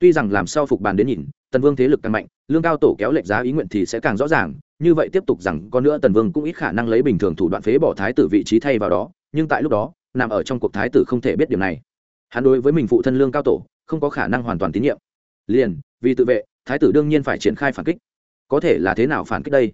tuy rằng làm sao phục bàn đến nhìn, tần vương thế lực càng mạnh, lương cao tổ kéo lệch giá ý nguyện thì sẽ càng rõ ràng, như vậy tiếp tục rằng có nữa tần vương cũng ít khả năng lấy bình thường thủ đoạn phế bỏ thái tử vị trí thay vào đó, nhưng tại lúc đó, nằm ở trong cuộc thái tử không thể biết điều này. Hắn đối với mình phụ thân lương cao tổ, không có khả năng hoàn toàn tín nhiệm. Liền, vì tự vệ, thái tử đương nhiên phải triển khai phản kích. Có thể là thế nào phản kích đây?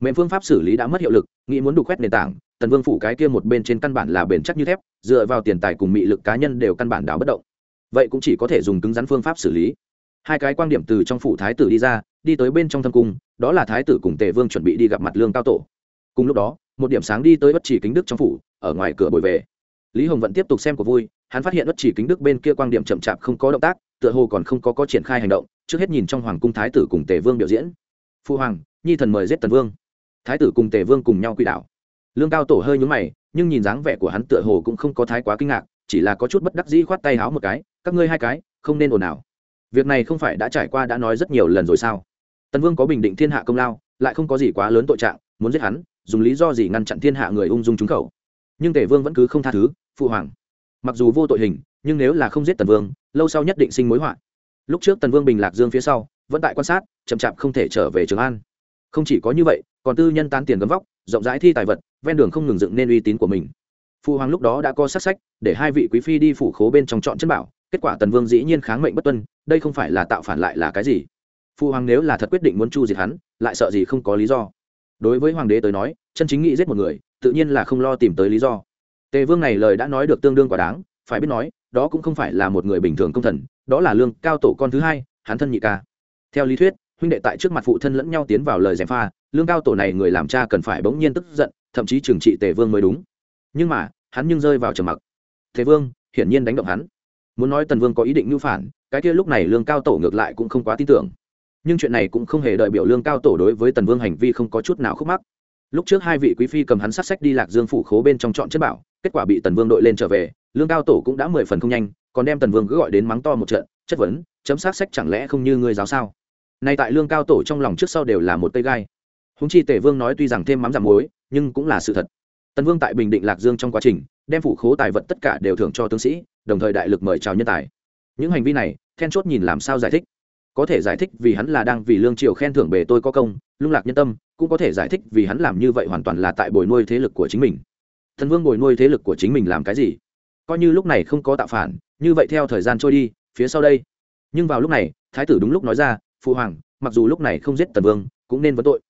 Mệnh phương pháp xử lý đã mất hiệu lực, nghĩ muốn đục khoét nền tảng, tần vương phủ cái kia một bên trên căn bản là bền chắc như thép, dựa vào tiền tài cùng mị lực cá nhân đều căn bản đảo bất động vậy cũng chỉ có thể dùng cứng rắn phương pháp xử lý. Hai cái quan điểm từ trong phủ thái tử đi ra, đi tới bên trong thâm cung, đó là thái tử cùng tề vương chuẩn bị đi gặp mặt lương cao tổ. Cùng lúc đó, một điểm sáng đi tới bất chỉ kính đức trong phủ, ở ngoài cửa bồi về. Lý hồng vẫn tiếp tục xem của vui, hắn phát hiện bất chỉ kính đức bên kia quan điểm chậm chạp không có động tác, tựa hồ còn không có có triển khai hành động, trước hết nhìn trong hoàng cung thái tử cùng tề vương biểu diễn. Phu hoàng, nhi thần mời giết tần vương. Thái tử cùng tề vương cùng nhau quy đảo. Lương cao tổ hơi nhúng mày, nhưng nhìn dáng vẻ của hắn tựa hồ cũng không có thái quá kinh ngạc, chỉ là có chút bất đắc dĩ khoát tay háo một cái các ngươi hai cái, không nên ồn ào. Việc này không phải đã trải qua đã nói rất nhiều lần rồi sao? Tần vương có bình định thiên hạ công lao, lại không có gì quá lớn tội trạng, muốn giết hắn, dùng lý do gì ngăn chặn thiên hạ người ung dung trúng khẩu. Nhưng tề vương vẫn cứ không tha thứ, phụ hoàng. Mặc dù vô tội hình, nhưng nếu là không giết tần vương, lâu sau nhất định sinh mối họa. Lúc trước tần vương bình lạc dương phía sau, vẫn tại quan sát, chậm chạp không thể trở về trường an. Không chỉ có như vậy, còn tư nhân tán tiền gấm vóc, rộng rãi thi tài vật, ven đường không ngừng dựng nên uy tín của mình. Phụ hoàng lúc đó đã có sát sách, để hai vị quý phi đi phủ khố bên trong chọn chân bảo kết quả tần vương dĩ nhiên kháng mệnh bất tuân, đây không phải là tạo phản lại là cái gì? Phụ hoàng nếu là thật quyết định muốn chu diệt hắn, lại sợ gì không có lý do? Đối với hoàng đế tới nói, chân chính nghĩ giết một người, tự nhiên là không lo tìm tới lý do. Tề vương này lời đã nói được tương đương quả đáng, phải biết nói, đó cũng không phải là một người bình thường công thần, đó là lương cao tổ con thứ hai, hắn thân nhị ca. Theo lý thuyết, huynh đệ tại trước mặt phụ thân lẫn nhau tiến vào lời gièm pha, lương cao tổ này người làm cha cần phải bỗng nhiên tức giận, thậm chí trừng trị tề vương mới đúng. Nhưng mà, hắn nhưng rơi vào trầm mặc. Tề vương, hiển nhiên đánh động hắn muốn nói tần vương có ý định mưu phản, cái kia lúc này lương cao tổ ngược lại cũng không quá tin tưởng. Nhưng chuyện này cũng không hề đợi biểu lương cao tổ đối với tần vương hành vi không có chút nào khúc mắc. Lúc trước hai vị quý phi cầm hắn sát sách đi lạc dương phủ khố bên trong chọn chất bảo, kết quả bị tần vương đội lên trở về, lương cao tổ cũng đã mười phần không nhanh, còn đem tần vương cứ gọi đến mắng to một trận, chất vấn, chấm sát sách chẳng lẽ không như người giáo sao? Nay tại lương cao tổ trong lòng trước sau đều là một tay gai. Húng chi tể vương nói tuy rằng thêm mắm giảm muối, nhưng cũng là sự thật. Tần vương tại bình định lạc dương trong quá trình đem phủ khố tài vật tất cả đều thưởng cho tướng sĩ, đồng thời đại lực mời chào nhân tài. Những hành vi này, then chốt nhìn làm sao giải thích. Có thể giải thích vì hắn là đang vì lương triều khen thưởng bề tôi có công, lung lạc nhân tâm, cũng có thể giải thích vì hắn làm như vậy hoàn toàn là tại bồi nuôi thế lực của chính mình. Thần vương bồi nuôi thế lực của chính mình làm cái gì? Coi như lúc này không có tạo phản, như vậy theo thời gian trôi đi, phía sau đây. Nhưng vào lúc này, thái tử đúng lúc nói ra, phụ hoàng, mặc dù lúc này không giết tần vương, cũng nên vấn tội.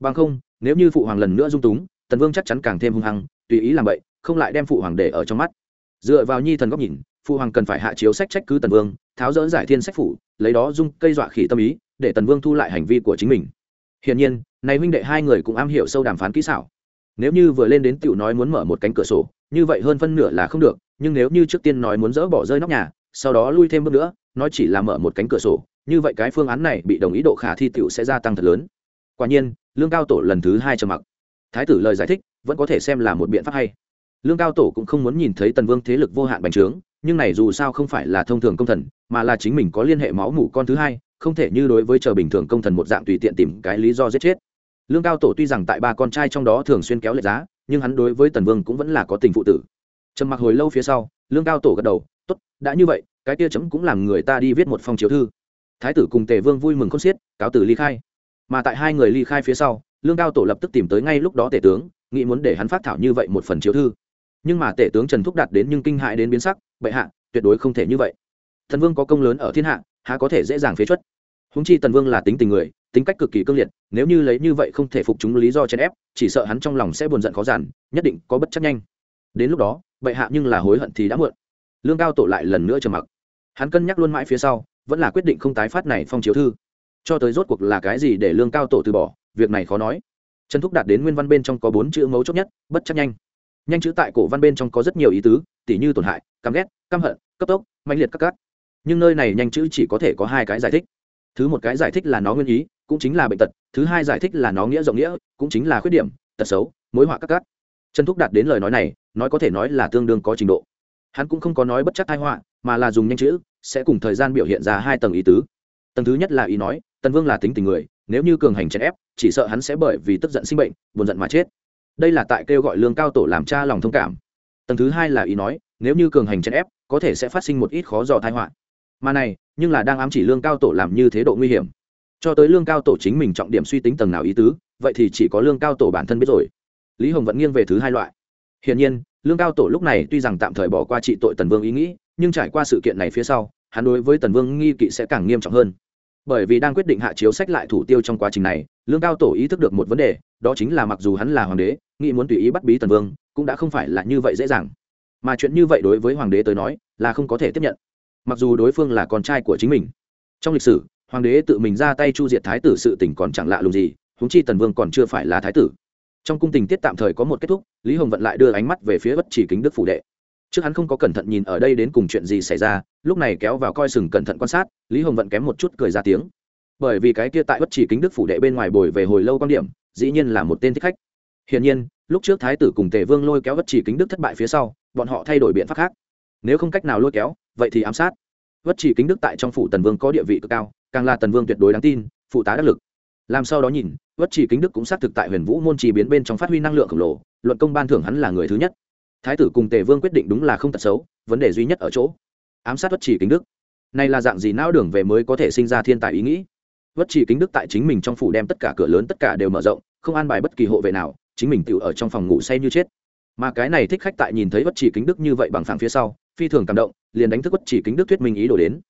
Bằng không, nếu như phụ hoàng lần nữa dung túng, tần vương chắc chắn càng thêm hung hăng, tùy ý làm vậy không lại đem phụ hoàng để ở trong mắt. Dựa vào nhi thần góc nhìn, phụ hoàng cần phải hạ chiếu sách trách cứ tần vương, tháo rỡ giải thiên sách phủ, lấy đó dung cây dọa khỉ tâm ý, để tần vương thu lại hành vi của chính mình. Hiển nhiên, này huynh đệ hai người cũng am hiểu sâu đàm phán kỹ xảo. Nếu như vừa lên đến tiểu nói muốn mở một cánh cửa sổ, như vậy hơn phân nửa là không được, nhưng nếu như trước tiên nói muốn dỡ bỏ rơi nóc nhà, sau đó lui thêm bước nữa, nói chỉ là mở một cánh cửa sổ, như vậy cái phương án này bị đồng ý độ khả thi tiểu sẽ gia tăng thật lớn. Quả nhiên, lương cao tổ lần thứ hai trầm mặc. Thái tử lời giải thích vẫn có thể xem là một biện pháp hay lương cao tổ cũng không muốn nhìn thấy tần vương thế lực vô hạn bành trướng, nhưng này dù sao không phải là thông thường công thần, mà là chính mình có liên hệ máu mủ con thứ hai, không thể như đối với chờ bình thường công thần một dạng tùy tiện tìm cái lý do giết chết. Lương cao tổ tuy rằng tại ba con trai trong đó thường xuyên kéo lệ giá, nhưng hắn đối với tần vương cũng vẫn là có tình phụ tử. Trầm mặc hồi lâu phía sau, lương cao tổ gật đầu t ố t đã như vậy, cái kia chấm cũng làm người ta đi viết một phong chiếu thư. Thái tử cùng tề vương vui mừng con xiết, cáo tử ly khai. Mà tại hai người ly khai phía sau, lương cao tổ lập tức tìm tới ngay lúc đó tể tướng, nghĩ muốn để hắn phát thảo như vậy một phần chiếu thư nhưng mà tể tướng trần thúc đạt đến nhưng kinh hại đến biến sắc, bệ hạ, tuyệt đối không thể như vậy. Thần vương có công lớn ở thiên hạ, há có thể dễ dàng phế chuất? Húng chi tần vương là tính tình người, tính cách cực kỳ cương liệt, nếu như lấy như vậy không thể phục chúng lý do chèn ép, chỉ sợ hắn trong lòng sẽ buồn giận khó giản, nhất định có bất chấp nhanh. Đến lúc đó, bệ hạ nhưng là hối hận thì đã muộn. Lương cao tổ lại lần nữa trầm mặc. Hắn cân nhắc luôn mãi phía sau, vẫn là quyết định không tái phát này phong chiếu thư. Cho tới rốt cuộc là cái gì để lương cao tổ từ bỏ, việc này khó nói. Trần thúc đạt đến nguyên văn bên trong có bốn chữ mấu chốt nhất, bất chấp nhanh nhanh chữ tại cổ văn bên trong có rất nhiều ý tứ, tỉ như tổn hại, căm ghét, căm hận, cấp tốc mạnh liệt các cắt nhưng nơi này nhanh chữ chỉ có thể có hai cái giải thích. Thứ một cái giải thích là nó nguyên ý, cũng chính là bệnh tật, thứ hai giải thích là nó nghĩa rộng nghĩa, cũng chính là khuyết điểm, tật xấu, mối họa các cắt trần thúc đạt đến lời nói này, nói có thể nói là tương đương có trình độ. Hắn cũng không có nói bất chắc thai họa, mà là dùng nhanh chữ, sẽ cùng thời gian biểu hiện ra hai tầng ý tứ. Tầng thứ nhất là ý nói, tần vương là tính tình người, nếu như cường hành chèn ép, chỉ sợ hắn sẽ bởi vì tức giận sinh bệnh, buồn giận mà chết đây là tại kêu gọi lương cao tổ làm cha lòng thông cảm. Tầng thứ hai là ý nói, nếu như cường hành chèn ép, có thể sẽ phát sinh một ít khó dò thai họa. Mà này, nhưng là đang ám chỉ lương cao tổ làm như thế độ nguy hiểm. Cho tới lương cao tổ chính mình trọng điểm suy tính tầng nào ý tứ, vậy thì chỉ có lương cao tổ bản thân biết rồi. Lý hồng vẫn nghiêng về thứ hai loại. Hiển nhiên, lương cao tổ lúc này tuy rằng tạm thời bỏ qua trị tội tần vương ý nghĩ, nhưng trải qua sự kiện này phía sau, hắn đối với tần vương nghi kỵ sẽ càng nghiêm trọng hơn. Bởi vì đang quyết định hạ chiếu sách lại thủ tiêu trong quá trình này, lương cao tổ ý thức được một vấn đề, đó chính là mặc dù hắn là hoàng đế nghĩ muốn tùy ý bắt bí tần vương, cũng đã không phải là như vậy dễ dàng. Mà chuyện như vậy đối với hoàng đế tới nói, là không có thể tiếp nhận. Mặc dù đối phương là con trai của chính mình. Trong lịch sử, hoàng đế tự mình ra tay chu diệt thái tử sự tỉnh còn chẳng lạ lùng gì húng chi tần vương còn chưa phải là thái tử. Trong cung tình tiết tạm thời có một kết thúc, lý hồng vận lại đưa ánh mắt về phía bất chỉ kính đức phủ đệ. Trước hắn không có cẩn thận nhìn ở đây đến cùng chuyện gì xảy ra, lúc này kéo vào coi sừng cẩn thận quan sát, lý hồng vận kém một chút cười ra tiếng. Bởi vì cái kia tại bất chỉ kính đức phủ đệ bên ngoài bồi về hồi lâu quan điểm, dĩ nhiên là một tên thích khách hiển nhiên, lúc trước thái tử cùng tề vương lôi kéo bất chỉ kính đức thất bại phía sau, bọn họ thay đổi biện pháp khác. Nếu không cách nào lôi kéo, vậy thì ám sát. Bất chỉ kính đức tại trong phủ tần vương có địa vị cực cao, càng là tần vương tuyệt đối đáng tin, phụ tá đắc lực. Làm sau đó nhìn, bất chỉ kính đức cũng xác thực tại huyền vũ môn trì biến bên trong phát huy năng lượng khổng lồ, luận công ban thưởng hắn là người thứ nhất. Thái tử cùng tề vương quyết định đúng là không tật xấu, vấn đề duy nhất ở chỗ, ám sát bất chỉ kính đức. Này là dạng gì não đường về mới có thể sinh ra thiên tài ý nghĩ? Bất chỉ kính đức tại chính mình trong phủ đem tất cả cửa lớn tất cả đều mở rộng, không an bài bất kỳ hộ vệ nào chính mình tự ở trong phòng ngủ say như chết. Mà cái này thích khách tại nhìn thấy bất chỉ kính đức như vậy bằng phẳng phía sau, phi thường cảm động, liền đánh thức bất chỉ kính đức thuyết minh ý đồ đến.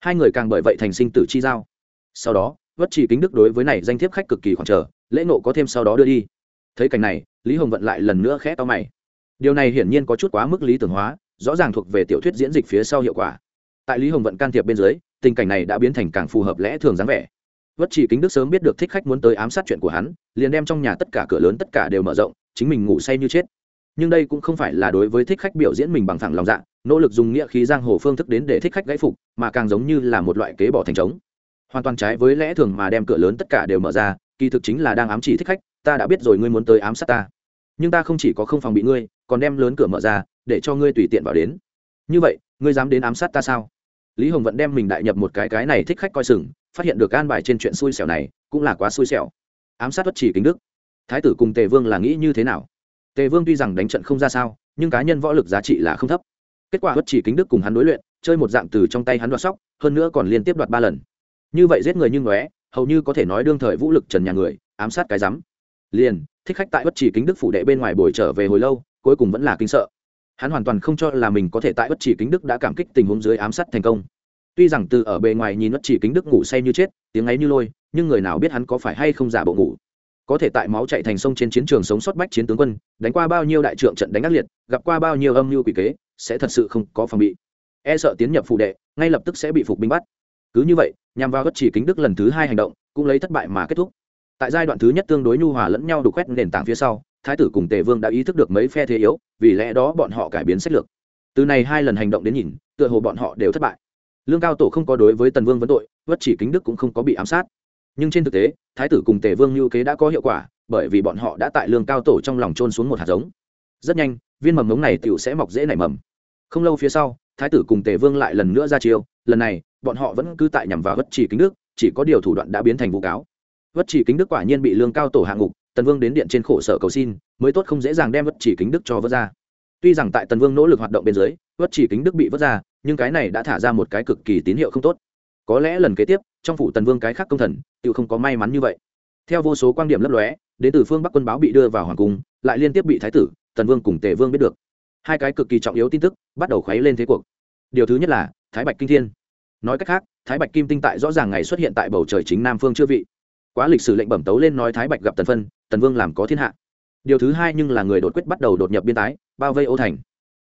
Hai người càng bởi vậy thành sinh tử chi giao. Sau đó, bất chỉ kính đức đối với này danh thiếp khách cực kỳ khoảng chờ lễ nộ có thêm sau đó đưa đi. Thấy cảnh này, lý hồng vận lại lần nữa khẽ to mày. Điều này hiển nhiên có chút quá mức lý tưởng hóa, rõ ràng thuộc về tiểu thuyết diễn dịch phía sau hiệu quả. Tại lý hồng vận can thiệp bên dưới, tình cảnh này đã biến thành càng phù hợp lẽ thường dáng vẻ vất chỉ kính đức sớm biết được thích khách muốn tới ám sát chuyện của hắn, liền đem trong nhà tất cả cửa lớn tất cả đều mở rộng, chính mình ngủ say như chết. Nhưng đây cũng không phải là đối với thích khách biểu diễn mình bằng thẳng lòng dạ nỗ lực dùng nghĩa khí giang hồ phương thức đến để thích khách gãy phục, mà càng giống như là một loại kế bỏ thành trống. Hoàn toàn trái với lẽ thường mà đem cửa lớn tất cả đều mở ra, kỳ thực chính là đang ám chỉ thích khách, ta đã biết rồi, ngươi muốn tới ám sát ta. Nhưng ta không chỉ có không phòng bị ngươi, còn đem lớn cửa mở ra, để cho ngươi tùy tiện vào đến. Như vậy, ngươi dám đến ám sát ta sao? Lý hồng vẫn đem mình đại nhập một cái cái này thích khách coi sừng phát hiện được an bài trên chuyện xui xẻo này, cũng là quá xui xẻo. Ám sát bất chỉ kính đức. Thái tử cùng tề vương là nghĩ như thế nào? Tề vương tuy rằng đánh trận không ra sao, nhưng cá nhân võ lực giá trị là không thấp. Kết quả bất chỉ kính đức cùng hắn đối luyện, chơi một dạng từ trong tay hắn đoạt sóc, hơn nữa còn liên tiếp đoạt ba lần. Như vậy giết người như ngóe, hầu như có thể nói đương thời vũ lực trần nhà người, ám sát cái rắm. Liền, thích khách tại bất chỉ kính đức phủ đệ bên ngoài buổi trở về hồi lâu, cuối cùng vẫn là kinh sợ. Hắn hoàn toàn không cho là mình có thể tại bất chỉ kính đức đã cảm kích tình huống dưới ám sát thành công tuy rằng từ ở bề ngoài nhìn nó chỉ kính đức ngủ say như chết, tiếng ấy như lôi, nhưng người nào biết hắn có phải hay không giả bộ ngủ. Có thể tại máu chạy thành sông trên chiến trường sống sót bách chiến tướng quân, đánh qua bao nhiêu đại trượng trận đánh ác liệt, gặp qua bao nhiêu âm mưu quỷ kế, sẽ thật sự không có phòng bị. E sợ tiến nhập phụ đệ, ngay lập tức sẽ bị phục binh bắt. Cứ như vậy, nhằm vào bất chỉ kính đức lần thứ hai hành động, cũng lấy thất bại mà kết thúc. Tại giai đoạn thứ nhất tương đối nhu hòa lẫn nhau đủ quét nền tảng phía sau, thái tử cùng tề vương đã ý thức được mấy phe thế yếu, vì lẽ đó bọn họ cải biến sách lược. Từ này hai lần hành động đến nhìn, tựa hồ bọn họ đều thất bại lương cao tổ không có đối với tần vương vấn tội, vất chỉ kính đức cũng không có bị ám sát. Nhưng trên thực tế, thái tử cùng tề vương như kế đã có hiệu quả, bởi vì bọn họ đã tại lương cao tổ trong lòng trôn xuống một hạt giống. Rất nhanh, viên mầm ngống này tựu sẽ mọc dễ nảy mầm. Không lâu phía sau, thái tử cùng tề vương lại lần nữa ra chiêu, lần này, bọn họ vẫn cứ tại nhằm vào vất chỉ kính đức, chỉ có điều thủ đoạn đã biến thành vụ cáo. Vất chỉ kính đức quả nhiên bị lương cao tổ hạ ngục, tần vương đến điện trên khổ sở cầu xin, mới tốt không dễ dàng đem vất chỉ kính đức cho vớt ra. Tuy rằng tại tần vương nỗ lực hoạt động bên dưới, vất chỉ kính đức bị vớt ra nhưng cái này đã thả ra một cái cực kỳ tín hiệu không tốt. Có lẽ lần kế tiếp, trong phủ tần vương cái khác công thần tự không có may mắn như vậy. Theo vô số quan điểm lấp lóe, đến từ phương bắc quân báo bị đưa vào hoàng cung, lại liên tiếp bị thái tử, tần vương cùng tề vương biết được. Hai cái cực kỳ trọng yếu tin tức bắt đầu khuấy lên thế cuộc. Điều thứ nhất là, thái bạch kinh thiên. Nói cách khác, thái bạch kim tinh tại rõ ràng ngày xuất hiện tại bầu trời chính nam phương chưa vị. Quá lịch sử lệnh bẩm tấu lên nói thái bạch gặp tần phân, tần vương làm có thiên hạ. Điều thứ hai nhưng là người đột quyết bắt đầu đột nhập biên tái, bao vây ô thành.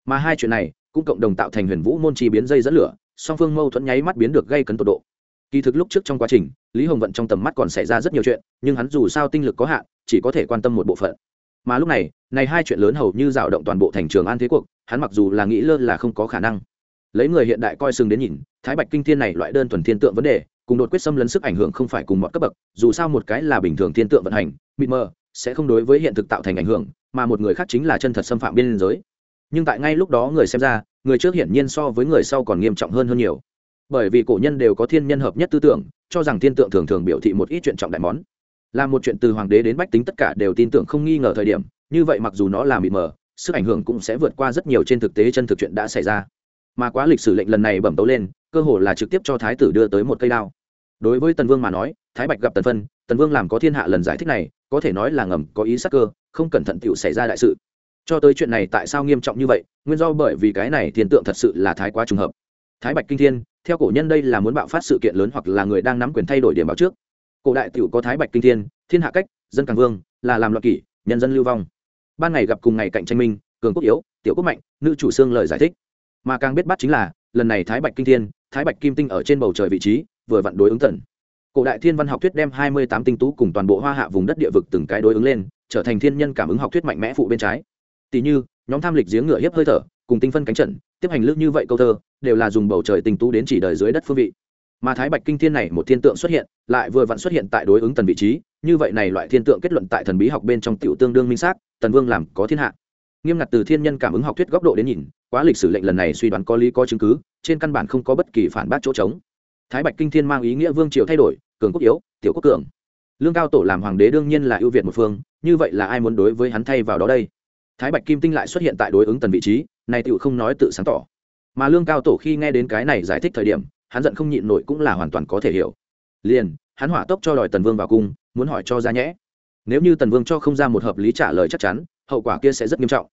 Mà hai chuyện này cũng cộng đồng tạo thành huyền vũ môn chi biến dây dẫn lửa, song phương mâu thuẫn nháy mắt biến được gây cấn tột độ. Kỳ thực lúc trước trong quá trình, lý hồng vận trong tầm mắt còn xảy ra rất nhiều chuyện, nhưng hắn dù sao tinh lực có hạn, chỉ có thể quan tâm một bộ phận. Mà lúc này này hai chuyện lớn hầu như rào động toàn bộ thành trường an thế cuộc hắn mặc dù là nghĩ lơ là không có khả năng. Lấy người hiện đại coi sừng đến nhìn, thái bạch kinh thiên này loại đơn thuần thiên tượng vấn đề, cùng đột quyết xâm lấn sức ảnh hưởng không phải cùng mọi cấp bậc, dù sao một cái là bình thường thiên tượng vận hành, mịt mờ, sẽ không đối với hiện thực tạo thành ảnh hưởng, mà một người khác chính là chân thật xâm phạm biên giới nhưng tại ngay lúc đó người xem ra, người trước hiển nhiên so với người sau còn nghiêm trọng hơn hơn nhiều. Bởi vì cổ nhân đều có thiên nhân hợp nhất tư tưởng, cho rằng thiên tượng thường thường biểu thị một ít chuyện trọng đại món. Là một chuyện từ hoàng đế đến bách tính tất cả đều tin tưởng không nghi ngờ thời điểm, như vậy mặc dù nó là mịt mờ, sức ảnh hưởng cũng sẽ vượt qua rất nhiều trên thực tế chân thực chuyện đã xảy ra. Mà quá lịch sử lệnh lần này bẩm tấu lên, cơ hồ là trực tiếp cho thái tử đưa tới một cây đao. Đối với tần vương mà nói, thái bạch gặp tần phân tần vương làm có thiên hạ lần giải thích này, có thể nói là ngầm có ý sắc cơ, không cẩn thận tựu xảy ra đại sự cho tới chuyện này tại sao nghiêm trọng như vậy, nguyên do bởi vì cái này thiên tượng thật sự là thái quá trùng hợp. Thái bạch kinh thiên, theo cổ nhân đây là muốn bạo phát sự kiện lớn hoặc là người đang nắm quyền thay đổi điểm báo trước. Cổ đại tiểu có thái bạch kinh thiên thiên hạ cách, dân càng vương, là làm loạn kỷ, nhân dân lưu vong. Ban ngày gặp cùng ngày cạnh tranh minh, cường quốc yếu, tiểu quốc mạnh, nữ chủ xương lời giải thích. Mà càng biết bắt chính là, lần này thái bạch kinh thiên, thái bạch kim tinh ở trên bầu trời vị trí, vừa vặn đối ứng thần. cổ đại thiên văn học thuyết đem hai mươi tám tinh tú cùng toàn bộ hoa hạ vùng đất địa vực từng cái đối ứng lên, trở thành thiên nhân cảm ứng học thuyết mạnh mẽ phụ bên trái tỉ như, nhóm tham lịch giếng ngựa hiếp hơi thở, cùng tinh phân cánh trận, tiếp hành lước như vậy câu thơ, đều là dùng bầu trời tình tú đến chỉ đời dưới đất phương vị. Mà thái bạch kinh thiên này một thiên tượng xuất hiện, lại vừa vặn xuất hiện tại đối ứng tần vị trí, như vậy này loại thiên tượng kết luận tại thần bí học bên trong tiểu tương đương minh xác, tần vương làm có thiên hạ. Nghiêm ngặt từ thiên nhân cảm ứng học thuyết góc độ đến nhìn, quá lịch sử lệnh lần này suy đoán có lý có chứng cứ, trên căn bản không có bất kỳ phản bác chỗ trống. Thái bạch kinh thiên mang ý nghĩa vương triều thay đổi, cường quốc yếu, tiểu quốc cường. Lương cao tổ làm hoàng đế đương nhiên là ưu việt một phương, như vậy là ai muốn đối với hắn thay vào đó đây? Thái bạch kim tinh lại xuất hiện tại đối ứng tần vị trí, này tựu không nói tự sáng tỏ. Mà lương cao tổ khi nghe đến cái này giải thích thời điểm, hắn giận không nhịn nổi cũng là hoàn toàn có thể hiểu. Liền, hắn hỏa tốc cho đòi tần vương vào cung, muốn hỏi cho ra nhẽ. Nếu như tần vương cho không ra một hợp lý trả lời chắc chắn, hậu quả kia sẽ rất nghiêm trọng.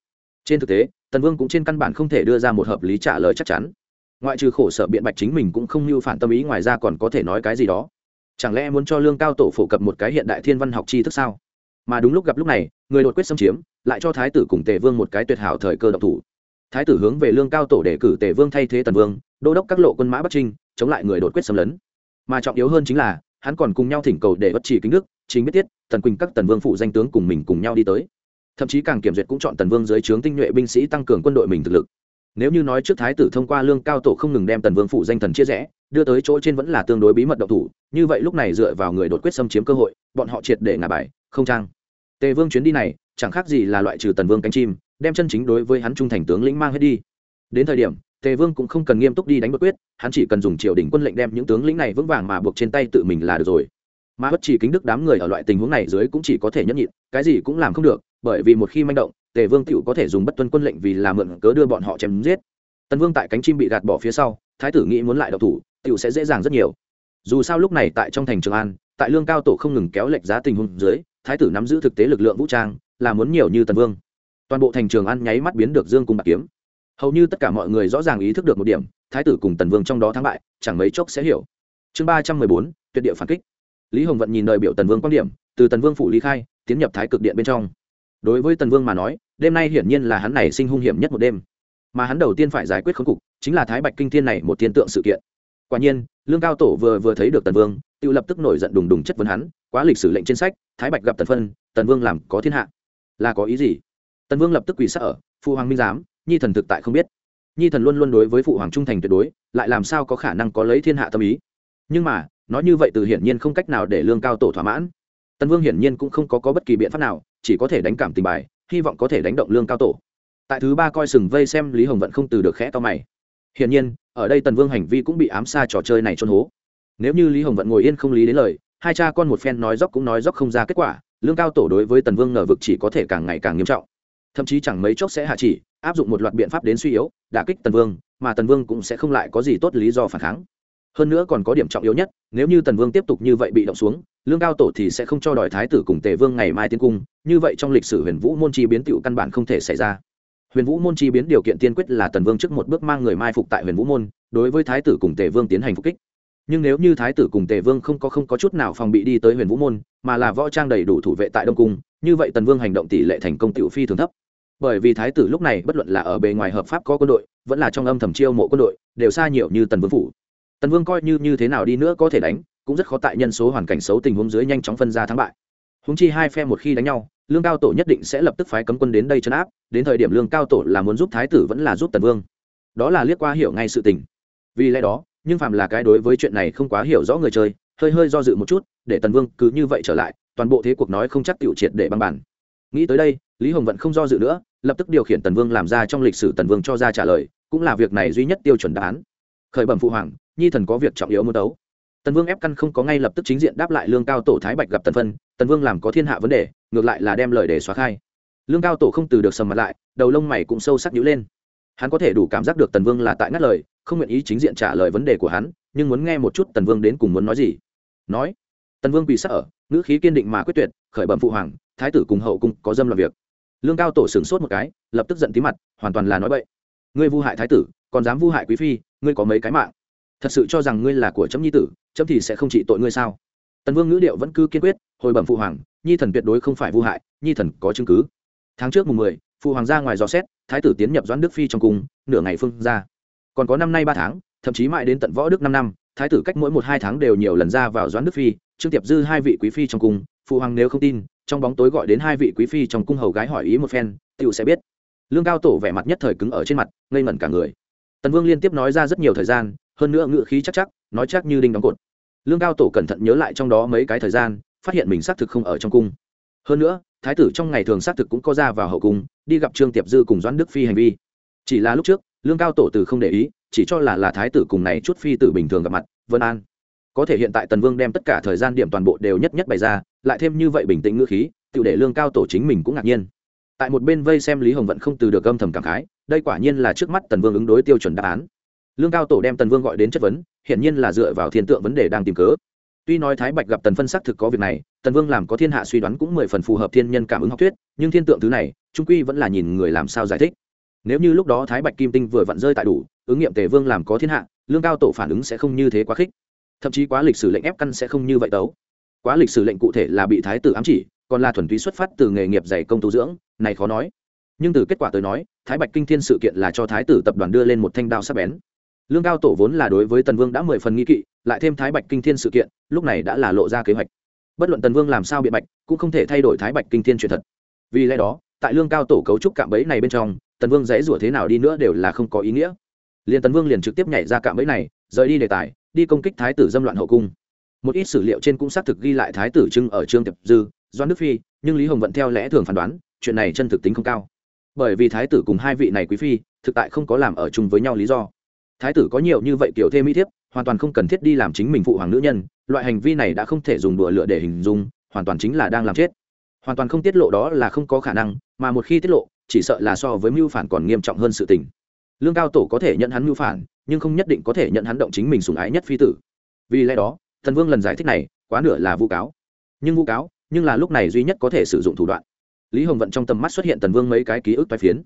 Trên thực tế, tần vương cũng trên căn bản không thể đưa ra một hợp lý trả lời chắc chắn. Ngoại trừ khổ sở biện bạch chính mình cũng không mưu phản tâm ý ngoài ra còn có thể nói cái gì đó. Chẳng lẽ muốn cho lương cao tổ phổ cập một cái hiện đại thiên văn học tri thức sao? Mà đúng lúc gặp lúc này, người đột quyết xâm chiếm, lại cho thái tử cùng tề vương một cái tuyệt hảo thời cơ độc thủ. Thái tử hướng về lương cao tổ để cử tề vương thay thế tần vương, đô đốc các lộ quân mã bắc trinh, chống lại người đột quyết xâm lấn. Mà trọng yếu hơn chính là, hắn còn cùng nhau thỉnh cầu để bất chỉ kính đức, chính biết tiết tần quỳnh các tần vương phụ danh tướng cùng mình cùng nhau đi tới. Thậm chí càng kiểm duyệt cũng chọn tần vương dưới trướng tinh nhuệ binh sĩ tăng cường quân đội mình thực lực. Nếu như nói trước thái tử thông qua lương cao tổ không ngừng đem tần vương phụ danh thần chia rẽ, đưa tới chỗ trên vẫn là tương đối bí mật độc thủ, như vậy lúc này dựa vào người đột quyết xâm chiếm cơ hội, bọn họ triệt để ngả bài không trang. Tề vương chuyến đi này, chẳng khác gì là loại trừ tần vương cánh chim, đem chân chính đối với hắn trung thành tướng lĩnh mang hết đi. Đến thời điểm, tề vương cũng không cần nghiêm túc đi đánh bất quyết, hắn chỉ cần dùng triều đình quân lệnh đem những tướng lĩnh này vững vàng mà buộc trên tay tự mình là được rồi. Mà bất chỉ kính đức đám người ở loại tình huống này dưới cũng chỉ có thể nhẫn nhịn, cái gì cũng làm không được, bởi vì một khi manh động, tề vương tựu có thể dùng bất tuân quân lệnh vì làm mượn cớ đưa bọn họ chém giết. Tần vương tại cánh chim bị gạt bỏ phía sau, thái tử nghĩ muốn lại độc thủ, tựu sẽ dễ dàng rất nhiều. Dù sao lúc này tại trong thành trường an, tại lương cao tổ không ngừng kéo lệch giá tình huống dưới thái tử nắm giữ thực tế lực lượng vũ trang, là muốn nhiều như tần vương. Toàn bộ thành trường an nháy mắt biến được dương cung bạc kiếm. Hầu như tất cả mọi người rõ ràng ý thức được một điểm, thái tử cùng tần vương trong đó thắng bại, chẳng mấy chốc sẽ hiểu. Chương ba trăm mười bốn, tuyệt địa phản kích. Lý hồng vận nhìn đời biểu tần vương quan điểm, từ tần vương phủ lý khai, tiến nhập thái cực điện bên trong. Đối với tần vương mà nói, đêm nay hiển nhiên là hắn này sinh hung hiểm nhất một đêm. Mà hắn đầu tiên phải giải quyết khống cục, chính là thái bạch kinh thiên này một thiên tượng sự kiện. Quả nhiên, lương cao tổ vừa vừa thấy được tần vương, tự lập tức nổi giận đùng đùng chất vấn hắn quá lịch sử lệnh trên sách thái bạch gặp tần phân tần vương làm có thiên hạ. Là có ý gì? Tần vương lập tức quỳ sắc ở phụ hoàng minh giám nhi thần thực tại không biết. Nhi thần luôn luôn đối với phụ hoàng trung thành tuyệt đối lại làm sao có khả năng có lấy thiên hạ tâm ý? Nhưng mà nói như vậy từ hiển nhiên không cách nào để lương cao tổ thỏa mãn. Tần vương hiển nhiên cũng không có, có bất kỳ biện pháp nào chỉ có thể đánh cảm tình bài hy vọng có thể đánh động lương cao tổ. Tại thứ ba coi sừng vây xem lý hồng vận không từ được khẽ to mày. Hiển nhiên ở đây tần vương hành vi cũng bị ám xa trò chơi này trôn hố. Nếu như lý hồng vận ngồi yên không lý đến lời hai cha con một phen nói dốc cũng nói dốc không ra kết quả, lương cao tổ đối với tần vương ngờ vực chỉ có thể càng ngày càng nghiêm trọng. Thậm chí chẳng mấy chốc sẽ hạ chỉ, áp dụng một loạt biện pháp đến suy yếu, đả kích tần vương, mà tần vương cũng sẽ không lại có gì tốt lý do phản kháng. Hơn nữa còn có điểm trọng yếu nhất, nếu như tần vương tiếp tục như vậy bị động xuống, lương cao tổ thì sẽ không cho đòi thái tử cùng tề vương ngày mai tiến cung, như vậy trong lịch sử huyền vũ môn chi biến tựu căn bản không thể xảy ra. Huyền vũ môn chi biến điều kiện tiên quyết là tần vương trước một bước mang người mai phục tại huyền vũ môn, đối với thái tử cùng tề vương tiến hành phục kích nhưng nếu như thái tử cùng tề vương không có không có chút nào phòng bị đi tới huyền vũ môn, mà là võ trang đầy đủ thủ vệ tại đông cung, như vậy tần vương hành động tỷ lệ thành công tiểu phi thường thấp. Bởi vì thái tử lúc này bất luận là ở bề ngoài hợp pháp có quân đội, vẫn là trong âm thầm chiêu mộ quân đội, đều xa nhiều như tần vương phủ. Tần vương coi như như thế nào đi nữa có thể đánh, cũng rất khó tại nhân số hoàn cảnh xấu tình huống dưới nhanh chóng phân ra thắng bại. Húng chi hai phe một khi đánh nhau, lương cao tổ nhất định sẽ lập tức phái cấm quân đến đây chấn áp, đến thời điểm lương cao tổ là muốn giúp thái tử vẫn là giúp tần vương. Đó là liếc qua hiểu ngay sự tình. Vì lẽ đó nhưng phàm là cái đối với chuyện này không quá hiểu rõ người chơi, hơi hơi do dự một chút, để tần vương cứ như vậy trở lại, toàn bộ thế cuộc nói không chắc tiểu triệt để băng bản. Nghĩ tới đây, lý hồng vẫn không do dự nữa, lập tức điều khiển tần vương làm ra trong lịch sử tần vương cho ra trả lời, cũng là việc này duy nhất tiêu chuẩn đáp án. Khởi bẩm phụ hoàng, nhi thần có việc trọng yếu muốn đấu. Tần vương ép căn không có ngay lập tức chính diện đáp lại lương cao tổ thái bạch gặp tần phân tần vương làm có thiên hạ vấn đề, ngược lại là đem lời để xóa khai. Lương cao tổ không từ được sầm mặt lại, đầu lông mày cũng sâu sắc nhữ lên. Hắn có thể đủ cảm giác được tần vương là tại ngắt lời không nguyện ý chính diện trả lời vấn đề của hắn, nhưng muốn nghe một chút tần vương đến cùng muốn nói gì. Nói, tần vương quỳ sắc ở, ngữ khí kiên định mà quyết tuyệt, khởi bẩm phụ hoàng, thái tử cùng hậu cung có dâm làm việc. Lương cao tổ sửng sốt một cái, lập tức giận tí mặt, hoàn toàn là nói bậy. Ngươi vu hại thái tử, còn dám vu hại quý phi, ngươi có mấy cái mạng? Thật sự cho rằng ngươi là của chấm nhi tử, chấm thì sẽ không trị tội ngươi sao? Tần vương ngữ điệu vẫn cứ kiên quyết, hồi bẩm phụ hoàng, nhi thần tuyệt đối không phải vu hại, nhi thần có chứng cứ. Tháng trước mùng mười, phụ hoàng ra ngoài dò xét, thái tử tiến nhập doãn đức phi trong cung, nửa ngày phương ra còn có năm nay ba tháng, thậm chí mãi đến tận võ đức năm năm, thái tử cách mỗi một hai tháng đều nhiều lần ra vào doãn đức phi, trương tiệp dư hai vị quý phi trong cung, phụ hoàng nếu không tin, trong bóng tối gọi đến hai vị quý phi trong cung hầu gái hỏi ý một phen tựu sẽ biết. Lương cao tổ vẻ mặt nhất thời cứng ở trên mặt, ngây ngẩn cả người. Tần vương liên tiếp nói ra rất nhiều thời gian, hơn nữa ngự khí chắc chắc, nói chắc như đinh đóng cột. Lương cao tổ cẩn thận nhớ lại trong đó mấy cái thời gian, phát hiện mình xác thực không ở trong cung. Hơn nữa, thái tử trong ngày thường xác thực cũng có ra vào hậu cung, đi gặp trương tiệp dư cùng doãn đức phi hành vi. Chỉ là lúc trước lương cao tổ từ không để ý, chỉ cho là là thái tử cùng này chút phi tử bình thường gặp mặt, vân an. Có thể hiện tại tần vương đem tất cả thời gian điểm toàn bộ đều nhất nhất bày ra, lại thêm như vậy bình tĩnh ngữ khí tự để lương cao tổ chính mình cũng ngạc nhiên. Tại một bên vây xem lý hồng vận không từ được âm thầm cảm khái, đây quả nhiên là trước mắt tần vương ứng đối tiêu chuẩn đáp án. Lương cao tổ đem tần vương gọi đến chất vấn, hiển nhiên là dựa vào thiên tượng vấn đề đang tìm cớ. Tuy nói thái bạch gặp tần phân xác thực có việc này, tần vương làm có thiên hạ suy đoán cũng mười phần phù hợp thiên nhân cảm ứng học thuyết, nhưng thiên tượng thứ này, trung quy vẫn là nhìn người làm sao giải thích nếu như lúc đó thái bạch kim tinh vừa vặn rơi tại đủ, ứng nghiệm tề vương làm có thiên hạ, lương cao tổ phản ứng sẽ không như thế quá khích. Thậm chí quá lịch sử lệnh ép căn sẽ không như vậy tấu. Quá lịch sử lệnh cụ thể là bị thái tử ám chỉ, còn là thuần túy xuất phát từ nghề nghiệp dày công tu dưỡng, này khó nói. Nhưng từ kết quả tới nói, thái bạch kinh thiên sự kiện là cho thái tử tập đoàn đưa lên một thanh đao sắp bén. Lương cao tổ vốn là đối với tần vương đã mười phần nghi kỵ, lại thêm thái bạch kinh thiên sự kiện, lúc này đã là lộ ra kế hoạch. Bất luận tần vương làm sao biện bạch, cũng không thể thay đổi thái bạch kinh thiên truyền thật. Vì lẽ đó, tại lương cao tổ cấu trúc cạm bẫy này bên trong tần vương dãy rủa thế nào đi nữa đều là không có ý nghĩa. Liền tần vương liền trực tiếp nhảy ra cạm bẫy này, rời đi đề tài, đi công kích thái tử dâm loạn hậu cung. Một ít sử liệu trên cũng xác thực ghi lại thái tử trưng ở trương tiệp dư doan đức phi, nhưng lý hồng vận theo lẽ thường phán đoán, chuyện này chân thực tính không cao. Bởi vì thái tử cùng hai vị này quý phi, thực tại không có làm ở chung với nhau lý do. Thái tử có nhiều như vậy kiểu thêm mỹ thiếp, hoàn toàn không cần thiết đi làm chính mình phụ hoàng nữ nhân, loại hành vi này đã không thể dùng đùa lựa để hình dung, hoàn toàn chính là đang làm chết. Hoàn toàn không tiết lộ đó là không có khả năng, mà một khi tiết lộ chỉ sợ là so với mưu phản còn nghiêm trọng hơn sự tình. Lương cao tổ có thể nhận hắn mưu phản, nhưng không nhất định có thể nhận hắn động chính mình sùng ái nhất phi tử. Vì lẽ đó, thần vương lần giải thích này, quá nửa là vu cáo. Nhưng vu cáo, nhưng là lúc này duy nhất có thể sử dụng thủ đoạn. Lý hồng vận trong tầm mắt xuất hiện tần vương mấy cái ký ức toai phiến.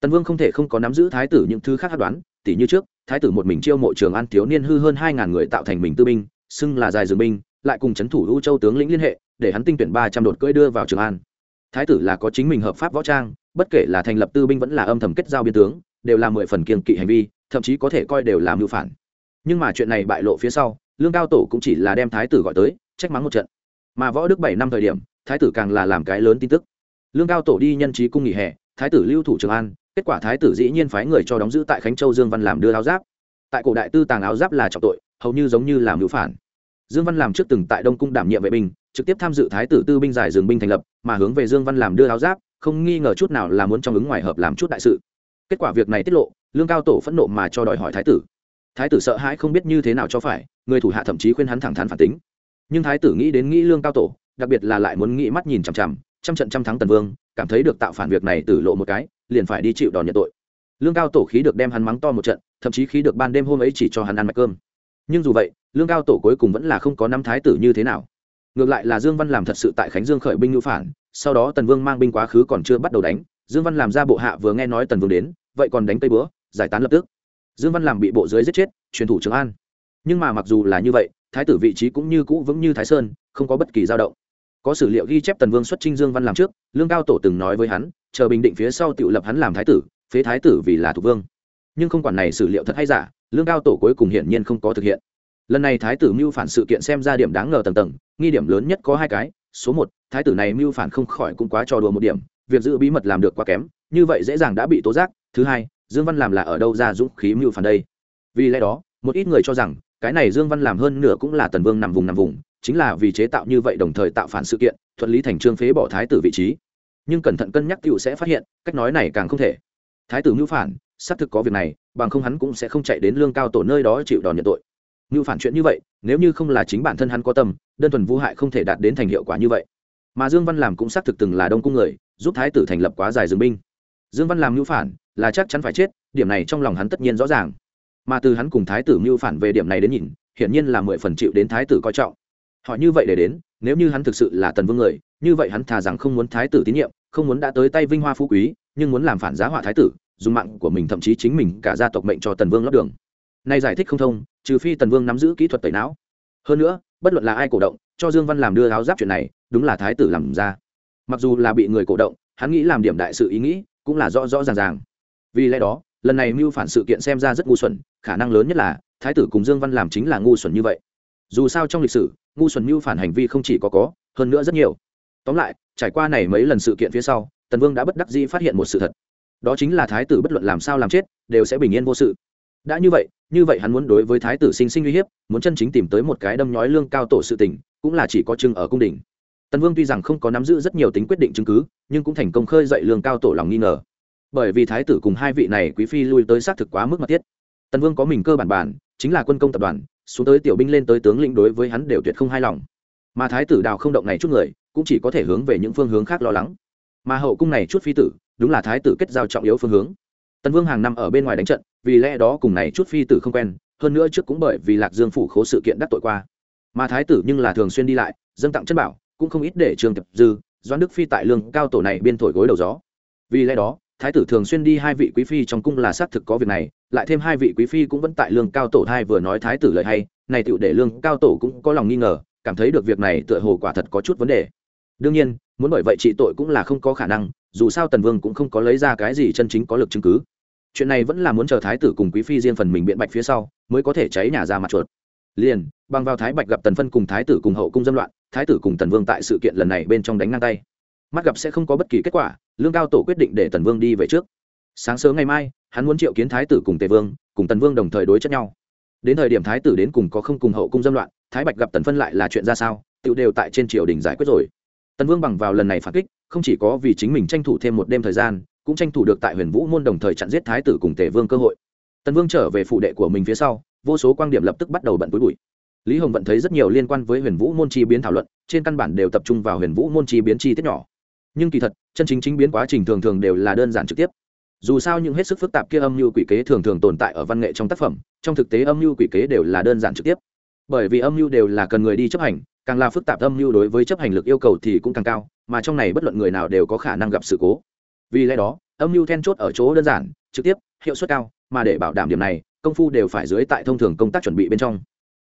Tần vương không thể không có nắm giữ thái tử những thứ khác hát đoán, tỉ như trước, thái tử một mình chiêu mộ trường an thiếu niên hư hơn hai ngàn người tạo thành mình tư binh, xưng là dài dường binh, lại cùng c h ấ n thủ u châu tướng lĩnh liên hệ, để hắn tinh tuyển ba trăm đột cưỡi đưa vào trường an. Thái tử là có chính mình hợp pháp võ trang bất kể là thành lập tư binh vẫn là âm thầm kết giao biên tướng, đều là mười phần kiên kỵ hành vi, thậm chí có thể coi đều là mưu phản. Nhưng mà chuyện này bại lộ phía sau, lương cao tổ cũng chỉ là đem thái tử gọi tới, trách mắng một trận. Mà võ đức bảy năm thời điểm, thái tử càng là làm cái lớn tin tức. Lương cao tổ đi nhân trí cung nghỉ hè, thái tử lưu thủ trường an, kết quả thái tử dĩ nhiên phái người cho đóng giữ tại khánh châu dương văn làm đưa áo giáp. Tại cổ đại tư tàng áo giáp là trọng tội, hầu như giống như làm hữu phản. Dương văn làm trước từng tại đông cung đảm nhiệm vệ binh, trực tiếp tham dự thái tử tư binh giải dường binh thành lập, mà hướng về dương văn làm đưa áo giáp không nghi ngờ chút nào là muốn trong ứng ngoài hợp làm chút đại sự. Kết quả việc này tiết lộ, lương cao tổ phẫn nộ mà cho đòi hỏi thái tử. Thái tử sợ hãi không biết như thế nào cho phải, người thủ hạ thậm chí khuyên hắn thẳng thắn phản tính. Nhưng thái tử nghĩ đến nghĩ lương cao tổ, đặc biệt là lại muốn nghĩ mắt nhìn chằm chằm, trăm trận trăm thắng tần vương, cảm thấy được tạo phản việc này tử lộ một cái, liền phải đi chịu đòn nhận tội. Lương cao tổ khí được đem hắn mắng to một trận, thậm chí khí được ban đêm hôm ấy chỉ cho hắn ăn mạch cơm. Nhưng dù vậy, lương cao tổ cuối cùng vẫn là không có năm thái tử như thế nào ngược lại là dương văn làm thật sự tại khánh dương khởi binh ngữ phản, sau đó tần vương mang binh quá khứ còn chưa bắt đầu đánh, dương văn làm ra bộ hạ vừa nghe nói tần vương đến, vậy còn đánh cây bữa giải tán lập tức. Dương văn làm bị bộ dưới giết chết, truyền thủ trường an. Nhưng mà mặc dù là như vậy, thái tử vị trí cũng như cũ vững như thái sơn, không có bất kỳ dao động. Có sử liệu ghi chép tần vương xuất trinh dương văn làm trước, lương cao tổ từng nói với hắn, chờ bình định phía sau tự lập hắn làm thái tử, phế thái tử vì là thuộc vương. Nhưng không quản này sử liệu thật hay giả, lương cao tổ cuối cùng hiển nhiên không có thực hiện lần này thái tử mưu phản sự kiện xem ra điểm đáng ngờ tầng tầng, nghi điểm lớn nhất có hai cái, số một, thái tử này mưu phản không khỏi cũng quá trò đùa một điểm, việc giữ bí mật làm được quá kém, như vậy dễ dàng đã bị tố giác. Thứ hai, dương văn làm là ở đâu ra dũng khí mưu phản đây? Vì lẽ đó, một ít người cho rằng, cái này dương văn làm hơn nửa cũng là tần vương nằm vùng nằm vùng, chính là vì chế tạo như vậy đồng thời tạo phản sự kiện, thuận lý thành trương phế bỏ thái tử vị trí. Nhưng cẩn thận cân nhắc cựu sẽ phát hiện, cách nói này càng không thể. Thái tử mưu phản, xác thực có việc này, bằng không hắn cũng sẽ không chạy đến lương cao tổ nơi đó chịu đòn nhận tội như phản chuyện như vậy, nếu như không là chính bản thân hắn có tâm, đơn thuần vô hại không thể đạt đến thành hiệu quả như vậy. Mà dương văn làm cũng xác thực từng là đông cung người, giúp thái tử thành lập quá dài dương binh. Dương văn làm mưu phản, là chắc chắn phải chết, điểm này trong lòng hắn tất nhiên rõ ràng. Mà từ hắn cùng thái tử mưu phản về điểm này đến nhìn, hiển nhiên là mười phần chịu đến thái tử coi trọng. Họ như vậy để đến, nếu như hắn thực sự là tần vương người, như vậy hắn thà rằng không muốn thái tử tín nhiệm, không muốn đã tới tay vinh hoa phú quý, nhưng muốn làm phản giá họa thái tử, dùng mạng của mình thậm chí chính mình cả gia tộc mệnh cho tần vương lót đường nay giải thích không thông, trừ phi tần vương nắm giữ kỹ thuật tẩy não. Hơn nữa, bất luận là ai cổ động, cho dương văn làm đưa áo giáp chuyện này, đúng là thái tử làm ra. Mặc dù là bị người cổ động, hắn nghĩ làm điểm đại sự ý nghĩ, cũng là rõ rõ ràng ràng. Vì lẽ đó, lần này mưu phản sự kiện xem ra rất ngu xuẩn, khả năng lớn nhất là, thái tử cùng dương văn làm chính là ngu xuẩn như vậy. Dù sao trong lịch sử, ngu xuẩn mưu phản hành vi không chỉ có có, hơn nữa rất nhiều. Tóm lại, trải qua này mấy lần sự kiện phía sau, tần vương đã bất đắc dĩ phát hiện một sự thật. Đó chính là thái tử bất luận làm sao làm chết, đều sẽ bình yên vô sự đã như vậy như vậy hắn muốn đối với thái tử sinh sinh uy hiếp, muốn chân chính tìm tới một cái đâm nhói lương cao tổ sự tình, cũng là chỉ có chừng ở cung đình. Tần vương tuy rằng không có nắm giữ rất nhiều tính quyết định chứng cứ, nhưng cũng thành công khơi dậy lương cao tổ lòng nghi ngờ. Bởi vì thái tử cùng hai vị này quý phi lui tới xác thực quá mức mật thiết. Tần vương có mình cơ bản bản, chính là quân công tập đoàn, xuống tới tiểu binh lên tới tướng lĩnh đối với hắn đều tuyệt không hài lòng. Mà thái tử đào không động này chút người, cũng chỉ có thể hướng về những phương hướng khác lo lắng. Mà hậu cung này chút phi tử, đúng là thái tử kết giao trọng yếu phương hướng. Tần vương hàng năm ở bên ngoài đánh trận vì lẽ đó cùng này chút phi tử không quen, hơn nữa trước cũng bởi vì lạc dương phủ khố sự kiện đắc tội qua. Mà thái tử nhưng là thường xuyên đi lại, dâng tặng chân bảo, cũng không ít để trường tập dư, doãn đức phi tại lương cao tổ này biên thổi gối đầu gió. Vì lẽ đó, thái tử thường xuyên đi hai vị quý phi trong cung là xác thực có việc này, lại thêm hai vị quý phi cũng vẫn tại lương cao tổ hai vừa nói thái tử lời hay, này tựu để lương cao tổ cũng có lòng nghi ngờ, cảm thấy được việc này tựa hồ quả thật có chút vấn đề. Đương nhiên, muốn bởi vậy trị tội cũng là không có khả năng, dù sao tần vương cũng không có lấy ra cái gì chân chính có lực chứng cứ chuyện này vẫn là muốn chờ thái tử cùng quý phi riêng phần mình biện bạch phía sau, mới có thể cháy nhà ra mặt chuột. Liền, bằng vào thái bạch gặp tần phân cùng thái tử cùng hậu cung dâm loạn, thái tử cùng tần vương tại sự kiện lần này bên trong đánh ngang tay. Mắt gặp sẽ không có bất kỳ kết quả, lương cao tổ quyết định để tần vương đi về trước. Sáng sớm ngày mai, hắn muốn triệu kiến thái tử cùng tề vương, cùng tần vương đồng thời đối chất nhau. Đến thời điểm thái tử đến cùng có không cùng hậu cung dâm loạn, thái bạch gặp tần phân lại là chuyện ra sao tự đều tại trên triều đình giải quyết rồi. Tần vương bằng vào lần này phản kích, không chỉ có vì chính mình tranh thủ thêm một đêm thời gian cũng tranh thủ được tại huyền vũ môn đồng thời chặn giết thái tử cùng tề vương cơ hội. Tần vương trở về phụ đệ của mình phía sau, vô số quan điểm lập tức bắt đầu bận túi bụi. Lý hồng vận thấy rất nhiều liên quan với huyền vũ môn chi biến thảo luận, trên căn bản đều tập trung vào huyền vũ môn chi biến chi tiết nhỏ. Nhưng kỳ thật, chân chính chính biến quá trình thường thường đều là đơn giản trực tiếp. Dù sao những hết sức phức tạp kia âm mưu quỷ kế thường thường tồn tại ở văn nghệ trong tác phẩm, trong thực tế âm mưu quỷ kế đều là đơn giản trực tiếp. Bởi vì âm mưu đều là cần người đi chấp hành, càng là phức tạp âm mưu đối với chấp hành lực yêu cầu thì cũng càng cao, mà trong này bất luận người nào đều có khả năng gặp sự cố vì lẽ đó, âm mưu then chốt ở chỗ đơn giản, trực tiếp, hiệu suất cao, mà để bảo đảm điểm này, công phu đều phải dưới tại thông thường công tác chuẩn bị bên trong.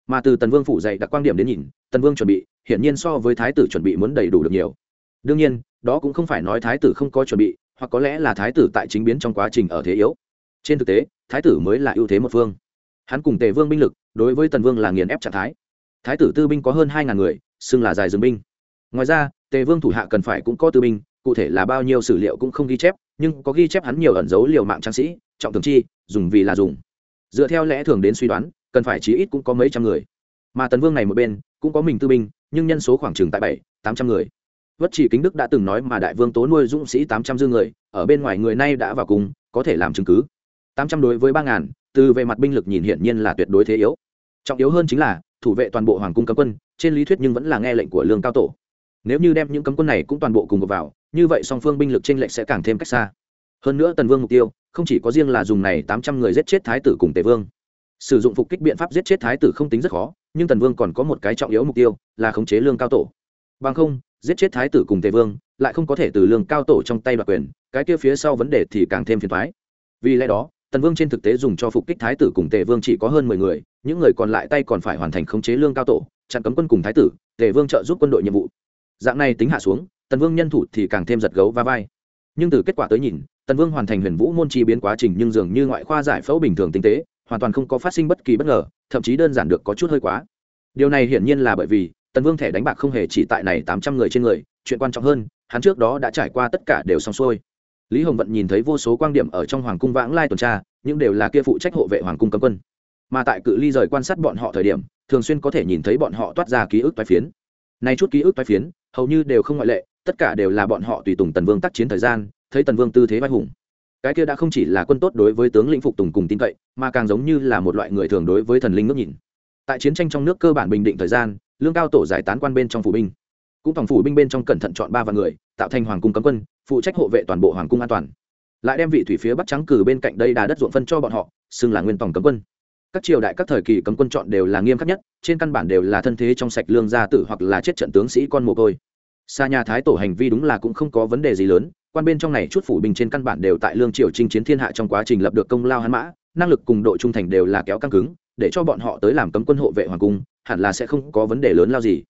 Mà từ tần vương phủ dạy đặc quan điểm đến nhìn, tần vương chuẩn bị, hiển nhiên so với thái tử chuẩn bị muốn đầy đủ được nhiều. Đương nhiên, đó cũng không phải nói thái tử không có chuẩn bị, hoặc có lẽ là thái tử tại chính biến trong quá trình ở thế yếu. Trên thực tế, thái tử mới là ưu thế một phương. Hắn cùng tề vương binh lực, đối với tần vương là nghiền ép trạng thái. Thái tử tư binh có hơn hai ngàn người, xưng là dài dừng binh. Ngoài ra, tề vương thủ hạ cần phải cũng có tư binh cụ thể là bao nhiêu sử liệu cũng không ghi chép nhưng có ghi chép hắn nhiều ẩn dấu liều mạng trang sĩ trọng thường chi dùng vì là dùng. Dựa theo lẽ thường đến suy đoán cần phải chí ít cũng có mấy trăm người. Mà tần vương này một bên cũng có mình tư binh nhưng nhân số khoảng chừng tại bảy tám trăm người. Vất chỉ kính đức đã từng nói mà đại vương tố nuôi dũng sĩ tám trăm dư người ở bên ngoài người nay đã vào cùng có thể làm chứng cứ. Tám trăm đối với ba ngàn từ về mặt binh lực nhìn hiển nhiên là tuyệt đối thế yếu. Trọng yếu hơn chính là thủ vệ toàn bộ hoàng cung cấm quân trên lý thuyết nhưng vẫn là nghe lệnh của lương cao tổ. Nếu như đem những cấm quân này cũng toàn bộ cùng vào, vào như vậy song phương binh lực trên lệch sẽ càng thêm cách xa. Hơn nữa tần vương mục tiêu, không chỉ có riêng là dùng này tám trăm người giết chết thái tử cùng tề vương. Sử dụng phục kích biện pháp giết chết thái tử không tính rất khó, nhưng tần vương còn có một cái trọng yếu mục tiêu, là khống chế lương cao tổ. Bằng không, giết chết thái tử cùng tề vương lại không có thể từ lương cao tổ trong tay đoạt quyền, cái kia phía sau vấn đề thì càng thêm phiền toái. vì lẽ đó, tần vương trên thực tế dùng cho phục kích thái tử cùng tề vương chỉ có hơn mười người, những người còn lại tay còn phải hoàn thành khống chế lương cao tổ, chặn cấm quân cùng thái tử, tề vương trợ giúp quân đội nhiệm vụ. Dạng này tính hạ xuống tần vương nhân thủ thì càng thêm giật gấu và vai. Nhưng từ kết quả tới nhìn, tần vương hoàn thành huyền vũ môn chi biến quá trình nhưng dường như ngoại khoa giải phẫu bình thường tinh tế, hoàn toàn không có phát sinh bất kỳ bất ngờ, thậm chí đơn giản được có chút hơi quá. Điều này hiển nhiên là bởi vì, tần vương thẻ đánh bạc không hề chỉ tại này tám trăm người trên người, chuyện quan trọng hơn, hắn trước đó đã trải qua tất cả đều xong xuôi. Lý hồng vận nhìn thấy vô số quan điểm ở trong hoàng cung vãng lai tuần tra nhưng đều là kia phụ trách hộ vệ hoàng cung cấm quân. Mà tại cự ly rời quan sát bọn họ thời điểm, thường xuyên có thể nhìn thấy bọn họ toát ra ký ức toái phiến nay chút ký ức toái phiến, hầu như đều không ngoại lệ, tất cả đều là bọn họ tùy tùng tần vương tác chiến thời gian, thấy tần vương tư thế vai hùng. Cái kia đã không chỉ là quân tốt đối với tướng lĩnh phục tùng cùng tin cậy, mà càng giống như là một loại người thường đối với thần linh ngước nhìn. Tại chiến tranh trong nước cơ bản bình định thời gian, lương cao tổ giải tán quan bên trong phủ binh. Cũng phòng phủ binh bên trong cẩn thận chọn ba vạn người, tạo thành hoàng cung cấm quân, phụ trách hộ vệ toàn bộ hoàng cung an toàn. Lại đem vị thủy phía bắc trắng cử bên cạnh đây đà đất ruộng phân cho bọn họ, xưng là nguyên tổng cấm quân các triều đại các thời kỳ cấm quân chọn đều là nghiêm khắc nhất, trên căn bản đều là thân thế trong sạch lương gia tử hoặc là chết trận tướng sĩ con mồ côi. Xa nhà thái tổ hành vi đúng là cũng không có vấn đề gì lớn, quan bên trong này chút phủ bình trên căn bản đều tại lương triều chinh chiến thiên hạ trong quá trình lập được công lao hắn mã, năng lực cùng độ trung thành đều là kéo căng cứng, để cho bọn họ tới làm cấm quân hộ vệ hoàng cung, hẳn là sẽ không có vấn đề lớn lao gì.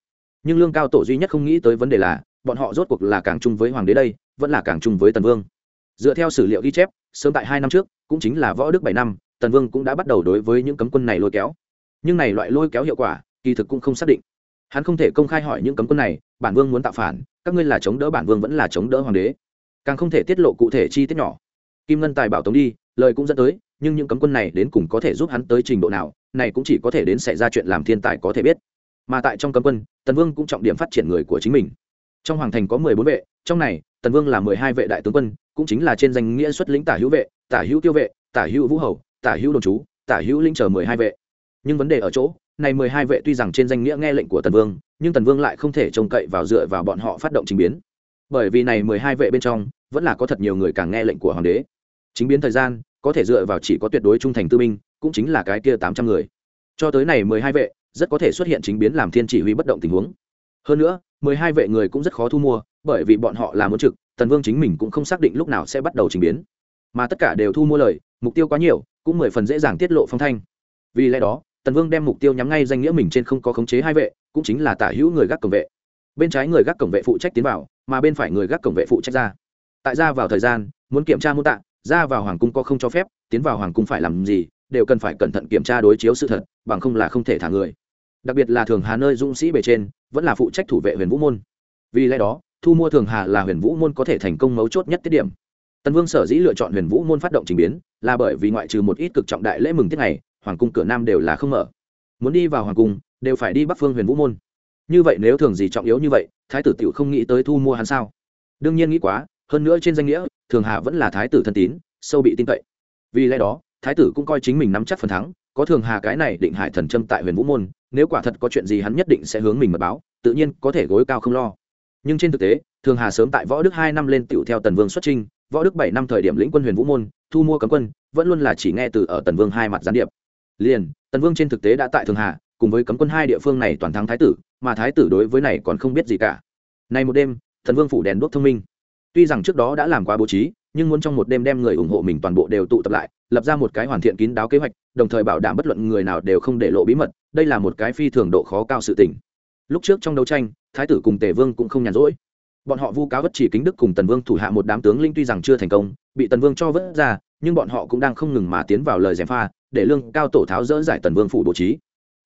Nhưng lương cao tổ duy nhất không nghĩ tới vấn đề là, bọn họ rốt cuộc là càng chung với hoàng đế đây, vẫn là càng chung với tần vương. Dựa theo sử liệu ghi chép, sớm tại hai năm trước, cũng chính là võ đức bảy năm tần vương cũng đã bắt đầu đối với những cấm quân này lôi kéo. Nhưng này loại lôi kéo hiệu quả, kỳ thực cũng không xác định. Hắn không thể công khai hỏi những cấm quân này, bản vương muốn tạo phản, các ngươi là chống đỡ bản vương vẫn là chống đỡ hoàng đế. Càng không thể tiết lộ cụ thể chi tiết nhỏ. Kim ngân tài bảo tống đi, lời cũng dẫn tới, nhưng những cấm quân này đến cùng có thể giúp hắn tới trình độ nào, này cũng chỉ có thể đến xảy ra chuyện làm thiên tài có thể biết. Mà tại trong cấm quân, tần vương cũng trọng điểm phát triển người của chính mình. Trong hoàng thành có mười bốn vệ, trong này, tần vương là mười hai vệ đại tướng quân, cũng chính là trên danh nghĩa xuất lĩnh tả hữu vệ, tả hữu tiêu vệ, tả hữu vũ hầu tả hữu đồn trú, tả hữu linh chờ mười hai vệ. Nhưng vấn đề ở chỗ, này mười hai vệ tuy rằng trên danh nghĩa nghe lệnh của tần vương, nhưng tần vương lại không thể trông cậy vào dựa vào bọn họ phát động trình biến. Bởi vì này mười hai vệ bên trong, vẫn là có thật nhiều người càng nghe lệnh của hoàng đế. Chính biến thời gian, có thể dựa vào chỉ có tuyệt đối trung thành tư binh cũng chính là cái kia tám trăm người. Cho tới này mười hai vệ, rất có thể xuất hiện chính biến làm thiên chỉ huy bất động tình huống. Hơn nữa, mười hai vệ người cũng rất khó thu mua, bởi vì bọn họ là muốn trực, tần vương chính mình cũng không xác định lúc nào sẽ bắt đầu trình biến. Mà tất cả đều thu mua lời mục tiêu quá nhiều, cũng mười phần dễ dàng tiết lộ phong thanh. Vì lẽ đó, tần vương đem mục tiêu nhắm ngay danh nghĩa mình trên không có khống chế hai vệ, cũng chính là tả hữu người gác cổng vệ. Bên trái người gác cổng vệ phụ trách tiến vào, mà bên phải người gác cổng vệ phụ trách ra. Tại ra vào thời gian, muốn kiểm tra mô tạng, ra vào hoàng cung có không cho phép, tiến vào hoàng cung phải làm gì, đều cần phải cẩn thận kiểm tra đối chiếu sự thật, bằng không là không thể thả người. Đặc biệt là thường hà nơi dũng sĩ bề trên, vẫn là phụ trách thủ vệ huyền vũ môn. Vì lẽ đó, thu mua thường hà là huyền vũ môn có thể thành công mấu chốt nhất tiết điểm tần vương sở dĩ lựa chọn huyền vũ môn phát động trình biến, là bởi vì ngoại trừ một ít cực trọng đại lễ mừng tiết này, hoàng cung cửa nam đều là không mở. Muốn đi vào hoàng cung, đều phải đi bắc phương huyền vũ môn. Như vậy nếu thường gì trọng yếu như vậy, thái tử tiểu không nghĩ tới thu mua hắn sao? Đương nhiên nghĩ quá, hơn nữa trên danh nghĩa, thường hà vẫn là thái tử thân tín, sâu bị tin cậy. Vì lẽ đó, thái tử cũng coi chính mình nắm chắc phần thắng, có thường hà cái này định hải thần trâm tại huyền vũ môn, nếu quả thật có chuyện gì hắn nhất định sẽ hướng mình mật báo, tự nhiên có thể gối cao không lo. Nhưng trên thực tế, thường hà sớm tại võ đức hai năm lên tựu theo tần vương xuất trinh võ đức bảy năm thời điểm lĩnh quân huyền vũ môn, thu mua cấm quân, vẫn luôn là chỉ nghe từ ở tần vương hai mặt gián điệp. Liền, tần vương trên thực tế đã tại thường hà, cùng với cấm quân hai địa phương này toàn thắng thái tử, mà thái tử đối với này còn không biết gì cả. Nay một đêm tần vương phủ đèn đuốc thông minh. Tuy rằng trước đó đã làm quá bố trí, nhưng muốn trong một đêm đem người ủng hộ mình toàn bộ đều tụ tập lại, lập ra một cái hoàn thiện kín đáo kế hoạch, đồng thời bảo đảm bất luận người nào đều không để lộ bí mật, đây là một cái phi thường độ khó cao sự tình. Lúc trước trong đấu tranh, thái tử cùng tề vương cũng không nhàn rỗi bọn họ vu cáo bất chỉ kính đức cùng tần vương thủ hạ một đám tướng linh tuy rằng chưa thành công, bị tần vương cho vớt ra, nhưng bọn họ cũng đang không ngừng mà tiến vào lời gièm pha, để lương cao tổ tháo dỡ giải tần vương phủ bố trí.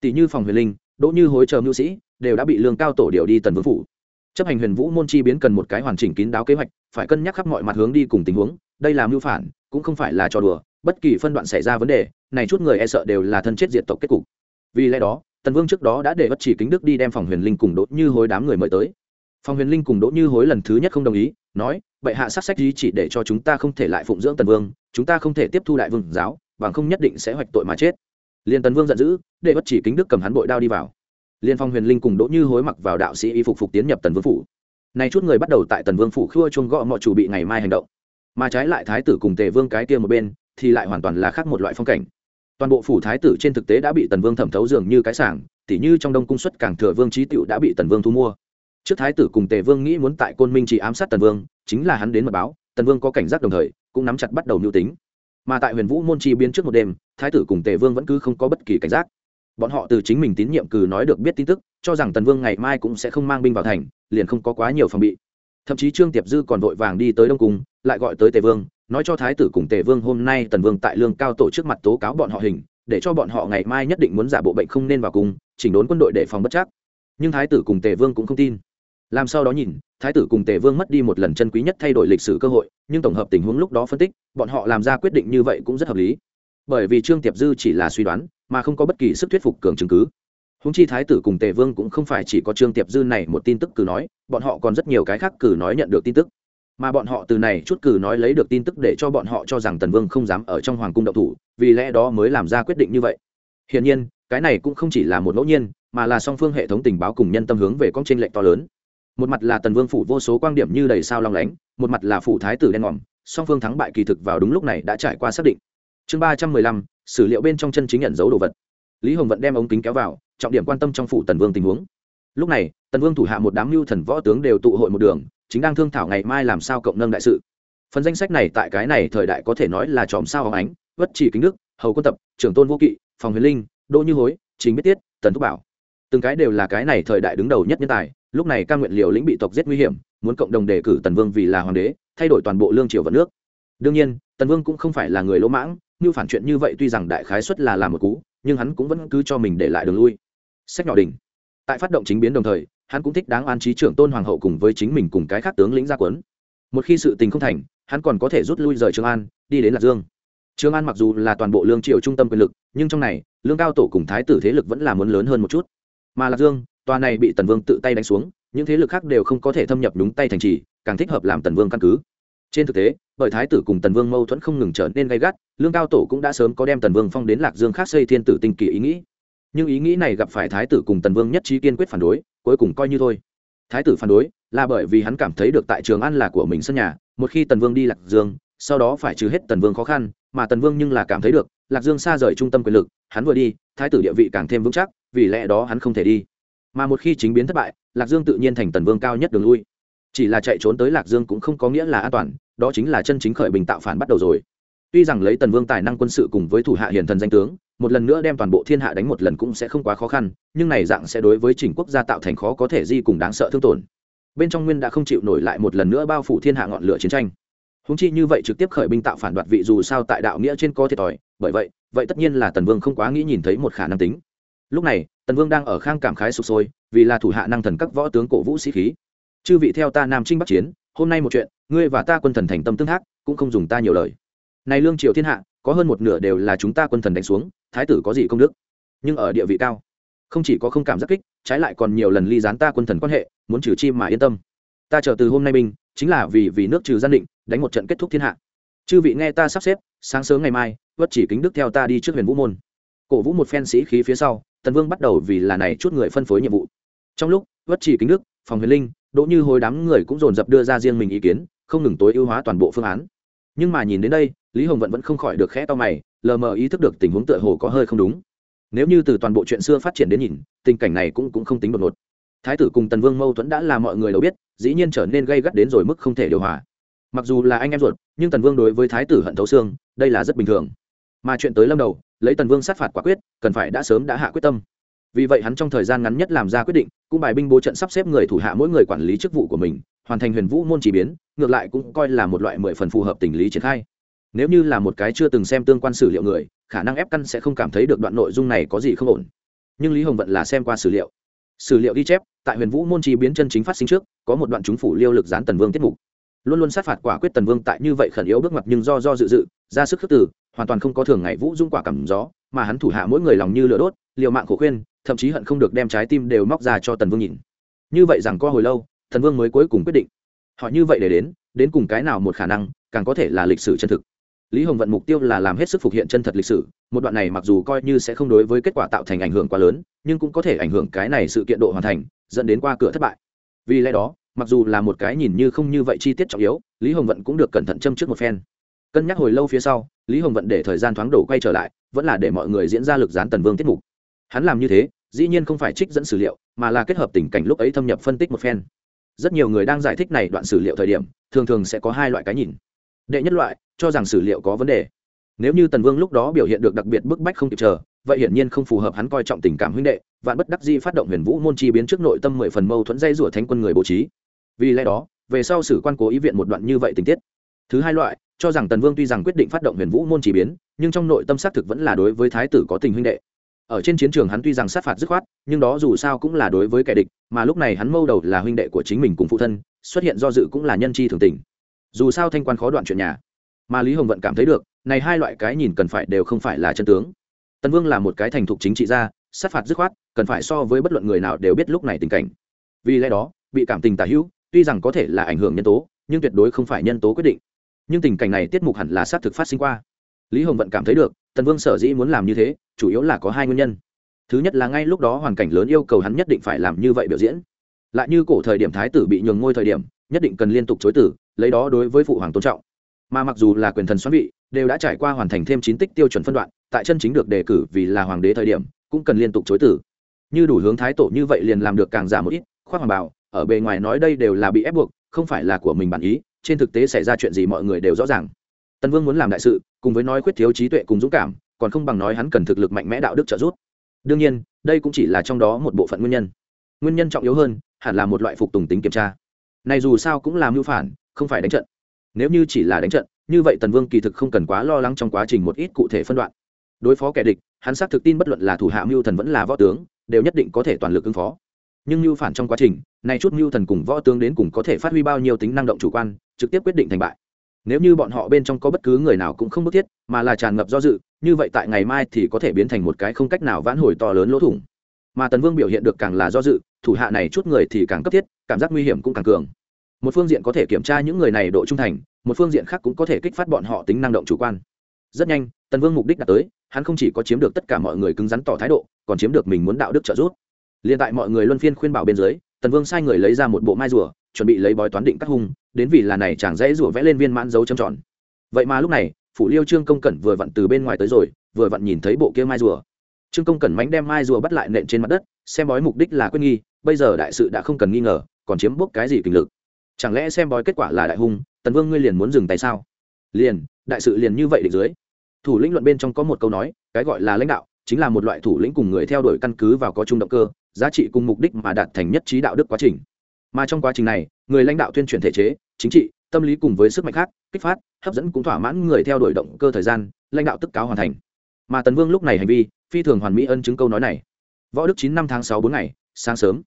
Tỷ như phòng huyền linh, đỗ như hối chờ mưu sĩ, đều đã bị lương cao tổ điều đi tần vương phủ. Chấp hành huyền vũ môn chi biến cần một cái hoàn chỉnh kín đáo kế hoạch, phải cân nhắc khắp mọi mặt hướng đi cùng tình huống, đây là mưu phản, cũng không phải là trò đùa, bất kỳ phân đoạn xảy ra vấn đề, này chút người e sợ đều là thân chết diệt tộc kết cục. Vì lẽ đó, tần vương trước đó đã để bất chỉ kính đức đi đem phòng huyền linh cùng đỗ như hối đám người mời tới. Phong huyền linh cùng đỗ như hối lần thứ nhất không đồng ý, nói, bệ hạ sát sách ý chỉ để cho chúng ta không thể lại phụng dưỡng tần vương, chúng ta không thể tiếp thu đại vương giáo, bằng không nhất định sẽ hoạch tội mà chết. Liền tần vương giận dữ để bất chỉ kính đức cầm hắn bội đao đi vào. Liên phong huyền linh cùng đỗ như hối mặc vào đạo sĩ y phục phục tiến nhập tần vương phủ. Nay chút người bắt đầu tại tần vương phủ khua chuông gõ mọi chủ bị ngày mai hành động. Mà trái lại thái tử cùng tề vương cái kia một bên, thì lại hoàn toàn là khác một loại phong cảnh. Toàn bộ phủ thái tử trên thực tế đã bị tần vương thẩm thấu dường như cái sảng, tỉ như trong đông cung xuất cảng thừa vương trí tựu đã bị tần vương thu mua trước thái tử cùng tề vương nghĩ muốn tại côn minh chỉ ám sát tần vương, chính là hắn đến mật báo, tần vương có cảnh giác đồng thời, cũng nắm chặt bắt đầu mưu tính. Mà tại huyền vũ môn chi biến trước một đêm, thái tử cùng tề vương vẫn cứ không có bất kỳ cảnh giác. Bọn họ từ chính mình tín nhiệm cử nói được biết tin tức, cho rằng tần vương ngày mai cũng sẽ không mang binh vào thành, liền không có quá nhiều phòng bị. Thậm chí trương tiệp dư còn vội vàng đi tới đông cung, lại gọi tới tề vương, nói cho thái tử cùng tề vương hôm nay tần vương tại lương cao tổ trước mặt tố cáo bọn họ hình, để cho bọn họ ngày mai nhất định muốn giả bộ bệnh không nên vào cung, chỉnh đốn quân đội để phòng bất chắc. Nhưng thái tử cùng tề vương cũng không tin làm sau đó nhìn, thái tử cùng tề vương mất đi một lần chân quý nhất thay đổi lịch sử cơ hội, nhưng tổng hợp tình huống lúc đó phân tích, bọn họ làm ra quyết định như vậy cũng rất hợp lý. Bởi vì trương tiệp dư chỉ là suy đoán, mà không có bất kỳ sức thuyết phục cường chứng cứ. Húng chi thái tử cùng tề vương cũng không phải chỉ có trương tiệp dư này một tin tức cử nói, bọn họ còn rất nhiều cái khác cử nói nhận được tin tức. Mà bọn họ từ này chút cử nói lấy được tin tức để cho bọn họ cho rằng tần vương không dám ở trong hoàng cung động thủ, vì lẽ đó mới làm ra quyết định như vậy. Hiển nhiên, cái này cũng không chỉ là một ngẫu nhiên, mà là song phương hệ thống tình báo cùng nhân tâm hướng về con tranh lệnh to lớn một mặt là tần vương phủ vô số quan điểm như đầy sao long lánh, một mặt là phủ thái tử đen ngòm, song phương thắng bại kỳ thực vào đúng lúc này đã trải qua xác định. Chương ba trăm mười lăm sử liệu bên trong chân chính nhận dấu đồ vật. Lý hồng vận đem ống kính kéo vào, trọng điểm quan tâm trong phủ tần vương tình huống. Lúc này, tần vương thủ hạ một đám mưu thần võ tướng đều tụ hội một đường, chính đang thương thảo ngày mai làm sao cộng nâng đại sự. Phần danh sách này tại cái này thời đại có thể nói là chòm sao hóng ánh, vất chỉ kính đức, hầu quân tập, trưởng tôn vô kỵ, phòng huyền linh, đỗ như hối chính biết tiết, tần thúc bảo. Từng cái đều là cái này thời đại đứng đầu nhất nhân tài lúc này ca nguyện liều lĩnh bị tộc giết nguy hiểm, muốn cộng đồng đề cử tần vương vì là hoàng đế, thay đổi toàn bộ lương triều vận nước. Đương nhiên, tần vương cũng không phải là người lỗ mãng, như phản chuyện như vậy tuy rằng đại khái xuất là làm một cú, nhưng hắn cũng vẫn cứ cho mình để lại đường lui. Sách nhỏ đình tại phát động chính biến đồng thời, hắn cũng thích đáng an trí trưởng tôn hoàng hậu cùng với chính mình cùng cái khác tướng lĩnh gia quấn một khi sự tình không thành, hắn còn có thể rút lui rời trường an, đi đến lạc dương. Trường an mặc dù là toàn bộ lương triều trung tâm quyền lực, nhưng trong này, lương cao tổ cùng thái tử thế lực vẫn là muốn lớn hơn một chút. Mà lạc dương tòa này bị tần vương tự tay đánh xuống, những thế lực khác đều không có thể thâm nhập đúng tay thành trì, càng thích hợp làm tần vương căn cứ. Trên thực tế, bởi thái tử cùng tần vương mâu thuẫn không ngừng trở nên gay gắt, lương cao tổ cũng đã sớm có đem tần vương phong đến lạc dương khác xây thiên tử tinh kỳ ý nghĩ. Nhưng ý nghĩ này gặp phải thái tử cùng tần vương nhất trí kiên quyết phản đối, cuối cùng coi như thôi. Thái tử phản đối là bởi vì hắn cảm thấy được tại trường an là của mình sân nhà, một khi tần vương đi lạc dương, sau đó phải trừ hết tần vương khó khăn, mà tần vương nhưng là cảm thấy được, lạc dương xa rời trung tâm quyền lực, hắn vừa đi, thái tử địa vị càng thêm vững chắc, vì lẽ đó hắn không thể đi mà một khi chính biến thất bại, lạc dương tự nhiên thành tần vương cao nhất đường lui. Chỉ là chạy trốn tới lạc dương cũng không có nghĩa là an toàn, đó chính là chân chính khởi bình tạo phản bắt đầu rồi. Tuy rằng lấy tần vương tài năng quân sự cùng với thủ hạ hiền thần danh tướng, một lần nữa đem toàn bộ thiên hạ đánh một lần cũng sẽ không quá khó khăn, nhưng này dạng sẽ đối với chỉnh quốc gia tạo thành khó có thể di cùng đáng sợ thương tổn. Bên trong nguyên đã không chịu nổi lại một lần nữa bao phủ thiên hạ ngọn lửa chiến tranh. Húng chi như vậy trực tiếp khởi binh tạo phản đoạt vị dù sao tại đạo nghĩa trên có thiệt thòi, bởi vậy vậy tất nhiên là tần vương không quá nghĩ nhìn thấy một khả năng tính. Lúc này tần vương đang ở khang cảm khái sụp sôi, vì là thủ hạ năng thần các võ tướng cổ vũ sĩ khí. Chư vị theo ta nam trinh bắc chiến, hôm nay một chuyện, ngươi và ta quân thần thành tâm tương thác cũng không dùng ta nhiều lời. Này lương triều thiên hạ, có hơn một nửa đều là chúng ta quân thần đánh xuống, thái tử có gì công đức? Nhưng ở địa vị cao, không chỉ có không cảm giác kích, trái lại còn nhiều lần ly gián ta quân thần quan hệ, muốn trừ chi mà yên tâm. Ta chờ từ hôm nay binh chính là vì vì nước trừ gian định, đánh một trận kết thúc thiên hạ. Chư vị nghe ta sắp xếp, sáng sớm ngày mai, vất chỉ kính đức theo ta đi trước huyền vũ môn cổ vũ một phen sĩ khí phía sau, tần vương bắt đầu vì là này chút người phân phối nhiệm vụ. Trong lúc, vất chỉ kính đức, phòng huyền linh, đỗ như hồi đám người cũng dồn dập đưa ra riêng mình ý kiến, không ngừng tối ưu hóa toàn bộ phương án. Nhưng mà nhìn đến đây, lý hồng vận vẫn không khỏi được khẽ to mày, lờ mờ ý thức được tình huống tựa hồ có hơi không đúng. Nếu như từ toàn bộ chuyện xưa phát triển đến nhìn, tình cảnh này cũng cũng không tính đột ngột. Thái tử cùng tần vương mâu thuẫn đã là mọi người đều biết, dĩ nhiên trở nên gây gắt đến rồi mức không thể điều hòa. Mặc dù là anh em ruột, nhưng tần vương đối với thái tử hận thấu xương, đây là rất bình thường. Mà chuyện tới lâm đầu lấy tần vương sát phạt quả quyết, cần phải đã sớm đã hạ quyết tâm. Vì vậy hắn trong thời gian ngắn nhất làm ra quyết định, cũng bài binh bố trận sắp xếp người thủ hạ mỗi người quản lý chức vụ của mình, hoàn thành huyền vũ môn chỉ biến, ngược lại cũng coi là một loại mười phần phù hợp tình lý triển khai. Nếu như là một cái chưa từng xem tương quan sử liệu người, khả năng ép căn sẽ không cảm thấy được đoạn nội dung này có gì không ổn. Nhưng lý hồng vận là xem qua sử liệu. Sử liệu ghi chép, tại huyền vũ môn chi biến chân chính phát sinh trước, có một đoạn chúng phủ liêu lực gián tần vương tiết mục. Luôn luôn sát phạt quả quyết tần vương tại như vậy khẩn yếu bước mặt nhưng do do dự dự, ra sức khước từ hoàn toàn không có thường ngày vũ dung quả cảm gió, mà hắn thủ hạ mỗi người lòng như lửa đốt, liều mạng khổ khuyên, thậm chí hận không được đem trái tim đều móc ra cho tần vương nhìn. Như vậy rằng qua hồi lâu, tần vương mới cuối cùng quyết định. Họ như vậy để đến đến cùng cái nào một khả năng, càng có thể là lịch sử chân thực. Lý hồng vận mục tiêu là làm hết sức phục hiện chân thật lịch sử, một đoạn này mặc dù coi như sẽ không đối với kết quả tạo thành ảnh hưởng quá lớn, nhưng cũng có thể ảnh hưởng cái này sự kiện độ hoàn thành, dẫn đến qua cửa thất bại. Vì lẽ đó, mặc dù là một cái nhìn như không như vậy chi tiết trọng yếu, lý hồng vận cũng được cẩn thận châm trước một phen cân nhắc hồi lâu phía sau, lý hồng vận để thời gian thoáng đổ quay trở lại, vẫn là để mọi người diễn ra lực gián tần vương tiết mục. Hắn làm như thế, dĩ nhiên không phải trích dẫn sử liệu, mà là kết hợp tình cảnh lúc ấy thâm nhập phân tích một phen. Rất nhiều người đang giải thích này đoạn sử liệu thời điểm, thường thường sẽ có hai loại cái nhìn. Đệ nhất loại, cho rằng sử liệu có vấn đề. Nếu như tần vương lúc đó biểu hiện được đặc biệt bức bách không kịp chờ, vậy hiển nhiên không phù hợp hắn coi trọng tình cảm huynh đệ, vạn bất đắc di phát động huyền vũ môn chi biến trước nội tâm mười phần mâu thuẫn dây rủa thánh quân người bố trí. Vì lẽ đó, về sau sử quan cố ý viện một đoạn như vậy tình tiết. Thứ hai loại cho rằng tần vương tuy rằng quyết định phát động huyền vũ môn chỉ biến, nhưng trong nội tâm xác thực vẫn là đối với thái tử có tình huynh đệ. Ở trên chiến trường hắn tuy rằng sát phạt dứt khoát, nhưng đó dù sao cũng là đối với kẻ địch, mà lúc này hắn mâu đầu là huynh đệ của chính mình cùng phụ thân, xuất hiện do dự cũng là nhân chi thường tình. Dù sao thanh quan khó đoạn chuyện nhà. Mà lý hồng vận cảm thấy được, này hai loại cái nhìn cần phải đều không phải là chân tướng. Tần vương là một cái thành thục chính trị gia, sát phạt dứt khoát, cần phải so với bất luận người nào đều biết lúc này tình cảnh. Vì lẽ đó, bị cảm tình tả hữu, tuy rằng có thể là ảnh hưởng nhân tố, nhưng tuyệt đối không phải nhân tố quyết định nhưng tình cảnh này tiết mục hẳn là xác thực phát sinh qua. Lý hồng vận cảm thấy được, tần vương sở dĩ muốn làm như thế, chủ yếu là có hai nguyên nhân. Thứ nhất là ngay lúc đó hoàn cảnh lớn yêu cầu hắn nhất định phải làm như vậy biểu diễn. Lại như cổ thời điểm thái tử bị nhường ngôi thời điểm, nhất định cần liên tục chối tử, lấy đó đối với phụ hoàng tôn trọng. Mà mặc dù là quyền thần xoắn vị, đều đã trải qua hoàn thành thêm chín tích tiêu chuẩn phân đoạn, tại chân chính được đề cử vì là hoàng đế thời điểm, cũng cần liên tục chối tử. Như đủ hướng thái tổ như vậy liền làm được càng giả một ít, khoác hoàng bảo ở bề ngoài nói đây đều là bị ép buộc, không phải là của mình bản ý trên thực tế xảy ra chuyện gì mọi người đều rõ ràng. Tần vương muốn làm đại sự, cùng với nói khuyết thiếu trí tuệ cùng dũng cảm, còn không bằng nói hắn cần thực lực mạnh mẽ đạo đức trợ giúp. Đương nhiên, đây cũng chỉ là trong đó một bộ phận nguyên nhân. Nguyên nhân trọng yếu hơn, hẳn là một loại phục tùng tính kiểm tra. Này dù sao cũng là mưu phản, không phải đánh trận. Nếu như chỉ là đánh trận, như vậy tần vương kỳ thực không cần quá lo lắng trong quá trình một ít cụ thể phân đoạn. Đối phó kẻ địch, hắn xác thực tin bất luận là thủ hạ mưu thần vẫn là võ tướng, đều nhất định có thể toàn lực ứng phó nhưng mưu phản trong quá trình này chút mưu thần cùng võ tướng đến cùng có thể phát huy bao nhiêu tính năng động chủ quan, trực tiếp quyết định thành bại. Nếu như bọn họ bên trong có bất cứ người nào cũng không bức thiết, mà là tràn ngập do dự, như vậy tại ngày mai thì có thể biến thành một cái không cách nào vãn hồi to lớn lỗ thủng. Mà tần vương biểu hiện được càng là do dự, thủ hạ này chút người thì càng cấp thiết, cảm giác nguy hiểm cũng càng cường. Một phương diện có thể kiểm tra những người này độ trung thành, một phương diện khác cũng có thể kích phát bọn họ tính năng động chủ quan. Rất nhanh, tần vương mục đích đạt tới, hắn không chỉ có chiếm được tất cả mọi người cứng rắn tỏ thái độ, còn chiếm được mình muốn đạo đức trợ giúp liền tại mọi người luân phiên khuyên bảo bên dưới, tần vương sai người lấy ra một bộ mai rùa, chuẩn bị lấy bói toán định cắt hung, đến vì là này chẳng dễ rùa vẽ lên viên mãn dấu trầm tròn. Vậy mà lúc này, phủ liêu trương công cẩn vừa vặn từ bên ngoài tới rồi, vừa vặn nhìn thấy bộ kia mai rùa. Trương công cẩn mánh đem mai rùa bắt lại nện trên mặt đất, xem bói mục đích là quyết nghi, bây giờ đại sự đã không cần nghi ngờ, còn chiếm bốc cái gì kinh lực? Chẳng lẽ xem bói kết quả là đại hung, tần vương ngươi liền muốn dừng tay sao? Liền, đại sự liền như vậy định dưới. Thủ lĩnh luận bên trong có một câu nói, cái gọi là lãnh đạo, chính là một loại thủ lĩnh cùng người theo đuổi căn cứ vào có chung động cơ giá trị cùng mục đích mà đạt thành nhất trí đạo đức quá trình. Mà trong quá trình này, người lãnh đạo tuyên truyền thể chế, chính trị, tâm lý cùng với sức mạnh khác, kích phát, hấp dẫn cũng thỏa mãn người theo đuổi động cơ thời gian, lãnh đạo tức cáo hoàn thành. Mà tần vương lúc này hành vi, phi thường hoàn mỹ ân chứng câu nói này. Võ đức chín năm tháng sáu bốn ngày, sáng sớm.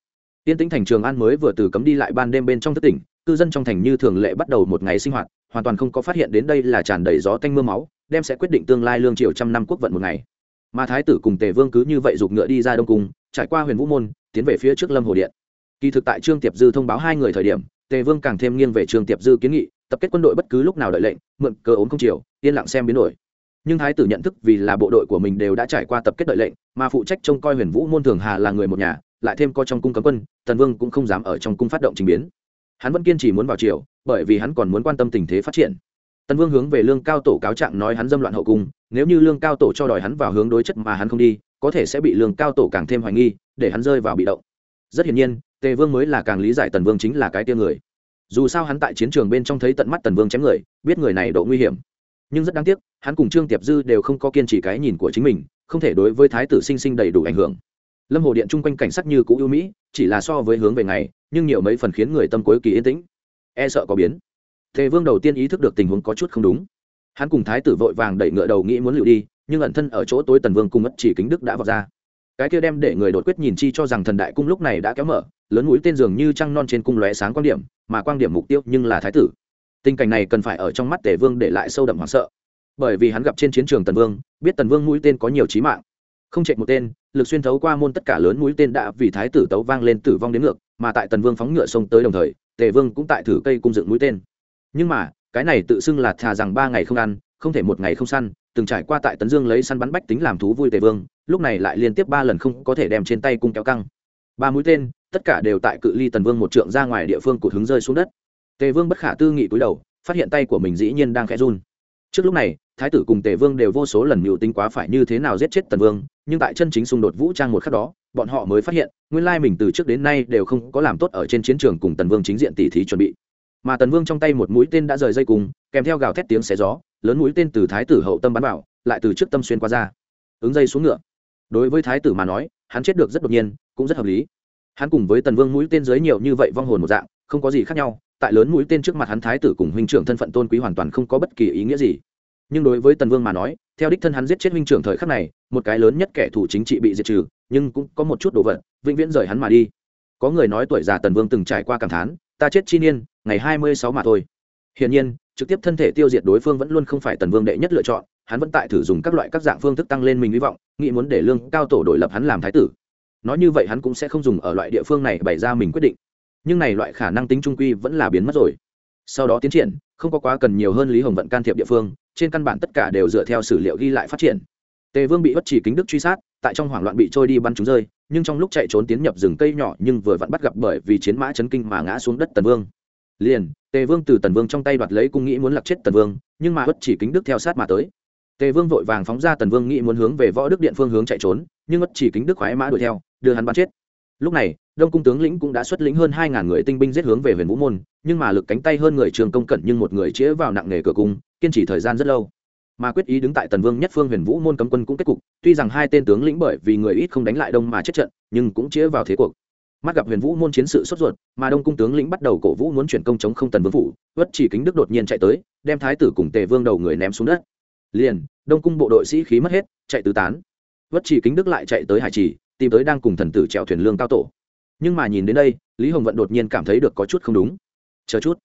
Tiên tĩnh thành trường an mới vừa từ cấm đi lại ban đêm bên trong thất tỉnh, cư dân trong thành như thường lệ bắt đầu một ngày sinh hoạt, hoàn toàn không có phát hiện đến đây là tràn đầy gió tanh mưa máu, đem sẽ quyết định tương lai lương triều trăm năm quốc vận một ngày. Mà thái tử cùng tề vương cứ như vậy giục ngựa đi ra đông cung trải qua huyền vũ môn, tiến về phía trước lâm hồ điện. Kỳ thực tại trương tiệp dư thông báo hai người thời điểm, tề vương càng thêm nghiêng về trương tiệp dư kiến nghị, tập kết quân đội bất cứ lúc nào đợi lệnh, mượn cơ ốm không chiều, yên lặng xem biến đổi. Nhưng thái tử nhận thức vì là bộ đội của mình đều đã trải qua tập kết đợi lệnh, mà phụ trách trông coi huyền vũ môn thường hà là người một nhà, lại thêm coi trong cung cấm quân, tần vương cũng không dám ở trong cung phát động trình biến. Hắn vẫn kiên trì muốn vào triều, bởi vì hắn còn muốn quan tâm tình thế phát triển. Tần vương hướng về lương cao tổ cáo trạng nói hắn dâm loạn hậu cung, nếu như lương cao tổ cho đòi hắn vào hướng đối chất mà hắn không đi có thể sẽ bị lương cao tổ càng thêm hoài nghi, để hắn rơi vào bị động. Rất hiển nhiên, tề vương mới là càng lý giải tần vương chính là cái tia người. Dù sao hắn tại chiến trường bên trong thấy tận mắt tần vương chém người, biết người này độ nguy hiểm. Nhưng rất đáng tiếc, hắn cùng trương tiệp dư đều không có kiên trì cái nhìn của chính mình, không thể đối với thái tử sinh sinh đầy đủ ảnh hưởng. Lâm hồ điện chung quanh cảnh sắc như cũ ưu mỹ, chỉ là so với hướng về ngày, nhưng nhiều mấy phần khiến người tâm cuối kỳ yên tĩnh. E sợ có biến. Tề vương đầu tiên ý thức được tình huống có chút không đúng. Hắn cùng thái tử vội vàng đẩy ngựa đầu nghĩ muốn lựu đi nhưng ẩn thân ở chỗ tối tần vương cung mất chỉ kính đức đã vọt ra. Cái kia đem để người đột quyết nhìn chi cho rằng thần đại cung lúc này đã kéo mở, lớn mũi tên dường như trăng non trên cung lóe sáng quan điểm, mà quan điểm mục tiêu nhưng là thái tử. Tình cảnh này cần phải ở trong mắt tề vương để lại sâu đậm hoảng sợ. Bởi vì hắn gặp trên chiến trường tần vương, biết tần vương mũi tên có nhiều trí mạng. Không chạy một tên, lực xuyên thấu qua môn tất cả lớn mũi tên đã vì thái tử tấu vang lên tử vong đến ngược, mà tại tần vương phóng ngựa sông tới đồng thời, tề vương cũng tại thử cây cung dựng mũi tên. Nhưng mà, cái này tự xưng là thà rằng ba ngày không ăn, không thể một ngày không săn từng trải qua tại tấn dương lấy săn bắn bách tính làm thú vui tề vương, lúc này lại liên tiếp ba lần không có thể đem trên tay cung kéo căng. Ba mũi tên, tất cả đều tại cự ly tần vương một trượng ra ngoài địa phương cụt hứng rơi xuống đất. Tề vương bất khả tư nghị cúi đầu, phát hiện tay của mình dĩ nhiên đang khẽ run. Trước lúc này, thái tử cùng tề vương đều vô số lần mưu tính quá phải như thế nào giết chết tần vương, nhưng tại chân chính xung đột vũ trang một khắc đó, bọn họ mới phát hiện, nguyên lai mình từ trước đến nay đều không có làm tốt ở trên chiến trường cùng tần vương chính diện tỉ thí chuẩn bị. Mà tần vương trong tay một mũi tên đã rời dây cùng, kèm theo gào thét tiếng xé gió lớn mũi tên từ thái tử hậu tâm bắn vào, lại từ trước tâm xuyên qua ra. Ứng dây xuống ngựa. Đối với thái tử mà nói, hắn chết được rất đột nhiên, cũng rất hợp lý. Hắn cùng với tần vương mũi tên dưới nhiều như vậy vong hồn một dạng, không có gì khác nhau. Tại lớn mũi tên trước mặt hắn thái tử cùng huynh trưởng thân phận tôn quý hoàn toàn không có bất kỳ ý nghĩa gì. Nhưng đối với tần vương mà nói, theo đích thân hắn giết chết huynh trưởng thời khắc này, một cái lớn nhất kẻ thù chính trị bị diệt trừ, nhưng cũng có một chút đồ vật, vĩnh viễn rời hắn mà đi. Có người nói tuổi già tần vương từng trải qua cảm thán, ta chết chi niên, ngày hai mươi sáu mà thôi. Hiển nhiên trực tiếp thân thể tiêu diệt đối phương vẫn luôn không phải tần vương đệ nhất lựa chọn, hắn vẫn tại thử dùng các loại các dạng phương thức tăng lên mình hy vọng, nghĩ muốn để lương cao tổ đổi lập hắn làm thái tử. Nói như vậy hắn cũng sẽ không dùng ở loại địa phương này bày ra mình quyết định. Nhưng này loại khả năng tính trung quy vẫn là biến mất rồi. Sau đó tiến triển, không có quá cần nhiều hơn lý hồng vận can thiệp địa phương, trên căn bản tất cả đều dựa theo sử liệu ghi lại phát triển. Tề vương bị bất chỉ kính đức truy sát, tại trong hoảng loạn bị trôi đi bắn trúng rơi, nhưng trong lúc chạy trốn tiến nhập rừng cây nhỏ nhưng vừa vặn bắt gặp bởi vì chiến mã chấn kinh mà ngã xuống đất tần vương liền, tề vương từ tần vương trong tay đoạt lấy cung nghĩ muốn lặc chết tần vương, nhưng mà bất chỉ kính đức theo sát mà tới. Tề vương vội vàng phóng ra tần vương nghĩ muốn hướng về võ đức điện phương hướng chạy trốn, nhưng bất chỉ kính đức khoái mã đuổi theo, đưa hắn bắn chết. Lúc này, đông cung tướng lĩnh cũng đã xuất lĩnh hơn hai ngàn người tinh binh giết hướng về huyền vũ môn, nhưng mà lực cánh tay hơn người trường công cẩn nhưng một người chĩa vào nặng nghề cửa cung, kiên trì thời gian rất lâu. Mà quyết ý đứng tại tần vương nhất phương huyền vũ môn cấm quân cũng kết cục, tuy rằng hai tên tướng lĩnh bởi vì người ít không đánh lại đông mà chết trận, nhưng cũng chĩa vào thế cuộc mắt gặp huyền vũ môn chiến sự sốt ruột, mà đông cung tướng lĩnh bắt đầu cổ vũ muốn chuyển công chống không tần vương phủ, vất chỉ kính đức đột nhiên chạy tới, đem thái tử cùng tề vương đầu người ném xuống đất. Liền, đông cung bộ đội sĩ khí mất hết, chạy tứ tán. Vất chỉ kính đức lại chạy tới hải trì, tìm tới đang cùng thần tử trèo thuyền lương cao tổ. Nhưng mà nhìn đến đây, lý hồng vận đột nhiên cảm thấy được có chút không đúng. Chờ chút.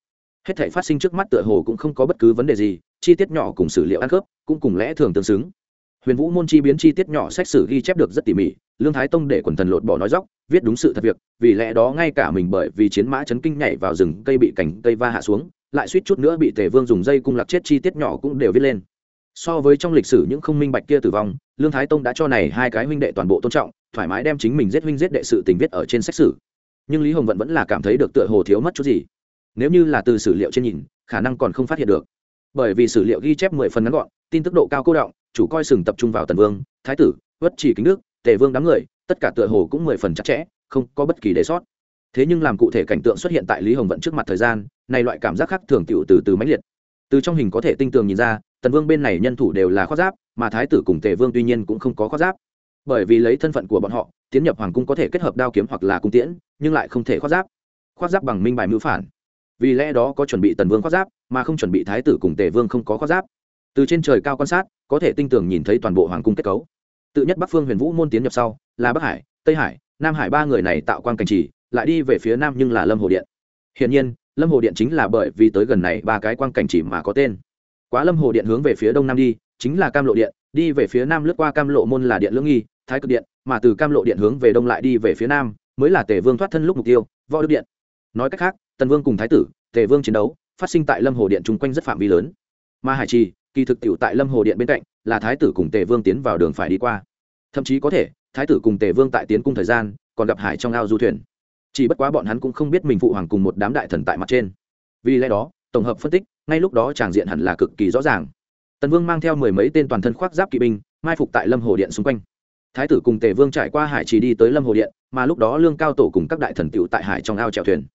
Hết thể phát sinh trước mắt tựa hồ cũng không có bất cứ vấn đề gì, chi tiết nhỏ cùng sử liệu ăn khớp cũng cùng lẽ thường tương xứng huyền vũ môn chi biến chi tiết nhỏ sách sử ghi chép được rất tỉ mỉ, lương thái tông để quần thần lột bỏ nói dóc, viết đúng sự thật việc, vì lẽ đó ngay cả mình bởi vì chiến mã chấn kinh nhảy vào rừng cây bị cành cây va hạ xuống, lại suýt chút nữa bị tề vương dùng dây cung lạc chết chi tiết nhỏ cũng đều viết lên. So với trong lịch sử những không minh bạch kia tử vong, lương thái tông đã cho này hai cái huynh đệ toàn bộ tôn trọng, thoải mái đem chính mình giết huynh giết đệ sự tình viết ở trên sách sử. Nhưng lý hồng vận vẫn là cảm thấy được tựa hồ thiếu mất chút gì. Nếu như là từ sử liệu trên nhìn, khả năng còn không phát hiện được. Bởi vì sử liệu ghi chép mười phần ngắn gọn, tin tức độ cao cô động chủ coi sừng tập trung vào tần vương, thái tử, vất chỉ kính đức, tề vương đám người, tất cả tựa hồ cũng mười phần chặt chẽ, không có bất kỳ đề sót. Thế nhưng làm cụ thể cảnh tượng xuất hiện tại lý hồng vận trước mặt thời gian, này loại cảm giác khác thường tựu từ từ mãnh liệt. Từ trong hình có thể tinh tường nhìn ra, tần vương bên này nhân thủ đều là khoác giáp, mà thái tử cùng tề vương tuy nhiên cũng không có khoác giáp. Bởi vì lấy thân phận của bọn họ, tiến nhập hoàng cung có thể kết hợp đao kiếm hoặc là cung tiễn, nhưng lại không thể khoác giáp. Khoác giáp bằng minh bài mưu phản. Vì lẽ đó có chuẩn bị tần vương khoác giáp, mà không chuẩn bị thái tử cùng tề vương không có khoác giáp. Từ trên trời cao quan sát có thể tinh tường nhìn thấy toàn bộ hoàng cung kết cấu. Tự nhất bắc phương huyền vũ môn tiến nhập sau, là bắc hải, tây hải, nam hải ba người này tạo quan cảnh trì, lại đi về phía nam nhưng là lâm hồ điện. Hiển nhiên, lâm hồ điện chính là bởi vì tới gần này ba cái quan cảnh chỉ mà có tên. Quá lâm hồ điện hướng về phía đông nam đi, chính là cam lộ điện, đi về phía nam lướt qua cam lộ môn là điện lưỡng nghi, thái cực điện, mà từ cam lộ điện hướng về đông lại đi về phía nam, mới là tề vương thoát thân lúc mục tiêu, võ đức điện. Nói cách khác, tần vương cùng thái tử, tề vương chiến đấu, phát sinh tại lâm hồ điện chung quanh rất phạm vi lớn. Mà hải trì kỳ thực tiệu tại lâm hồ điện bên cạnh, là thái tử cùng tề vương tiến vào đường phải đi qua. Thậm chí có thể, thái tử cùng tề vương tại tiến cung thời gian, còn gặp hải trong ao du thuyền. Chỉ bất quá bọn hắn cũng không biết mình phụ hoàng cùng một đám đại thần tại mặt trên. Vì lẽ đó, tổng hợp phân tích, ngay lúc đó tràng diện hẳn là cực kỳ rõ ràng. Tần vương mang theo mười mấy tên toàn thân khoác giáp kỵ binh, mai phục tại lâm hồ điện xung quanh. Thái tử cùng tề vương trải qua hải trì đi tới lâm hồ điện, mà lúc đó lương cao tổ cùng các đại thần tựu tại hải trong ao chèo thuyền.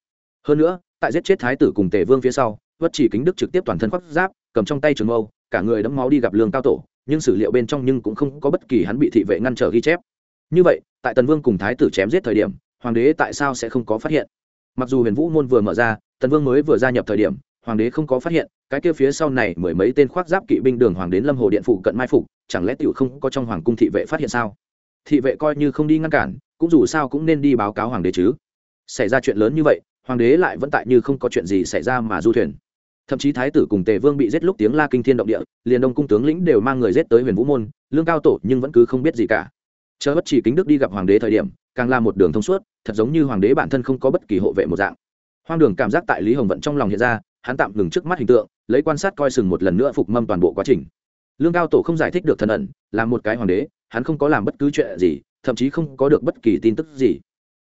Hơn nữa, tại giết chết thái tử cùng tề vương phía sau, vất chỉ kính đức trực tiếp toàn thân khoác giáp, cầm trong tay trường mâu cả người đẫm máu đi gặp lương cao tổ, nhưng sử liệu bên trong nhưng cũng không có bất kỳ hắn bị thị vệ ngăn trở ghi chép. Như vậy, tại tần vương cùng thái tử chém giết thời điểm, hoàng đế tại sao sẽ không có phát hiện? Mặc dù huyền vũ môn vừa mở ra, tần vương mới vừa gia nhập thời điểm, hoàng đế không có phát hiện, cái kia phía sau này mười mấy tên khoác giáp kỵ binh đường hoàng đến lâm hồ điện phụ cận mai phục, chẳng lẽ tiểu không có trong hoàng cung thị vệ phát hiện sao? Thị vệ coi như không đi ngăn cản, cũng dù sao cũng nên đi báo cáo hoàng đế chứ. Xảy ra chuyện lớn như vậy, hoàng đế lại vẫn tại như không có chuyện gì xảy ra mà du thuyền thậm chí thái tử cùng tề vương bị giết lúc tiếng la kinh thiên động địa, liền đông cung tướng lĩnh đều mang người giết tới huyền vũ môn, lương cao tổ nhưng vẫn cứ không biết gì cả. Chờ bất chỉ kính đức đi gặp hoàng đế thời điểm, càng là một đường thông suốt, thật giống như hoàng đế bản thân không có bất kỳ hộ vệ một dạng. Hoang đường cảm giác tại lý hồng vận trong lòng hiện ra, hắn tạm ngừng trước mắt hình tượng, lấy quan sát coi sừng một lần nữa phục mâm toàn bộ quá trình. Lương cao tổ không giải thích được thần ẩn, là một cái hoàng đế, hắn không có làm bất cứ chuyện gì, thậm chí không có được bất kỳ tin tức gì.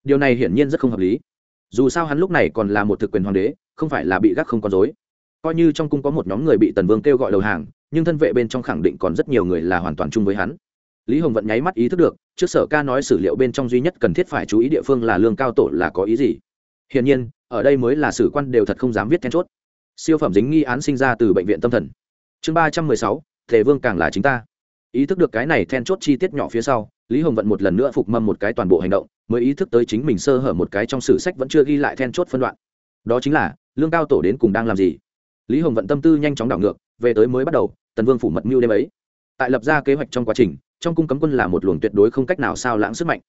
Điều này hiển nhiên rất không hợp lý. Dù sao hắn lúc này còn là một thực quyền hoàng đế, không phải là bị gác không con dối coi như trong cung có một nhóm người bị tần vương kêu gọi đầu hàng, nhưng thân vệ bên trong khẳng định còn rất nhiều người là hoàn toàn chung với hắn. Lý hồng vận nháy mắt ý thức được, trước sở ca nói sử liệu bên trong duy nhất cần thiết phải chú ý địa phương là lương cao tổ là có ý gì. Hiển nhiên, ở đây mới là sử quan đều thật không dám viết then chốt. Siêu phẩm dính nghi án sinh ra từ bệnh viện tâm thần. Chương ba trăm mười sáu thể vương càng là chính ta. Ý thức được cái này then chốt chi tiết nhỏ phía sau, lý hồng vận một lần nữa phục mâm một cái toàn bộ hành động, mới ý thức tới chính mình sơ hở một cái trong sử sách vẫn chưa ghi lại then chốt phân đoạn. Đó chính là, lương cao tổ đến cùng đang làm gì? Lý hồng vận tâm tư nhanh chóng đảo ngược, về tới mới bắt đầu, tần vương phủ mật mưu đêm ấy. Tại lập ra kế hoạch trong quá trình, trong cung cấm quân là một luồng tuyệt đối không cách nào sao lãng sức mạnh.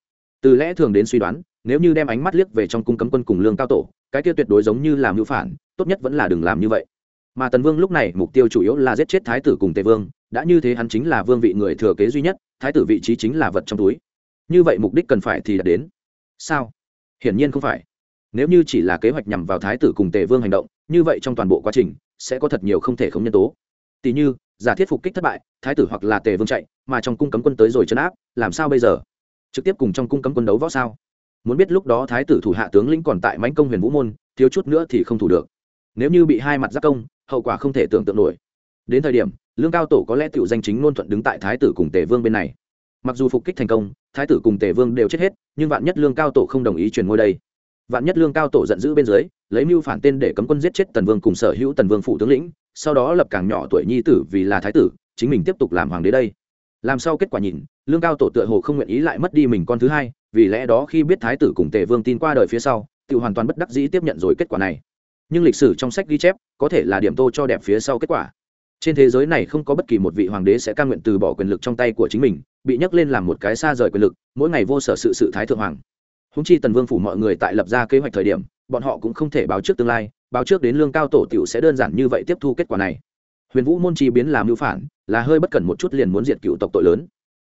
Từ lẽ thường đến suy đoán, nếu như đem ánh mắt liếc về trong cung cấm quân cùng lương cao tổ, cái kia tuyệt đối giống như làm mưu phản, tốt nhất vẫn là đừng làm như vậy. Mà tần vương lúc này mục tiêu chủ yếu là giết chết thái tử cùng tề vương, đã như thế hắn chính là vương vị người thừa kế duy nhất, thái tử vị trí chính là vật trong túi. Như vậy mục đích cần phải thì đã đến. Sao? Hiển nhiên không phải. Nếu như chỉ là kế hoạch nhằm vào thái tử cùng tề vương hành động, như vậy trong toàn bộ quá trình sẽ có thật nhiều không thể không nhân tố. Tỷ như, giả thiết phục kích thất bại, thái tử hoặc là tề vương chạy, mà trong cung cấm quân tới rồi chấn áp, làm sao bây giờ? Trực tiếp cùng trong cung cấm quân đấu võ sao? Muốn biết lúc đó thái tử thủ hạ tướng lĩnh còn tại mãnh công huyền vũ môn, thiếu chút nữa thì không thủ được. Nếu như bị hai mặt giác công, hậu quả không thể tưởng tượng nổi. Đến thời điểm, lương cao tổ có lẽ tựu danh chính ngôn thuận đứng tại thái tử cùng tề vương bên này. Mặc dù phục kích thành công, thái tử cùng tề vương đều chết hết, nhưng vạn nhất lương cao tổ không đồng ý chuyển ngôi đây vạn nhất lương cao tổ giận dữ bên dưới, lấy mưu phản tên để cấm quân giết chết tần vương cùng sở hữu tần vương phụ tướng lĩnh, sau đó lập càng nhỏ tuổi nhi tử vì là thái tử, chính mình tiếp tục làm hoàng đế đây. Làm sao kết quả nhìn, lương cao tổ tựa hồ không nguyện ý lại mất đi mình con thứ hai, vì lẽ đó khi biết thái tử cùng tề vương tin qua đời phía sau, tự hoàn toàn bất đắc dĩ tiếp nhận rồi kết quả này. Nhưng lịch sử trong sách ghi chép, có thể là điểm tô cho đẹp phía sau kết quả. Trên thế giới này không có bất kỳ một vị hoàng đế sẽ ca nguyện từ bỏ quyền lực trong tay của chính mình, bị nhắc lên làm một cái xa rời quyền lực, mỗi ngày vô sở sự sự thái thượng hoàng húng chi tần vương phủ mọi người tại lập ra kế hoạch thời điểm, bọn họ cũng không thể báo trước tương lai, báo trước đến lương cao tổ t i ể u sẽ đơn giản như vậy tiếp thu kết quả này. Huyền vũ môn chi biến làm mưu phản, là hơi bất cần một chút liền muốn diệt cựu tộc tội lớn.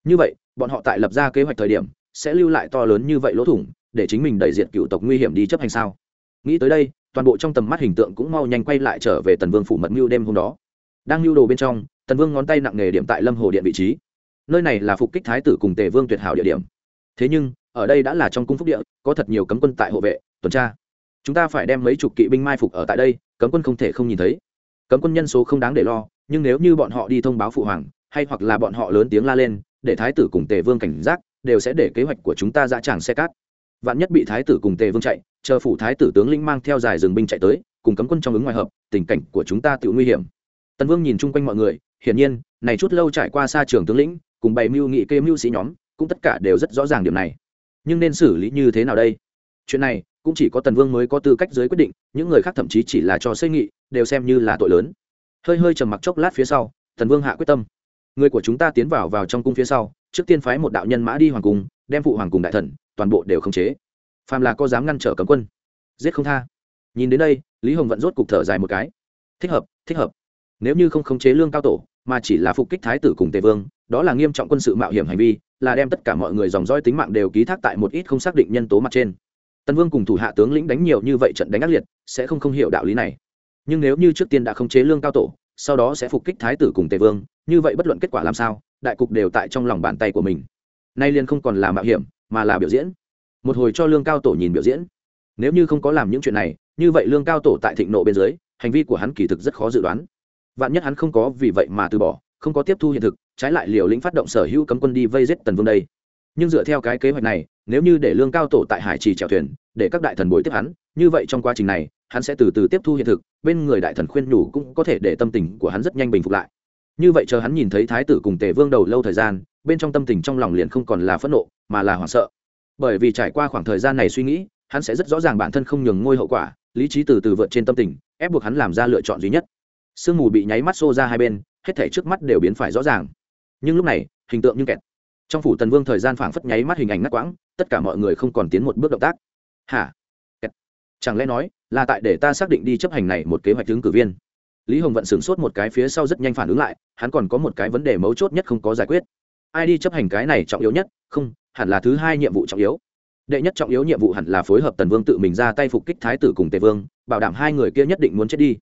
Như vậy, bọn họ tại lập ra kế hoạch thời điểm, sẽ lưu lại to lớn như vậy lỗ thủng, để chính mình đẩy diệt cựu tộc nguy hiểm đi chấp hành sao? Nghĩ tới đây, toàn bộ trong tầm mắt hình tượng cũng mau nhanh quay lại trở về tần vương phủ mật mưu đêm hôm đó. Đang mưu đồ bên trong, tần vương ngón tay nặng nghề điểm tại lâm hồ điện vị trí. Nơi này là phục kích thái tử cùng tề vương tuyệt hảo địa điểm. Thế nhưng ở đây đã là trong cung phúc địa, có thật nhiều cấm quân tại hộ vệ, tuần tra. Chúng ta phải đem mấy chục kỵ binh mai phục ở tại đây, cấm quân không thể không nhìn thấy. Cấm quân nhân số không đáng để lo, nhưng nếu như bọn họ đi thông báo phụ hoàng, hay hoặc là bọn họ lớn tiếng la lên, để thái tử cùng tề vương cảnh giác, đều sẽ để kế hoạch của chúng ta ra tràng xe cát. Vạn nhất bị thái tử cùng tề vương chạy, chờ phủ thái tử tướng lĩnh mang theo dài rừng binh chạy tới, cùng cấm quân trong ứng ngoài hợp, tình cảnh của chúng ta tự nguy hiểm. Tần vương nhìn chung quanh mọi người, hiển nhiên, này chút lâu trải qua xa trường tướng lĩnh, cùng bày mưu nghị kê mưu sĩ nhóm, cũng tất cả đều rất rõ ràng điểm này nhưng nên xử lý như thế nào đây? Chuyện này, cũng chỉ có tần vương mới có tư cách giới quyết định, những người khác thậm chí chỉ là cho xây nghị, đều xem như là tội lớn. Hơi hơi trầm mặc chốc lát phía sau, tần vương hạ quyết tâm. Người của chúng ta tiến vào vào trong cung phía sau, trước tiên phái một đạo nhân mã đi hoàng cung, đem phụ hoàng cùng đại thần, toàn bộ đều khống chế. Phàm là có dám ngăn trở cấm quân, giết không tha. Nhìn đến đây, lý hồng vẫn rốt cục thở dài một cái. Thích hợp thích hợp. Nếu như không khống chế lương cao tổ mà chỉ là phục kích thái tử cùng tề vương, đó là nghiêm trọng quân sự mạo hiểm hành vi, là đem tất cả mọi người dòng dõi tính mạng đều ký thác tại một ít không xác định nhân tố mặt trên. Tân vương cùng thủ hạ tướng lĩnh đánh nhiều như vậy trận đánh ác liệt, sẽ không không hiểu đạo lý này. Nhưng nếu như trước tiên đã khống chế lương cao tổ, sau đó sẽ phục kích thái tử cùng tề vương, như vậy bất luận kết quả làm sao, đại cục đều tại trong lòng bàn tay của mình. Nay liền không còn là mạo hiểm, mà là biểu diễn. Một hồi cho lương cao tổ nhìn biểu diễn. Nếu như không có làm những chuyện này, như vậy lương cao tổ tại thịnh nộ bên dưới, hành vi của hắn kỳ thực rất khó dự đoán vạn nhất hắn không có vì vậy mà từ bỏ, không có tiếp thu hiện thực, trái lại liều lĩnh phát động sở hữu cấm quân đi vây giết tần vương đây. Nhưng dựa theo cái kế hoạch này, nếu như để lương cao tổ tại hải trì chèo thuyền, để các đại thần bồi tiếp hắn, như vậy trong quá trình này, hắn sẽ từ từ tiếp thu hiện thực, bên người đại thần khuyên nhủ cũng có thể để tâm tình của hắn rất nhanh bình phục lại. Như vậy chờ hắn nhìn thấy thái tử cùng tề vương đầu lâu thời gian, bên trong tâm tình trong lòng liền không còn là phẫn nộ, mà là hoảng sợ. Bởi vì trải qua khoảng thời gian này suy nghĩ, hắn sẽ rất rõ ràng bản thân không nhường ngôi hậu quả, lý trí từ từ vượt trên tâm tình, ép buộc hắn làm ra lựa chọn duy nhất sương mù bị nháy mắt xô ra hai bên, hết thể trước mắt đều biến phải rõ ràng. Nhưng lúc này, hình tượng như kẹt. Trong phủ tần vương thời gian phảng phất nháy mắt hình ảnh ngắt quãng, tất cả mọi người không còn tiến một bước động tác. Hả? Kẹt. chẳng lẽ nói, là tại để ta xác định đi chấp hành này một kế hoạch ứng cử viên? Lý hồng vận sửng sốt một cái phía sau rất nhanh phản ứng lại, hắn còn có một cái vấn đề mấu chốt nhất không có giải quyết. Ai đi chấp hành cái này trọng yếu nhất? Không, hẳn là thứ hai nhiệm vụ trọng yếu. Đệ nhất trọng yếu nhiệm vụ hẳn là phối hợp tần vương tự mình ra tay phục kích thái tử cùng tề vương, bảo đảm hai người kia nhất định muốn chết đi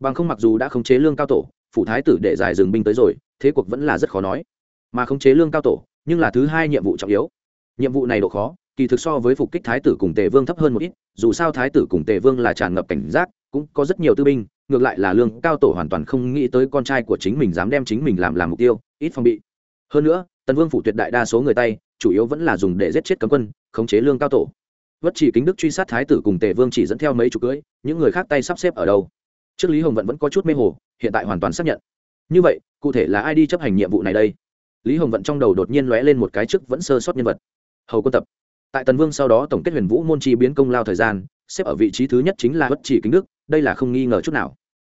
bằng không mặc dù đã khống chế lương cao tổ, phủ thái tử để giải dừng binh tới rồi, thế cuộc vẫn là rất khó nói. Mà khống chế lương cao tổ, nhưng là thứ hai nhiệm vụ trọng yếu. Nhiệm vụ này độ khó, kỳ thực so với phục kích thái tử cùng tề vương thấp hơn một ít, dù sao thái tử cùng tề vương là tràn ngập cảnh giác, cũng có rất nhiều tư binh, ngược lại là lương cao tổ hoàn toàn không nghĩ tới con trai của chính mình dám đem chính mình làm làm mục tiêu, ít phong bị. Hơn nữa, tần vương phủ tuyệt đại đa số người tay, chủ yếu vẫn là dùng để giết chết cấm quân, khống chế lương cao tổ. Vất chỉ kính đức truy sát thái tử cùng tề vương chỉ dẫn theo mấy chục cưỡi, những người khác tay sắp xếp ở đâu? Trước lý hồng vận vẫn có chút mê hồ, hiện tại hoàn toàn xác nhận. Như vậy, cụ thể là ai đi chấp hành nhiệm vụ này đây? Lý hồng vận trong đầu đột nhiên lóe lên một cái trước vẫn sơ sót nhân vật. Hầu quân tập. Tại tần vương sau đó tổng kết huyền vũ môn chi biến công lao thời gian, xếp ở vị trí thứ nhất chính là bất chỉ kính đức, đây là không nghi ngờ chút nào.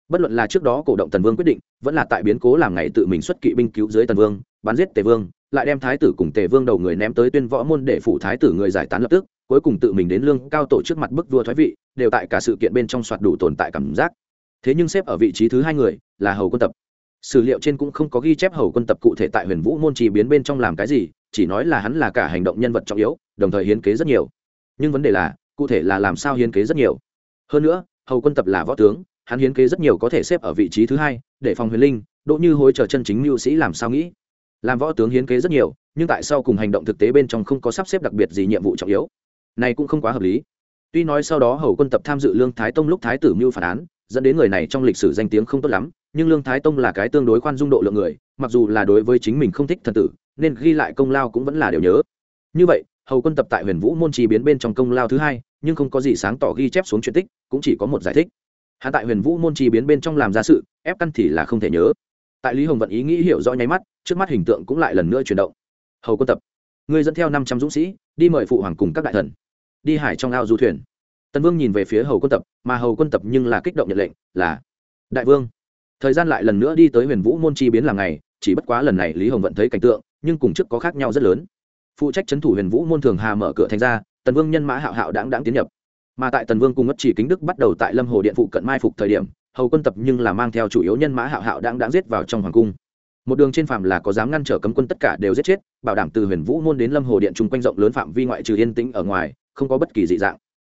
Bất luận là trước đó cổ động tần vương quyết định, vẫn là tại biến cố làm ngày tự mình xuất kỵ binh cứu dưới tần vương, bắn giết tề vương, lại đem thái tử cùng tề vương đầu người ném tới tuyên võ môn để phủ thái tử người giải tán lập tức, cuối cùng tự mình đến lương cao tổ trước mặt bức vua thoái vị, đều tại cả sự kiện bên trong soạt đủ tồn tại cảm giác thế nhưng xếp ở vị trí thứ hai người là hầu quân tập. Sử liệu trên cũng không có ghi chép hầu quân tập cụ thể tại huyền vũ môn trì biến bên trong làm cái gì, chỉ nói là hắn là cả hành động nhân vật trọng yếu, đồng thời hiến kế rất nhiều. Nhưng vấn đề là, cụ thể là làm sao hiến kế rất nhiều? Hơn nữa, hầu quân tập là võ tướng, hắn hiến kế rất nhiều có thể xếp ở vị trí thứ hai, để phòng huyền linh đỗ như hối chờ chân chính mưu sĩ làm sao nghĩ. Làm võ tướng hiến kế rất nhiều, nhưng tại sao cùng hành động thực tế bên trong không có sắp xếp đặc biệt gì nhiệm vụ trọng yếu. Này cũng không quá hợp lý. Tuy nói sau đó hầu quân tập tham dự lương thái tông lúc thái tử mưu phản án dẫn đến người này trong lịch sử danh tiếng không tốt lắm, nhưng lương thái tông là cái tương đối khoan dung độ lượng người, mặc dù là đối với chính mình không thích thần tử, nên ghi lại công lao cũng vẫn là đều nhớ. Như vậy, hầu quân tập tại huyền vũ môn trì biến bên trong công lao thứ hai, nhưng không có gì sáng tỏ ghi chép xuống chuyện tích, cũng chỉ có một giải thích. Hạ tại huyền vũ môn trì biến bên trong làm ra sự, ép căn thì là không thể nhớ. Tại lý hồng vận ý nghĩ hiểu rõ nháy mắt, trước mắt hình tượng cũng lại lần nữa chuyển động. Hầu quân tập người dẫn theo năm trăm dũng sĩ, đi mời phụ hoàng cùng các đại thần. Đi hải trong ao du thuyền tần vương nhìn về phía hầu quân tập, mà hầu quân tập nhưng là kích động nhận lệnh, là, đại vương. Thời gian lại lần nữa đi tới huyền vũ môn chi biến làm ngày, chỉ bất quá lần này lý hồng vận thấy cảnh tượng, nhưng cùng trước có khác nhau rất lớn. Phụ trách c thủ huyền vũ môn thường hà mở cửa thành ra, tần vương nhân mã hạo hạo đáng đáng tiến nhập. Mà tại tần vương cùng ngất chỉ kính đức bắt đầu tại lâm hồ điện phụ cận mai phục thời điểm, hầu quân tập nhưng là mang theo chủ yếu nhân mã hạo hạo đáng đáng giết vào trong hoàng cung. Một đường trên phạm là có dám ngăn trở cấm quân tất cả đều giết chết, bảo đảm từ huyền vũ môn đến lâm hồ điện chung quanh rộng lớn phạm vi ngoại trừ yên tĩnh ở ngoài, không có bất kỳ dị dạng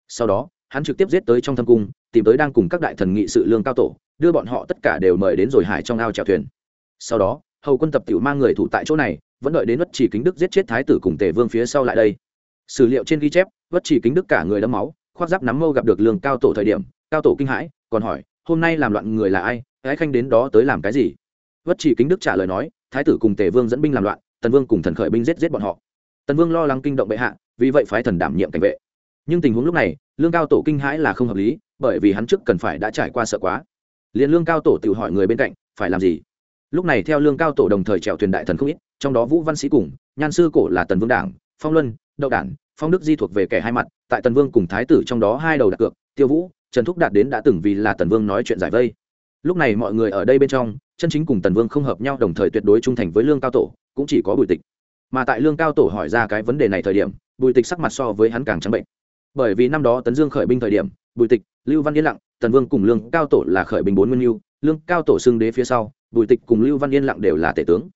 sau đó, hắn trực tiếp giết tới trong thâm cung, tìm tới đang cùng các đại thần nghị sự lương cao tổ, đưa bọn họ tất cả đều mời đến rồi hải trong ao chèo thuyền. Sau đó, hầu quân tập tiểu mang người thủ tại chỗ này, vẫn đợi đến vất chỉ kính đức giết chết thái tử cùng tề vương phía sau lại đây. Sử liệu trên ghi chép vất chỉ kính đức cả người đẫm máu, khoác giáp nắm mâu gặp được lương cao tổ thời điểm, cao tổ kinh hãi, còn hỏi, hôm nay làm loạn người là ai? Ái khanh đến đó tới làm cái gì? Vất chỉ kính đức trả lời nói, thái tử cùng tề vương dẫn binh làm loạn, tần vương cùng thần khởi binh giết giết bọn họ. Tần vương lo lắng kinh động bệ hạ, vì vậy phái thần đảm nhiệm cảnh vệ nhưng tình huống lúc này, lương cao tổ kinh hãi là không hợp lý, bởi vì hắn trước cần phải đã trải qua sợ quá. Liền lương cao tổ tự hỏi người bên cạnh, phải làm gì? Lúc này theo lương cao tổ đồng thời trèo thuyền đại thần không ít, trong đó vũ văn sĩ cùng, nhan sư cổ là tần vương đảng, phong luân, đậu đản, phong đức di thuộc về kẻ hai mặt, tại tần vương cùng thái tử trong đó hai đầu đặt cược, tiêu vũ, trần thúc đạt đến đã từng vì là tần vương nói chuyện giải vây. Lúc này mọi người ở đây bên trong, chân chính cùng tần vương không hợp nhau đồng thời tuyệt đối trung thành với lương cao tổ, cũng chỉ có bùi tịch. Mà tại lương cao tổ hỏi ra cái vấn đề này thời điểm, bùi tịch sắc mặt so với hắn càng trắng bệnh bởi vì năm đó tấn dương khởi binh thời điểm, bùi tịch, lưu văn yên lặng, tần vương cùng lương cao tổ là khởi binh bốn nguyên lưu, lương cao tổ xưng đế phía sau, bùi tịch cùng lưu văn yên lặng đều là tể tướng.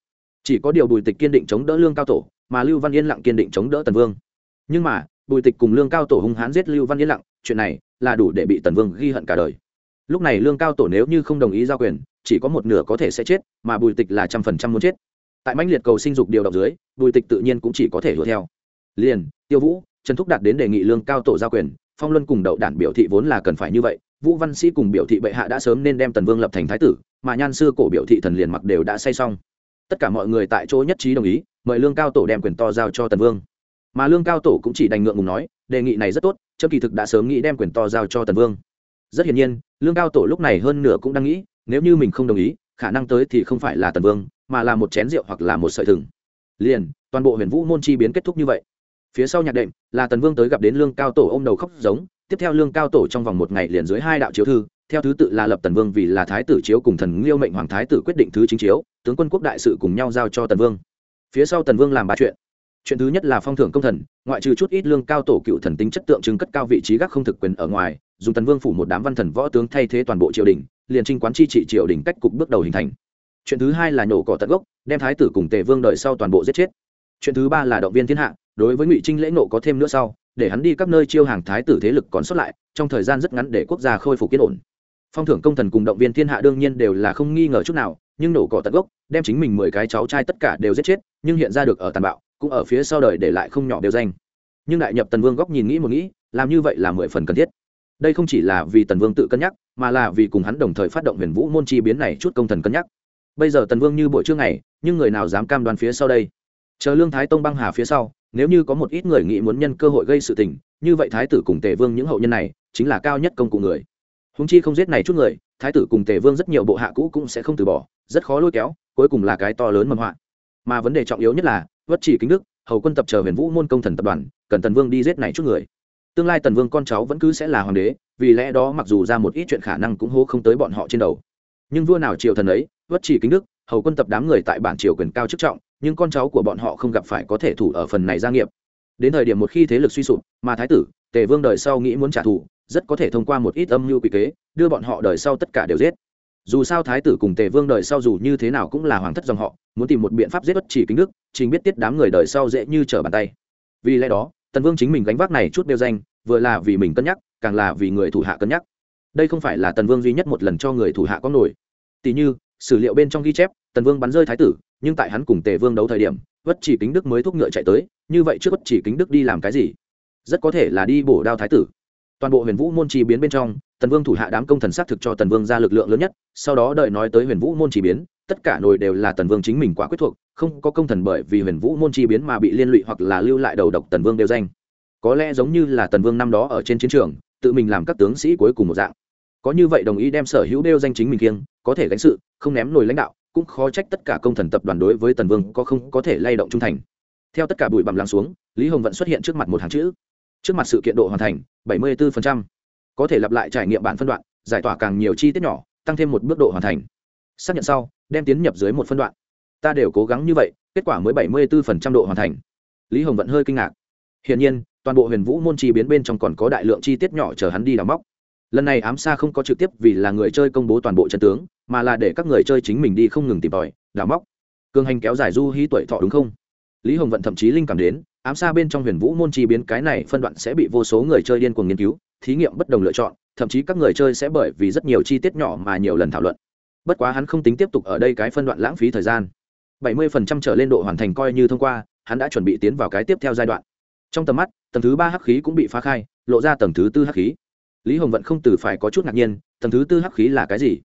Chỉ có điều bùi tịch kiên định chống đỡ lương cao tổ, mà lưu văn yên lặng kiên định chống đỡ tần vương. Nhưng mà, bùi tịch cùng lương cao tổ hung hãn giết lưu văn yên lặng, chuyện này là đủ để bị tần vương ghi hận cả đời. Lúc này lương cao tổ nếu như không đồng ý giao quyền, chỉ có một nửa có thể sẽ chết, mà bùi tịch là trăm phần trăm muốn chết. Tại mãnh liệt cầu sinh dục điều động dưới, bùi tịch tự nhiên cũng chỉ có thể hứa theo. Liền, tiêu vũ trần thúc đạt đến đề nghị lương cao tổ giao quyền, phong luân cùng đậu đản biểu thị vốn là cần phải như vậy, vũ văn sĩ cùng biểu thị bệ hạ đã sớm nên đem tần vương lập thành thái tử, mà nhan sư cổ biểu thị thần liền mặc đều đã say xong. Tất cả mọi người tại chỗ nhất trí đồng ý, mời lương cao tổ đem quyền to giao cho tần vương. Mà lương cao tổ cũng chỉ đành ngượng ngùng nói, đề nghị này rất tốt trước kỳ thực đã sớm nghĩ đem quyền to giao cho tần vương. Rất hiển nhiên, lương cao tổ lúc này hơn nửa cũng đang nghĩ, nếu như mình không đồng ý, khả năng tới thì không phải là tần vương, mà là một chén rượu hoặc là một sợi thừng. Liền, toàn bộ huyền vũ môn chi biến kết thúc như vậy phía sau nhạc đệm, là tần vương tới gặp đến lương cao tổ ô m đầu khóc giống, tiếp theo lương cao tổ trong vòng một ngày liền dưới hai đạo chiếu thư, theo thứ tự là lập tần vương vì là thái tử chiếu cùng thần liêu mệnh hoàng thái tử quyết định thứ chính chiếu, tướng quân quốc đại sự cùng nhau giao cho tần vương. Phía sau tần vương làm ba chuyện. Chuyện thứ nhất là phong thưởng công thần, ngoại trừ chút ít lương cao tổ cựu thần tính chất tượng trưng cất cao vị trí gác không thực quyền ở ngoài, dùng tần vương phủ một đám văn thần võ tướng thay thế toàn bộ triều đình, liền trinh quán chi trị triều đình cách cục bước đầu hình thành. Chuyện thứ hai là nhổ cỏ tận gốc, đem thái tử cùng tề vương đợi sau toàn bộ giết chết chuyện thứ ba là động viên thiên hạ, đối với ngụy trinh lễ nộ có thêm nữa sau, để hắn đi các nơi chiêu hàng thái tử thế lực còn sót lại, trong thời gian rất ngắn để quốc gia khôi phục yên ổn. Phong thưởng công thần cùng động viên thiên hạ đương nhiên đều là không nghi ngờ chút nào, nhưng nổ cỏ tận gốc, đem chính mình mười cái cháu trai tất cả đều giết chết, nhưng hiện ra được ở tàn bạo, cũng ở phía sau đời để lại không nhỏ đều danh. Nhưng đại nhập tần vương góc nhìn nghĩ một nghĩ, làm như vậy là mười phần cần thiết. Đây không chỉ là vì tần vương tự cân nhắc, mà là vì cùng hắn đồng thời phát động huyền vũ môn chi biến này chút công thần cân nhắc. Bây giờ tần vương như buổi trưa ngày, nhưng người nào dám cam đoan phía sau đây? Chờ lương thái tông băng hà phía sau, nếu như có một ít người nghĩ muốn nhân cơ hội gây sự tình, như vậy thái tử cùng tề vương những hậu nhân này, chính là cao nhất công cụ người. Húng chi không giết này chút người, thái tử cùng tề vương rất nhiều bộ hạ cũ cũng sẽ không từ bỏ, rất khó lôi kéo, cuối cùng là cái to lớn mầm họa. Mà vấn đề trọng yếu nhất là, vất chỉ kính đức, hầu quân tập chờ huyền vũ môn công thần tập đoàn, cần tần vương đi giết này chút người. Tương lai tần vương con cháu vẫn cứ sẽ là hoàng đế, vì lẽ đó mặc dù ra một ít chuyện khả năng cũng hô không tới bọn họ trên đầu. Nhưng vua nào triều thần ấy, vất chỉ kính đức, hầu quân tập đám người tại bản triều quyền cao chức trọng nhưng con cháu của bọn họ không gặp phải có thể thủ ở phần này gia nghiệp. Đến thời điểm một khi thế lực suy sụp, mà thái tử, tề vương đời sau nghĩ muốn trả thù, rất có thể thông qua một ít âm mưu quy kế, đưa bọn họ đời sau tất cả đều giết. Dù sao thái tử cùng tề vương đời sau dù như thế nào cũng là hoàng thất dòng họ, muốn tìm một biện pháp giết bất chỉ kính đức chính biết tiết đám người đời sau dễ như trở bàn tay. Vì lẽ đó, tần vương chính mình gánh vác này chút đeo danh, vừa là vì mình cân nhắc, càng là vì người thủ hạ cân nhắc. Đây không phải là tần vương duy nhất một lần cho người thủ hạ có nổi. Tỷ như, sử liệu bên trong ghi chép tần vương bắn rơi thái tử, nhưng tại hắn cùng tề vương đấu thời điểm, vất chỉ kính đức mới thúc ngựa chạy tới, như vậy trước vất chỉ kính đức đi làm cái gì? Rất có thể là đi bổ đao thái tử. Toàn bộ huyền vũ môn trì biến bên trong, tần vương thủ hạ đám công thần xác thực cho tần vương ra lực lượng lớn nhất, sau đó đợi nói tới huyền vũ môn chỉ biến, tất cả nồi đều là tần vương chính mình quá quyết thuộc, không có công thần bởi vì huyền vũ môn chi biến mà bị liên lụy hoặc là lưu lại đầu độc tần vương đều danh. Có lẽ giống như là tần vương năm đó ở trên chiến trường, tự mình làm các tướng sĩ cuối cùng một dạng. Có như vậy đồng ý đem sở hữu đeo danh chính mình kiêng, có thể gánh sự, không ném nổi lãnh đạo cũng khó trách tất cả công thần tập đoàn đối với tần vương có không có thể lay động trung thành. Theo tất cả bụi bặm lắng xuống, lý hồng vẫn xuất hiện trước mặt một hàng chữ. Trước mặt sự kiện độ hoàn thành 74%. có thể lặp lại trải nghiệm bản phân đoạn, giải tỏa càng nhiều chi tiết nhỏ, tăng thêm một bước độ hoàn thành. Xác nhận sau, đem tiến nhập dưới một phân đoạn. Ta đều cố gắng như vậy, kết quả mới 74% độ hoàn thành. Lý hồng vẫn hơi kinh ngạc. Hiển nhiên, toàn bộ huyền vũ môn chi biến bên trong còn có đại lượng chi tiết nhỏ chờ hắn đi đào móc. Lần này ám xa không có trực tiếp vì là người chơi công bố toàn bộ trận tướng mà là để các người chơi chính mình đi không ngừng tìm tòi, đào móc. Cường hành kéo dài du hí tuổi thọ đúng không? Lý hồng vận thậm chí linh cảm đến, ám xa bên trong huyền vũ môn chi biến cái này phân đoạn sẽ bị vô số người chơi điên cuồng nghiên cứu, thí nghiệm bất đồng lựa chọn, thậm chí các người chơi sẽ bởi vì rất nhiều chi tiết nhỏ mà nhiều lần thảo luận. Bất quá hắn không tính tiếp tục ở đây cái phân đoạn lãng phí thời gian. 70% trở lên độ hoàn thành coi như thông qua, hắn đã chuẩn bị tiến vào cái tiếp theo giai đoạn. Trong tầm mắt, tầng thứ ba hắc khí cũng bị phá khai, lộ ra tầng thứ tư hắc khí. Lý hồng vận không từ phải có chút ngạc nhiên, tầng thứ tư hắc khí là cái gì?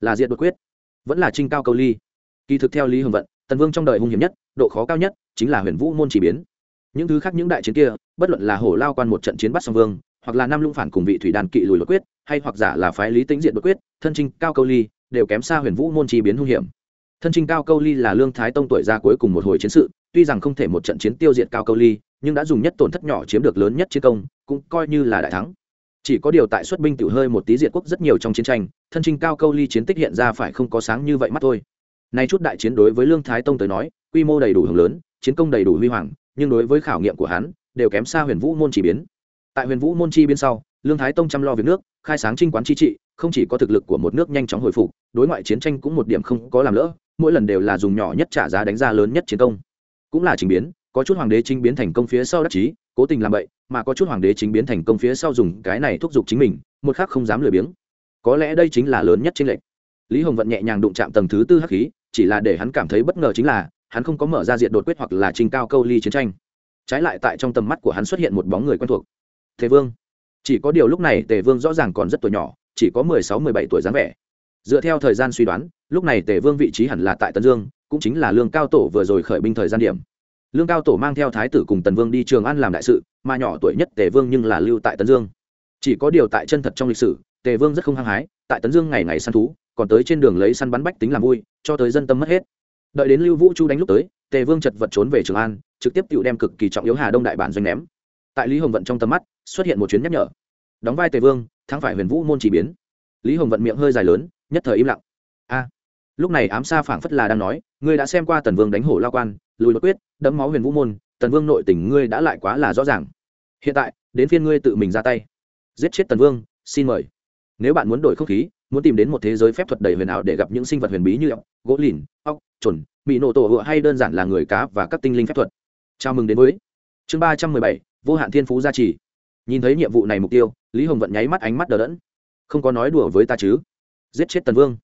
Là diện đột quyết, vẫn là trinh cao câu ly. Kỳ thực theo lý hồng vận, tần vương trong đời hung hiểm nhất, độ khó cao nhất chính là huyền vũ môn chỉ biến. Những thứ khác những đại chiến kia, bất luận là hổ lao quan một trận chiến bắt song vương, hoặc là năm lũng phản cùng vị thủy đàn kỵ lùi đột quyết, hay hoặc giả là phái lý tính diện đột quyết, thân trinh cao câu ly đều kém xa huyền vũ môn chỉ biến hung hiểm. Thân trinh cao câu ly là lương thái tông tuổi ra cuối cùng một hồi chiến sự, tuy rằng không thể một trận chiến tiêu diệt cao câu ly, nhưng đã dùng nhất tổn thất nhỏ chiếm được lớn nhất chiến công, cũng coi như là đại thắng chỉ có điều tại xuất binh tiểu hơi một tí diệt quốc rất nhiều trong chiến tranh, thân trinh cao câu ly chiến tích hiện ra phải không có sáng như vậy mắt thôi. Nay chút đại chiến đối với lương thái tông tới nói, quy mô đầy đủ hưởng lớn, chiến công đầy đủ huy hoàng, nhưng đối với khảo nghiệm của hắn, đều kém xa huyền vũ môn chỉ biến. Tại huyền vũ môn chi biến sau, lương thái tông chăm lo việc nước, khai sáng trinh quán chi trị, không chỉ có thực lực của một nước nhanh chóng hồi phục, đối ngoại chiến tranh cũng một điểm không có làm lỡ, mỗi lần đều là dùng nhỏ nhất trả giá đánh ra lớn nhất chiến công. Cũng là trình biến, có chút hoàng đế chính biến thành công phía sau đắc chí, cố tình làm vậy mà có chút hoàng đế chính biến thành công phía sau dùng cái này thúc giục chính mình, một khác không dám lười biếng. Có lẽ đây chính là lớn nhất trên lệnh lý hồng vận nhẹ nhàng đụng chạm tầng thứ tư hắc khí, chỉ là để hắn cảm thấy bất ngờ chính là, hắn không có mở ra diện đột quyết hoặc là trình cao câu ly chiến tranh. Trái lại tại trong tầm mắt của hắn xuất hiện một bóng người quen thuộc. Thế vương. Chỉ có điều lúc này tề vương rõ ràng còn rất tuổi nhỏ, chỉ có mười sáu, mười bảy tuổi dáng vẻ. Dựa theo thời gian suy đoán, lúc này tề vương vị trí hẳn là tại tân dương, cũng chính là lương cao tổ vừa rồi khởi binh thời gian điểm. Lương cao tổ mang theo thái tử cùng tần vương đi trường an làm đại sự mà nhỏ tuổi nhất tề vương nhưng là lưu tại tấn dương. Chỉ có điều tại chân thật trong lịch sử, tề vương rất không hăng hái, tại tấn dương ngày ngày săn thú, còn tới trên đường lấy săn bắn bách tính làm vui, cho tới dân tâm mất hết. Đợi đến lưu vũ chu đánh lúc tới, tề vương chật vật trốn về trường an, trực tiếp tự đem cực kỳ trọng yếu hà đông đại bản doanh ném. Tại lý hồng vận trong tầm mắt, xuất hiện một chuyến nhắc nhở. Đóng vai tề vương, thắng phải huyền vũ môn chỉ biến. Lý hồng vận miệng hơi dài lớn, nhất thời im lặng. A! Lúc này ám xa phảng phất là đang nói, ngươi đã xem qua tần vương đánh hổ lao quan, lùi bất quyết đấm máu huyền vũ môn, tần vương nội tình ngươi đã lại quá là rõ ràng hiện tại, đến phiên ngươi tự mình ra tay. Giết chết tần vương, xin mời. Nếu bạn muốn đổi không khí, muốn tìm đến một thế giới phép thuật đầy huyền ảo để gặp những sinh vật huyền bí như ốc, gỗ lìn, ốc trồn bị nổ tổ hựa hay đơn giản là người cá và các tinh linh phép thuật. Chào mừng đến với chương ba trăm mười bảy, vô hạn thiên phú gia trì. Nhìn thấy nhiệm vụ này mục tiêu, lý hồng vận nháy mắt ánh mắt đờ đẫn. Không có nói đùa với ta chứ? Giết chết tần vương.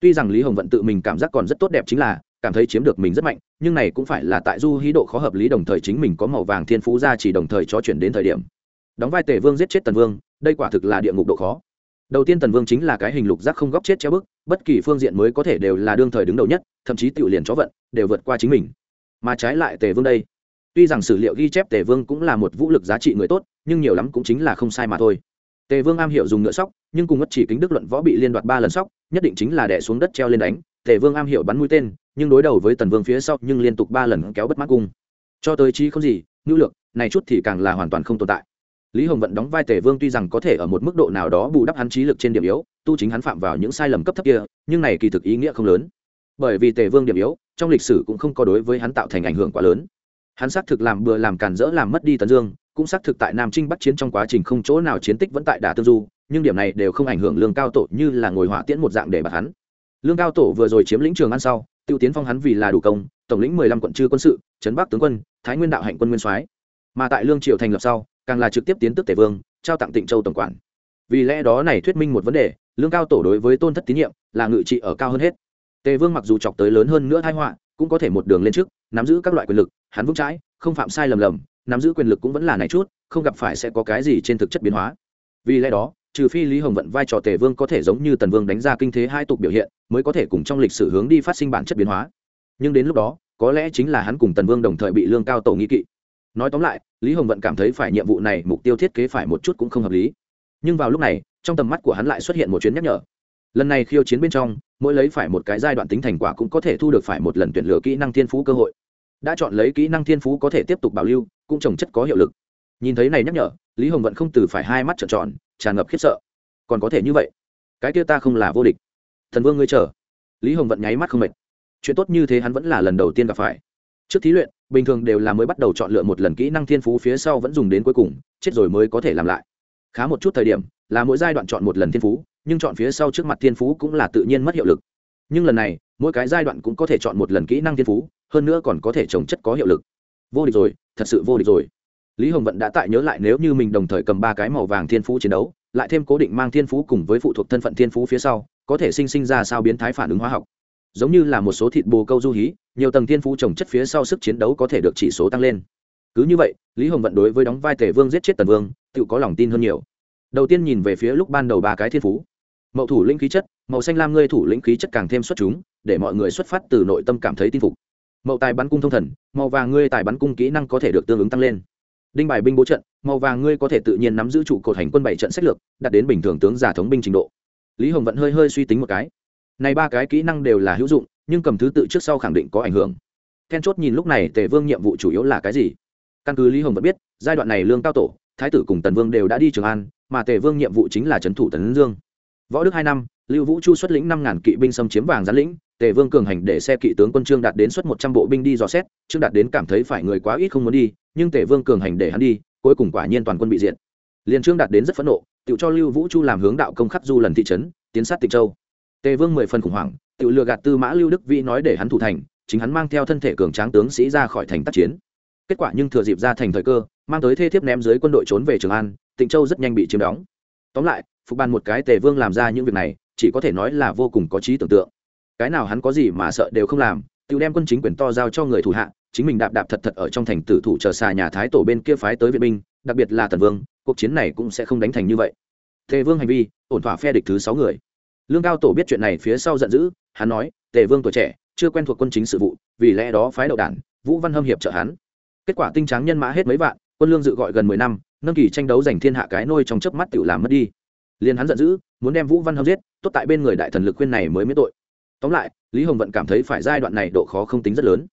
Tuy rằng lý hồng vận tự mình cảm giác còn rất tốt đẹp chính là cảm thấy chiếm được mình rất mạnh, nhưng này cũng phải là tại du hí độ khó hợp lý đồng thời chính mình có màu vàng thiên phú ra chỉ đồng thời cho chuyển đến thời điểm. Đóng vai tề vương giết chết tần vương, đây quả thực là địa ngục độ khó. Đầu tiên tần vương chính là cái hình lục giác không góc chết treo bức, bất kỳ phương diện mới có thể đều là đương thời đứng đầu nhất, thậm chí tự liền chó vận, đều vượt qua chính mình. Mà trái lại tề vương đây, tuy rằng sử liệu ghi chép tề vương cũng là một vũ lực giá trị người tốt, nhưng nhiều lắm cũng chính là không sai mà thôi. Tề vương am hiểu dùng ngựa sóc, nhưng cùng ngất chỉ kính đức luận võ bị liên đoạt ba lần sóc, nhất định chính là đẻ xuống đất treo lên đánh. Tề vương am hiểu bắn mũi tên nhưng đối đầu với tần vương phía sau nhưng liên tục ba lần kéo bất mát cung. Cho tới chi không gì ngữ lược, này chút thì càng là hoàn toàn không tồn tại. Lý hồng vận đóng vai tề vương tuy rằng có thể ở một mức độ nào đó bù đắp hắn trí lực trên điểm yếu, tu chính hắn phạm vào những sai lầm cấp thấp kia, nhưng này kỳ thực ý nghĩa không lớn. Bởi vì tề vương điểm yếu, trong lịch sử cũng không có đối với hắn tạo thành ảnh hưởng quá lớn. Hắn xác thực làm bừa làm cản rỡ làm mất đi tấn dương, cũng xác thực tại nam trinh bắt chiến trong quá trình không chỗ nào chiến tích vẫn tại đà tương du, nhưng điểm này đều không ảnh hưởng lương cao tổ như là ngồi hỏa tiễn một dạng để bạt hắn. Lương cao tổ vừa rồi chiếm lĩnh trường ăn sau tiêu tiến phong hắn vì là đủ công, tổng lĩnh mười lăm quận chư quân sự, trấn bắc tướng quân, thái nguyên đạo hạnh quân nguyên soái. Mà tại lương triều thành lập sau, càng là trực tiếp tiến tức tể vương, trao tặng tịnh châu tổng quản. Vì lẽ đó này thuyết minh một vấn đề, lương cao tổ đối với tôn thất tín nhiệm là ngự trị ở cao hơn hết. Tề vương mặc dù chọc tới lớn hơn nữa thái họa, cũng có thể một đường lên trước, nắm giữ các loại quyền lực, hắn vững trái không phạm sai lầm lầm, nắm giữ quyền lực cũng vẫn là này chút, không gặp phải sẽ có cái gì trên thực chất biến hóa. Vì lẽ đó trừ phi lý hồng vận vai trò tề vương có thể giống như tần vương đánh ra kinh thế hai tục biểu hiện, mới có thể cùng trong lịch sử hướng đi phát sinh bản chất biến hóa. Nhưng đến lúc đó, có lẽ chính là hắn cùng tần vương đồng thời bị lương cao tổ nghi kỵ. Nói tóm lại, lý hồng vận cảm thấy phải nhiệm vụ này mục tiêu thiết kế phải một chút cũng không hợp lý. Nhưng vào lúc này, trong tầm mắt của hắn lại xuất hiện một chuyến nhắc nhở. Lần này khiêu chiến bên trong, mỗi lấy phải một cái giai đoạn tính thành quả cũng có thể thu được phải một lần tuyển lựa kỹ năng thiên phú cơ hội. Đã chọn lấy kỹ năng thiên phú có thể tiếp tục bảo lưu, cũng trồng chất có hiệu lực. Nhìn thấy này nhắc nhở, lý hồng vận không từ phải hai mắt trợn tròn tràn ngập khiếp sợ. Còn có thể như vậy? Cái kia ta không là vô địch. Thần vương ngươi chờ. Lý hồng vận nháy mắt không mệt. Chuyện tốt như thế hắn vẫn là lần đầu tiên gặp phải. Trước thí luyện, bình thường đều là mới bắt đầu chọn lựa một lần kỹ năng thiên phú, phía sau vẫn dùng đến cuối cùng, chết rồi mới có thể làm lại. Khá một chút thời điểm, là mỗi giai đoạn chọn một lần thiên phú, nhưng chọn phía sau trước mặt thiên phú cũng là tự nhiên mất hiệu lực. Nhưng lần này, mỗi cái giai đoạn cũng có thể chọn một lần kỹ năng thiên phú, hơn nữa còn có thể trồng chất có hiệu lực. Vô địch rồi, thật sự vô địch rồi lý hồng vận đã tại nhớ lại nếu như mình đồng thời cầm ba cái màu vàng thiên phú chiến đấu, lại thêm cố định mang thiên phú cùng với phụ thuộc thân phận thiên phú phía sau, có thể sinh sinh ra sao biến thái phản ứng hóa học. Giống như là một số thịt bồ câu du hí, nhiều tầng thiên phú trồng chất phía sau sức chiến đấu có thể được chỉ số tăng lên. Cứ như vậy, lý hồng vận đối với đóng vai tề vương giết chết tần vương, tự có lòng tin hơn nhiều. Đầu tiên nhìn về phía lúc ban đầu ba cái thiên phú. Mậu thủ lĩnh khí chất, màu xanh lam ngươi thủ lĩnh khí chất càng thêm xuất chúng, để mọi người xuất phát từ nội tâm cảm thấy tin phục. Mậu tài bắn cung thông thần, màu vàng ngươi tài bắn cung kỹ năng có thể được tương ứng tăng lên đinh bài binh bố trận, màu vàng ngươi có thể tự nhiên nắm giữ trụ cột hành quân bảy trận sách lược, đạt đến bình thường tướng giả thống binh trình độ. Lý hồng vẫn hơi hơi suy tính một cái. Này ba cái kỹ năng đều là hữu dụng, nhưng cầm thứ tự trước sau khẳng định có ảnh hưởng. Then chốt nhìn lúc này tề vương nhiệm vụ chủ yếu là cái gì? Căn cứ lý hồng vẫn biết, giai đoạn này lương cao tổ, thái tử cùng tần vương đều đã đi trường an, mà tề vương nhiệm vụ chính là trấn thủ tấn dương. Võ đức hai năm, lưu vũ chu xuất lĩnh năm ngàn kỵ binh xâm chiếm vàng gián lĩnh, tề vương cường hành để xe kỵ tướng quân trương đạt đến xuất một trăm bộ binh đi dò xét, trương đạt đến cảm thấy phải người quá ít không muốn đi nhưng tề vương cường hành để hắn đi, cuối cùng quả nhiên toàn quân bị diệt. Liền trương đạt đến rất phẫn nộ tự cho lưu vũ chu làm hướng đạo công khắc du lần thị trấn, tiến sát tịnh châu. Tề vương mười phần khủng hoảng tự lừa gạt tư mã lưu đức vĩ nói để hắn thủ thành, chính hắn mang theo thân thể cường tráng tướng sĩ ra khỏi thành tác chiến. Kết quả nhưng thừa dịp ra thành thời cơ, mang tới thê thiếp ném dưới quân đội trốn về trường an, tịnh châu rất nhanh bị chiếm đóng. Tóm lại, phục ban một cái tề vương làm ra những việc này, chỉ có thể nói là vô cùng có trí tưởng tượng. Cái nào hắn có gì mà sợ đều không làm tự đem quân chính quyền to giao cho người thủ hạ chính mình đạp đạp thật thật ở trong thành tử thủ chờ xà nhà thái tổ bên kia phái tới viện binh, đặc biệt là tần vương, cuộc chiến này cũng sẽ không đánh thành như vậy. Tề vương hành vi, ổn thỏa phe địch thứ sáu người. Lương cao tổ biết chuyện này phía sau giận dữ, hắn nói, tề vương tuổi trẻ, chưa quen thuộc quân chính sự vụ, vì lẽ đó phái đậu đản vũ văn hâm hiệp trợ hắn. Kết quả tinh tráng nhân mã hết mấy vạn, quân lương dự gọi gần mười năm, nâng kỳ tranh đấu giành thiên hạ cái nôi trong chớp mắt tự làm mất đi. Liền hắn giận dữ, muốn đem vũ văn hâm giết, tốt tại bên người đại thần lực khuyên này mới miễn tội. Tóm lại, lý hồng vận cảm thấy phải giai đoạn này độ khó không tính rất lớn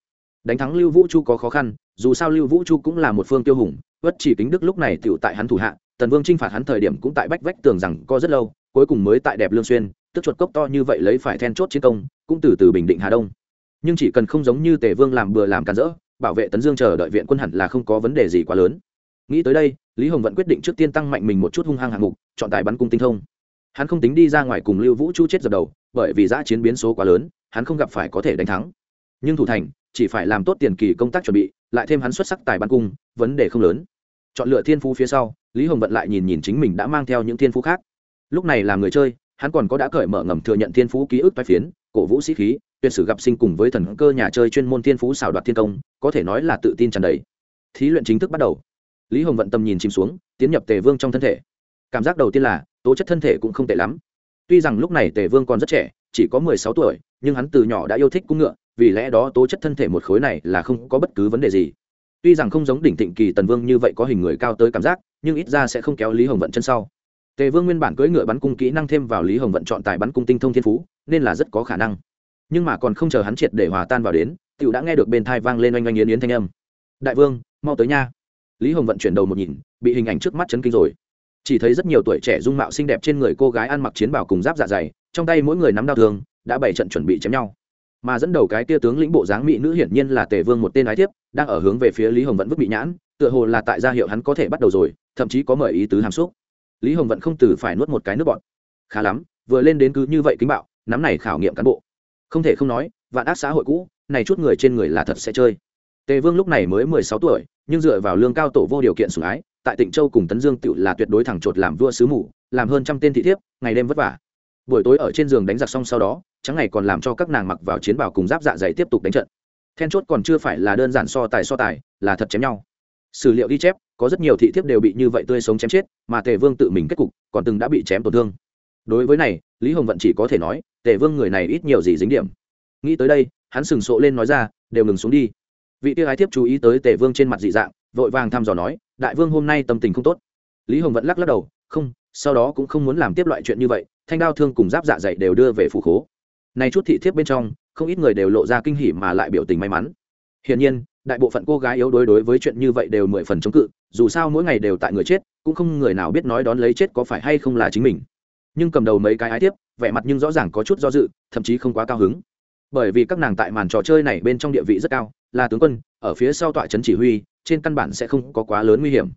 đánh thắng lưu vũ chu có khó khăn, dù sao lưu vũ chu cũng là một phương tiêu hùng bất chỉ kính đức lúc này tựu tại hắn thủ hạ, tần vương t r i n h phạt hắn thời điểm cũng tại bách vách tường rằng co rất lâu, cuối cùng mới tại đẹp lương xuyên, tức chuột cốc to như vậy lấy phải then chốt chiến công, cũng từ từ bình định hà đông. Nhưng chỉ cần không giống như tề vương làm bừa làm càn rỡ, bảo vệ tấn dương chờ đợi viện quân hẳn là không có vấn đề gì quá lớn. Nghĩ tới đây, lý hồng vẫn quyết định trước tiên tăng mạnh mình một chút hung hăng hạng mục, chọn tài bắn cung tinh thông. Hắn không tính đi ra ngoài cùng lưu vũ chu chết dập đầu, bởi vì giã chiến biến số quá lớn, hắn không gặp phải có thể đánh thắng. Nhưng thủ thành chỉ phải làm tốt tiền kỳ công tác chuẩn bị, lại thêm hắn xuất sắc tài bắn cung, vấn đề không lớn. Chọn lựa thiên phú phía sau, lý hồng vận lại nhìn nhìn chính mình đã mang theo những thiên phú khác. Lúc này làm người chơi, hắn còn có đã cởi mở ngầm thừa nhận thiên phú ký ức toái phiến, cổ vũ sĩ khí, tuyệt sử gặp sinh cùng với thần cơ nhà chơi chuyên môn thiên phú xảo đoạt thiên công, có thể nói là tự tin tràn đầy. Thí luyện chính thức bắt đầu. Lý hồng vận tầm nhìn chìm xuống, tiến nhập tề vương trong thân thể. Cảm giác đầu tiên là, tố chất thân thể cũng không tệ lắm. Tuy rằng lúc này tề vương còn rất trẻ, chỉ có mười sáu tuổi, nhưng hắn từ nhỏ đã yêu thích cung ngựa vì lẽ đó tố chất thân thể một khối này là không có bất cứ vấn đề gì. Tuy rằng không giống đỉnh thịnh kỳ tần vương như vậy có hình người cao tới cảm giác, nhưng ít ra sẽ không kéo lý hồng vận chân sau. Tề vương nguyên bản cưỡi ngựa bắn cung kỹ năng thêm vào lý hồng vận chọn tài bắn cung tinh thông thiên phú, nên là rất có khả năng. Nhưng mà còn không chờ hắn triệt để hòa tan vào đến t đã nghe được bên thai vang lên oanh oanh yến yến thanh âm. Đại vương, mau tới nha. Lý hồng vận chuyển đầu một nhìn, bị hình ảnh trước mắt chấn kinh rồi. Chỉ thấy rất nhiều tuổi trẻ dung mạo xinh đẹp trên người cô gái ăn mặc chiến bào cùng giáp dạ dày, trong tay mỗi người nắm đao thương đã bày trận chuẩn bị chém nhau mà dẫn đầu cái tia tướng lĩnh bộ dáng mỹ nữ hiển nhiên là tề vương một tên ái thiếp, đang ở hướng về phía lý hồng vận vứt bị nhãn, tựa hồ là tại gia hiệu hắn có thể bắt đầu rồi, thậm chí có mời ý tứ hàm xúc. Lý hồng vận không từ phải nuốt một cái nước bọt. Khá lắm, vừa lên đến cứ như vậy kính bạo, nắm này khảo nghiệm cán bộ. Không thể không nói, vạn ác xã hội cũ, này chút người trên người là thật sẽ chơi. Tề vương lúc này mới mười sáu tuổi, nhưng dựa vào lương cao tổ vô điều kiện sủng ái, tại tịnh châu cùng tấn dương tựu là tuyệt đối thẳng chột làm vua sứ mù, làm hơn trăm tên thị thiếp, ngày đêm vất vả. Buổi tối ở trên giường đánh giặc xong sau đó trắng ngày còn làm cho các nàng mặc vào chiến bào cùng giáp dạ dày tiếp tục đánh trận. Then chốt còn chưa phải là đơn giản so tài so tài, là thật chém nhau. Sử liệu ghi chép, có rất nhiều thị thiếp đều bị như vậy tươi sống chém chết, mà tề vương tự mình kết cục, còn từng đã bị chém tổn thương. Đối với này, lý hồng vận chỉ có thể nói, tề vương người này ít nhiều gì dính điểm. Nghĩ tới đây, hắn sừng sộ lên nói ra, đều ngừng xuống đi. Vị tiêu ái thiếp chú ý tới tề vương trên mặt dị dạng, vội vàng thăm dò nói, đại vương hôm nay tâm tình không tốt. Lý hồng vẫn lắc lắc đầu, không, sau đó cũng không muốn làm tiếp loại chuyện như vậy, thanh đao thương cùng giáp dạ dày đều đưa về phủ khố này chút thị thiếp bên trong, không ít người đều lộ ra kinh hỉ mà lại biểu tình may mắn. Hiển nhiên, đại bộ phận cô gái yếu đối đối với chuyện như vậy đều mười phần chống cự, dù sao mỗi ngày đều tại người chết, cũng không người nào biết nói đón lấy chết có phải hay không là chính mình. Nhưng cầm đầu mấy cái ái tiếp vẻ mặt nhưng rõ ràng có chút do dự, thậm chí không quá cao hứng. Bởi vì các nàng tại màn trò chơi này bên trong địa vị rất cao, là tướng quân, ở phía sau tọa trấn chỉ huy, trên căn bản sẽ không có quá lớn nguy hiểm.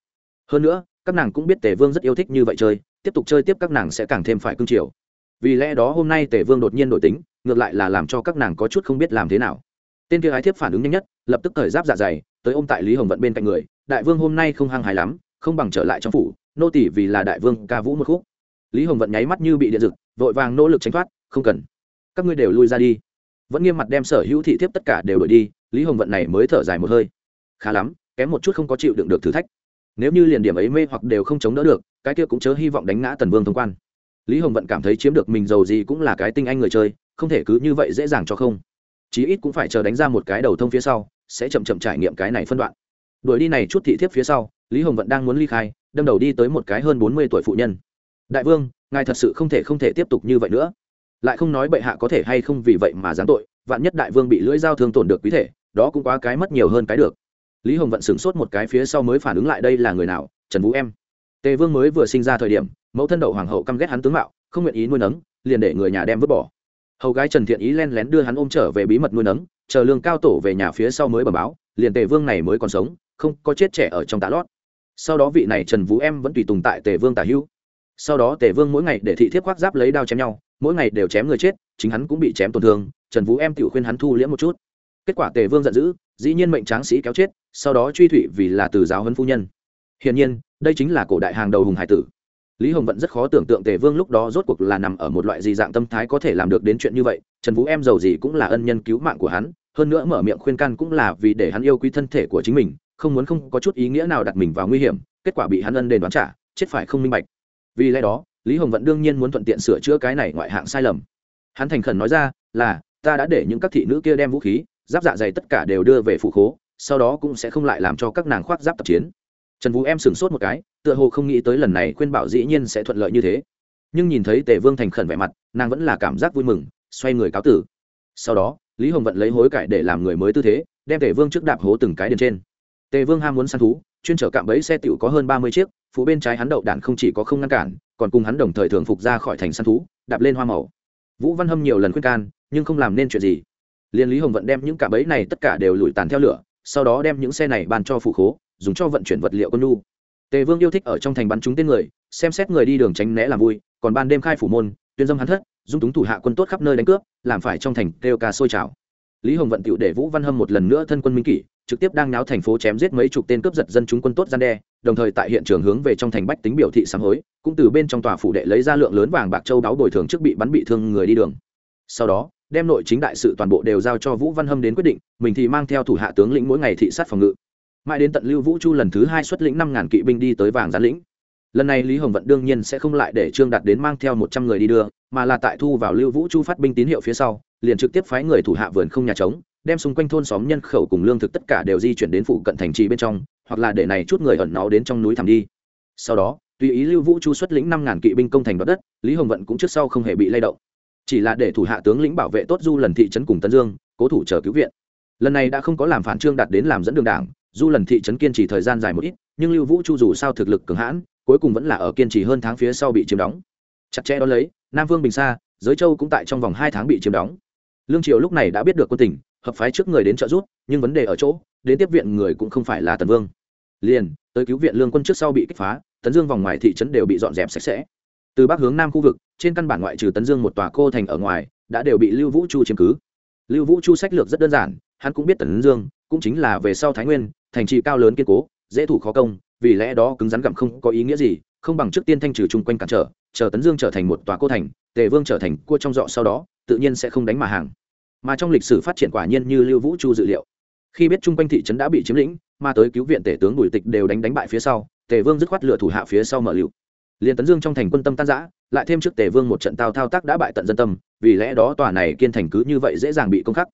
Hơn nữa, các nàng cũng biết tề vương rất yêu thích như vậy chơi, tiếp tục chơi tiếp các nàng sẽ càng thêm phải cương triều vì lẽ đó hôm nay tề vương đột nhiên đổi tính, ngược lại là làm cho các nàng có chút không biết làm thế nào. Tên kia ái thiếp phản ứng nhanh nhất, lập tức thời giáp dạ dày, tới ôm tại lý hồng vận bên cạnh người, đại vương hôm nay không hăng hài lắm, không bằng trở lại trong phủ, nô tỷ vì là đại vương ca vũ một khúc. Lý hồng vận nháy mắt như bị điện rực vội vàng nỗ lực tránh thoát, không cần, các ngươi đều lui ra đi. Vẫn nghiêm mặt đem sở hữu thị thiếp tất cả đều đổi đi, lý hồng vận này mới thở dài một hơi. Khá lắm, kém một chút không có chịu đựng được thử thách. Nếu như liền điểm ấy mê hoặc đều không chống đỡ được, cái kia cũng chớ hy vọng đánh ngã tần vương thông quan lý hồng vận cảm thấy chiếm được mình giàu gì cũng là cái tinh anh người chơi, không thể cứ như vậy dễ dàng cho không. Chí ít cũng phải chờ đánh ra một cái đầu thông phía sau, sẽ chậm chậm trải nghiệm cái này phân đoạn. Đuổi đi này chút thị thiếp phía sau, lý hồng vận đang muốn ly khai, đâm đầu đi tới một cái hơn bốn mươi tuổi phụ nhân. Đại vương, ngài thật sự không thể không thể tiếp tục như vậy nữa. Lại không nói bệ hạ có thể hay không vì vậy mà giáng tội, vạn nhất đại vương bị lưỡi dao thương tổn được quý thể, đó cũng quá cái mất nhiều hơn cái được. Lý hồng vận sửng sốt một cái phía sau mới phản ứng lại đây là người nào, trần vũ em. Tề vương mới vừa sinh ra thời điểm mẫu thân đậu hoàng hậu căm ghét hắn tướng mạo, không nguyện ý nuôi nấng, liền để người nhà đem vứt bỏ. Hầu gái trần thiện ý len lén đưa hắn ôm trở về bí mật nuôi nấng, chờ lương cao tổ về nhà phía sau mới bờ báo, liền tề vương này mới còn sống, không có chết trẻ ở trong tạ lót. Sau đó vị này trần vũ em vẫn tùy tùng tại tề vương tả hữu sau đó tề vương mỗi ngày để thị thiếp khoác giáp lấy đao chém nhau, mỗi ngày đều chém người chết, chính hắn cũng bị chém tổn thương, trần vũ em tự khuyên hắn thu liễm một chút. Kết quả tề vương giận dữ, dĩ nhiên mệnh tráng sĩ kéo chết, sau đó truy thụy vì là từ giáo huấn phu nhân. Hiển nhiên, đây chính là cổ đại hàng đầu hùng hải tử lý hồng vẫn rất khó tưởng tượng tề vương lúc đó rốt cuộc là nằm ở một loại gì dạng tâm thái có thể làm được đến chuyện như vậy. Trần vũ em giàu gì cũng là ân nhân cứu mạng của hắn, hơn nữa mở miệng khuyên can cũng là vì để hắn yêu quý thân thể của chính mình, không muốn không có chút ý nghĩa nào đặt mình vào nguy hiểm, kết quả bị hắn ân đền đoán trả, chết phải không minh bạch. Vì lẽ đó, lý hồng vẫn đương nhiên muốn thuận tiện sửa chữa cái này ngoại hạng sai lầm. Hắn thành khẩn nói ra, là, ta đã để những các thị nữ kia đem vũ khí, giáp dạ dày tất cả đều đưa về phủ khố, sau đó cũng sẽ không lại làm cho các nàng khoác giáp tập chiến trần vũ em sửng sốt một cái, tựa hồ không nghĩ tới lần này khuyên bảo dĩ nhiên sẽ thuận lợi như thế. Nhưng nhìn thấy tề vương thành khẩn vẻ mặt, nàng vẫn là cảm giác vui mừng, xoay người cáo tử. Sau đó, lý hồng vận lấy hối cải để làm người mới tư thế, đem tề vương trước đạp hố từng cái điền trên. Tề vương ham muốn săn thú, chuyên chở cạm bẫy xe tiểu có hơn ba mươi chiếc, phụ bên trái hắn đậu đạn không chỉ có không ngăn cản, còn cùng hắn đồng thời thường phục ra khỏi thành săn thú, đạp lên hoa màu. Vũ văn hâm nhiều lần khuyên can, nhưng không làm nên chuyện gì. Liên lý hồng vận đem những cạm bẫy này tất cả đều lùi tàn theo lửa, sau đó đem những xe này bàn cho phụ khố dùng cho vận chuyển vật liệu quân nhu. tề vương yêu thích ở trong thành bắn chúng tên người, xem xét người đi đường tránh né làm vui, còn ban đêm khai phủ môn, tuyên dâm hắn thất, dung túng thủ hạ quân tốt khắp nơi đánh cướp, làm phải trong thành kêu ca sôi trào. Lý hồng vận tựu để vũ văn hâm một lần nữa thân quân minh kỷ, trực tiếp đang náo thành phố chém giết mấy chục tên cướp giật dân chúng quân tốt gian đe, đồng thời tại hiện trường hướng về trong thành bách tính biểu thị sám hối, cũng từ bên trong tòa phủ đệ lấy ra lượng lớn vàng bạc châu đáo bồi thường trước bị bắn bị thương người đi đường. Sau đó, đem nội chính đại sự toàn bộ đều giao cho vũ văn hâm đến quyết định, mình thì mang theo thủ hạ tướng lĩnh mỗi ngày thị sát phòng ngự mãi đến tận lưu vũ chu lần thứ hai xuất lĩnh năm ngàn kỵ binh đi tới vàng gián lĩnh. Lần này lý hồng vận đương nhiên sẽ không lại để trương đạt đến mang theo một trăm người đi đưa, mà là tại thu vào lưu vũ chu phát binh tín hiệu phía sau, liền trực tiếp phái người thủ hạ vườn không nhà trống, đem xung quanh thôn xóm nhân khẩu cùng lương thực tất cả đều di chuyển đến phụ cận thành trì bên trong, hoặc là để này chút người ẩn náu đến trong núi thẳm đi. Sau đó, tùy ý lưu vũ chu xuất lĩnh năm ngàn kỵ binh công thành đoạt đất, lý hồng vận cũng trước sau không hề bị lay động. Chỉ là để thủ hạ tướng lĩnh bảo vệ tốt du lần thị trấn cùng tân dương, cố thủ chờ cứu viện. Lần này đã không có làm phản trương đạt đến làm dẫn đường đảng du lần thị trấn kiên trì thời gian dài một ít, nhưng lưu vũ chu dù sao thực lực cường hãn, cuối cùng vẫn là ở kiên trì hơn tháng phía sau bị chiếm đóng. Chặt chẽ đó lấy, nam vương bình sa, giới châu cũng tại trong vòng hai tháng bị chiếm đóng. Lương triều lúc này đã biết được quân tình, hợp phái trước người đến trợ giúp, nhưng vấn đề ở chỗ, đến tiếp viện người cũng không phải là tần vương. Liền, tới cứu viện lương quân trước sau bị kích phá, tấn dương vòng ngoài thị trấn đều bị dọn dẹp sạch sẽ. Từ bắc hướng nam khu vực, trên căn bản ngoại trừ tấn dương một tòa cô thành ở ngoài, đã đều bị lưu vũ chu chiếm cứ. Lưu vũ chu sách lược rất đơn giản, hắn cũng biết tấn dương, cũng chính là về sau thái nguyên thành trì cao lớn kiên cố, dễ thủ khó công, vì lẽ đó cứng rắn gặm không có ý nghĩa gì, không bằng trước tiên thanh trừ chung quanh cản trở, chờ tấn dương trở thành một tòa cô thành, tề vương trở thành cua trong dọ sau đó, tự nhiên sẽ không đánh mà hàng. Mà trong lịch sử phát triển quả nhiên như lưu vũ chu dự liệu. Khi biết chung quanh thị trấn đã bị chiếm lĩnh, mà tới cứu viện tể tướng bùi tịch đều đánh đánh bại phía sau, tề vương dứt khoát lựa thủ hạ phía sau mở lựu liền tấn dương trong thành quân tâm tan giã lại thêm trước tề vương một trận tao thao tác đã bại tận dân tâm, vì lẽ đó tòa này kiên thành cứ như vậy dễ dàng bị công khắc.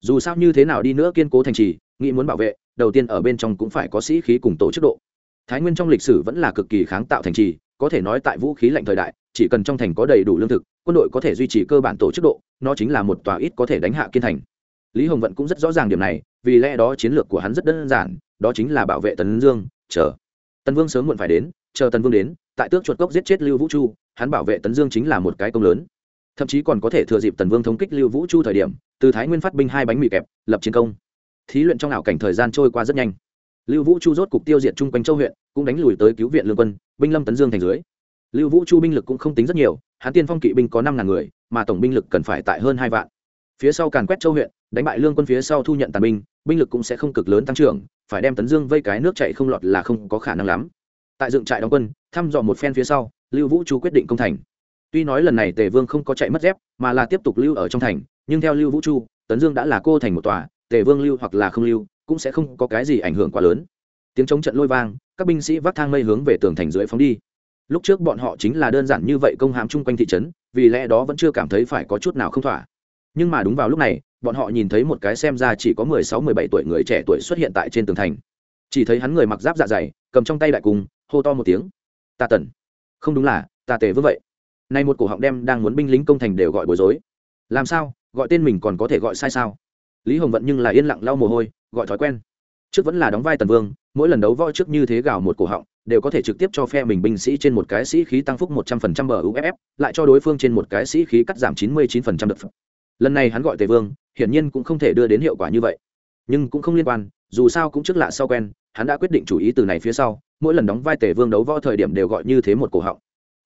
Dù sao như thế nào đi nữa kiên cố thành trì, nghĩ muốn bảo vệ đầu tiên ở bên trong cũng phải có sĩ khí cùng tổ chức độ. Thái nguyên trong lịch sử vẫn là cực kỳ kháng tạo thành trì, có thể nói tại vũ khí lạnh thời đại, chỉ cần trong thành có đầy đủ lương thực, quân đội có thể duy trì cơ bản tổ chức độ, nó chính là một tòa ít có thể đánh hạ kiên thành. Lý hồng vận cũng rất rõ ràng điểm này, vì lẽ đó chiến lược của hắn rất đơn giản, đó chính là bảo vệ tấn dương, chờ. Tần vương sớm muộn phải đến, chờ tần vương đến, tại tước chuột cốc giết chết lưu vũ chu, hắn bảo vệ tấn dương chính là một cái công lớn. Thậm chí còn có thể thừa dịp tần vương thống kích lưu vũ chu thời điểm, từ thái nguyên phát binh hai bánh mì kẹp, lập chiến công thí luyện trong ảo cảnh thời gian trôi qua rất nhanh. Lưu vũ chu rốt cục tiêu diệt chung quanh châu huyện, cũng đánh lùi tới cứu viện lương quân, binh lâm tấn dương thành dưới. Lưu vũ chu binh lực cũng không tính rất nhiều, hắn tiên phong kỵ binh có năm ngàn người, mà tổng binh lực cần phải tại hơn hai vạn. Phía sau càn quét châu huyện, đánh bại lương quân phía sau thu nhận tàn binh binh lực cũng sẽ không cực lớn tăng trưởng, phải đem tấn dương vây cái nước chạy không lọt là không có khả năng lắm. Tại dựng trại đóng quân, thăm dò một phen phía sau, lưu vũ chu quyết định công thành. Tuy nói lần này tề vương không có chạy mất dép, mà là tiếp tục lưu ở trong thành, nhưng theo lưu vũ chu, tấn dương đã là cô thành một tòa tề vương lưu hoặc là không lưu, cũng sẽ không có cái gì ảnh hưởng quá lớn. Tiếng chống trận lôi vang, các binh sĩ vác thang mây hướng về tường thành dưới phóng đi. Lúc trước bọn họ chính là đơn giản như vậy công hàm chung quanh thị trấn, vì lẽ đó vẫn chưa cảm thấy phải có chút nào không thỏa. Nhưng mà đúng vào lúc này, bọn họ nhìn thấy một cái xem ra chỉ có mười sáu, mười bảy tuổi người trẻ tuổi xuất hiện tại trên tường thành. Chỉ thấy hắn người mặc giáp dạ dày, cầm trong tay đại cung, hô to một tiếng. Ta tần. Không đúng là, ta tề vương vậy. Nay một cổ họng đem đang muốn binh lính công thành đều gọi bối rối. Làm sao? Gọi tên mình còn có thể gọi sai sao? Lý hồng vận nhưng là yên lặng lau mồ hôi, gọi thói quen. Trước vẫn là đóng vai tần vương, mỗi lần đấu võ trước như thế gào một cổ họng, đều có thể trực tiếp cho phe mình binh sĩ trên một cái sĩ khí tăng phúc một trăm phần trăm bờ uff lại cho đối phương trên một cái sĩ khí cắt giảm chín mươi chín phần trăm đợt lần này hắn gọi tề vương, hiển nhiên cũng không thể đưa đến hiệu quả như vậy. Nhưng cũng không liên quan, dù sao cũng trước lạ sau quen, hắn đã quyết định chủ ý từ này phía sau, mỗi lần đóng vai tề vương đấu võ thời điểm đều gọi như thế một cổ họng.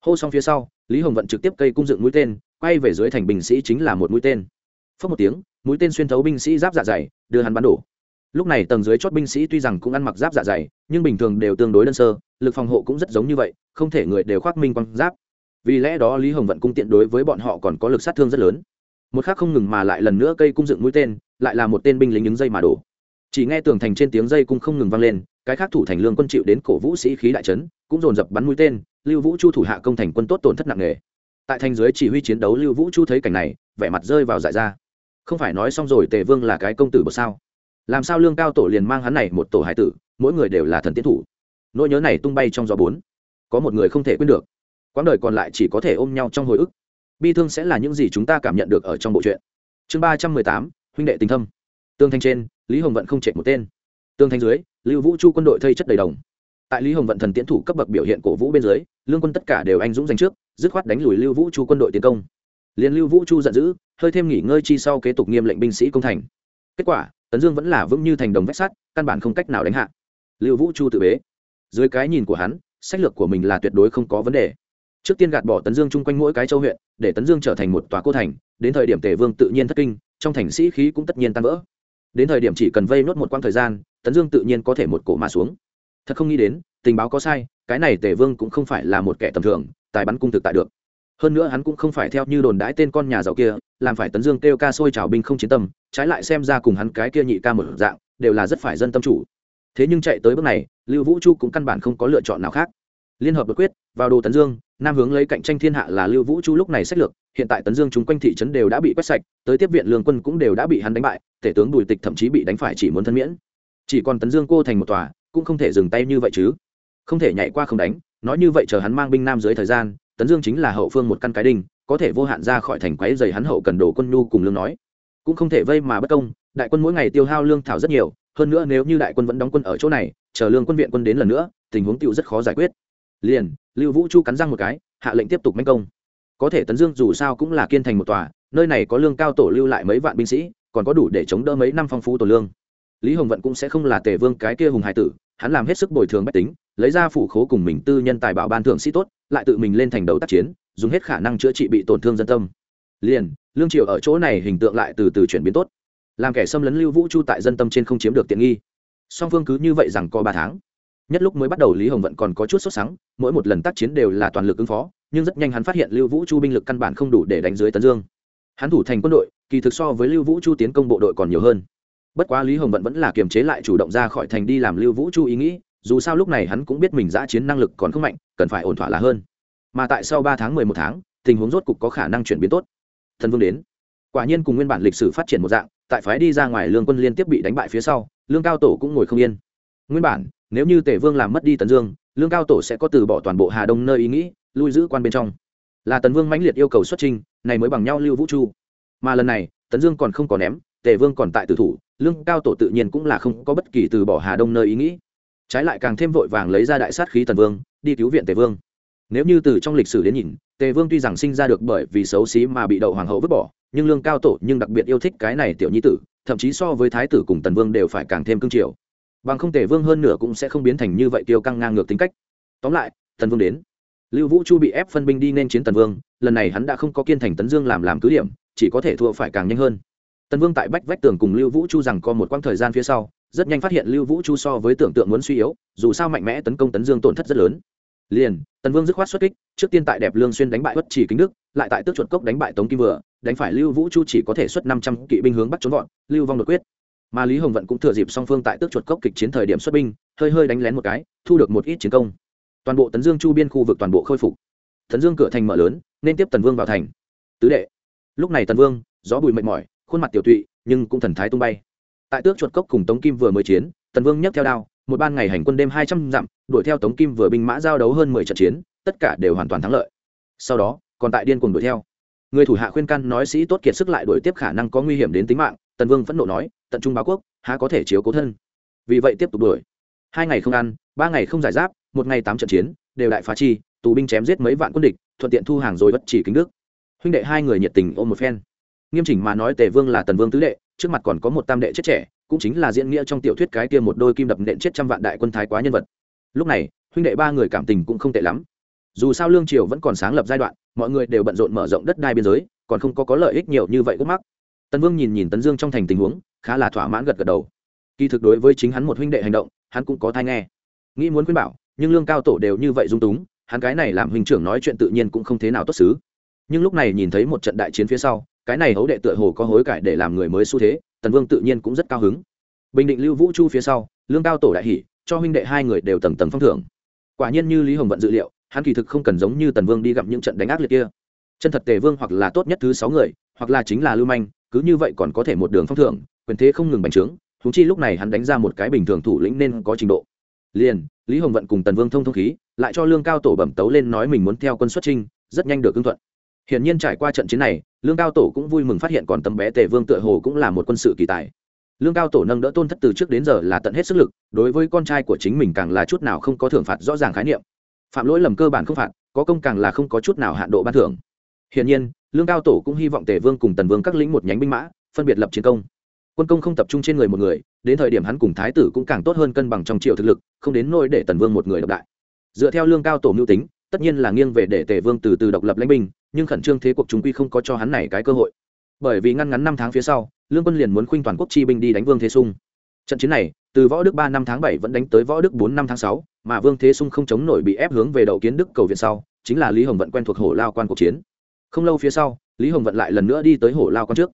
Hô xong phía sau, lý hồng vận trực tiếp cây cung dựng mũi tên, quay về dưới thành binh sĩ chính là một mũi tên. Phớt một tiếng mũi tên xuyên thấu binh sĩ giáp dạ dày, đưa hắn bắn đổ. Lúc này tầng dưới chót binh sĩ tuy rằng cũng ăn mặc giáp dạ dày, nhưng bình thường đều tương đối đơn sơ, lực phòng hộ cũng rất giống như vậy, không thể người đều khoác minh quang giáp. Vì lẽ đó lý hồng vận cung tiện đối với bọn họ còn có lực sát thương rất lớn. Một khác không ngừng mà lại lần nữa cây cung dựng mũi tên, lại là một tên binh lính những dây mà đổ. Chỉ nghe tường thành trên tiếng dây cung không ngừng vang lên, cái khác thủ thành lương quân chịu đến cổ vũ sĩ khí đại trấn cũng dồn dập bắn mũi tên, lưu vũ chu thủ hạ công thành quân tốt tổn thất nặng nề. Tại thành dưới chỉ huy chiến đấu lưu vũ chu thấy cảnh này, vẻ mặt rơi vào dại ra không phải nói xong rồi tề vương là cái công tử bậc sao? Làm sao lương cao tổ liền mang hắn này một tổ hải tử, mỗi người đều là thần tiến thủ? Nỗi nhớ này tung bay trong gió bốn. Có một người không thể quên được. Quãng đời còn lại chỉ có thể ôm nhau trong hồi ức. Bi thương sẽ là những gì chúng ta cảm nhận được ở trong bộ truyện. Chương ba trăm mười tám, huynh đệ tình thâm. Tương thanh trên, lý hồng vận không chạy một tên. Tương thanh dưới, lưu vũ chu quân đội thây chất đầy đồng. Tại lý hồng vận thần tiến thủ cấp bậc biểu hiện cổ vũ bên dưới, lương quân tất cả đều anh dũng giành trước, dứt khoát đánh lùi lưu vũ chu quân đội tiến công. Liền lưu vũ chu giận dữ hơi thêm nghỉ ngơi chi sau kế tục nghiêm lệnh binh sĩ công thành. Kết quả, tấn dương vẫn là vững như thành đồng vách sắt, căn bản không cách nào đánh hạ. Lưu vũ chu tự bế. Dưới cái nhìn của hắn, sách lược của mình là tuyệt đối không có vấn đề. Trước tiên gạt bỏ tấn dương chung quanh mỗi cái châu huyện, để tấn dương trở thành một tòa cô thành, đến thời điểm tề vương tự nhiên thất kinh, trong thành sĩ khí cũng tất nhiên tan vỡ. Đến thời điểm chỉ cần vây nốt một quãng thời gian, tấn dương tự nhiên có thể một cổ mà xuống. Thật không nghĩ đến, tình báo có sai, cái này tề vương cũng không phải là một kẻ tầm thường, tài bắn cung thực tại được hơn nữa hắn cũng không phải theo như đồn đãi tên con nhà giàu kia, làm phải tấn dương kêu ca sôi trào binh không chiến tâm, trái lại xem ra cùng hắn cái kia nhị ca một dạng, đều là rất phải dân tâm chủ. Thế nhưng chạy tới bước này, lưu vũ chu cũng căn bản không có lựa chọn nào khác. Liên hợp bất quyết, vào đồ tấn dương, nam hướng lấy cạnh tranh thiên hạ là lưu vũ chu lúc này sách lược, hiện tại tấn dương chúng quanh thị trấn đều đã bị quét sạch, tới tiếp viện lương quân cũng đều đã bị hắn đánh bại, tể tướng bùi tịch thậm chí bị đánh phải chỉ muốn thân miễn. Chỉ còn tấn dương cô thành một tòa, cũng không thể dừng tay như vậy chứ. Không thể nhảy qua không đánh, nói như vậy chờ hắn mang binh nam dưới thời gian tấn dương chính là hậu phương một căn cái đinh, có thể vô hạn ra khỏi thành quái dày hắn hậu cần đồ quân nhu cùng lương nói. Cũng không thể vây mà bất công, đại quân mỗi ngày tiêu hao lương thảo rất nhiều, hơn nữa nếu như đại quân vẫn đóng quân ở chỗ này, chờ lương quân viện quân đến lần nữa, tình huống tựu rất khó giải quyết. Liền, lưu vũ chu cắn răng một cái, hạ lệnh tiếp tục manh công. Có thể tấn dương dù sao cũng là kiên thành một tòa, nơi này có lương cao tổ lưu lại mấy vạn binh sĩ, còn có đủ để chống đỡ mấy năm phong phú tổ lương. Lý hồng vận cũng sẽ không là tề vương cái kia hùng hải tử, hắn làm hết sức bồi thường bách tính lấy ra phủ khố cùng mình tư nhân tài bảo ban thưởng sĩ tốt, lại tự mình lên thành đầu tác chiến, dùng hết khả năng chữa trị bị tổn thương dân tâm. Liền, lương triều ở chỗ này hình tượng lại từ từ chuyển biến tốt. Làm kẻ xâm lấn lưu vũ chu tại dân tâm trên không chiếm được tiện nghi. Song phương cứ như vậy rằng có ba tháng. Nhất lúc mới bắt đầu lý hồng vận còn có chút sốt sắng, mỗi một lần tác chiến đều là toàn lực ứng phó, nhưng rất nhanh hắn phát hiện lưu vũ chu binh lực căn bản không đủ để đánh dưới tấn dương. Hắn thủ thành quân đội, kỳ thực so với lưu vũ chu tiến công bộ đội còn nhiều hơn. Bất quá lý hồng vận vẫn là kiềm chế lại chủ động ra khỏi thành đi làm lưu vũ chu ý nghĩ dù sao lúc này hắn cũng biết mình giã chiến năng lực còn không mạnh, cần phải ổn thỏa là hơn. Mà tại sau ba tháng mười một tháng, tình huống rốt cục có khả năng chuyển biến tốt. Thần vương đến. Quả nhiên cùng nguyên bản lịch sử phát triển một dạng, tại phái đi ra ngoài lương quân liên tiếp bị đánh bại phía sau, lương cao tổ cũng ngồi không yên. Nguyên bản, nếu như tể vương làm mất đi tần dương, lương cao tổ sẽ có từ bỏ toàn bộ hà đông nơi ý nghĩ, lui giữ quan bên trong. Là tần vương mãnh liệt yêu cầu xuất trình này mới bằng nhau lưu vũ chu. Mà lần này tấn dương còn không có ném, tề vương còn tại tử thủ, lương cao tổ tự nhiên cũng là không có bất kỳ từ bỏ hà đông nơi ý nghĩ trái lại càng thêm vội vàng lấy ra đại sát khí tần vương, đi cứu viện tề vương. Nếu như từ trong lịch sử đến nhìn, tề vương tuy rằng sinh ra được bởi vì xấu xí mà bị đậu hoàng hậu vứt bỏ, nhưng lương cao tổ nhưng đặc biệt yêu thích cái này tiểu nhi tử, thậm chí so với thái tử cùng tần vương đều phải càng thêm cương triều bằng không tề vương hơn nửa cũng sẽ không biến thành như vậy tiêu căng ngang ngược tính cách. Tóm lại, tần vương đến. Lưu vũ chu bị ép phân binh đi nên chiến tần vương, lần này hắn đã không có kiên thành tấn dương làm làm cứ điểm, chỉ có thể thua phải càng nhanh hơn. Tần vương tại bách vách tường cùng lưu vũ chu rằng có một quãng thời gian phía sau rất nhanh phát hiện lưu vũ chu so với tưởng tượng muốn suy yếu, dù sao mạnh mẽ tấn công tấn dương tổn thất rất lớn. Liền, tần vương dứt khoát xuất kích, trước tiên tại đẹp lương xuyên đánh bại bất chỉ kính đức, lại tại tước chuột cốc đánh bại tống kim vừa, đánh phải lưu vũ chu chỉ có thể xuất năm trăm kỵ binh hướng bắt trốn gọn, lưu vong đột quyết. Mà lý hồng vận cũng thừa dịp song phương tại tước chuột cốc kịch chiến thời điểm xuất binh, hơi hơi đánh lén một cái, thu được một ít chiến công. Toàn bộ tấn dương chu biên khu vực toàn bộ khôi phục. Tấn dương cửa thành mở lớn, nên tiếp tần vương vào thành. Tứ đệ. Lúc này tần vương, gió bùi mệt mỏi, khuôn mặt tiểu tụy, nhưng cũng thần thái tung bay tại tước chuột cốc cùng tống kim vừa mới chiến, tần vương nhấc theo đao, một ban ngày hành quân đêm hai trăm dặm, đuổi theo tống kim vừa binh mã giao đấu hơn mười trận chiến, tất cả đều hoàn toàn thắng lợi. Sau đó, còn tại điên cùng đuổi theo. Người thủ hạ khuyên can nói sĩ tốt kiệt sức lại đuổi tiếp khả năng có nguy hiểm đến tính mạng, tần vương phẫn nộ nói, tận trung báo quốc, há có thể chiếu cố thân? Vì vậy tiếp tục đuổi. Hai ngày không ăn, ba ngày không giải giáp, một ngày tám trận chiến, đều đại phá chi, tù binh chém giết mấy vạn quân địch, thuận tiện thu hàng rồi bất chỉ kính đức. Huynh đệ hai người nhiệt tình ôm một phen. Nghiêm chỉnh mà nói tề vương là tần vương tứ đệ trước mặt còn có một tam đệ chết trẻ, cũng chính là diễn nghĩa trong tiểu thuyết cái kia một đôi kim đập nện chết trăm vạn đại quân thái quá nhân vật. Lúc này, huynh đệ ba người cảm tình cũng không tệ lắm. Dù sao lương triều vẫn còn sáng lập giai đoạn, mọi người đều bận rộn mở rộng đất đai biên giới, còn không có có lợi ích nhiều như vậy gốc mắc. Tần vương nhìn nhìn tấn dương trong thành tình huống, khá là thỏa mãn gật gật đầu. Kỳ thực đối với chính hắn một huynh đệ hành động, hắn cũng có thai nghe. Nghĩ muốn khuyên bảo, nhưng lương cao tổ đều như vậy dung túng, hắn cái này làm huynh trưởng nói chuyện tự nhiên cũng không thế nào tốt xứ. Nhưng lúc này nhìn thấy một trận đại chiến phía sau cái này hấu đệ tựa hồ có hối cải để làm người mới xu thế, tần vương tự nhiên cũng rất cao hứng. Bình định lưu vũ chu phía sau, lương cao tổ đại hỷ cho huynh đệ hai người đều tầng tầng phong thưởng. Quả nhiên như lý hồng vận dự liệu, hắn kỳ thực không cần giống như tần vương đi gặp những trận đánh ác liệt kia. Chân thật tề vương hoặc là tốt nhất thứ sáu người, hoặc là chính là lưu manh, cứ như vậy còn có thể một đường phong thưởng, quyền thế không ngừng bành trướng thú chi lúc này hắn đánh ra một cái bình thường thủ lĩnh nên có trình độ. Liền, lý hồng vận cùng tần vương thông thông khí, lại cho lương cao tổ bẩm tấu lên nói mình muốn theo quân xuất trinh rất nhanh được ưng thuận hiển nhiên trải qua trận chiến này, lương cao tổ cũng vui mừng phát hiện còn tấm bé tề vương tựa hồ cũng là một quân sự kỳ tài. Lương cao tổ nâng đỡ tôn thất từ trước đến giờ là tận hết sức lực, đối với con trai của chính mình càng là chút nào không có thưởng phạt rõ ràng khái niệm. Phạm lỗi lầm cơ bản không phạt, có công càng là không có chút nào hạn độ ban thưởng. Hiển nhiên, lương cao tổ cũng hy vọng tề vương cùng tần vương các lĩnh một nhánh binh mã, phân biệt lập chiến công. Quân công không tập trung trên người một người, đến thời điểm hắn cùng thái tử cũng càng tốt hơn cân bằng trong triệu thực lực, không đến nỗi để tần vương một người độc đại. Dựa theo lương cao tổ mưu tính tất nhiên là nghiêng về để tề vương từ từ độc lập lãnh binh, nhưng khẩn trương thế cuộc chúng quy không có cho hắn này cái cơ hội. Bởi vì ngăn ngắn năm tháng phía sau, lương quân liền muốn khuynh toàn quốc chi binh đi đánh vương thế sung. Trận chiến này, từ võ đức ba năm tháng bảy vẫn đánh tới võ đức bốn năm tháng sáu, mà vương thế sung không chống nổi bị ép hướng về đậu kiến đức cầu viện sau, chính là lý hồng vận quen thuộc hổ lao quan cuộc chiến. Không lâu phía sau, lý hồng vận lại lần nữa đi tới hổ lao quan trước.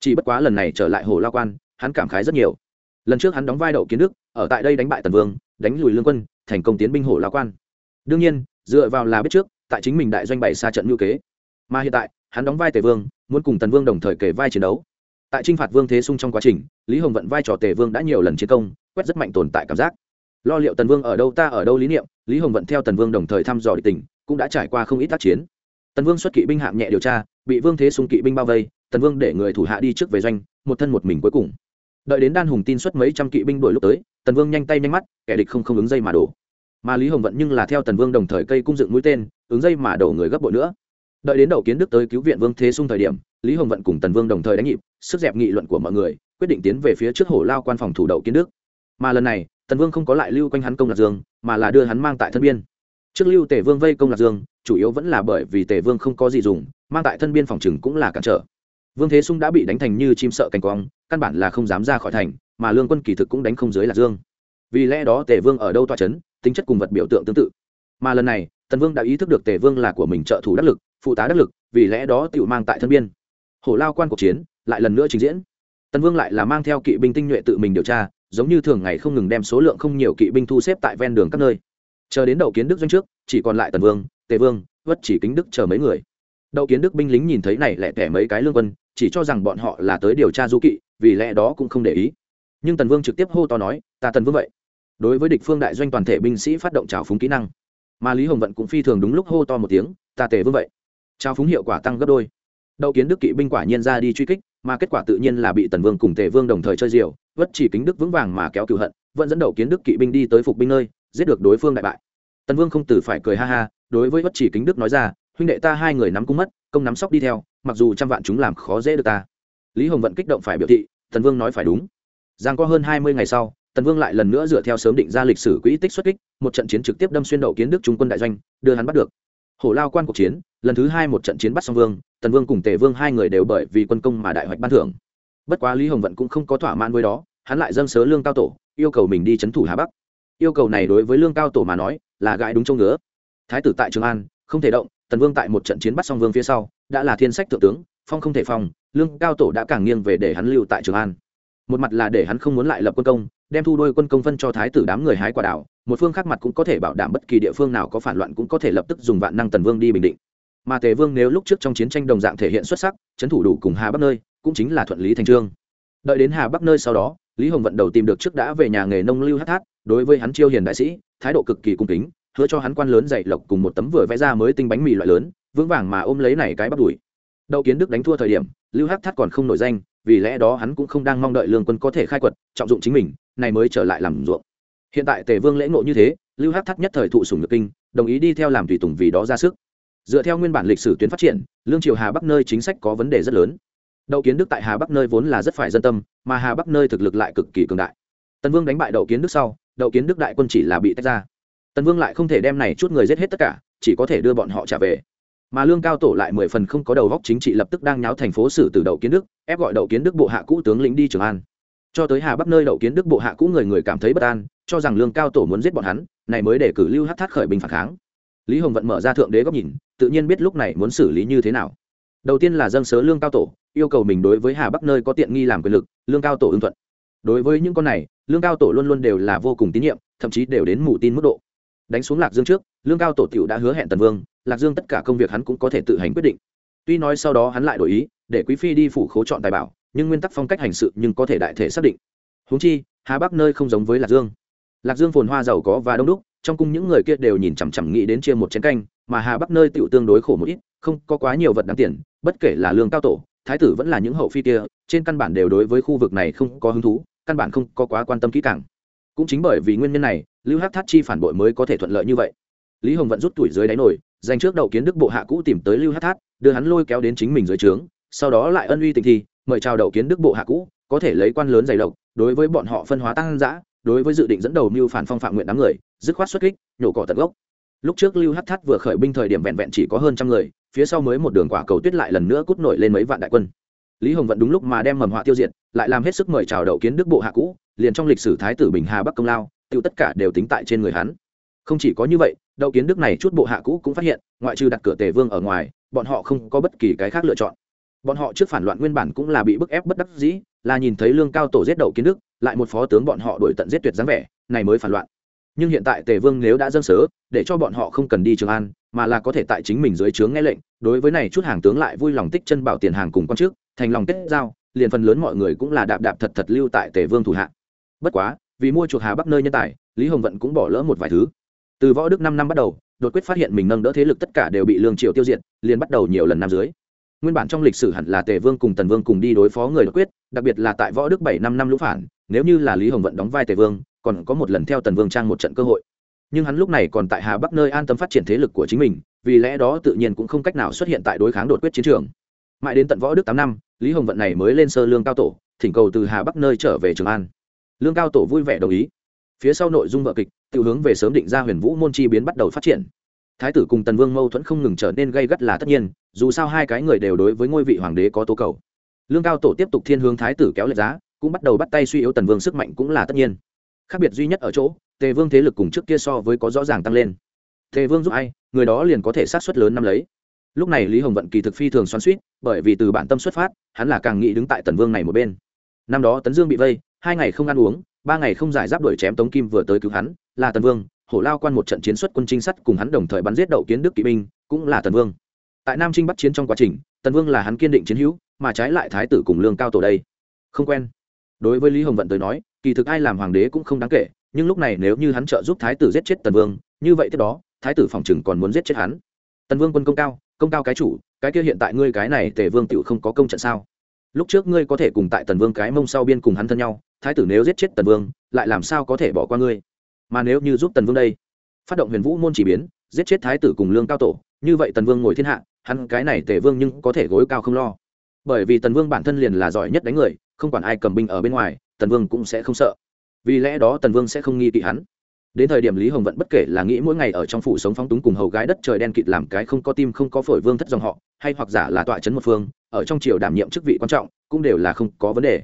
Chỉ bất quá lần này trở lại hổ lao quan, hắn cảm khái rất nhiều. Lần trước hắn đóng vai đậu kiến đức, ở tại đây đánh bại tần vương, đánh lùi lương quân, thành công tiến binh hổ lao quan. Đương nhiên dựa vào là biết trước, tại chính mình đại doanh bày xa trận ngữ kế. Mà hiện tại, hắn đóng vai tề vương, muốn cùng tần vương đồng thời kể vai chiến đấu. Tại t r i n h phạt vương thế sung trong quá trình, lý hồng vận vai trò tề vương đã nhiều lần chiến công, quét rất mạnh tồn tại cảm giác. Lo liệu tần vương ở đâu ta ở đâu lý niệm, lý hồng vận theo tần vương đồng thời thăm dò địch tình, cũng đã trải qua không ít tác chiến. Tần vương xuất kỵ binh hạng nhẹ điều tra, bị vương thế sung kỵ binh bao vây, tần vương để người thủ hạ đi trước về doanh, một thân một mình cuối cùng. Đợi đến đan hùng tin xuất mấy trăm kỵ binh đuổi lúc tới, tần vương nhanh tay nhanh mắt, kẻ địch không không ứng dây mà đổ mà lý hồng vận nhưng là theo tần vương đồng thời cây cung dựng mũi tên, ứng dây mà đổ người gấp bội nữa. Đợi đến đầu kiến đức tới cứu viện vương thế sung thời điểm, lý hồng vận cùng tần vương đồng thời đánh nhịp, sức dẹp nghị luận của mọi người, quyết định tiến về phía trước hổ lao quan phòng thủ đậu kiến đức. Mà lần này, tần vương không có lại lưu quanh hắn công lạc dương, mà là đưa hắn mang tại thân biên. Trước lưu tề vương vây công lạc dương, chủ yếu vẫn là bởi vì tề vương không có gì dùng, mang tại thân biên phòng chừng cũng là cản trở. Vương thế sung đã bị đánh thành như chim sợ cành quong, căn bản là không dám ra khỏi thành, mà lương quân kỳ thực cũng đánh không dưới lạc dương. Vì lẽ đó tề vương ở đâu toa c h ấ n tính chất cùng vật biểu tượng tương tự. Mà lần này, tần vương đã ý thức được tề vương là của mình trợ thủ đắc lực, phụ tá đắc lực, vì lẽ đó tự mang tại thân biên. Hổ lao quan cuộc chiến lại lần nữa trình diễn. Tần vương lại là mang theo kỵ binh tinh nhuệ tự mình điều tra, giống như thường ngày không ngừng đem số lượng không nhiều kỵ binh thu xếp tại ven đường các nơi. Chờ đến đậu kiến đức doanh trước, chỉ còn lại tần vương, tề vương, vất chỉ kính đức chờ mấy người. Đậu kiến đức binh lính nhìn thấy này lẹ tẻ mấy cái lương quân, chỉ cho rằng bọn họ là tới điều tra du kỵ, vì lẽ đó cũng không để ý. Nhưng tần vương trực tiếp hô to nói, ta tần vương vậy đối với địch phương đại doanh toàn thể binh sĩ phát động trào phúng kỹ năng, mà lý hồng vận cũng phi thường đúng lúc hô to một tiếng, ta tề vương vậy. Trào phúng hiệu quả tăng gấp đôi. Đậu kiến đức kỵ binh quả nhiên ra đi truy kích, mà kết quả tự nhiên là bị tần vương cùng tề vương đồng thời chơi diều, vất chỉ kính đức vững vàng mà kéo cựu hận, vẫn dẫn đầu kiến đức kỵ binh đi tới phục binh nơi, giết được đối phương đại bại. Tần vương không từ phải cười ha ha, đối với vất chỉ kính đức nói ra, huynh đệ ta hai người nắm cung mất, công nắm sóc đi theo, mặc dù trăm vạn chúng làm khó dễ được ta. Lý hồng vận kích động phải biểu thị, tần vương nói phải đúng. Giang có hơn hai mươi ngày sau tần vương lại lần nữa dựa theo sớm định ra lịch sử quỹ tích xuất kích, một trận chiến trực tiếp đâm xuyên đậu kiến đức trung quân đại doanh, đưa hắn bắt được. Hổ lao quan cuộc chiến, lần thứ hai một trận chiến bắt song vương, tần vương cùng tề vương hai người đều bởi vì quân công mà đại hoạch ban thưởng. Bất quá lý hồng vận cũng không có thỏa mãn với đó, hắn lại dâng sớ lương cao tổ, yêu cầu mình đi c h ấ n thủ hà bắc. Yêu cầu này đối với lương cao tổ mà nói, là gãi đúng châu ngứa. Thái tử tại trường an, không thể động, tần vương tại một trận chiến bắt song vương phía sau, đã là thiên sách thượng tướng, phong không thể phong lương cao tổ đã càng nghiêng về để hắn lưu tại trường an một mặt là để hắn không muốn lại lập quân công, đem thu đôi quân công phân cho thái tử đám người hái quả đảo một phương khác mặt cũng có thể bảo đảm bất kỳ địa phương nào có phản loạn cũng có thể lập tức dùng vạn năng tần vương đi bình định. Mà tề vương nếu lúc trước trong chiến tranh đồng dạng thể hiện xuất sắc, trấn thủ đủ cùng hà bắc nơi, cũng chính là thuận lý thành trương. Đợi đến hà bắc nơi sau đó, lý hồng vận đầu tìm được trước đã về nhà nghề nông lưu hát hát đối với hắn chiêu hiền đại sĩ, thái độ cực kỳ cung kính, hứa cho hắn quan lớn dạy lộc cùng một tấm vừa vẽ ra mới tinh bánh mì loại lớn, vững vàng mà ôm lấy này cái bắt đuổi đậu kiến đức đánh thua thời điểm, lưu hát hát còn không nổi danh vì lẽ đó hắn cũng không đang mong đợi lương quân có thể khai quật, trọng dụng chính mình, này mới trở lại làm ruộng. Hiện tại tề vương lễ ngộ như thế, lưu hát thắt nhất thời thụ sùng nhược kinh, đồng ý đi theo làm tùy tùng vì đó ra sức. Dựa theo nguyên bản lịch sử tuyến phát triển, lương triều hà bắc nơi chính sách có vấn đề rất lớn. Đậu kiến đức tại hà bắc nơi vốn là rất phải dân tâm, mà hà bắc nơi thực lực lại cực kỳ cường đại. Tần vương đánh bại đậu kiến đức sau, đậu kiến đức đại quân chỉ là bị tách ra. Tần vương lại không thể đem này chút người giết hết tất cả, chỉ có thể đưa bọn họ trả về mà lương cao tổ lại mười phần không có đầu góc chính trị lập tức đang nháo thành phố xử từ đậu kiến đức, ép gọi đậu kiến đức bộ hạ cũ tướng lĩnh đi trường an. Cho tới hà bắc nơi đậu kiến đức bộ hạ cũ người người cảm thấy bất an, cho rằng lương cao tổ muốn giết bọn hắn, này mới để cử lưu hát thát khởi bình phản kháng. Lý hồng vận mở ra thượng đế góc nhìn, tự nhiên biết lúc này muốn xử lý như thế nào. Đầu tiên là dâng sớ lương cao tổ, yêu cầu mình đối với hà bắc nơi có tiện nghi làm quyền lực, lương cao tổ ưng thuận. Đối với những con này, lương cao tổ luôn luôn đều là vô cùng tín nhiệm, thậm chí đều đến mù tin mức độ đánh xuống lạc dương trước, lương cao tổ t đã hứa hẹn tần vương, lạc dương tất cả công việc hắn cũng có thể tự hành quyết định. Tuy nói sau đó hắn lại đổi ý, để quý phi đi phủ khố chọn tài bảo, nhưng nguyên tắc phong cách hành sự nhưng có thể đại thể xác định. Húng chi, hà bắc nơi không giống với lạc dương. Lạc dương phồn hoa giàu có và đông đúc, trong cung những người kia đều nhìn chằm chằm nghĩ đến chia một chén canh, mà hà bắc nơi tựu tương đối khổ một ít, không có quá nhiều vật đáng tiền, bất kể là lương cao tổ, thái tử vẫn là những hậu phi kia, trên căn bản đều đối với khu vực này không có hứng thú, căn bản không có quá quan tâm kỹ càng cũng chính bởi vì nguyên nhân này, lưu hắc thát chi phản bội mới có thể thuận lợi như vậy. Lý hồng vẫn rút tuổi dưới đáy nổi dành trước đầu kiến đức bộ hạ cũ tìm tới lưu hắc thát đưa hắn lôi kéo đến chính mình dưới trướng, sau đó lại ân uy tình thi, mời chào đầu kiến đức bộ hạ cũ, có thể lấy quan lớn dày độc đối với bọn họ phân hóa tăng giã đối với dự định dẫn đầu mưu phản phong phạm nguyện đám người, dứt khoát xuất kích, nhổ cỏ tận gốc. Lúc trước lưu hắc Thát vừa khởi binh thời điểm vẹn vẹn chỉ có hơn trăm người, phía sau mới một đường quả cầu tuyết lại lần nữa cút nổi lên mấy vạn đại quân lý hồng vận đúng lúc mà đem mầm họa tiêu diệt, lại làm hết sức mời chào đậu kiến đức bộ hạ cũ, liền trong lịch sử thái tử bình hà bắc công lao, tiêu tất cả đều tính tại trên người hắn. Không chỉ có như vậy, đậu kiến đức này chút bộ hạ cũ cũng phát hiện, ngoại trừ đặt cửa tề vương ở ngoài, bọn họ không có bất kỳ cái khác lựa chọn. Bọn họ trước phản loạn nguyên bản cũng là bị bức ép bất đắc dĩ, là nhìn thấy lương cao tổ giết đậu kiến đức, lại một phó tướng bọn họ đuổi tận giết tuyệt dáng vẻ, này mới phản loạn. Nhưng hiện tại tề vương nếu đã dâng sớ, để cho bọn họ không cần đi trường an, mà là có thể tại chính mình dưới trướng nghe lệnh, đối với này chút hàng tướng lại vui lòng tích chân bảo tiền hàng cùng quan trước thành lòng kết giao, liền phần lớn mọi người cũng là đạp đạp thật thật lưu tại tề vương thủ hạ. Bất quá, vì mua chuộc hà bắc nơi nhân tài, lý hồng vận cũng bỏ lỡ một vài thứ. Từ võ đức năm năm bắt đầu, đột quyết phát hiện mình nâng đỡ thế lực tất cả đều bị lương triều tiêu diệt, liền bắt đầu nhiều lần nam dưới. Nguyên bản trong lịch sử hẳn là tề vương cùng tần vương cùng đi đối phó người đột quyết, đặc biệt là tại võ đức bảy năm năm lũ phản, nếu như là lý hồng vận đóng vai tề vương, còn có một lần theo tần vương trang một trận cơ hội. Nhưng hắn lúc này còn tại hà bắc nơi an tâm phát triển thế lực của chính mình, vì lẽ đó tự nhiên cũng không cách nào xuất hiện tại đối kháng đột quyết chiến trường mãi đến tận võ đức tám năm, lý hồng vận này mới lên sơ lương cao tổ, thỉnh cầu từ hà bắc nơi trở về trường an. Lương cao tổ vui vẻ đồng ý. Phía sau nội dung vợ kịch tự hướng về sớm định ra huyền vũ môn chi biến bắt đầu phát triển. Thái tử cùng tần vương mâu thuẫn không ngừng trở nên gây gắt là tất nhiên, dù sao hai cái người đều đối với ngôi vị hoàng đế có tố cầu. Lương cao tổ tiếp tục thiên hướng thái tử kéo lệch giá, cũng bắt đầu bắt tay suy yếu tần vương sức mạnh cũng là tất nhiên. Khác biệt duy nhất ở chỗ, tề vương thế lực cùng trước kia so với có rõ ràng tăng lên. Tề vương giúp ai, người đó liền có thể sát xuất lớn năm lấy lúc này lý hồng vận kỳ thực phi thường xoắn suýt bởi vì từ bản tâm xuất phát, hắn là càng nghĩ đứng tại tần vương này một bên. Năm đó tấn dương bị vây, hai ngày không ăn uống, ba ngày không giải giáp đuổi chém tống kim vừa tới cứu hắn, là tần vương, hổ lao quan một trận chiến xuất quân trinh sát cùng hắn đồng thời bắn giết đậu kiến đức kỵ binh, cũng là tần vương. Tại nam trinh bắt chiến trong quá trình, tần vương là hắn kiên định chiến hữu, mà trái lại thái tử cùng lương cao tổ đây. Không quen. Đối với lý hồng vận tới nói, kỳ thực ai làm hoàng đế cũng không đáng kể, nhưng lúc này nếu như hắn trợ giúp thái tử giết chết tần vương, như vậy tiếp đó, thái tử phòng chừng còn muốn giết chết hắn. Tần vương quân công cao công cao cái chủ, cái kia hiện tại ngươi cái này tề vương tựu không có công trận sao? Lúc trước ngươi có thể cùng tại tần vương cái mông sau biên cùng hắn thân nhau, thái tử nếu giết chết tần vương, lại làm sao có thể bỏ qua ngươi? Mà nếu như giúp tần vương đây, phát động huyền vũ môn chỉ biến, giết chết thái tử cùng lương cao tổ, như vậy tần vương ngồi thiên hạ, hắn cái này tề vương nhưng có thể gối cao không lo. Bởi vì tần vương bản thân liền là giỏi nhất đánh người, không quản ai cầm binh ở bên ngoài, tần vương cũng sẽ không sợ. Vì lẽ đó tần vương sẽ không nghi kỵ hắn đến thời điểm lý hồng vận bất kể là nghĩ mỗi ngày ở trong phủ sống phóng túng cùng hầu gái đất trời đen kịt làm cái không có tim không có phổi vương thất dòng họ, hay hoặc giả là tọa trấn một phương, ở trong triều đảm nhiệm chức vị quan trọng, cũng đều là không có vấn đề.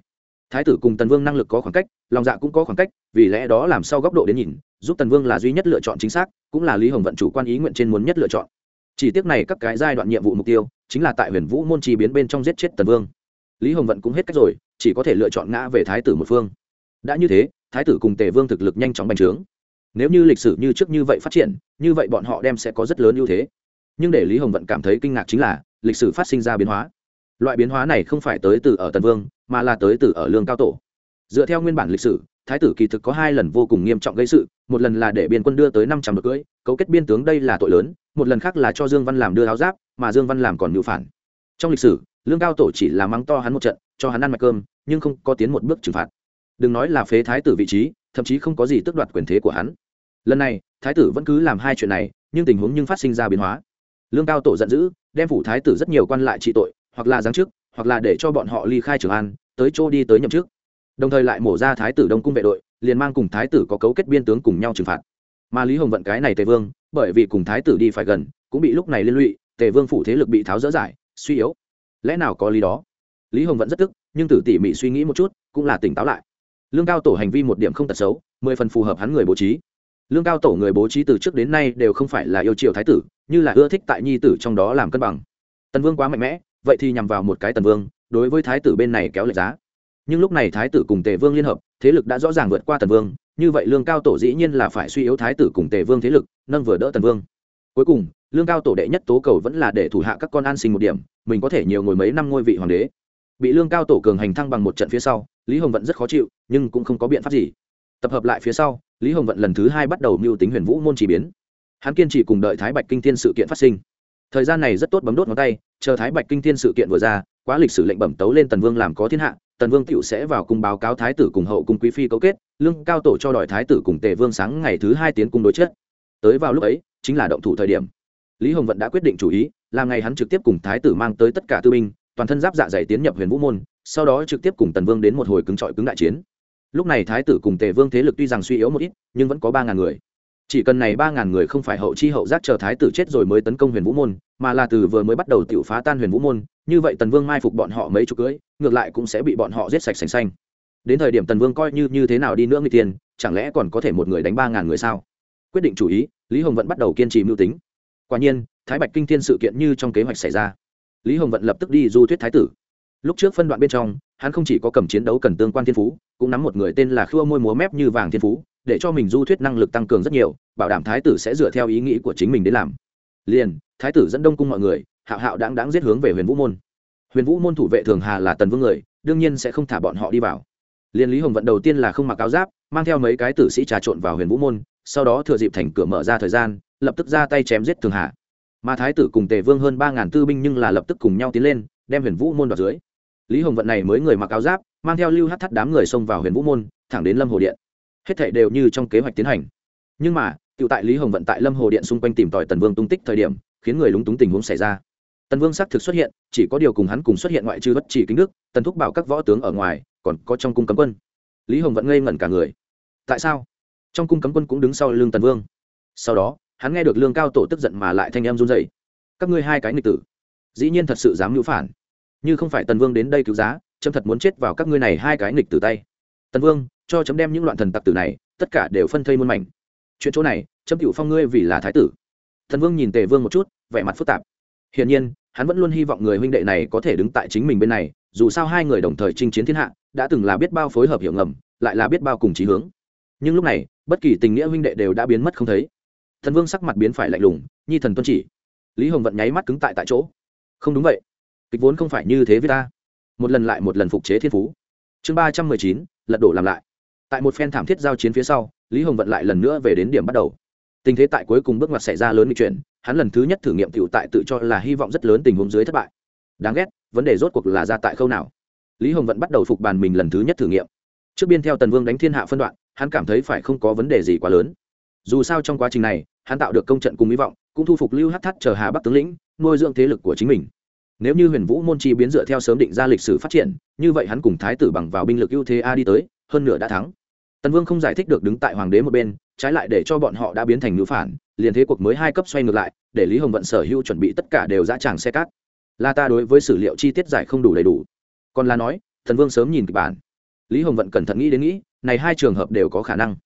Thái tử cùng tần vương năng lực có khoảng cách, lòng dạ cũng có khoảng cách, vì lẽ đó làm sao góc độ đến nhìn, giúp tần vương là duy nhất lựa chọn chính xác, cũng là lý hồng vận chủ quan ý nguyện trên muốn nhất lựa chọn. Chỉ tiếc này các cái giai đoạn nhiệm vụ mục tiêu, chính là tại huyền vũ môn trì biến bên trong giết chết tần vương. Lý hồng vận cũng hết cách rồi, chỉ có thể lựa chọn ngã về thái tử một phương. Đã như thế, thái tử cùng tề vương thực lực nhanh chóng bành trướng nếu như lịch sử như trước như vậy phát triển, như vậy bọn họ đem sẽ có rất lớn ưu thế. Nhưng để lý hồng vận cảm thấy kinh ngạc chính là, lịch sử phát sinh ra biến hóa. Loại biến hóa này không phải tới từ ở tần vương, mà là tới từ ở lương cao tổ. Dựa theo nguyên bản lịch sử, thái tử kỳ thực có hai lần vô cùng nghiêm trọng gây sự, một lần là để biên quân đưa tới năm trăm đợt cưỡi cấu kết biên tướng đây là tội lớn, một lần khác là cho dương văn làm đưa áo giáp, mà dương văn làm còn mưu phản. Trong lịch sử, lương cao tổ chỉ là mắng to hắn một trận, cho hắn ăn mạch cơm, nhưng không có tiến một bước trừng phạt. Đừng nói là phế thái tử vị trí thậm chí không có gì tước đoạt quyền thế của hắn. Lần này, thái tử vẫn cứ làm hai chuyện này, nhưng tình huống nhưng phát sinh ra biến hóa. Lương cao tổ giận dữ, đem phủ thái tử rất nhiều quan lại trị tội, hoặc là giáng chức, hoặc là để cho bọn họ ly khai trường an, tới chỗ đi tới nhậm chức. Đồng thời lại mổ ra thái tử đông cung vệ đội, liền mang cùng thái tử có cấu kết biên tướng cùng nhau trừng phạt. Mà lý hồng vận cái này tề vương, bởi vì cùng thái tử đi phải gần, cũng bị lúc này liên lụy, tề vương phủ thế lực bị tháo dỡ giải, suy yếu. Lẽ nào có lý đó? Lý hồng vẫn rất tức, nhưng tử tỉ mỉ suy nghĩ một chút, cũng là tỉnh táo lại lương cao tổ hành vi một điểm không tật xấu, mười phần phù hợp hắn người bố trí. Lương cao tổ người bố trí từ trước đến nay đều không phải là yêu triều thái tử, như là ưa thích tại nhi tử trong đó làm cân bằng. Tần vương quá mạnh mẽ, vậy thì nhằm vào một cái tần vương, đối với thái tử bên này kéo lệch giá. Nhưng lúc này thái tử cùng tề vương liên hợp, thế lực đã rõ ràng vượt qua tần vương, như vậy lương cao tổ dĩ nhiên là phải suy yếu thái tử cùng tề vương thế lực, nâng vừa đỡ tần vương. Cuối cùng, lương cao tổ đệ nhất tố cầu vẫn là để thủ hạ các con an sinh một điểm, mình có thể nhiều ngồi mấy năm ngôi vị hoàng đế. Bị lương cao tổ cường hành thăng bằng một trận phía sau lý hồng vận rất khó chịu, nhưng cũng không có biện pháp gì. Tập hợp lại phía sau, lý hồng vận lần thứ hai bắt đầu mưu tính huyền vũ môn chỉ biến. Hắn kiên trì cùng đợi thái bạch kinh thiên sự kiện phát sinh. Thời gian này rất tốt bấm đốt ngón tay, chờ thái bạch kinh thiên sự kiện vừa ra, quá lịch sử lệnh bẩm tấu lên tần vương làm có thiên hạ, tần vương cựu sẽ vào cung báo cáo thái tử cùng hậu cung quý phi cấu kết, lương cao tổ cho đòi thái tử cùng tề vương sáng ngày thứ hai tiến cung đối chất. Tới vào lúc ấy, chính là động thủ thời điểm. Lý hồng vận đã quyết định chủ ý là ngày hắn trực tiếp cùng thái tử mang tới tất cả tư binh, toàn thân giáp dạ dày tiến nhập huyền vũ môn sau đó trực tiếp cùng tần vương đến một hồi cứng trọi cứng đại chiến. Lúc này thái tử cùng tề vương thế lực tuy rằng suy yếu một ít, nhưng vẫn có ba ngàn người. Chỉ cần này ba ngàn người không phải hậu chi hậu giác chờ thái tử chết rồi mới tấn công huyền vũ môn, mà là từ vừa mới bắt đầu tự phá tan huyền vũ môn, như vậy tần vương mai phục bọn họ mấy chục cưỡi ngược lại cũng sẽ bị bọn họ giết sạch sành xanh. Đến thời điểm tần vương coi như như thế nào đi nữa người tiền, chẳng lẽ còn có thể một người đánh ba ngàn người sao? Quyết định chủ ý, lý hồng vẫn bắt đầu kiên trì mưu tính. Quả nhiên, thái bạch kinh thiên sự kiện như trong kế hoạch xảy ra. Lý hồng vận lập tức đi du thuyết thái tử lúc trước phân đoạn bên trong, hắn không chỉ có cầm chiến đấu cần tương quan thiên phú, cũng nắm một người tên là khua môi múa mép như vàng thiên phú, để cho mình du thuyết năng lực tăng cường rất nhiều, bảo đảm thái tử sẽ dựa theo ý nghĩ của chính mình đến làm. Liền, thái tử dẫn đông cung mọi người, hạo hạo đáng đáng giết hướng về huyền vũ môn. Huyền vũ môn thủ vệ thường hà là tần vương người, đương nhiên sẽ không thả bọn họ đi vào. Liền lý hồng vận đầu tiên là không mặc áo giáp, mang theo mấy cái tử sĩ trà trộn vào huyền vũ môn, sau đó thừa dịp thành cửa mở ra thời gian, lập tức ra tay chém giết thường hà. Mà thái tử cùng tề vương hơn ba ngàn tư binh nhưng là lập tức cùng nhau tiến lên, đem huyền vũ môn đoạt dưới lý hồng vận này mới người mặc áo giáp, mang theo lưu hát thắt đám người xông vào huyền vũ môn, thẳng đến lâm hồ điện. Hết thảy đều như trong kế hoạch tiến hành. Nhưng mà tự tại lý hồng vận tại lâm hồ điện xung quanh tìm tòi tần vương tung tích thời điểm, khiến người lúng túng tình huống xảy ra. Tần vương xác thực xuất hiện, chỉ có điều cùng hắn cùng xuất hiện ngoại trừ bất chỉ kính đức, tần thúc bảo các võ tướng ở ngoài, còn có trong cung cấm quân. Lý hồng vận ngây ngẩn cả người. Tại sao? Trong cung cấm quân cũng đứng sau lưng tần vương. Sau đó, hắn nghe được lương cao tổ tức giận mà lại thanh em run dậy các ngươi hai cái nghịch tử. Dĩ nhiên thật sự dám mưu phản như không phải tần vương đến đây cứu giá trâm thật muốn chết vào các ngươi này hai cái nghịch tử tay. Tần vương, cho chấm đem những loạn thần tặc tử này, tất cả đều phân thây muôn mảnh. Chuyện chỗ này, chấm cựu phong ngươi vì là thái tử. Tần vương nhìn tề vương một chút, vẻ mặt phức tạp. Hiển nhiên, hắn vẫn luôn hy vọng người huynh đệ này có thể đứng tại chính mình bên này, dù sao hai người đồng thời chinh chiến thiên hạ, đã từng là biết bao phối hợp hiểu ngầm, lại là biết bao cùng chí hướng. Nhưng lúc này, bất kỳ tình nghĩa huynh đệ đều đã biến mất không thấy. Thần vương sắc mặt biến phải lạnh lùng, nhi thần tuân chỉ. Lý hồng vận nháy mắt cứng tại tại chỗ. Không đúng vậy kịch vốn không phải như thế với ta. Một lần lại một lần phục chế thiên phú. Chương ba trăm mười chín, lật đổ làm lại. Tại một phen thảm thiết giao chiến phía sau, lý hồng vận lại lần nữa về đến điểm bắt đầu. Tình thế tại cuối cùng bước ngoặt xảy ra lớn bị chuyển, hắn lần thứ nhất thử nghiệm cựu tại tự cho là hy vọng rất lớn tình huống dưới thất bại. Đáng ghét, vấn đề rốt cuộc là ra tại khâu nào? Lý hồng vận bắt đầu phục bàn mình lần thứ nhất thử nghiệm. Trước biên theo tần vương đánh thiên hạ phân đoạn, hắn cảm thấy phải không có vấn đề gì quá lớn. Dù sao trong quá trình này, hắn tạo được công trận cùng hy vọng, cũng thu phục lưu hát thắt chờ hà bắc tướng lĩnh, nuôi dưỡng thế lực của chính mình nếu như huyền vũ môn chi biến dựa theo sớm định ra lịch sử phát triển như vậy hắn cùng thái tử bằng vào binh lực ưu thế a đi tới hơn nửa đã thắng. Tần vương không giải thích được đứng tại hoàng đế một bên trái lại để cho bọn họ đã biến thành ngữ phản liền thế cuộc mới hai cấp xoay ngược lại để lý hồng vận sở hữu chuẩn bị tất cả đều dã tràng xe cát. Là ta đối với sử liệu chi tiết giải không đủ đầy đủ. Còn là nói thần vương sớm nhìn kịch bản. Lý hồng vận cẩn thận nghĩ đến nghĩ này hai trường hợp đều có khả năng.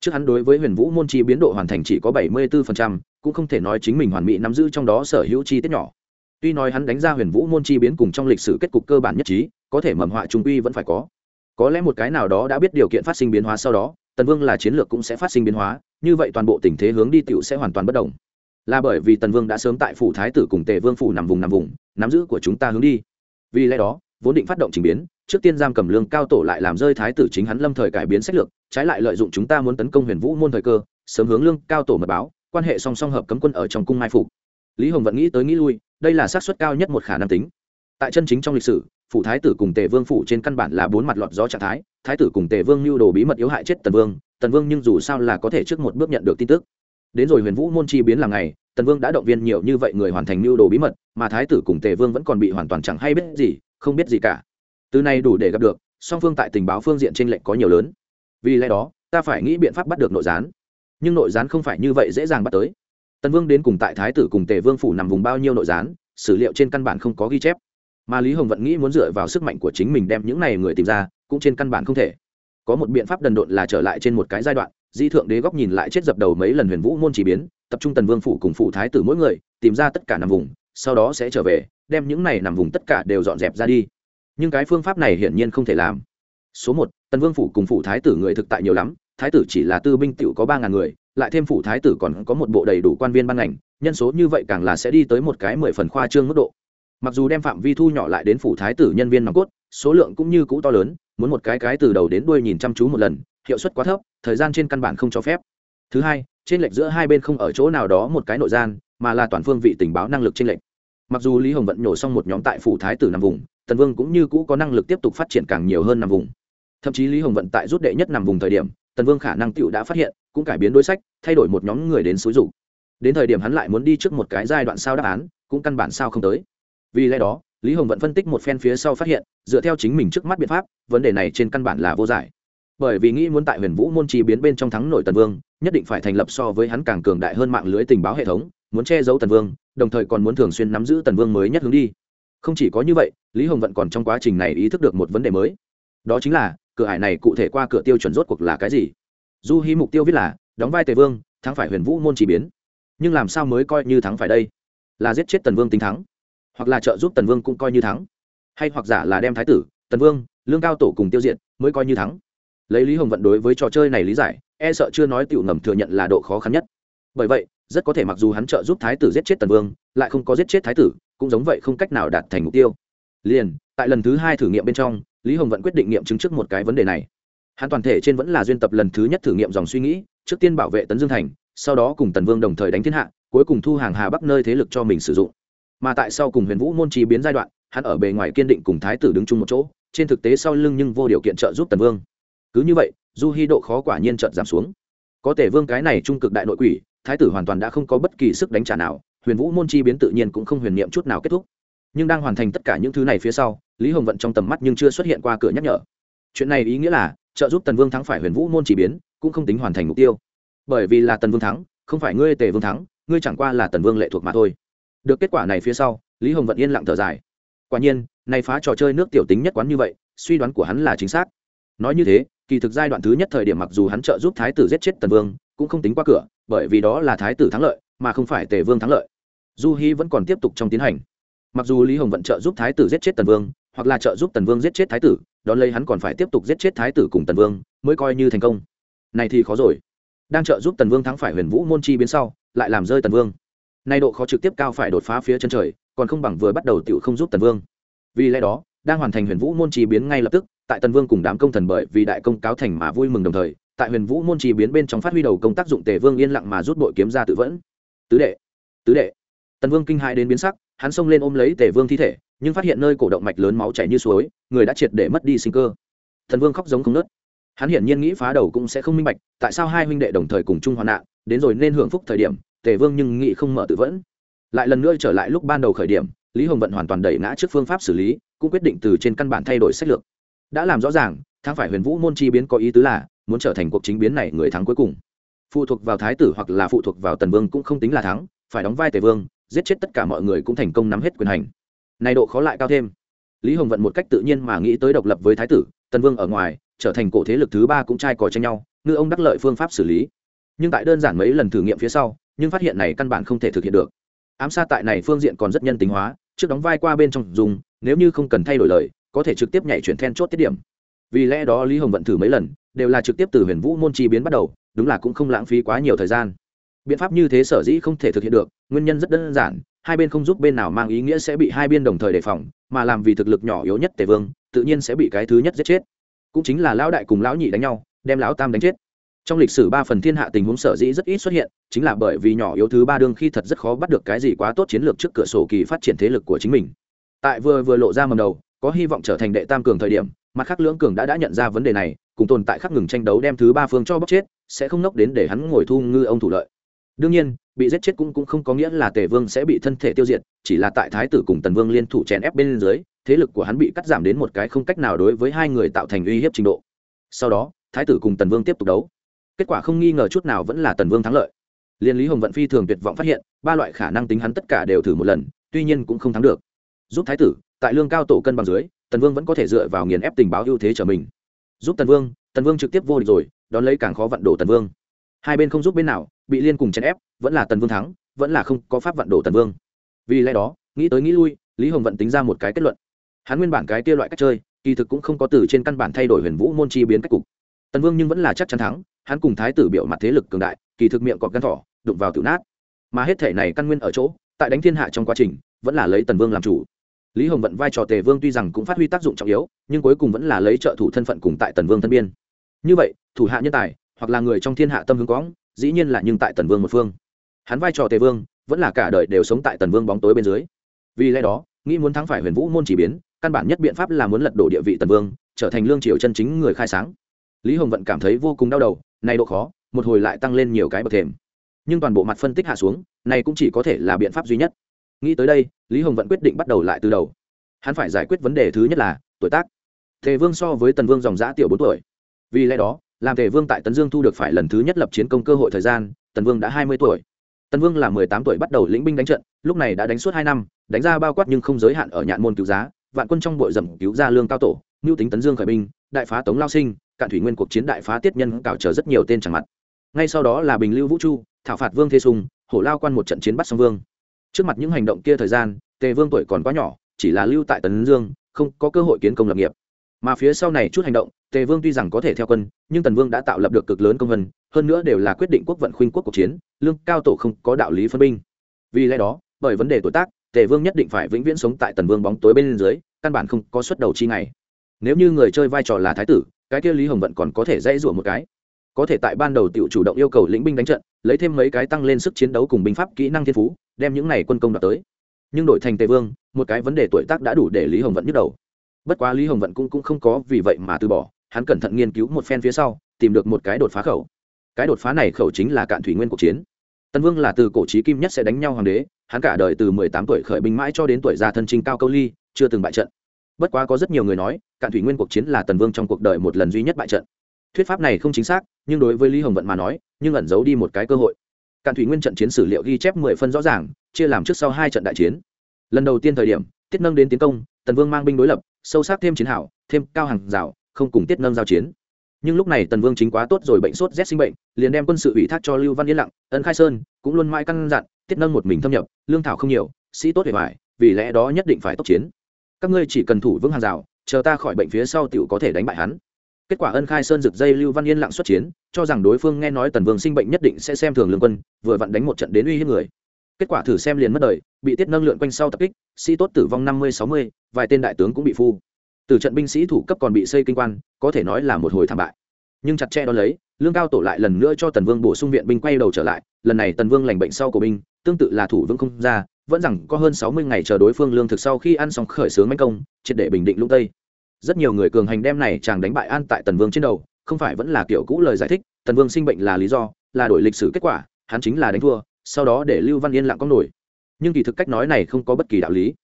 Trước hắn đối với huyền vũ môn chi biến độ hoàn thành chỉ có bảy mươi 74%, cũng không thể nói chính mình hoàn mỹ nắm giữ trong đó sở hữu chi tiết nhỏ tuy nói hắn đánh ra huyền vũ môn chi biến cùng trong lịch sử kết cục cơ bản nhất trí, có thể mầm họa trung uy vẫn phải có. Có lẽ một cái nào đó đã biết điều kiện phát sinh biến hóa sau đó, tần vương là chiến lược cũng sẽ phát sinh biến hóa, như vậy toàn bộ tình thế hướng đi tựu sẽ hoàn toàn bất đồng là bởi vì tần vương đã sớm tại phủ thái tử cùng tề vương phủ nằm vùng nằm vùng, nắm giữ của chúng ta hướng đi. Vì lẽ đó, vốn định phát động trình biến, trước tiên giam cầm lương cao tổ lại làm rơi thái tử chính hắn lâm thời cải biến sách lược, trái lại lợi dụng chúng ta muốn tấn công huyền vũ môn thời cơ, sớm hướng lương cao tổ mật báo, quan hệ song song hợp cấm quân ở trong cung mai phục. Lý hồng vẫn nghĩ tới nghĩ lui đây là xác suất cao nhất một khả năng tính. Tại chân chính trong lịch sử, phủ thái tử cùng tề vương phủ trên căn bản là bốn mặt lọt gió trạng thái thái tử cùng tề vương mưu đồ bí mật yếu hại chết tần vương tần vương nhưng dù sao là có thể trước một bước nhận được tin tức. Đến rồi huyền vũ môn chi biến làm ngày, tần vương đã động viên nhiều như vậy người hoàn thành mưu đồ bí mật, mà thái tử cùng tề vương vẫn còn bị hoàn toàn chẳng hay biết gì, không biết gì cả. Từ nay đủ để gặp được, song phương tại tình báo phương diện trên lệnh có nhiều lớn. Vì lẽ đó, ta phải nghĩ biện pháp bắt được nội gián. Nhưng nội gián không phải như vậy dễ dàng bắt tới tần vương đến cùng tại thái tử cùng tề vương phủ nằm vùng bao nhiêu nội gián, sử liệu trên căn bản không có ghi chép. Mà lý hồng vận nghĩ muốn dựa vào sức mạnh của chính mình đem những này người tìm ra, cũng trên căn bản không thể. Có một biện pháp đần độn là trở lại trên một cái giai đoạn, di thượng đế góc nhìn lại chết dập đầu mấy lần huyền vũ môn chỉ biến, tập trung tần vương phủ cùng phủ thái tử mỗi người, tìm ra tất cả nằm vùng, sau đó sẽ trở về, đem những này nằm vùng tất cả đều dọn dẹp ra đi. Nhưng cái phương pháp này hiển nhiên không thể làm. Số một, tần vương phủ cùng phủ thái tử người thực tại nhiều lắm, thái tử chỉ là tư binh t có ba ngàn người lại thêm phủ thái tử còn có một bộ đầy đủ quan viên ban ngành, nhân số như vậy càng là sẽ đi tới một cái mười phần khoa trương mức độ. Mặc dù đem phạm vi thu nhỏ lại đến phủ thái tử nhân viên nòng cốt, số lượng cũng như cũ to lớn, muốn một cái cái từ đầu đến đuôi nhìn chăm chú một lần, hiệu suất quá thấp, thời gian trên căn bản không cho phép. Thứ hai, trên lệch giữa hai bên không ở chỗ nào đó một cái nội gian, mà là toàn phương vị tình báo năng lực trên lệch. Mặc dù lý hồng vận nhổ xong một nhóm tại phủ thái tử nằm vùng, tần vương cũng như cũ có năng lực tiếp tục phát triển càng nhiều hơn nằm vùng. Thậm chí lý hồng vận tại rút đệ nhất nằm vùng thời điểm, tần vương khả năng tựu đã phát hiện cũng cải biến đối sách, thay đổi một nhóm người đến xúi rủ. đến thời điểm hắn lại muốn đi trước một cái giai đoạn sao đáp án, cũng căn bản sao không tới. Vì lẽ đó, lý hồng vận phân tích một phen phía sau phát hiện, dựa theo chính mình trước mắt biện pháp, vấn đề này trên căn bản là vô giải. Bởi vì nghĩ muốn tại huyền vũ môn trì biến bên trong thắng nổi tần vương, nhất định phải thành lập so với hắn càng cường đại hơn mạng lưới tình báo hệ thống, muốn che giấu tần vương, đồng thời còn muốn thường xuyên nắm giữ tần vương mới nhất hướng đi. Không chỉ có như vậy, lý hồng vận còn trong quá trình này ý thức được một vấn đề mới. Đó chính là, cửa hải này cụ thể qua cửa tiêu chuẩn rốt cuộc là cái gì? Du hy mục tiêu viết là, đóng vai tề vương, thắng phải huyền vũ môn chỉ biến. Nhưng làm sao mới coi như thắng phải đây? Là giết chết tần vương tính thắng. Hoặc là trợ giúp tần vương cũng coi như thắng. Hay hoặc giả là đem thái tử, tần vương, lương cao tổ cùng tiêu diệt, mới coi như thắng. Lấy lý hồng vận đối với trò chơi này lý giải e sợ chưa nói tiểu ngầm thừa nhận là độ khó khăn nhất. Bởi vậy, rất có thể mặc dù hắn trợ giúp thái tử giết chết tần vương, lại không có giết chết thái tử, cũng giống vậy không cách nào đạt thành mục tiêu. Liền, tại lần thứ hai thử nghiệm bên trong, lý hồng vận quyết định nghiệm chứng trước một cái vấn đề này hắn toàn thể trên vẫn là duyên tập lần thứ nhất thử nghiệm dòng suy nghĩ, trước tiên bảo vệ tấn dương thành, sau đó cùng tần vương đồng thời đánh thiên hạ, cuối cùng thu hàng hà bắc nơi thế lực cho mình sử dụng. Mà tại sau cùng huyền vũ môn trí biến giai đoạn, hắn ở bề ngoài kiên định cùng thái tử đứng chung một chỗ, trên thực tế sau lưng nhưng vô điều kiện trợ giúp tần vương. Cứ như vậy, du hy độ khó quả nhiên trợt giảm xuống. Có thể vương cái này trung cực đại nội quỷ, thái tử hoàn toàn đã không có bất kỳ sức đánh trả nào, huyền vũ môn chi biến tự nhiên cũng không huyền niệm chút nào kết thúc. Nhưng đang hoàn thành tất cả những thứ này phía sau, lý hồng vận trong tầm mắt nhưng chưa xuất hiện qua cửa nhắc nhở. Chuyện này ý nghĩa là trợ giúp tần vương thắng phải huyền vũ môn chỉ biến, cũng không tính hoàn thành mục tiêu. Bởi vì là tần vương thắng, không phải ngươi tề vương thắng, ngươi chẳng qua là tần vương lệ thuộc mà thôi. Được kết quả này phía sau, lý hồng vận yên lặng thở dài. Quả nhiên, nay phá trò chơi nước tiểu tính nhất quán như vậy, suy đoán của hắn là chính xác. Nói như thế, kỳ thực giai đoạn thứ nhất thời điểm mặc dù hắn trợ giúp thái tử giết chết tần vương, cũng không tính qua cửa, bởi vì đó là thái tử thắng lợi, mà không phải tề vương thắng lợi. Du hy vẫn còn tiếp tục trong tiến hành. Mặc dù lý hồng vận trợ giúp thái tử giết chết tần vương, hoặc là trợ giúp tần vương giết chết thái tử đón lấy hắn còn phải tiếp tục giết chết thái tử cùng tần vương, mới coi như thành công. Này thì khó rồi. Đang trợ giúp tần vương thắng phải huyền vũ môn chi biến sau, lại làm rơi tần vương. Nay độ khó trực tiếp cao phải đột phá phía chân trời, còn không bằng vừa bắt đầu tiểu không giúp tần vương. Vì lẽ đó, đang hoàn thành huyền vũ môn chi biến ngay lập tức, tại tần vương cùng đám công thần bởi vì đại công cáo thành mà vui mừng đồng thời, tại huyền vũ môn chi biến bên trong phát huy đầu công tác dụng tề vương yên lặng mà rút bội kiếm ra tự vẫn. Tứ đệ tứ đệ. Tần vương kinh hãi đến biến sắc, hắn xông lên ôm lấy tề vương thi thể nhưng phát hiện nơi cổ động mạch lớn máu chảy như suối, người đã triệt để mất đi sinh cơ. Thần vương khóc giống không nớt. Hắn hiển nhiên nghĩ phá đầu cũng sẽ không minh bạch, tại sao hai huynh đệ đồng thời cùng chung hoạn nạn, đến rồi nên hưởng phúc thời điểm, tề vương nhưng nghĩ không mở tự vẫn. Lại lần nữa trở lại lúc ban đầu khởi điểm, lý hồng vận hoàn toàn đẩy ngã trước phương pháp xử lý, cũng quyết định từ trên căn bản thay đổi sách lược. Đã làm rõ ràng, thắng phải huyền vũ môn chi biến có ý tứ là, muốn trở thành cuộc chính biến này người thắng cuối cùng. Phụ thuộc vào thái tử hoặc là phụ thuộc vào tần vương cũng không tính là thắng, phải đóng vai tề vương, giết chết tất cả mọi người cũng thành công nắm hết quyền hành này độ khó lại cao thêm. Lý hồng vận một cách tự nhiên mà nghĩ tới độc lập với thái tử, tần vương ở ngoài, trở thành cổ thế lực thứ ba cũng trai cò tranh nhau, ngư ông đắc lợi phương pháp xử lý. Nhưng tại đơn giản mấy lần thử nghiệm phía sau, nhưng phát hiện này căn bản không thể thực hiện được. Ám sát tại này phương diện còn rất nhân tính hóa, trước đóng vai qua bên trong dùng, nếu như không cần thay đổi lời, có thể trực tiếp nhảy chuyển then chốt tiết điểm. Vì lẽ đó lý hồng vận thử mấy lần, đều là trực tiếp từ huyền vũ môn chi biến bắt đầu, đúng là cũng không lãng phí quá nhiều thời gian. Biện pháp như thế sở dĩ không thể thực hiện được, nguyên nhân rất đơn giản hai bên không giúp bên nào mang ý nghĩa sẽ bị hai bên đồng thời đề phòng, mà làm vì thực lực nhỏ yếu nhất tề vương, tự nhiên sẽ bị cái thứ nhất giết chết. Cũng chính là lão đại cùng lão nhị đánh nhau, đem lão tam đánh chết. Trong lịch sử ba phần thiên hạ tình huống sở dĩ rất ít xuất hiện, chính là bởi vì nhỏ yếu thứ ba đương khi thật rất khó bắt được cái gì quá tốt chiến lược trước cửa sổ kỳ phát triển thế lực của chính mình. Tại vừa vừa lộ ra mầm đầu, có hy vọng trở thành đệ tam cường thời điểm, mặt khác lưỡng cường đã đã nhận ra vấn đề này, cùng tồn tại khắc ngừng tranh đấu đem thứ ba phương cho bóc chết, sẽ không nốc đến để hắn ngồi thu ngư ông thủ lợi đương nhiên, bị giết chết cũng cũng không có nghĩa là tề vương sẽ bị thân thể tiêu diệt, chỉ là tại thái tử cùng tần vương liên thủ chèn ép bên dưới, thế lực của hắn bị cắt giảm đến một cái không cách nào đối với hai người tạo thành uy hiếp trình độ. Sau đó, thái tử cùng tần vương tiếp tục đấu. Kết quả không nghi ngờ chút nào vẫn là tần vương thắng lợi. Liên lý hồng vận phi thường tuyệt vọng phát hiện, ba loại khả năng tính hắn tất cả đều thử một lần, tuy nhiên cũng không thắng được. Giúp thái tử, tại lương cao tổ cân bằng dưới, tần vương vẫn có thể dựa vào nghiền ép tình báo ưu thế trở mình. Giúp tần vương tần vương trực tiếp vô địch rồi, đón lấy càng khó vận đổ tần vương. Hai bên không giúp bên nào bị liên cùng chèn ép, vẫn là tần vương thắng, vẫn là không có pháp vận đổ tần vương. Vì lẽ đó, nghĩ tới nghĩ lui, lý hồng vận tính ra một cái kết luận. Hắn nguyên bản cái kia loại cách chơi, kỳ thực cũng không có từ trên căn bản thay đổi huyền vũ môn chi biến cách cục. Tần vương nhưng vẫn là chắc chắn thắng, hắn cùng thái tử biểu mặt thế lực cường đại, kỳ thực miệng cọp gan thỏ, đụng vào tự nát. Mà hết thể này căn nguyên ở chỗ, tại đánh thiên hạ trong quá trình, vẫn là lấy tần vương làm chủ. Lý hồng vận vai trò tề vương tuy rằng cũng phát huy tác dụng trọng yếu, nhưng cuối cùng vẫn là lấy trợ thủ thân phận cùng tại tần vương thân biên. Như vậy, thủ hạ nhân tài, hoặc là người trong thiên hạ tâm hướng quõng dĩ nhiên là nhưng tại tần vương một phương. Hắn vai trò tề vương, vẫn là cả đời đều sống tại tần vương bóng tối bên dưới. Vì lẽ đó, nghĩ muốn thắng phải huyền vũ môn chỉ biến, căn bản nhất biện pháp là muốn lật đổ địa vị tần vương, trở thành lương triều chân chính người khai sáng. Lý hồng vận cảm thấy vô cùng đau đầu, nay độ khó, một hồi lại tăng lên nhiều cái bậc thềm. Nhưng toàn bộ mặt phân tích hạ xuống, này cũng chỉ có thể là biện pháp duy nhất. Nghĩ tới đây, lý hồng vận quyết định bắt đầu lại từ đầu. Hắn phải giải quyết vấn đề thứ nhất là tuổi tác. Tề vương so với tần vương dòng giã tiểu bốn tuổi. Vì lẽ đó làm tề vương tại tấn dương thu được phải lần thứ nhất lập chiến công cơ hội thời gian, tần vương đã hai mươi tuổi. Tần vương là mười tám tuổi bắt đầu lĩnh binh đánh trận, lúc này đã đánh suốt hai năm, đánh ra bao quát nhưng không giới hạn ở nhạn môn cứu giá, vạn quân trong bội dầm cứu ra lương cao tổ, mưu tính tấn dương khởi binh, đại phá tống lao sinh, cạn thủy nguyên cuộc chiến đại phá tiết nhân cào trở rất nhiều tên chẳng mặt. Ngay sau đó là bình lưu vũ chu, thảo phạt vương thế sùng, hổ lao quan một trận chiến bắt song vương. Trước mặt những hành động kia thời gian, tề vương tuổi còn quá nhỏ, chỉ là lưu tại tấn dương, không có cơ hội kiến công lập nghiệp mà phía sau này chút hành động, tề vương tuy rằng có thể theo quân, nhưng tần vương đã tạo lập được cực lớn công vân, hơn nữa đều là quyết định quốc vận khuynh quốc cuộc chiến, lương cao tổ không có đạo lý phân binh. Vì lẽ đó, bởi vấn đề tuổi tác, tề vương nhất định phải vĩnh viễn sống tại tần vương bóng tối bên dưới, căn bản không có xuất đầu chi ngày. Nếu như người chơi vai trò là thái tử, cái kia lý hồng vận còn có thể dãy rủa một cái. Có thể tại ban đầu tự chủ động yêu cầu lĩnh binh đánh trận, lấy thêm mấy cái tăng lên sức chiến đấu cùng binh pháp kỹ năng thiên phú, đem những này quân công đạt tới. Nhưng đổi thành tề vương, một cái vấn đề tuổi tác đã đủ để lý hồng vận nhức đầu bất quá lý hồng vận cũng, cũng không có vì vậy mà từ bỏ hắn cẩn thận nghiên cứu một phen phía sau tìm được một cái đột phá khẩu. Cái đột phá này khẩu chính là cạn thủy nguyên cuộc chiến. Tân vương là từ cổ trí kim nhất sẽ đánh nhau hoàng đế hắn cả đời từ mười tám tuổi khởi binh mãi cho đến tuổi già thân trinh cao câu ly chưa từng bại trận. Bất quá có rất nhiều người nói cạn thủy nguyên cuộc chiến là tần vương trong cuộc đời một lần duy nhất bại trận. Thuyết pháp này không chính xác nhưng đối với lý hồng vận mà nói nhưng ẩn giấu đi một cái cơ hội. Cạn thủy nguyên trận chiến sử liệu ghi chép mười phân rõ ràng chia làm trước sau hai trận đại chiến. Lần đầu tiên thời điểm tiết nâng đến tiến công tần vương mang binh đối lập sâu sắc thêm chiến hảo thêm cao hàng rào, không cùng tiết nâng giao chiến. Nhưng lúc này tần vương chính quá tốt rồi bệnh sốt rét sinh bệnh, liền đem quân sự ủy thác cho lưu văn yên lặng, ân khai sơn, cũng luôn mãi căn dặn, tiết nâng một mình thâm nhập, lương thảo không nhiều, sĩ tốt hề hoài, vì lẽ đó nhất định phải tốc chiến. Các ngươi chỉ cần thủ vững hàng rào, chờ ta khỏi bệnh phía sau tiểu có thể đánh bại hắn. Kết quả ân khai sơn rực dây lưu văn yên lặng xuất chiến, cho rằng đối phương nghe nói tần vương sinh bệnh nhất định sẽ xem thường lương quân, vừa vặn đánh một trận đến uy hiếp người kết quả thử xem liền mất đời, bị tiết nâng lượn quanh sau tập kích, sĩ tốt tử vong năm mươi sáu mươi, vài tên đại tướng cũng bị phu. Từ trận binh sĩ thủ cấp còn bị xây kinh quan, có thể nói là một hồi thảm bại. Nhưng chặt chẽ đ ó lấy, lương cao tổ lại lần nữa cho tần vương bổ sung viện binh quay đầu trở lại, lần này tần vương lành bệnh sau của binh, tương tự là thủ vương không ra, vẫn rằng có hơn sáu mươi ngày chờ đối phương lương thực sau khi ăn xong khởi xướng manh công, triệt để bình định lũng tây. Rất nhiều người cường hành đem này chàng đánh bại an tại tần vương trên đầu, không phải vẫn là kiểu cũ lời giải thích, tần vương sinh bệnh là lý do, là đổi lịch sử kết quả, hắn chính là đánh thua sau đó để lưu văn yên lặng có nổi. Nhưng kỳ thực cách nói này không có bất kỳ đạo lý.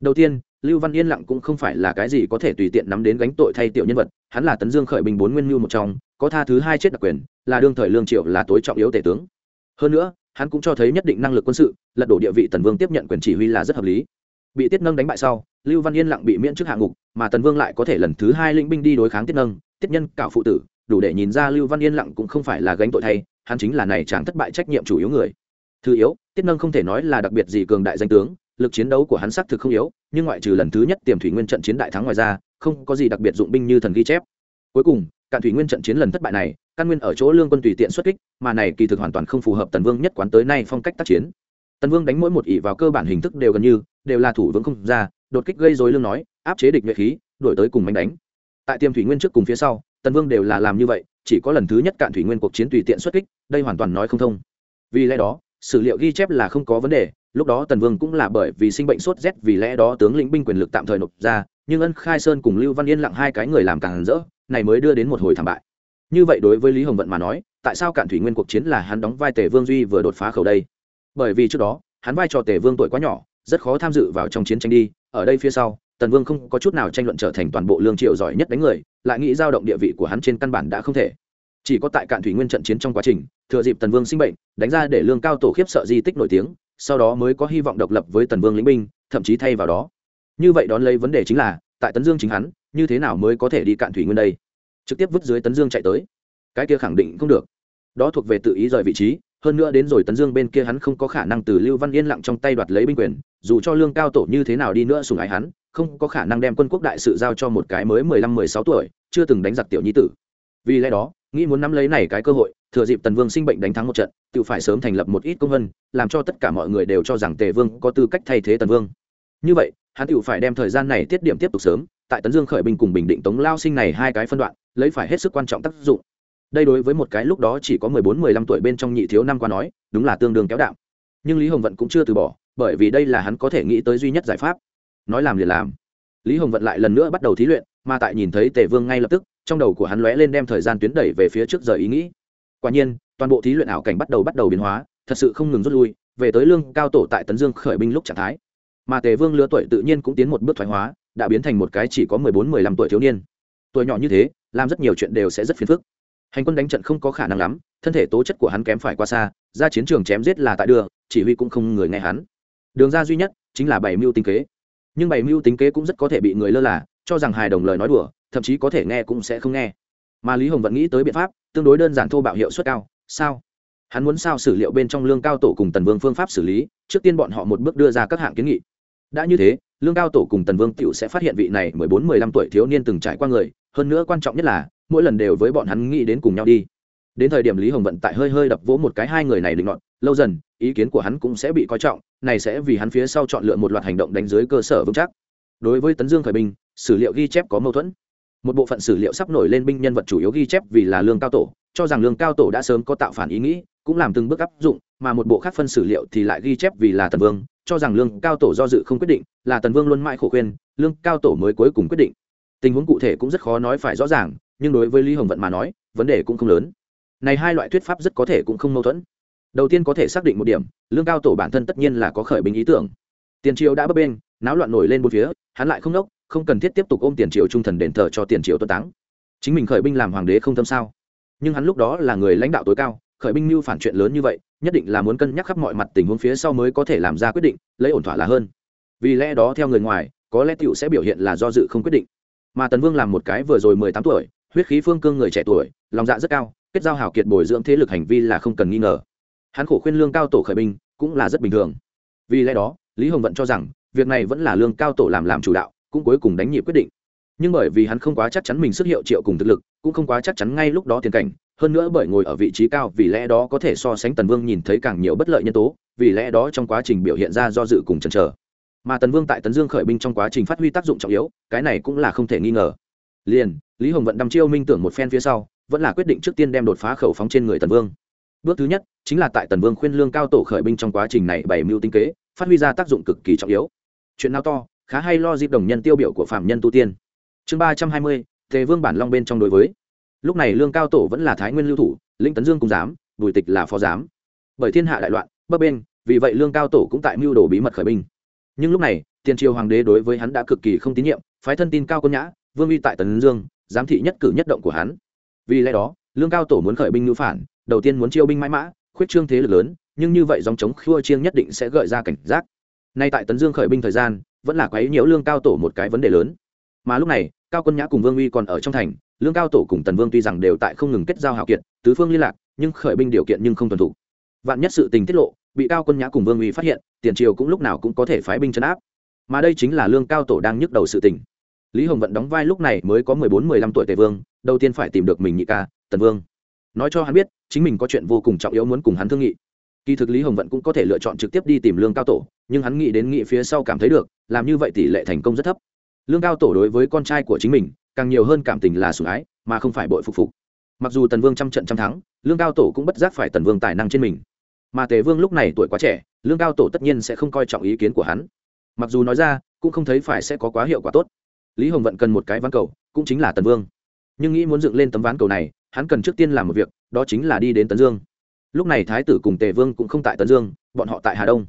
Đầu tiên, lưu văn yên lặng cũng không phải là cái gì có thể tùy tiện nắm đến gánh tội thay tiểu nhân vật. Hắn là tấn dương khởi bình bốn nguyên mưu một trong, có tha thứ hai chết đặc quyền, là đương thời lương triệu là tối trọng yếu tể tướng. Hơn nữa, hắn cũng cho thấy nhất định năng lực quân sự, lật đổ địa vị tần vương tiếp nhận quyền chỉ huy là rất hợp lý. Bị tiết nâng đánh bại sau, lưu văn yên lặng bị miễn chức hạ ngục, mà tần vương lại có thể lần thứ hai lĩnh binh đi đối kháng tiết nâng, tiết nhân cạo phụ tử, đủ để nhìn ra lưu văn yên lặng cũng không phải là gánh tội thay, hắn chính là này chẳng thất bại trách nhiệm chủ yếu người thứ yếu, tiết nâng không thể nói là đặc biệt gì cường đại danh tướng, lực chiến đấu của hắn xác thực không yếu, nhưng ngoại trừ lần thứ nhất tiềm thủy nguyên trận chiến đại thắng ngoài ra, không có gì đặc biệt dụng binh như thần ghi chép. Cuối cùng, cạn thủy nguyên trận chiến lần thất bại này, căn nguyên ở chỗ lương quân tùy tiện xuất kích, mà này kỳ thực hoàn toàn không phù hợp tần vương nhất quán tới nay phong cách tác chiến. Tần vương đánh mỗi một ỷ vào cơ bản hình thức đều gần như, đều là thủ vững không ra, đột kích gây dối lương nói, áp chế địch nhuệ khí đổi tới cùng đánh đánh. Tại tiêm thủy nguyên trước cùng phía sau, tần vương đều là làm như vậy, chỉ có lần thứ nhất cạn thủy nguyên cuộc chiến tùy tiện xuất kích, đây hoàn toàn nói không thông. Vì lẽ đó sử liệu ghi chép là không có vấn đề, lúc đó tần vương cũng là bởi vì sinh bệnh sốt rét vì lẽ đó tướng lĩnh binh quyền lực tạm thời nộp ra, nhưng ân khai sơn cùng lưu văn yên lặng hai cái người làm càng rỡ, này mới đưa đến một hồi thảm bại. Như vậy đối với lý hồng vận mà nói, tại sao cạn thủy nguyên cuộc chiến là hắn đóng vai tề vương duy vừa đột phá khẩu đây? Bởi vì trước đó, hắn vai trò tề vương tuổi quá nhỏ, rất khó tham dự vào trong chiến tranh đi, ở đây phía sau, tần vương không có chút nào tranh luận trở thành toàn bộ lương triệu giỏi nhất đánh người, lại nghĩ giao động địa vị của hắn trên căn bản đã không thể. Chỉ có tại cạn thủy nguyên trận chiến trong quá trình thừa dịp tần vương sinh bệnh, đánh ra để lương cao tổ khiếp sợ di tích nổi tiếng, sau đó mới có hy vọng độc lập với tần vương lĩnh binh, thậm chí thay vào đó. Như vậy đón lấy vấn đề chính là, tại tấn dương chính hắn, như thế nào mới có thể đi cạn thủy nguyên đây? Trực tiếp vứt dưới tấn dương chạy tới. Cái kia khẳng định không được. Đó thuộc về tự ý rời vị trí, hơn nữa đến rồi tấn dương bên kia hắn không có khả năng từ lưu văn yên lặng trong tay đoạt lấy binh quyền, dù cho lương cao tổ như thế nào đi nữa sùng ái hắn, không có khả năng đem quân quốc đại sự giao cho một cái mới mười lăm, mười sáu tuổi, chưa từng đánh giặc tiểu nhi tử. Vì lẽ đó nghĩ muốn nắm lấy này cái cơ hội, thừa dịp tần vương sinh bệnh đánh thắng một trận, tự phải sớm thành lập một ít công vân, làm cho tất cả mọi người đều cho rằng tề vương có tư cách thay thế tần vương. Như vậy, hắn tự phải đem thời gian này tiết điểm tiếp tục sớm, tại tấn dương khởi binh cùng bình định tống lao sinh này hai cái phân đoạn, lấy phải hết sức quan trọng tác dụng. Đây đối với một cái lúc đó chỉ có mười bốn mười lăm tuổi bên trong nhị thiếu năm qua nói, đúng là tương đương kéo đạo nhưng lý hồng vận cũng chưa từ bỏ, bởi vì đây là hắn có thể nghĩ tới duy nhất giải pháp. Nói làm liền làm. Lý hồng vận lại lần nữa bắt đầu thí luyện, mà tại nhìn thấy tề vương ngay lập tức trong đầu của hắn lóe lên đem thời gian tuyến đẩy về phía trước giờ ý nghĩ. Quả nhiên, toàn bộ thí luyện ảo cảnh bắt đầu bắt đầu biến hóa, thật sự không ngừng rút lui, về tới lương cao tổ tại tấn dương khởi binh lúc trạng thái. Mà tề vương lứa tuổi tự nhiên cũng tiến một bước thoái hóa, đã biến thành một cái chỉ có mười bốn mười lăm tuổi thiếu niên. Tuổi nhỏ như thế, làm rất nhiều chuyện đều sẽ rất phiền phức. Hành quân đánh trận không có khả năng lắm, thân thể tố chất của hắn kém phải qua xa, ra chiến trường chém giết là tại đường, chỉ huy cũng không người nghe hắn. Đường ra duy nhất chính là bảy mưu tính kế. Nhưng bảy mưu tính kế cũng rất có thể bị người lơ là, cho rằng hài đồng lời nói đùa thậm chí có thể nghe cũng sẽ không nghe. Mà lý hồng vẫn nghĩ tới biện pháp, tương đối đơn giản thô bạo hiệu suất cao. Sao? Hắn muốn sao xử liệu bên trong lương cao tổ cùng tần vương phương pháp xử lý, trước tiên bọn họ một bước đưa ra các hạng kiến nghị. Đã như thế, lương cao tổ cùng tần vương t sẽ phát hiện vị này mười bốn, mười lăm tuổi thiếu niên từng trải qua người, hơn nữa quan trọng nhất là, mỗi lần đều với bọn hắn nghĩ đến cùng nhau đi. Đến thời điểm lý hồng vận tại hơi hơi đập vỗ một cái hai người này định luận lâu dần, ý kiến của hắn cũng sẽ bị coi trọng, này sẽ vì hắn phía sau chọn lựa một loạt hành động đánh dưới cơ sở vững chắc. Đối với tấn dương khởi binh sử liệu ghi chép có mâu thuẫn một bộ phận sử liệu sắp nổi lên binh nhân vật chủ yếu ghi chép vì là lương cao tổ, cho rằng lương cao tổ đã sớm có tạo phản ý nghĩ, cũng làm từng bước áp dụng, mà một bộ khác phân sử liệu thì lại ghi chép vì là tần vương, cho rằng lương cao tổ do dự không quyết định, là tần vương luôn mãi khổ khuyên, lương cao tổ mới cuối cùng quyết định. Tình huống cụ thể cũng rất khó nói phải rõ ràng, nhưng đối với lý hồng vận mà nói, vấn đề cũng không lớn. Này hai loại thuyết pháp rất có thể cũng không mâu thuẫn. Đầu tiên có thể xác định một điểm, lương cao tổ bản thân tất nhiên là có khởi binh ý tưởng. Tiền triều đã bấp bên náo loạn nổi lên bốn phía, hắn lại không nốc không cần thiết tiếp tục ôm tiền triều trung thần đền thờ cho tiền triều tuân táng. Chính mình khởi binh làm hoàng đế không thâm sao? Nhưng hắn lúc đó là người lãnh đạo tối cao, khởi binh mưu phản chuyện lớn như vậy, nhất định là muốn cân nhắc khắp mọi mặt tình huống phía sau mới có thể làm ra quyết định, lấy ổn thỏa là hơn. Vì lẽ đó theo người ngoài, có lẽ tiểu sẽ biểu hiện là do dự không quyết định. Mà tần vương làm một cái vừa rồi mười tám tuổi, huyết khí phương cương người trẻ tuổi, lòng dạ rất cao, kết giao hảo kiệt bồi dưỡng thế lực hành vi là không cần nghi ngờ. Hắn khổ khuyên lương cao tổ khởi binh cũng là rất bình thường. Vì lẽ đó, lý hồng vận cho rằng, việc này vẫn là lương cao tổ làm làm chủ đạo cũng cuối cùng đánh nhịp quyết định. Nhưng bởi vì hắn không quá chắc chắn mình sức hiệu triệu cùng thực lực, cũng không quá chắc chắn ngay lúc đó tiền cảnh, hơn nữa bởi ngồi ở vị trí cao vì lẽ đó có thể so sánh tần vương nhìn thấy càng nhiều bất lợi nhân tố, vì lẽ đó trong quá trình biểu hiện ra do dự cùng chần chờ. Mà tần vương tại tấn dương khởi binh trong quá trình phát huy tác dụng trọng yếu, cái này cũng là không thể nghi ngờ. Liền, lý hồng vận đăm chiêu minh tưởng một phen phía sau, vẫn là quyết định trước tiên đem đột phá khẩu phóng trên người tần vương. Bước thứ nhất, chính là tại tần vương khuyên lương cao tổ khởi binh trong quá trình này bày mưu tinh kế, phát huy ra tác dụng cực kỳ trọng yếu. Chuyện nào to khá hay lo dịp đồng nhân tiêu biểu của phạm nhân tu tiên. Chương ba trăm hai mươi, tề vương bản long bên trong đối với. Lúc này lương cao tổ vẫn là thái nguyên lưu thủ, lĩnh tấn dương cùng giám, bùi tịch là phó giám. Bởi thiên hạ đại loạn, bấp bên vì vậy lương cao tổ cũng tại mưu đồ bí mật khởi binh. Nhưng lúc này, tiền triều hoàng đế đối với hắn đã cực kỳ không tín nhiệm, phái thân tin cao quân nhã, vương uy tại tấn dương, giám thị nhất cử nhất động của hắn. Vì lẽ đó, lương cao tổ muốn khởi binh ngữ phản, đầu tiên muốn chiêu binh mãi mã, khuyết trương thế lực lớn, nhưng như vậy dòng chống khua chiêng nhất định sẽ gợi ra cảnh giác. Nay tại tấn dương khởi binh thời gian vẫn là quấy nhiễu lương cao tổ một cái vấn đề lớn. Mà lúc này, cao quân nhã cùng vương uy còn ở trong thành, lương cao tổ cùng tần vương tuy rằng đều tại không ngừng kết giao hào kiệt, tứ phương liên lạc, nhưng khởi binh điều kiện nhưng không tuân thủ. Vạn nhất sự tình tiết lộ, bị cao quân nhã cùng vương uy phát hiện, tiền triều cũng lúc nào cũng có thể phái binh chấn áp. Mà đây chính là lương cao tổ đang nhức đầu sự tình. Lý hồng vận đóng vai lúc này mới có mười bốn, mười lăm tuổi tề vương, đầu tiên phải tìm được mình nhị ca, tần vương. Nói cho hắn biết, chính mình có chuyện vô cùng trọng yếu muốn cùng hắn thương nghị. Kỳ thực lý hồng vận cũng có thể lựa chọn trực tiếp đi tìm lương cao tổ, nhưng hắn nghĩ đến nghị phía sau cảm thấy được làm như vậy tỷ lệ thành công rất thấp. Lương cao tổ đối với con trai của chính mình, càng nhiều hơn cảm tình là sủng ái, mà không phải bội phục phục. Mặc dù tần vương trăm trận trăm thắng, lương cao tổ cũng bất giác phải tần vương tài năng trên mình. Mà tề vương lúc này tuổi quá trẻ, lương cao tổ tất nhiên sẽ không coi trọng ý kiến của hắn. Mặc dù nói ra, cũng không thấy phải sẽ có quá hiệu quả tốt. Lý hồng vận cần một cái ván cầu, cũng chính là tần vương. Nhưng nghĩ muốn dựng lên tấm ván cầu này, hắn cần trước tiên làm một việc, đó chính là đi đến tấn dương. Lúc này thái tử cùng tề vương cũng không tại tấn dương, bọn họ tại hà đông.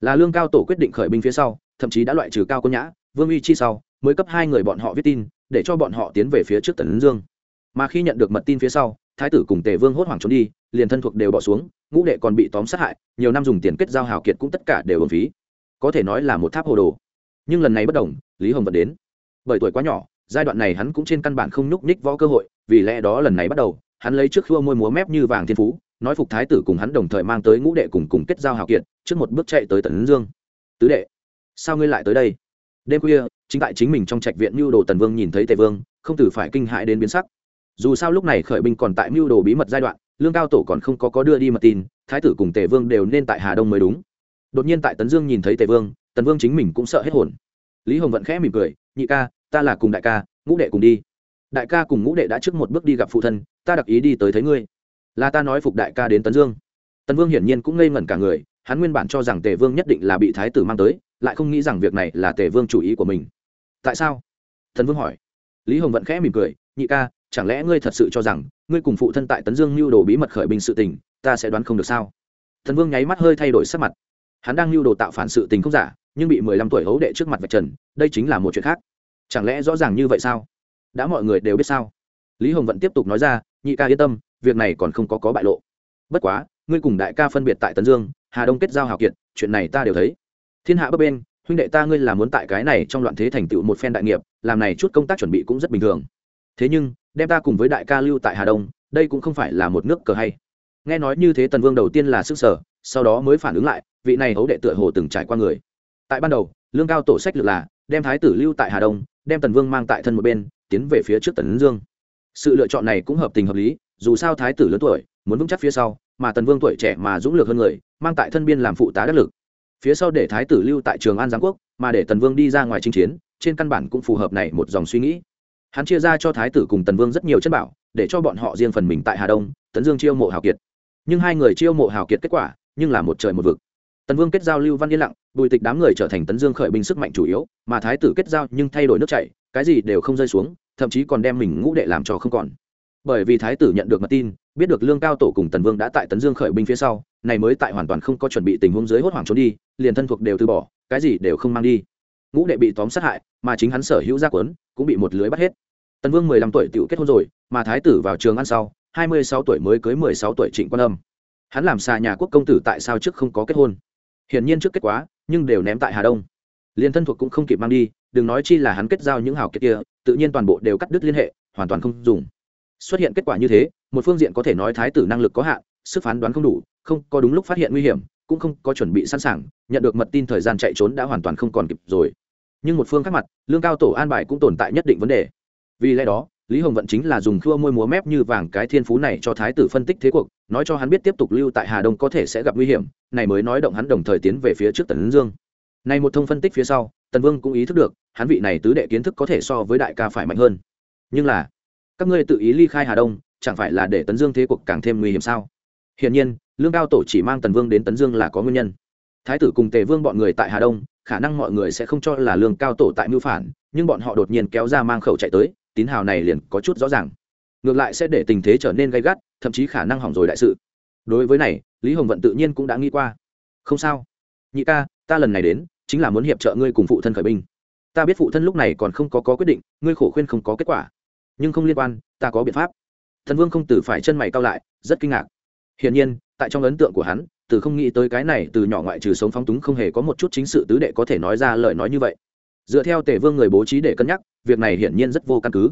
Là lương cao tổ quyết định khởi binh phía sau thậm chí đã loại trừ cao quân nhã, vương uy chi sau, mới cấp hai người bọn họ viết tin, để cho bọn họ tiến về phía trước tấn dương. Mà khi nhận được mật tin phía sau, thái tử cùng tề vương hốt hoảng trốn đi, liền thân thuộc đều bỏ xuống, ngũ đệ còn bị tóm sát hại, nhiều năm dùng tiền kết giao hào kiệt cũng tất cả đều ổn phí. Có thể nói là một tháp hồ đồ. Nhưng lần này bất đồng, lý hồng vẫn đến. Bởi tuổi quá nhỏ, giai đoạn này hắn cũng trên căn bản không nhúc nhích võ cơ hội, vì lẽ đó lần này bắt đầu, hắn lấy trước khua môi múa mép như vàng thiên phú, nói phục thái tử cùng hắn đồng thời mang tới ngũ đệ cùng cùng kết giao hào kiệt, trước một bước chạy tới tần dương. Tứ đệ sao ngươi lại tới đây? Đêm khuya, chính tại chính mình trong trạch viện mưu đồ tần vương nhìn thấy tề vương, không từ phải kinh hại đến biến sắc. Dù sao lúc này khởi binh còn tại mưu đồ bí mật giai đoạn, lương cao tổ còn không có có đưa đi mật tin, thái tử cùng tề vương đều nên tại hà đông mới đúng. Đột nhiên tại tấn dương nhìn thấy tề vương, tần vương chính mình cũng sợ hết hồn. Lý hồng vẫn khẽ mỉm cười, nhị ca, ta là cùng đại ca, ngũ đệ cùng đi. Đại ca cùng ngũ đệ đã trước một bước đi gặp phụ thân, ta đặc ý đi tới thấy ngươi. Là ta nói phục đại ca đến tấn dương. Tần vương hiển nhiên cũng ngây ngẩn cả người, hắn nguyên bản cho rằng tề vương nhất định là bị thái tử mang tới lại không nghĩ rằng việc này là tề vương chủ ý của mình. Tại sao? Thần vương hỏi. Lý hồng vận khẽ mỉm cười, nhị ca, chẳng lẽ ngươi thật sự cho rằng ngươi cùng phụ thân tại tấn dương lưu đồ bí mật khởi binh sự tình, ta sẽ đoán không được sao? Thần vương nháy mắt hơi thay đổi sắc mặt. Hắn đang lưu đồ tạo phản sự tình không giả, nhưng bị mười lăm tuổi hấu đệ trước mặt vạch trần, đây chính là một chuyện khác. Chẳng lẽ rõ ràng như vậy sao? Đã mọi người đều biết sao? Lý hồng vận tiếp tục nói ra, nhị ca yên tâm, việc này còn không có có bại lộ. Bất quá, ngươi cùng đại ca phân biệt tại tấn dương, hà đông kết giao hào kiệt, chuyện này ta đều thấy thiên hạ bấp bên huynh đệ ta ngươi là muốn tại cái này trong loạn thế thành tựu một phen đại nghiệp, làm này chút công tác chuẩn bị cũng rất bình thường. Thế nhưng, đem ta cùng với đại ca lưu tại hà đông, đây cũng không phải là một nước cờ hay. Nghe nói như thế tần vương đầu tiên là sức sở, sau đó mới phản ứng lại, vị này hấu đệ tựa hồ từng trải qua người. Tại ban đầu, lương cao tổ sách lược là, đem thái tử lưu tại hà đông, đem tần vương mang tại thân một bên, tiến về phía trước tần dương. Sự lựa chọn này cũng hợp tình hợp lý, dù sao thái tử lớn tuổi, muốn vững chắc phía sau, mà tần vương tuổi trẻ mà dũng lược hơn người, mang tại thân biên làm phụ tá đắc lực phía sau để thái tử lưu tại trường an giáng quốc, mà để tần vương đi ra ngoài chinh chiến, trên căn bản cũng phù hợp này một dòng suy nghĩ. Hắn chia ra cho thái tử cùng tần vương rất nhiều chất bảo, để cho bọn họ riêng phần mình tại hà đông, tấn dương chiêu mộ hào kiệt. Nhưng hai người chiêu mộ hào kiệt kết quả, nhưng là một trời một vực. Tần vương kết giao lưu văn yên lặng, bùi tịch đám người trở thành tấn dương khởi binh sức mạnh chủ yếu, mà thái tử kết giao nhưng thay đổi nước chảy, cái gì đều không rơi xuống, thậm chí còn đem mình ngũ đệ làm cho không còn. Bởi vì thái tử nhận được mật tin biết được lương cao tổ cùng tần vương đã tại tấn dương khởi binh phía sau, này mới tại hoàn toàn không có chuẩn bị tình huống dưới hốt hoảng trốn đi, liền thân thuộc đều từ bỏ, cái gì đều không mang đi. Ngũ đệ bị tóm sát hại, mà chính hắn sở hữu gia quấn cũng bị một lưới bắt hết. Tần vương mười lăm tuổi tự kết hôn rồi, mà thái tử vào trường ăn sau, hai mươi sáu tuổi mới cưới mười sáu tuổi trịnh quan âm. Hắn làm xa nhà quốc công tử tại sao trước không có kết hôn? Hiển nhiên trước kết quá, nhưng đều ném tại hà đông. Liên thân thuộc cũng không kịp mang đi, đừng nói chi là hắn kết giao những hào kiệt kia, tự nhiên toàn bộ đều cắt đứt liên hệ, hoàn toàn không dùng. Xuất hiện kết quả như thế một phương diện có thể nói thái tử năng lực có hạn, sức phán đoán không đủ, không có đúng lúc phát hiện nguy hiểm, cũng không có chuẩn bị sẵn sàng, nhận được mật tin thời gian chạy trốn đã hoàn toàn không còn kịp rồi. Nhưng một phương khác mặt, lương cao tổ an bài cũng tồn tại nhất định vấn đề. Vì lẽ đó, lý hồng vận chính là dùng khua môi múa mép như vàng cái thiên phú này cho thái tử phân tích thế cuộc, nói cho hắn biết tiếp tục lưu tại hà đông có thể sẽ gặp nguy hiểm, này mới nói động hắn đồng thời tiến về phía trước tần dương. Này một thông phân tích phía sau, tần vương cũng ý thức được, hắn vị này tứ đệ kiến thức có thể so với đại ca phải mạnh hơn. Nhưng là, các ngươi tự ý ly khai hà đông chẳng phải là để tấn dương thế cuộc càng thêm nguy hiểm sao? Hiển nhiên lương cao tổ chỉ mang tần vương đến tấn dương là có nguyên nhân. Thái tử cùng tề vương bọn người tại hà đông khả năng mọi người sẽ không cho là lương cao tổ tại mưu phản nhưng bọn họ đột nhiên kéo ra mang khẩu chạy tới tín hào này liền có chút rõ ràng. Ngược lại sẽ để tình thế trở nên gay gắt thậm chí khả năng hỏng rồi đại sự. Đối với này lý hồng vận tự nhiên cũng đã nghĩ qua. Không sao. Nhị ca ta lần này đến chính là muốn hiệp trợ ngươi cùng phụ thân khởi binh. Ta biết phụ thân lúc này còn không có, có quyết định ngươi khổ khuyên không có kết quả. Nhưng không liên quan ta có biện pháp thần vương không từ phải chân mày cao lại, rất kinh ngạc. Hiển nhiên, tại trong ấn tượng của hắn, từ không nghĩ tới cái này từ nhỏ ngoại trừ sống phóng túng không hề có một chút chính sự tứ đệ có thể nói ra lời nói như vậy. Dựa theo tề vương người bố trí để cân nhắc, việc này hiển nhiên rất vô căn cứ.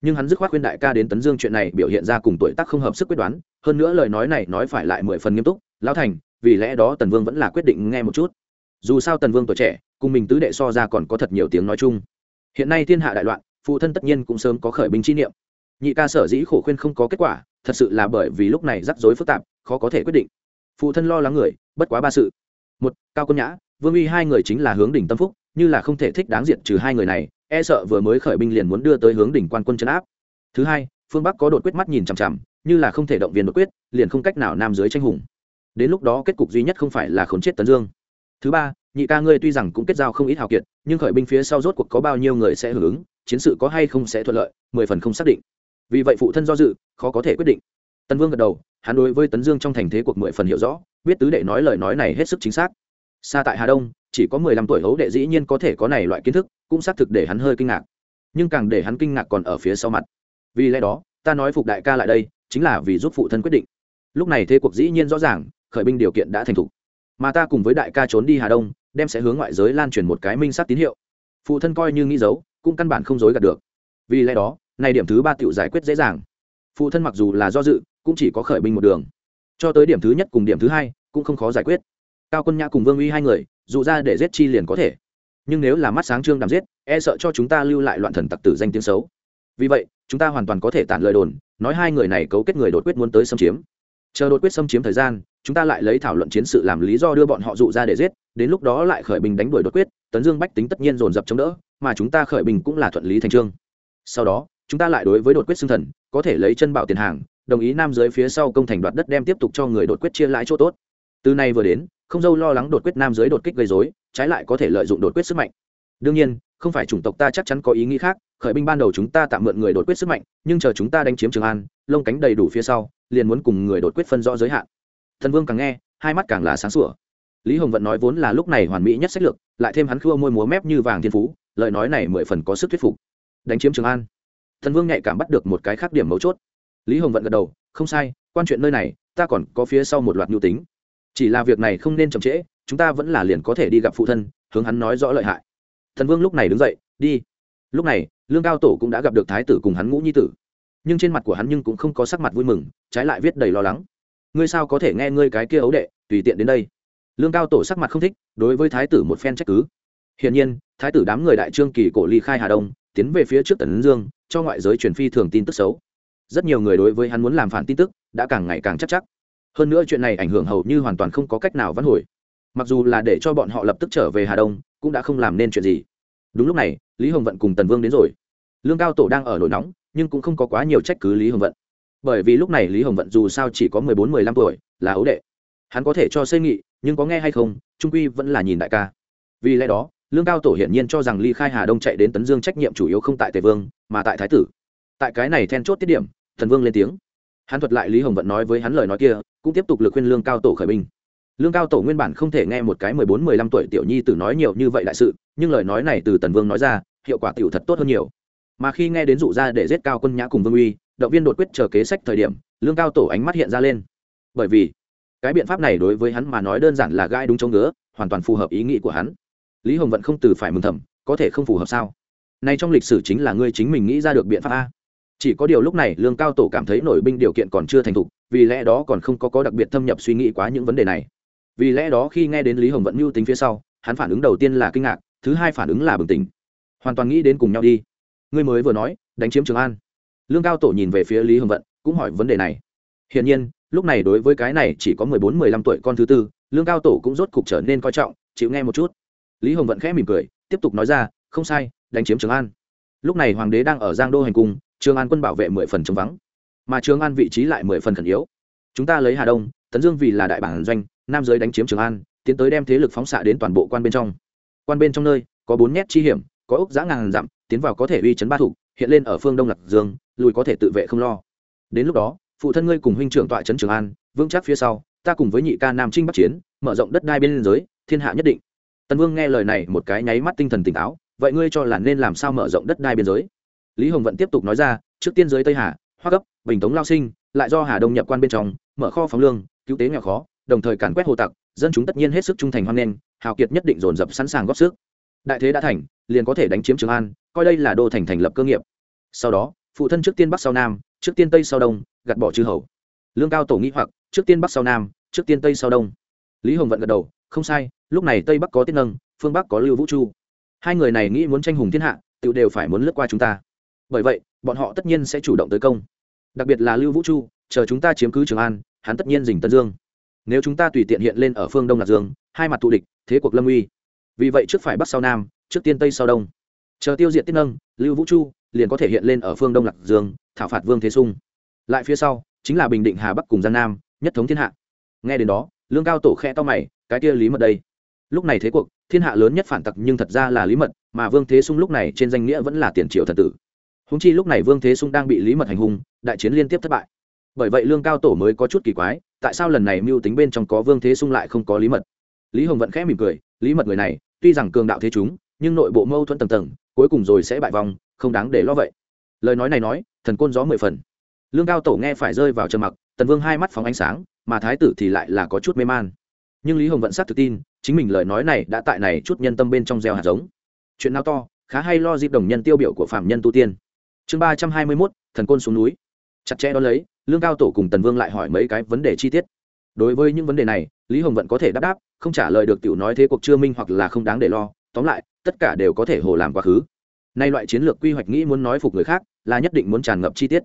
Nhưng hắn dứt khoát khuyên đại ca đến tấn dương chuyện này biểu hiện ra cùng tuổi tác không hợp sức quyết đoán, hơn nữa lời nói này nói phải lại mười phần nghiêm túc, lão thành, vì lẽ đó tần vương vẫn là quyết định nghe một chút. Dù sao tần vương tuổi trẻ, cùng mình tứ đệ so ra còn có thật nhiều tiếng nói chung. Hiện nay thiên hạ đại loạn, phụ thân tất nhiên cũng sớm có khởi binh chi niệm nhị ca sở dĩ khổ khuyên không có kết quả, thật sự là bởi vì lúc này rắc rối phức tạp, khó có thể quyết định. Phụ thân lo lắng người, bất quá ba sự. Một, cao quân nhã, vương uy hai người chính là hướng đỉnh tâm phúc, như là không thể thích đáng diện trừ hai người này e sợ vừa mới khởi binh liền muốn đưa tới hướng đỉnh quan quân chấn áp. Thứ hai, phương bắc có đột quyết mắt nhìn chằm chằm, như là không thể động viên đột quyết, liền không cách nào nam dưới tranh hùng. Đến lúc đó kết cục duy nhất không phải là khốn chết tấn dương. Thứ ba, nhị ca ngươi tuy rằng cũng kết giao không ít hào kiệt, nhưng khởi binh phía sau rốt cuộc có bao nhiêu người sẽ hưởng ứng, chiến sự có hay không sẽ thuận lợi, mười phần không xác định vì vậy phụ thân do dự, khó có thể quyết định. Tần vương gật đầu, hắn đối với tấn dương trong thành thế cuộc mười phần hiểu rõ, biết tứ đệ nói lời nói này hết sức chính xác. Xa tại hà đông, chỉ có mười lăm tuổi hấu đệ dĩ nhiên có thể có này loại kiến thức, cũng xác thực để hắn hơi kinh ngạc. Nhưng càng để hắn kinh ngạc còn ở phía sau mặt. Vì lẽ đó, ta nói phục đại ca lại đây, chính là vì giúp phụ thân quyết định. Lúc này thế cuộc dĩ nhiên rõ ràng, khởi binh điều kiện đã thành thục. Mà ta cùng với đại ca trốn đi hà đông, đem sẽ hướng ngoại giới lan truyền một cái minh sát tín hiệu. Phụ thân coi như nghĩ giấu, cũng căn bản không dối gạt được. Vì lẽ đó này điểm thứ ba tự giải quyết dễ dàng. Phụ thân mặc dù là do dự, cũng chỉ có khởi binh một đường. Cho tới điểm thứ nhất cùng điểm thứ hai, cũng không khó giải quyết. Cao quân nhã cùng vương uy hai người dụ ra để giết chi liền có thể. Nhưng nếu là mắt sáng trương đàm giết e sợ cho chúng ta lưu lại loạn thần tặc tử danh tiếng xấu. Vì vậy, chúng ta hoàn toàn có thể tản lời đồn, nói hai người này cấu kết người đột quyết muốn tới xâm chiếm. Chờ đột quyết xâm chiếm thời gian, chúng ta lại lấy thảo luận chiến sự làm lý do đưa bọn họ dụ ra để giết, đến lúc đó lại khởi bình đánh đuổi đột quyết, tấn dương bách tính tất nhiên dồn dập chống đỡ, mà chúng ta khởi bình cũng là thuận lý thành trương. Sau đó chúng ta lại đối với đột quyết xưng thần, có thể lấy chân bảo tiền hàng, đồng ý nam dưới phía sau công thành đoạt đất đem tiếp tục cho người đột quyết chia lãi chỗ tốt. Từ nay vừa đến, không dâu lo lắng đột quyết nam dưới đột kích gây dối trái lại có thể lợi dụng đột quyết sức mạnh. Đương nhiên, không phải chủng tộc ta chắc chắn có ý nghĩ khác, khởi binh ban đầu chúng ta tạm mượn người đột quyết sức mạnh, nhưng chờ chúng ta đánh chiếm trường an, lông cánh đầy đủ phía sau, liền muốn cùng người đột quyết phân rõ giới hạn. Thần vương càng nghe, hai mắt càng là sáng sủa. Lý hồng vận nói vốn là lúc này hoàn mỹ nhất sách lược, lại thêm hắn khua môi múa mép như vàng thiên phú, lời nói này mười phần có sức thuyết phục. Đánh chiếm trường an thần vương nhạy cảm bắt được một cái khác điểm mấu chốt. Lý hồng vận gật đầu, không sai, quan chuyện nơi này, ta còn có phía sau một loạt nhu tính. Chỉ là việc này không nên chậm trễ, chúng ta vẫn là liền có thể đi gặp phụ thân, hướng hắn nói rõ lợi hại. Thần vương lúc này đứng dậy, đi. Lúc này, lương cao tổ cũng đã gặp được thái tử cùng hắn ngũ nhi tử. Nhưng trên mặt của hắn nhưng cũng không có sắc mặt vui mừng, trái lại viết đầy lo lắng. Ngươi sao có thể nghe ngươi cái kia ấu đệ, tùy tiện đến đây? Lương cao tổ sắc mặt không thích, đối với thái tử một phen trách cứ. Hiển nhiên, thái tử đám người đại trương kỳ cổ ly khai hà đông, tiến về phía trước tần dương cho ngoại giới truyền phi thường tin tức xấu. Rất nhiều người đối với hắn muốn làm phản tin tức, đã càng ngày càng chắc chắc. Hơn nữa chuyện này ảnh hưởng hầu như hoàn toàn không có cách nào vãn hồi. Mặc dù là để cho bọn họ lập tức trở về hà đông, cũng đã không làm nên chuyện gì. Đúng lúc này, lý hồng vận cùng tần vương đến rồi. Lương cao tổ đang ở nổi nóng, nhưng cũng không có quá nhiều trách cứ lý hồng vận. Bởi vì lúc này lý hồng vận dù sao chỉ có mười bốn, mười lăm tuổi, là ấu đệ. Hắn có thể cho xây nghị, nhưng có nghe hay không, trung quy vẫn là nhìn đại ca. Vì lẽ đó lương cao tổ hiển nhiên cho rằng ly khai hà đông chạy đến tấn dương trách nhiệm chủ yếu không tại tề vương, mà tại thái tử. Tại cái này then chốt tiết điểm, thần vương lên tiếng. Hắn thuật lại lý hồng vận nói với hắn lời nói kia, cũng tiếp tục lực khuyên lương cao tổ khởi binh. Lương cao tổ nguyên bản không thể nghe một cái mười bốn mười lăm tuổi tiểu nhi tử nói nhiều như vậy đại sự, nhưng lời nói này từ tần vương nói ra, hiệu quả tiểu thật tốt hơn nhiều. Mà khi nghe đến dụ ra để giết cao quân nhã cùng vương uy, động viên đột quyết chờ kế sách thời điểm, lương cao tổ ánh mắt hiện ra lên. Bởi vì, cái biện pháp này đối với hắn mà nói đơn giản là gai đúng chống ngứa, hoàn toàn phù hợp ý nghĩ của hắn lý hồng vận không từ phải mừng thầm, có thể không phù hợp sao? Nay trong lịch sử chính là ngươi chính mình nghĩ ra được biện pháp a. Chỉ có điều lúc này, lương cao tổ cảm thấy nổi binh điều kiện còn chưa thành thục, vì lẽ đó còn không có có đặc biệt thâm nhập suy nghĩ quá những vấn đề này. Vì lẽ đó khi nghe đến lý hồng vận mưu tính phía sau, hắn phản ứng đầu tiên là kinh ngạc, thứ hai phản ứng là bừng tỉnh. Hoàn toàn nghĩ đến cùng nhau đi. Ngươi mới vừa nói, đánh chiếm trường an. Lương cao tổ nhìn về phía lý hồng vận, cũng hỏi vấn đề này. Hiển nhiên, lúc này đối với cái này chỉ có mười bốn, mười lăm tuổi con thứ tư, lương cao tổ cũng rốt cục trở nên coi trọng, chịu nghe một chút lý hồng vận khẽ mỉm cười, tiếp tục nói ra, không sai, đánh chiếm trường an. Lúc này hoàng đế đang ở giang đô hành cung, trường an quân bảo vệ mười phần chống vắng, mà trường an vị trí lại mười phần khẩn yếu. Chúng ta lấy hà đông, tấn dương vì là đại bản doanh, nam giới đánh chiếm trường an, tiến tới đem thế lực phóng xạ đến toàn bộ quan bên trong. Quan bên trong nơi, có bốn nét chi hiểm, có ốc giã ngàn dặm, tiến vào có thể uy chấn ba thủ hiện lên ở phương đông lạc dương, lùi có thể tự vệ không lo. Đến lúc đó, phụ thân ngươi cùng huynh trưởng tọa trấn trường an, vững chắc phía sau, ta cùng với nhị ca nam trinh bắc chiến, mở rộng đất đai bên giới, thiên hạ nhất định tần vương nghe lời này một cái nháy mắt tinh thần tỉnh táo, vậy ngươi cho là nên làm sao mở rộng đất đai biên giới? Lý hồng vẫn tiếp tục nói ra, trước tiên giới tây hà, hoa cấp bình tống lao sinh, lại do hà đông nhập quan bên trong, mở kho phóng lương, cứu tế nghèo khó, đồng thời càn quét hồ tặc, dân chúng tất nhiên hết sức trung thành hoan nghênh, hào kiệt nhất định dồn dập sẵn sàng góp sức. Đại thế đã thành, liền có thể đánh chiếm trường an, coi đây là đô thành thành lập cơ nghiệp. Sau đó, phụ thân trước tiên bắc sau nam, trước tiên tây sau đông, gạt bỏ chư hầu. Lương cao tổ nghĩ hoặc, trước tiên bắc sau nam, trước tiên tây sau đông. Lý hồng vận gật đầu không sai, lúc này tây bắc có tiết nâng, phương bắc có lưu vũ chu. Hai người này nghĩ muốn tranh hùng thiên hạ, tự đều phải muốn lướt qua chúng ta. Bởi vậy, bọn họ tất nhiên sẽ chủ động tới công. Đặc biệt là lưu vũ chu, chờ chúng ta chiếm cứ trường an, hắn tất nhiên dình tân dương. Nếu chúng ta tùy tiện hiện lên ở phương đông lạc dương, hai mặt thù địch, thế cuộc lâm uy. Vì vậy trước phải bắc sau nam, trước tiên tây sau đông. Chờ tiêu diệt tiết nâng, lưu vũ chu liền có thể hiện lên ở phương đông lạc dương, thảo phạt vương thế sung. Lại phía sau, chính là bình định hà bắc cùng giang nam, nhất thống thiên hạ. Nghe đến đó lương cao tổ khe to mày, cái kia lý mật đây. Lúc này thế cuộc, thiên hạ lớn nhất phản tặc nhưng thật ra là lý mật, mà vương thế sung lúc này trên danh nghĩa vẫn là tiền triệu thần tử. Húng chi lúc này vương thế sung đang bị lý mật hành hung, đại chiến liên tiếp thất bại. Bởi vậy lương cao tổ mới có chút kỳ quái, tại sao lần này mưu tính bên trong có vương thế sung lại không có lý mật? Lý hồng vẫn khẽ mỉm cười, lý mật người này, tuy rằng cường đạo thế chúng, nhưng nội bộ mâu thuẫn tầng tầng, cuối cùng rồi sẽ bại vòng không đáng để lo vậy. Lời nói này nói, thần côn gió mười phần. Lương cao tổ nghe phải rơi vào trầm mặc, tần vương hai mắt phóng ánh sáng mà thái tử thì lại là có chút mê man. Nhưng lý hồng vẫn xác thực tin, chính mình lời nói này đã tại này chút nhân tâm bên trong gieo hạt giống. Chuyện nào to, khá hay lo dịp đồng nhân tiêu biểu của phạm nhân tu tiên. Chương ba trăm hai mươi mốt, thần côn xuống núi. Chặt chẽ đ ó lấy, lương cao tổ cùng tần vương lại hỏi mấy cái vấn đề chi tiết. Đối với những vấn đề này, lý hồng vẫn có thể đáp đáp, không trả lời được t i ể u nói thế cuộc chưa minh hoặc là không đáng để lo. Tóm lại, tất cả đều có thể hồ làm quá khứ. Nay loại chiến lược quy hoạch nghĩ muốn nói phục người khác, là nhất định muốn tràn ngập chi tiết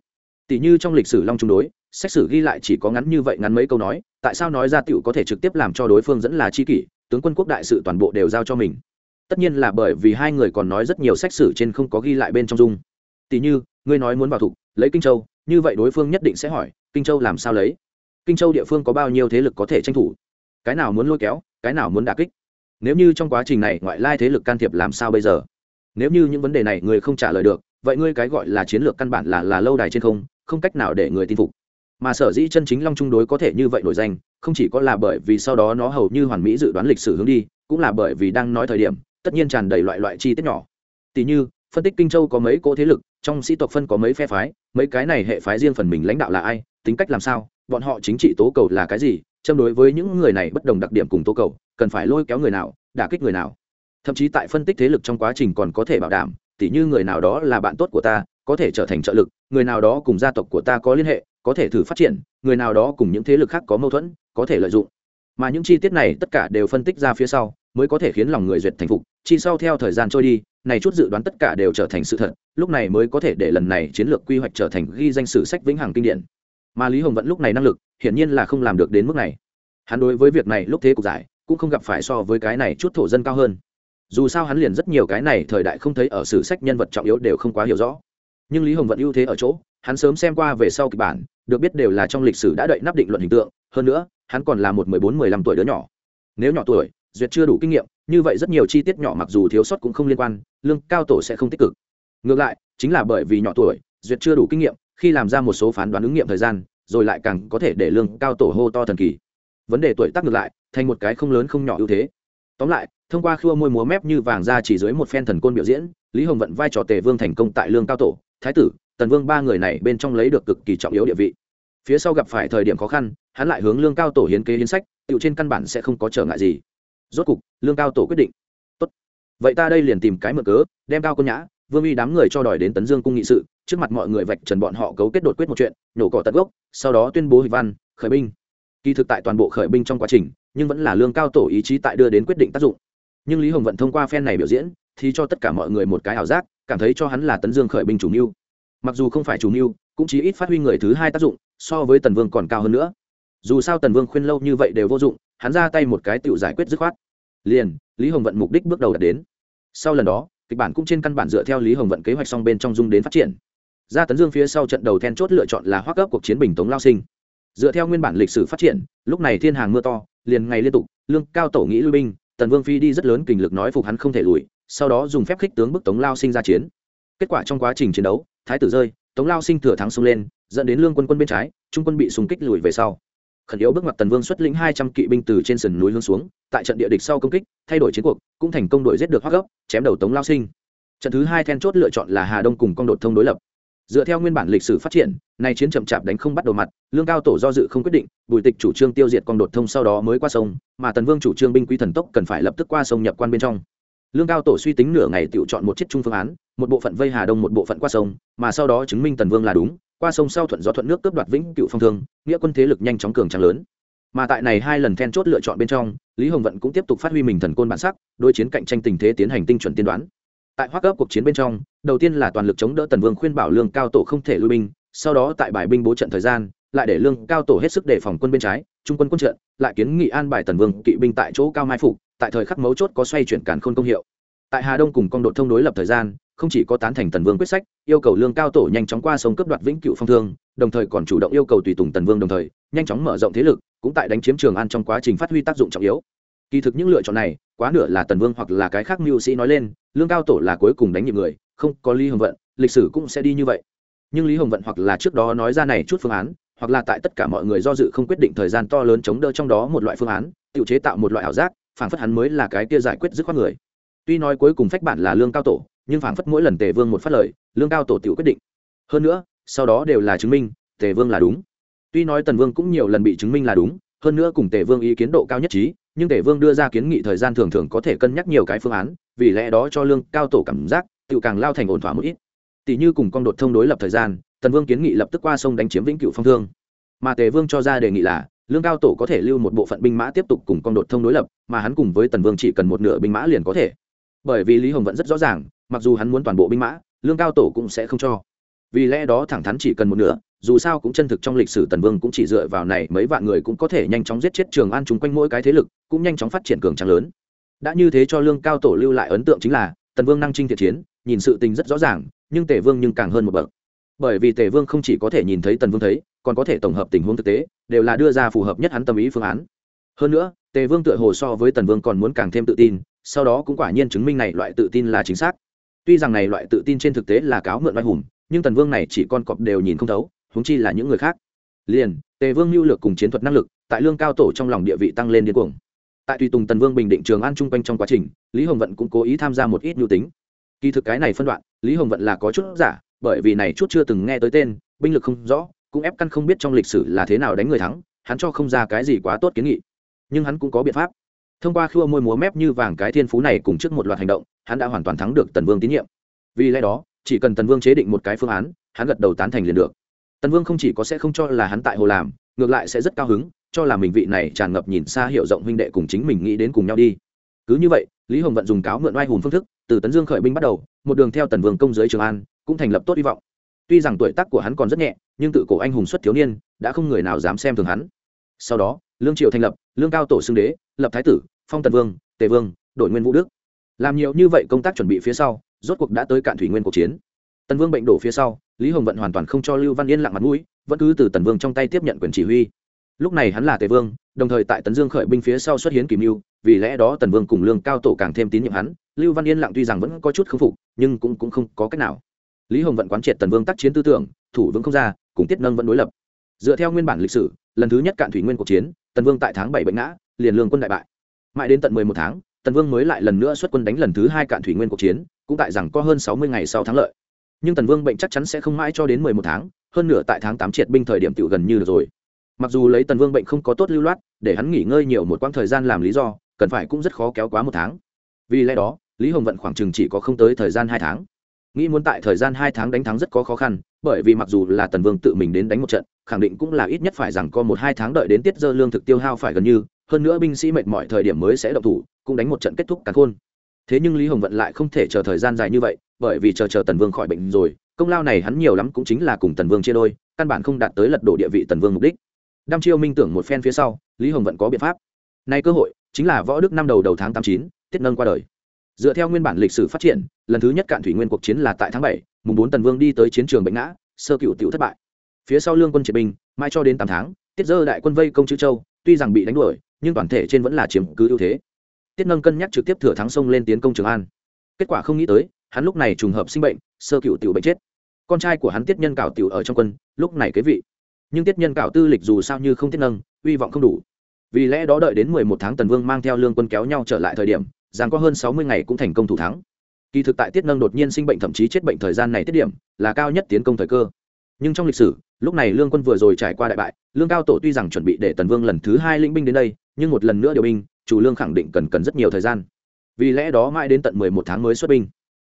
tỷ như trong lịch sử long trung đối xét xử ghi lại chỉ có ngắn như vậy ngắn mấy câu nói, tại sao nói ra t i ể u có thể trực tiếp làm cho đối phương dẫn là chi kỷ, tướng quân quốc đại sự toàn bộ đều giao cho mình. Tất nhiên là bởi vì hai người còn nói rất nhiều sách sử trên không có ghi lại bên trong dung. Tỷ như, ngươi nói muốn vào thục, lấy kinh châu, như vậy đối phương nhất định sẽ hỏi, kinh châu làm sao lấy? Kinh châu địa phương có bao nhiêu thế lực có thể tranh thủ? Cái nào muốn lôi kéo, cái nào muốn đà kích? Nếu như trong quá trình này ngoại lai thế lực can thiệp làm sao bây giờ? Nếu như những vấn đề này người không trả lời được vậy ngươi cái gọi là chiến lược căn bản là là lâu đài trên không không cách nào để người tin phục. Mà sở dĩ chân chính long trung đối có thể như vậy nổi danh, không chỉ có là bởi vì sau đó nó hầu như hoàn mỹ dự đoán lịch sử hướng đi, cũng là bởi vì đang nói thời điểm, tất nhiên tràn đầy loại loại chi tiết nhỏ. Tỷ như, phân tích kinh châu có mấy cỗ thế lực, trong sĩ tộc phân có mấy phe phái, mấy cái này hệ phái riêng phần mình lãnh đạo là ai, tính cách làm sao, bọn họ chính trị tố cầu là cái gì, châm đối với những người này bất đồng đặc điểm cùng tố cầu, cần phải lôi kéo người nào, đả kích người nào. Thậm chí tại phân tích thế lực trong quá trình còn có thể bảo đảm tỉ như người nào đó là bạn tốt của ta, có thể trở thành trợ lực, người nào đó cùng gia tộc của ta có liên hệ, có thể thử phát triển, người nào đó cùng những thế lực khác có mâu thuẫn, có thể lợi dụng. Mà những chi tiết này tất cả đều phân tích ra phía sau, mới có thể khiến lòng người duyệt thành phục, chi sau theo thời gian trôi đi, này chút dự đoán tất cả đều trở thành sự thật, lúc này mới có thể để lần này chiến lược quy hoạch trở thành ghi danh sử sách vĩnh hằng kinh điển. Mà lý hồng vẫn lúc này năng lực, hiển nhiên là không làm được đến mức này. Hắn đối với việc này lúc thế cục giải, cũng không gặp phải so với cái này chút thổ dân cao hơn dù sao hắn liền rất nhiều cái này thời đại không thấy ở sử sách nhân vật trọng yếu đều không quá hiểu rõ. Nhưng lý hồng vẫn ưu thế ở chỗ, hắn sớm xem qua về sau kịch bản, được biết đều là trong lịch sử đã đợi nắp định luận hình tượng, hơn nữa, hắn còn là một mười bốn, mười lăm tuổi đứa nhỏ. Nếu nhỏ tuổi, duyệt chưa đủ kinh nghiệm, như vậy rất nhiều chi tiết nhỏ mặc dù thiếu sót cũng không liên quan, lương cao tổ sẽ không tích cực. Ngược lại, chính là bởi vì nhỏ tuổi, duyệt chưa đủ kinh nghiệm, khi làm ra một số phán đoán ứng nghiệm thời gian, rồi lại càng có thể để lương cao tổ hô to thần kỳ. Vấn đề tuổi tác ngược lại, thành một cái không lớn không nhỏ ưu thế tóm lại, thông qua khua môi múa mép như vàng ra chỉ dưới một phen thần côn biểu diễn, lý hồng vận vai trò tề vương thành công tại lương cao tổ, thái tử, tần vương ba người này bên trong lấy được cực kỳ trọng yếu địa vị. Phía sau gặp phải thời điểm khó khăn, hắn lại hướng lương cao tổ hiến kế hiến sách, tựu trên căn bản sẽ không có trở ngại gì. Rốt cục, lương cao tổ quyết định. Tốt. Vậy ta đây liền tìm cái mở cớ, đem cao công nhã, vương uy đám người cho đòi đến tấn dương cung nghị sự, trước mặt mọi người vạch trần bọn họ cấu kết đột quyết một chuyện nhổ cỏ tận gốc, sau đó tuyên bố hịch văn, khởi binh. Kỳ thực tại toàn bộ khởi binh trong quá trình nhưng vẫn là lương cao tổ ý chí tại đưa đến quyết định tác dụng. Nhưng lý hồng vận thông qua phen này biểu diễn, thì cho tất cả mọi người một cái ảo giác, cảm thấy cho hắn là tấn dương khởi binh chủ mưu. Mặc dù không phải chủ mưu, cũng chỉ ít phát huy người thứ hai tác dụng, so với tần vương còn cao hơn nữa. Dù sao tần vương khuyên lâu như vậy đều vô dụng, hắn ra tay một cái tự giải quyết dứt khoát. Liền, lý hồng vận mục đích bước đầu đạt đến. Sau lần đó, kịch bản cũng trên căn bản dựa theo lý hồng vận kế hoạch xong bên trong dung đến phát triển. Ra tấn dương phía sau trận đầu then chốt lựa chọn là hoác cấp cuộc chiến bình tống lao sinh dựa theo nguyên bản lịch sử phát triển, lúc này thiên hàng mưa to, liền ngày liên tục, lương cao tổ nghĩ lui binh, tần vương phi đi rất lớn kình lực nói phục hắn không thể lùi, sau đó dùng phép khích tướng bức tống lao sinh ra chiến. Kết quả trong quá trình chiến đấu, thái tử rơi, tống lao sinh thừa thắng xông lên, dẫn đến lương quân quân bên trái, trung quân bị xung kích lùi về sau. Khẩn yếu bước mặt tần vương xuất lĩnh hai trăm kỵ binh từ trên sườn núi hướng xuống, tại trận địa địch sau công kích, thay đổi chiến cuộc, cũng thành công đội giết được hoác gốc, chém đầu tống lao sinh. Trận thứ hai then chốt lựa chọn là hà đông cùng con đột thông đối lập dựa theo nguyên bản lịch sử phát triển, nay chiến chậm chạp đánh không bắt đầu mặt, lương cao tổ do dự không quyết định, bùi tịch chủ trương tiêu diệt con đột thông sau đó mới qua sông, mà tần vương chủ trương binh quý thần tốc cần phải lập tức qua sông nhập quan bên trong. Lương cao tổ suy tính nửa ngày tự chọn một chiếc chung phương án, một bộ phận vây hà đông, một bộ phận qua sông, mà sau đó chứng minh tần vương là đúng, qua sông sau thuận gió thuận nước cướp đoạt vĩnh cựu phong thương, nghĩa quân thế lực nhanh chóng cường trắng lớn. Mà tại này hai lần then chốt lựa chọn bên trong, lý hồng vận cũng tiếp tục phát huy mình thần côn bản sắc đôi chiến cạnh tranh tình thế tiến hành tinh chuẩn tiên đoán tại hoa cấp cuộc chiến bên trong, đầu tiên là toàn lực chống đỡ tần vương khuyên bảo lương cao tổ không thể lui binh, sau đó tại bài binh bố trận thời gian, lại để lương cao tổ hết sức đề phòng quân bên trái, trung quân quân trận, lại kiến nghị an bài tần vương kỵ binh tại chỗ cao mai phục, tại thời khắc mấu chốt có xoay chuyển cản khôn công hiệu. Tại hà đông cùng con đội thông đối lập thời gian, không chỉ có tán thành tần vương quyết sách, yêu cầu lương cao tổ nhanh chóng qua sông cấp đoạt vĩnh cựu phong thương, đồng thời còn chủ động yêu cầu tùy tùng tần vương đồng thời, nhanh chóng mở rộng thế lực, cũng tại đánh chiếm trường an trong quá trình phát huy tác dụng trọng yếu. Kỳ thực những lựa chọn này, quá nửa là tần vương hoặc là cái khác mưu sĩ nói lên lương cao tổ là cuối cùng đánh nhịp người, không có lý hồng vận, lịch sử cũng sẽ đi như vậy. Nhưng lý hồng vận hoặc là trước đó nói ra này chút phương án, hoặc là tại tất cả mọi người do dự không quyết định thời gian to lớn chống đỡ trong đó một loại phương án, tự chế tạo một loại ảo giác phản phất hắn mới là cái kia giải quyết dứt khoát người. Tuy nói cuối cùng phách bản là lương cao tổ, nhưng phản phất mỗi lần tề vương một phát lời, lương cao tổ tự quyết định. Hơn nữa, sau đó đều là chứng minh, tề vương là đúng. Tuy nói tần vương cũng nhiều lần bị chứng minh là đúng, hơn nữa cùng tề vương ý kiến độ cao nhất trí nhưng tề vương đưa ra kiến nghị thời gian thường thường có thể cân nhắc nhiều cái phương án, vì lẽ đó cho lương cao tổ cảm giác tự càng lao thành ổn thỏa một ít. Tỷ như cùng con đột thông đối lập thời gian, tần vương kiến nghị lập tức qua sông đánh chiếm vĩnh cửu phong thương. Mà tề vương cho ra đề nghị là, lương cao tổ có thể lưu một bộ phận binh mã tiếp tục cùng con đột thông đối lập, mà hắn cùng với tần vương chỉ cần một nửa binh mã liền có thể. Bởi vì lý hồng vẫn rất rõ ràng, mặc dù hắn muốn toàn bộ binh mã, lương cao tổ cũng sẽ không cho. Vì lẽ đó thẳng thắn chỉ cần một nửa dù sao cũng chân thực trong lịch sử tần vương cũng chỉ dựa vào này mấy vạn người cũng có thể nhanh chóng giết chết trường an chung quanh mỗi cái thế lực, cũng nhanh chóng phát triển cường trắng lớn. Đã như thế cho lương cao tổ lưu lại ấn tượng chính là, tần vương năng trinh thiện chiến, nhìn sự tình rất rõ ràng, nhưng tề vương nhưng càng hơn một bậc. Bởi vì tề vương không chỉ có thể nhìn thấy tần vương thấy, còn có thể tổng hợp tình huống thực tế, đều là đưa ra phù hợp nhất hắn tâm ý phương án. Hơn nữa, tề vương tựa hồ so với tần vương còn muốn càng thêm tự tin, sau đó cũng quả nhiên chứng minh này loại tự tin là chính xác. Tuy rằng này loại tự tin trên thực tế là cáo mượn oai hùng, nhưng tần vương này chỉ con cọp đều nhìn không thấu huống chi là những người khác. Liền, tề vương lưu lược cùng chiến thuật năng lực, tại lương cao tổ trong lòng địa vị tăng lên điên cuồng. Tại tùy tùng tần vương bình định trường an chung quanh trong quá trình, lý hồng vận cũng cố ý tham gia một ít nhu tính. Kỳ thực cái này phân đoạn, lý hồng vận là có chút giả, bởi vì này chút chưa từng nghe tới tên, binh lực không rõ, cũng ép căn không biết trong lịch sử là thế nào đánh người thắng, hắn cho không ra cái gì quá tốt kiến nghị. Nhưng hắn cũng có biện pháp. Thông qua khua môi múa mép như vàng cái thiên phú này cùng trước một loạt hành động, hắn đã hoàn toàn thắng được tần vương tín nhiệm. Vì lẽ đó, chỉ cần tần vương chế định một cái phương án, hắn gật đầu tán thành liền được tần vương không chỉ có sẽ không cho là hắn tại hồ làm, ngược lại sẽ rất cao hứng, cho là mình vị này tràn ngập nhìn xa hiệu rộng huynh đệ cùng chính mình nghĩ đến cùng nhau đi. Cứ như vậy, lý hồng vận dùng cáo mượn oai hùng phương thức, từ tấn dương khởi binh bắt đầu, một đường theo tần vương công giới trường an, cũng thành lập tốt hy vọng. Tuy rằng tuổi tác của hắn còn rất nhẹ, nhưng tự cổ anh hùng xuất thiếu niên, đã không người nào dám xem thường hắn. Sau đó, lương triều thành lập, lương cao tổ xưng đế, lập thái tử, phong tần vương, tề vương đội nguyên vũ đức. Làm nhiều như vậy công tác chuẩn bị phía sau, rốt cuộc đã tới cạn thủy nguyên cuộc chiến tần vương bệnh đổ phía sau lý hồng vận hoàn toàn không cho lưu văn yên lặng mặt mũi vẫn cứ từ tần vương trong tay tiếp nhận quyền chỉ huy. Lúc này hắn là tề vương đồng thời tại tấn dương khởi binh phía sau xuất hiến kìm mưu vì lẽ đó tần vương cùng lương cao tổ càng thêm tín nhiệm hắn lưu văn yên lặng tuy rằng vẫn có chút k phục nhưng cũng, cũng không có cách nào. Lý hồng vận quán triệt tần vương tác chiến tư tưởng thủ vững không ra cùng tiết nâng vẫn đối lập. Dựa theo nguyên bản lịch sử lần thứ nhất cạn thủy nguyên cuộc chiến tần vương tại tháng bảy bệnh ngã liền lương quân đại bại. Mãi đến tận mười một tháng tần vương mới lại lần nữa xuất quân đánh lần thứ hai cạn thủy nguyên cuộc chiến cũng tại rằng có hơn sáu mươi ngày sau thắng lợi nhưng tần vương bệnh chắc chắn sẽ không mãi cho đến mười một tháng, hơn nửa tại tháng tám triệt binh thời điểm tiểu gần như được rồi. Mặc dù lấy tần vương bệnh không có tốt lưu loát, để hắn nghỉ ngơi nhiều một quãng thời gian làm lý do, cần phải cũng rất khó kéo quá một tháng. Vì lẽ đó, lý hồng vận khoảng chừng chỉ có không tới thời gian hai tháng. Nghĩ muốn tại thời gian hai tháng đánh thắng rất có khó khăn, bởi vì mặc dù là tần vương tự mình đến đánh một trận, khẳng định cũng là ít nhất phải rằng có một hai tháng đợi đến tiết dơ lương thực tiêu hao phải gần như, hơn nữa binh sĩ mệt mọi thời điểm mới sẽ động thủ, cũng đánh một trận kết thúc cả khôn thế nhưng lý hồng vận lại không thể chờ thời gian dài như vậy, bởi vì chờ chờ tần vương khỏi bệnh rồi, công lao này hắn nhiều lắm cũng chính là cùng tần vương chia đôi, căn bản không đạt tới lật đổ địa vị tần vương mục đích. Đăm chiêu minh tưởng một phen phía sau, lý hồng vận có biện pháp. Nay cơ hội, chính là võ đức năm đầu đầu tháng tám chín, tiết nâng qua đời. Dựa theo nguyên bản lịch sử phát triển, lần thứ nhất cạn thủy nguyên cuộc chiến là tại tháng bảy, mùng bốn tần vương đi tới chiến trường bệnh ngã, sơ cựu tiểu thất bại. Phía sau lương quân triệt binh, mai cho đến tám tháng, tiết dơ đại quân vây công chữ châu, tuy rằng bị đánh đuổi, nhưng toàn thể trên vẫn là chiếm cứ ưu thế tiết nâng cân nhắc trực tiếp thừa thắng sông lên tiến công trường an. Kết quả không nghĩ tới, hắn lúc này trùng hợp sinh bệnh, sơ cựu tiểu bệnh chết. Con trai của hắn tiết nhân cảo tiểu ở trong quân, lúc này kế vị. Nhưng tiết nhân cảo tư lịch dù sao như không tiết nâng uy vọng không đủ. Vì lẽ đó đợi đến mười một tháng tần vương mang theo lương quân kéo nhau trở lại thời điểm, rằng có hơn sáu mươi ngày cũng thành công thủ thắng. Kỳ thực tại tiết nâng đột nhiên sinh bệnh thậm chí chết bệnh thời gian này tiết điểm, là cao nhất tiến công thời cơ. Nhưng trong lịch sử, lúc này lương quân vừa rồi trải qua đại bại, lương cao tổ tuy rằng chuẩn bị để tần vương lần thứ hai lĩnh binh đến đây, nhưng một lần nữa điều binh chủ lương khẳng định cần cần rất nhiều thời gian. Vì lẽ đó mãi đến tận mười một tháng mới xuất binh.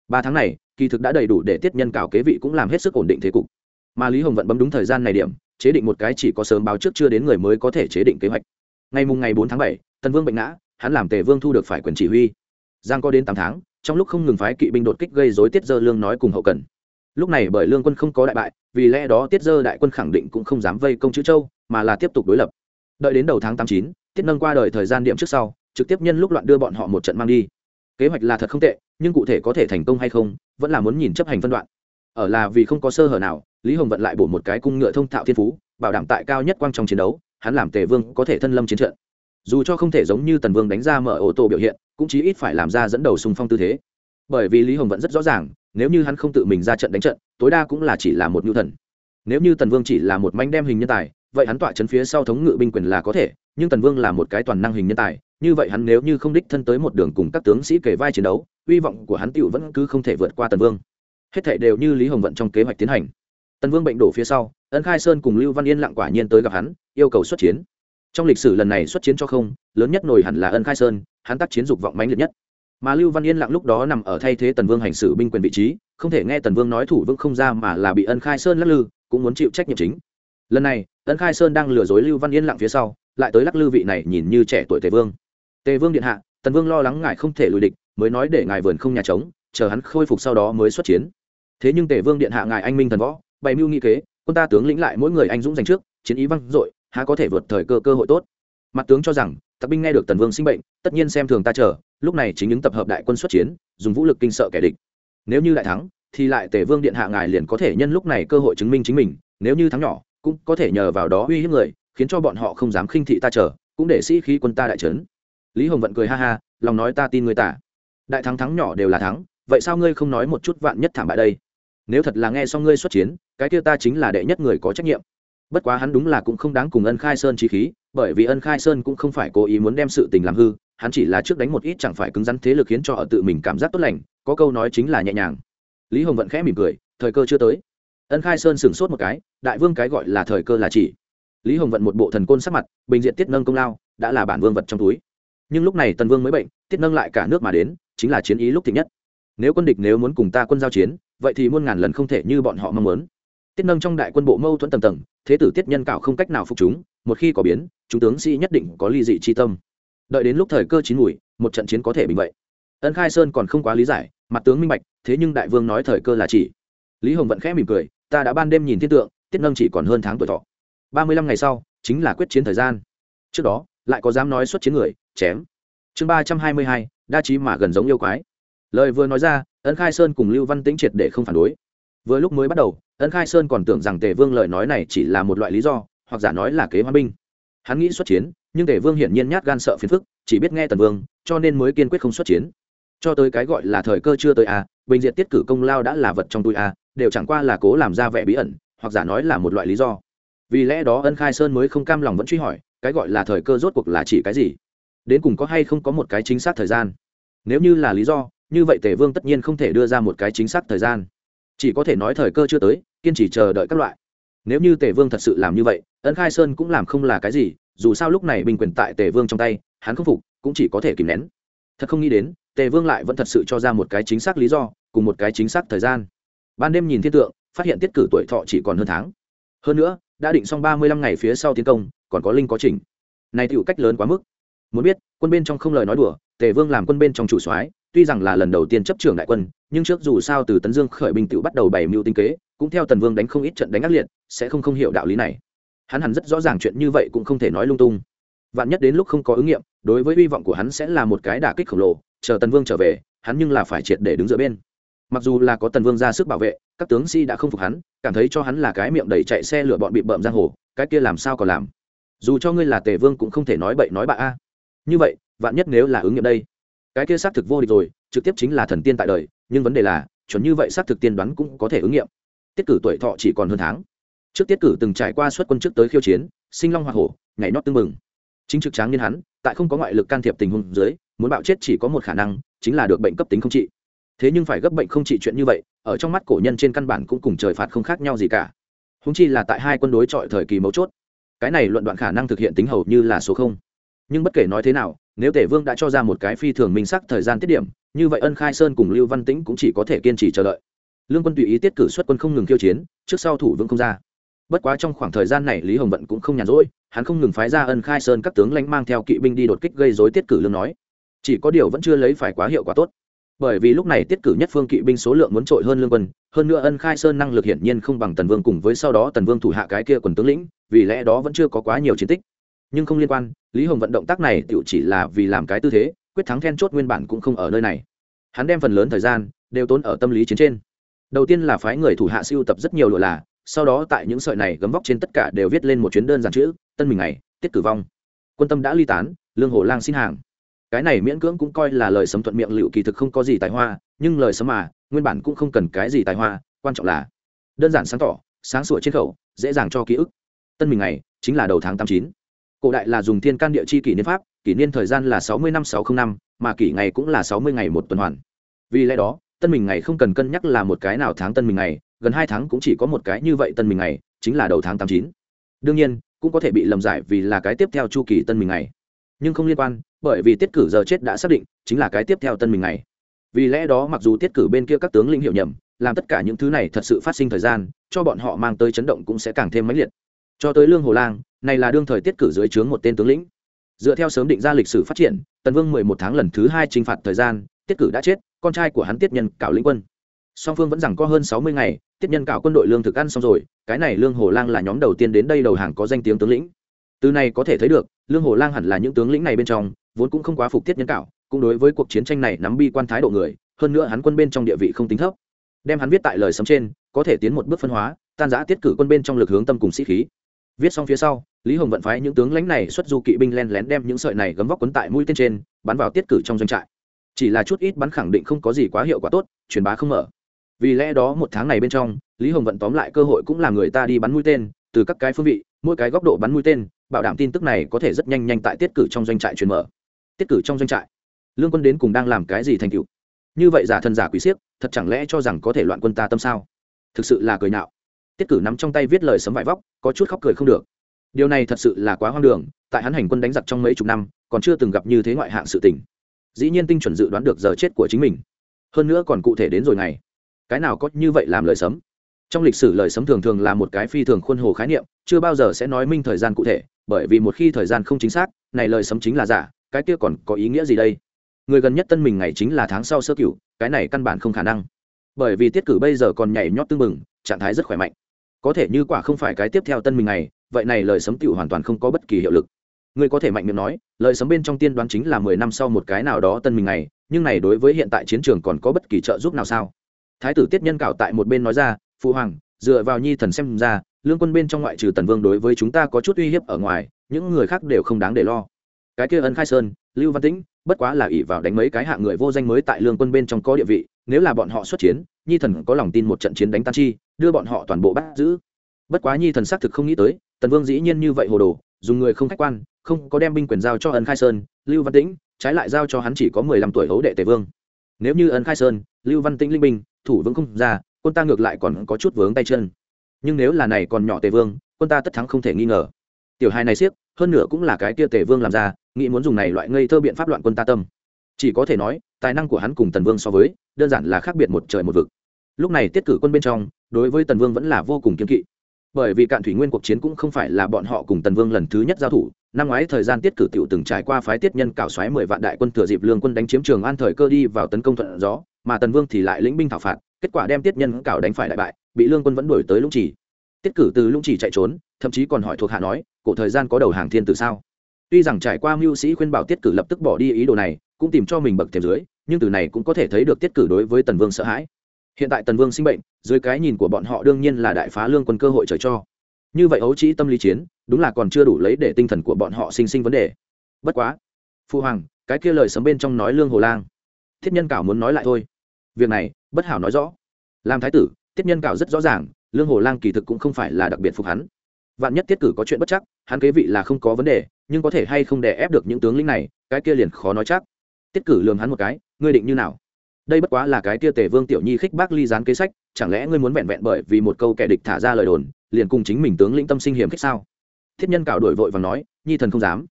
Ba tháng này, kỳ thực đã đầy đủ để tiết nhân cào kế vị cũng làm hết sức ổn định thế cục. Mà lý hồng vận bấm đúng thời gian này điểm, chế định một cái chỉ có sớm báo trước chưa đến người mới có thể chế định kế hoạch. Ngày mùng ngày bốn tháng bảy, tần vương bệnh ngã, hắn làm tề vương thu được phải quyền chỉ huy. Giang có đến tám tháng, trong lúc không ngừng phái kỵ binh đột kích gây rối tiết dơ lương nói cùng hậu cần. Lúc này bởi lương quân không có đại bại, vì lẽ đó tiết dơ đại quân khẳng định cũng không dám vây công chữ châu, mà là tiếp tục đối lập. Đợi đến đầu tháng tám chín tiết nâng qua đời thời gian điểm trước sau, trực tiếp nhân lúc loạn đưa bọn họ một trận mang đi. Kế hoạch là thật không tệ, nhưng cụ thể có thể thành công hay không, vẫn là muốn nhìn chấp hành phân đoạn. Ở là vì không có sơ hở nào, lý hồng vận lại bổ một cái cung ngựa thông thạo thiên phú, bảo đảm tại cao nhất quang trong chiến đấu, hắn làm tề vương có thể thân lâm chiến trận. Dù cho không thể giống như tần vương đánh ra mở ô tô biểu hiện, cũng chí ít phải làm ra dẫn đầu xung phong tư thế. Bởi vì lý hồng vẫn rất rõ ràng, nếu như hắn không tự mình ra trận đánh trận, tối đa cũng là chỉ là một nhu thần. Nếu như tần vương chỉ là một manh đem hình nhân tài, vậy hắn tọa chấn phía sau thống ngự binh quyền là có thể nhưng tần vương là một cái toàn năng hình nhân tài, như vậy hắn nếu như không đích thân tới một đường cùng các tướng sĩ kể vai chiến đấu, hy vọng của hắn tựu vẫn cứ không thể vượt qua tần vương. Hết thể đều như lý hồng vận trong kế hoạch tiến hành. Tần vương bệnh đổ phía sau, ân khai sơn cùng lưu văn yên lặng quả nhiên tới gặp hắn, yêu cầu xuất chiến. Trong lịch sử lần này xuất chiến cho không, lớn nhất nổi hẳn là ân khai sơn, hắn tác chiến dục vọng mãnh liệt nhất. Mà lưu văn yên lặng lúc đó nằm ở thay thế tần vương hành xử binh quyền vị trí, không thể nghe tần vương nói thủ vương không ra mà là bị ân khai sơn lắc lư, cũng muốn chịu trách nhiệm chính. Lần này, ân khai sơn đang lừa dối lưu văn yên lặng phía sau lại tới lắc lư vị này nhìn như trẻ tuổi tề vương. Tề vương điện hạ, tần vương lo lắng ngài không thể lùi địch, mới nói để ngài vườn không nhà trống, chờ hắn khôi phục sau đó mới xuất chiến. Thế nhưng tề vương điện hạ ngài anh minh thần võ, bày mưu nghị kế, quân ta tướng lĩnh lại mỗi người anh dũng giành trước, chiến ý văng dội, há có thể vượt thời cơ cơ hội tốt. Mặt tướng cho rằng, tặc binh nghe được tần vương sinh bệnh, tất nhiên xem thường ta chờ, lúc này chính những tập hợp đại quân xuất chiến, dùng vũ lực kinh sợ kẻ địch. Nếu như lại thắng, thì lại tề vương điện hạ ngài liền có thể nhân lúc này cơ hội chứng minh chính mình, nếu như thắng nhỏ, cũng có thể nhờ vào đó uy hiếp người khiến cho bọn họ không dám khinh thị ta chờ, cũng để sĩ khí quân ta đại trấn. Lý hồng vận cười ha ha, lòng nói ta tin người ta. Đại thắng thắng nhỏ đều là thắng, vậy sao ngươi không nói một chút vạn nhất thảm bại đây? Nếu thật là nghe xong ngươi xuất chiến, cái kia ta chính là đệ nhất người có trách nhiệm. Bất quá hắn đúng là cũng không đáng cùng ân khai sơn trí khí, bởi vì ân khai sơn cũng không phải cố ý muốn đem sự tình làm hư, hắn chỉ là trước đánh một ít chẳng phải cứng rắn thế lực khiến cho ở tự mình cảm giác tốt lành, có câu nói chính là nhẹ nhàng. Lý hồng vận khẽ mỉm cười, thời cơ chưa tới. Ân khai sơn sửng sốt một cái, đại vương cái gọi là thời cơ là chỉ lý hồng vận một bộ thần côn sắc mặt, bình diện tiết nâng công lao, đã là bản vương vật trong túi. Nhưng lúc này tần vương mới bệnh, tiết nâng lại cả nước mà đến, chính là chiến ý lúc thịnh nhất. Nếu quân địch nếu muốn cùng ta quân giao chiến, vậy thì muôn ngàn lần không thể như bọn họ mong muốn. Tiết nâng trong đại quân bộ mâu thuẫn tầng tầng, thế tử tiết nhân cạo không cách nào phục chúng, một khi có biến, chúng tướng sĩ nhất định có ly dị chi tâm. Đợi đến lúc thời cơ chín mùi, một trận chiến có thể bình vậy. Ân khai sơn còn không quá lý giải, mặt tướng minh bạch, thế nhưng đại vương nói thời cơ là chỉ. Lý hồng vẫn khẽ mỉm cười, ta đã ban đêm nhìn thiên tượng, tiết nâng chỉ còn hơn tháng tuổi thọ ba mươi lăm ngày sau chính là quyết chiến thời gian. Trước đó lại có dám nói xuất chiến người chém. Chương ba trăm hai mươi hai đa trí mà gần giống yêu quái. Lời vừa nói ra ấn khai sơn cùng lưu văn tĩnh triệt để không phản đối. Vừa lúc mới bắt đầu ấn khai sơn còn tưởng rằng tề vương lời nói này chỉ là một loại lý do hoặc giả nói là kế hoa binh. Hắn nghĩ xuất chiến nhưng tề vương hiển nhiên nhát gan sợ phiền phức chỉ biết nghe tần vương cho nên mới kiên quyết không xuất chiến. Cho tới cái gọi là thời cơ chưa tới a à, bình diện tiết cử công lao đã là vật trong túi a à, đều chẳng qua là cố làm ra vẻ bí ẩn hoặc giả nói là một loại lý do vì lẽ đó ân khai sơn mới không cam lòng vẫn truy hỏi, cái gọi là thời cơ rốt cuộc là chỉ cái gì? Đến cùng có hay không có một cái chính xác thời gian? Nếu như là lý do, như vậy tề vương tất nhiên không thể đưa ra một cái chính xác thời gian. Chỉ có thể nói thời cơ chưa tới, kiên trì chờ đợi các loại. Nếu như tề vương thật sự làm như vậy, ân khai sơn cũng làm không là cái gì, dù sao lúc này binh quyền tại tề vương trong tay, hắn không phục, cũng chỉ có thể kìm nén. Thật không nghĩ đến, tề vương lại vẫn thật sự cho ra một cái chính xác lý do, cùng một cái chính xác thời gian. Ban đêm nhìn thiên tượng, phát hiện tiết cử tuổi thọ chỉ còn hơn tháng. Hơn nữa đã định xong ba mươi lăm ngày phía sau tiến công, còn có linh có trình này tựu cách lớn quá mức. Muốn biết, quân bên trong không lời nói đùa, tề vương làm quân bên trong chủ soái, tuy rằng là lần đầu tiên chấp trưởng đại quân, nhưng trước dù sao từ tấn dương khởi binh tự bắt đầu bày mưu tinh kế, cũng theo tần vương đánh không ít trận đánh ác liệt, sẽ không không hiểu đạo lý này. Hắn hẳn rất rõ ràng chuyện như vậy cũng không thể nói lung tung. Vạn nhất đến lúc không có ứng nghiệm, đối với hy vọng của hắn sẽ là một cái đả kích khổng lồ, chờ tần vương trở về, hắn nhưng là phải triệt để đứng giữa bên mặc dù là có tần vương ra sức bảo vệ, các tướng sĩ đã không phục hắn, cảm thấy cho hắn là cái miệng đầy chạy xe lửa bọn bị bợm giang hồ, cái kia làm sao còn làm? Dù cho ngươi là tề vương cũng không thể nói bậy nói bạ a. Như vậy, vạn nhất nếu là ứng nghiệm đây, cái kia xác thực vô địch rồi, trực tiếp chính là thần tiên tại đời, nhưng vấn đề là, chuẩn như vậy xác thực tiên đoán cũng có thể ứng nghiệm. Tiết cử tuổi thọ chỉ còn hơn tháng. Trước tiết cử từng trải qua xuất quân trước tới khiêu chiến, sinh long hoa hổ, nhảy nót tưng mừng chính trực tráng niên hắn, tại không có ngoại lực can thiệp tình huống dưới, muốn bạo chết chỉ có một khả năng, chính là được bệnh cấp tính không trị thế nhưng phải gấp bệnh không trị chuyện như vậy, ở trong mắt cổ nhân trên căn bản cũng cùng trời phạt không khác nhau gì cả. Húng chi là tại hai quân đối chọi thời kỳ mấu chốt. Cái này luận đoạn khả năng thực hiện tính hầu như là số không. Nhưng bất kể nói thế nào, nếu tể vương đã cho ra một cái phi thường minh sắc thời gian tiết điểm, như vậy ân khai sơn cùng lưu văn tĩnh cũng chỉ có thể kiên trì chờ đợi. Lương quân tùy ý tiết cử xuất quân không ngừng khiêu chiến, trước sau thủ vương không ra. Bất quá trong khoảng thời gian này lý hồng vận cũng không nhàn rỗi, hắn không ngừng phái ra ân khai sơn các tướng lãnh mang theo kỵ binh đi đột kích gây dối tiết cử lương nói. Chỉ có điều vẫn chưa lấy phải quá hiệu quả tốt bởi vì lúc này tiết cử nhất phương kỵ binh số lượng muốn trội hơn lương quân, hơn nữa ân khai sơn năng lực hiển nhiên không bằng tần vương cùng với sau đó tần vương thủ hạ cái kia quần tướng lĩnh, vì lẽ đó vẫn chưa có quá nhiều chiến tích. Nhưng không liên quan, lý hồng vận động tác này tự chỉ là vì làm cái tư thế, quyết thắng then chốt nguyên bản cũng không ở nơi này. Hắn đem phần lớn thời gian đều tốn ở tâm lý chiến trên. Đầu tiên là phái người thủ hạ siêu tập rất nhiều lụa là, sau đó tại những sợi này gấm vóc trên tất cả đều viết lên một chuyến đơn giản chữ, tân mình ngày, tiết cử vong. Quân tâm đã ly tán, lương hồ lang xin hàng cái này miễn cưỡng cũng coi là lời sấm thuận miệng liệu kỳ thực không có gì tài hoa, nhưng lời sấm mà, nguyên bản cũng không cần cái gì tài hoa, quan trọng là đơn giản sáng tỏ, sáng sủa trên khẩu, dễ dàng cho ký ức. Tân mình ngày, chính là đầu tháng tám chín. Cổ đại là dùng thiên can địa chi kỷ niên pháp, kỷ niên thời gian là sáu mươi năm sáu trăm năm, mà kỷ ngày cũng là sáu mươi ngày một tuần hoàn. Vì lẽ đó, tân mình ngày không cần cân nhắc là một cái nào tháng tân mình ngày, gần hai tháng cũng chỉ có một cái như vậy tân mình ngày, chính là đầu tháng tám chín. Đương nhiên, cũng có thể bị lầm giải vì là cái tiếp theo chu kỳ tân mình ngày. Nhưng không liên quan bởi vì tiết cử giờ chết đã xác định, chính là cái tiếp theo tân mình này vì lẽ đó mặc dù tiết cử bên kia các tướng linh hiệu nhầm, làm tất cả những thứ này thật sự phát sinh thời gian, cho bọn họ mang tới chấn động cũng sẽ càng thêm mãnh liệt. Cho tới lương hồ lang, này là đương thời tiết cử dưới trướng một tên tướng lĩnh. Dựa theo sớm định ra lịch sử phát triển, tần vương mười một tháng lần thứ hai trinh phạt thời gian, tiết cử đã chết, con trai của hắn tiết nhân cảo lĩnh quân. Song phương vẫn rằng có hơn sáu mươi ngày, tiết nhân cảo quân đội lương thực ăn xong rồi, cái này lương hồ lang là nhóm đầu tiên đến đây đầu hàng có danh tiếng tướng lĩnh. Từ này có thể thấy được, lương hồ lang hẳn là những tướng lĩnh này bên trong vốn cũng không quá phục tiết nhân cảo, cũng đối với cuộc chiến tranh này nắm bi quan thái độ người, hơn nữa hắn quân bên trong địa vị không tính thấp. Đem hắn viết tại lời sấm trên, có thể tiến một bước phân hóa, tan giã tiết cử quân bên trong lực hướng tâm cùng sĩ khí. Viết xong phía sau, lý hồng vận phái những tướng lãnh này xuất du kỵ binh len lén đem những sợi này gấm vóc quấn tại mũi tên trên, bắn vào tiết cử trong doanh trại. Chỉ là chút ít bắn khẳng định không có gì quá hiệu quả tốt, truyền bá không mở. Vì lẽ đó một tháng này bên trong, lý hồng vận tóm lại cơ hội cũng là người ta đi bắn mũi tên, từ các cái phương vị, mỗi cái góc độ bắn mũi tên, bảo đảm tin tức này có thể rất nhanh nhanh tại tiết cử trong doanh trại truyền mở tiết cử trong doanh trại. Lương quân đến cùng đang làm cái gì thành cựu như vậy giả thần giả quý siếc thật chẳng lẽ cho rằng có thể loạn quân ta tâm sao? Thực sự là cười nạo tiết cử nắm trong tay viết lời sấm vải vóc có chút khóc cười không được. Điều này thật sự là quá hoang đường tại hắn hành quân đánh giặc trong mấy chục năm còn chưa từng gặp như thế ngoại hạng sự tình. Dĩ nhiên tinh chuẩn dự đoán được giờ chết của chính mình. Hơn nữa còn cụ thể đến rồi này, cái nào có như vậy làm lời sấm? Trong lịch sử lời sấm thường thường là một cái phi thường khuôn hồ khái niệm chưa bao giờ sẽ nói minh thời gian cụ thể bởi vì một khi thời gian không chính xác này lời sấm chính là giả cái kia còn có ý nghĩa gì đây? Người gần nhất tân mình ngày chính là tháng sau sơ cửu, cái này căn bản không khả năng. Bởi vì tiết cử bây giờ còn nhảy nhót tưng bừng, trạng thái rất khỏe mạnh. Có thể như quả không phải cái tiếp theo tân mình này vậy này lời sấm tiểu hoàn toàn không có bất kỳ hiệu lực. Người có thể mạnh miệng nói, lời sấm bên trong tiên đoán chính là mười năm sau một cái nào đó tân mình này nhưng này đối với hiện tại chiến trường còn có bất kỳ trợ giúp nào sao? Thái tử tiết nhân cảo tại một bên nói ra, phụ hoàng, dựa vào nhi thần xem ra, lương quân bên trong ngoại trừ tần vương đối với chúng ta có chút uy hiếp ở ngoài, những người khác đều không đáng để lo cái kia ân khai sơn, lưu văn tĩnh, bất quá là ỷ vào đánh mấy cái hạ người vô danh mới tại lương quân bên trong có địa vị, nếu là bọn họ xuất chiến, nhi thần có lòng tin một trận chiến đánh tan chi, đưa bọn họ toàn bộ bắt giữ. Bất quá nhi thần xác thực không nghĩ tới, tần vương dĩ nhiên như vậy hồ đồ, dùng người không khách quan, không có đem binh quyền giao cho ân khai sơn, lưu văn tĩnh, trái lại giao cho hắn chỉ có mười lăm tuổi hấu đệ tề vương. Nếu như ân khai sơn, lưu văn tĩnh linh binh, thủ vững không ra, quân ta ngược lại còn có chút vướng tay chân. Nhưng nếu là này còn nhỏ tề vương, quân ta tất thắng không thể nghi ngờ tiểu hai này siếc, hơn nữa cũng là cái kia tề vương làm ra, nghĩ muốn dùng này loại ngây thơ biện pháp loạn quân ta tâm. Chỉ có thể nói, tài năng của hắn cùng tần vương so với, đơn giản là khác biệt một trời một vực. Lúc này tiết cử quân bên trong, đối với tần vương vẫn là vô cùng kiên kỵ. Bởi vì cạn thủy nguyên cuộc chiến cũng không phải là bọn họ cùng tần vương lần thứ nhất giao thủ, năm ngoái thời gian tiết cử tiểu từng trải qua phái tiết nhân cảo xoáy mười vạn đại quân thừa dịp lương quân đánh chiếm trường an thời cơ đi vào tấn công thuận gió, mà tần vương thì lại lĩnh binh thảo phạt, kết quả đem tiết nhân cảo đánh phải đại bại, bị lương quân vẫn đuổi tới lũng chỉ tiết cử từ lũng chỉ chạy trốn, thậm chí còn hỏi thuộc hạ nói, cổ thời gian có đầu hàng thiên từ sao? Tuy rằng trải qua mưu sĩ khuyên bảo tiết cử lập tức bỏ đi ý đồ này, cũng tìm cho mình bậc thềm dưới, nhưng từ này cũng có thể thấy được tiết cử đối với tần vương sợ hãi. Hiện tại tần vương sinh bệnh, dưới cái nhìn của bọn họ đương nhiên là đại phá lương quân cơ hội trời cho. Như vậy ấu trĩ tâm lý chiến, đúng là còn chưa đủ lấy để tinh thần của bọn họ sinh sinh vấn đề. Bất quá, phu hoàng, cái kia lời sấm bên trong nói lương hồ lang. Thiết nhân cảo muốn nói lại thôi. Việc này, bất hảo nói rõ. Làm thái tử tiết nhân cảo rất rõ ràng lương hồ lang kỳ thực cũng không phải là đặc biệt phục hắn. Vạn nhất tiết cử có chuyện bất chắc, hắn kế vị là không có vấn đề, nhưng có thể hay không đè ép được những tướng lĩnh này, cái kia liền khó nói chắc. Tiết cử lường hắn một cái, ngươi định như nào? Đây bất quá là cái kia tề vương tiểu nhi khích bác ly gián kế sách, chẳng lẽ ngươi muốn vẹn vẹn bởi vì một câu kẻ địch thả ra lời đồn, liền cùng chính mình tướng lĩnh tâm sinh hiểm khích sao? Thiết nhân cạo đổi vội và nói, nhi thần không dám.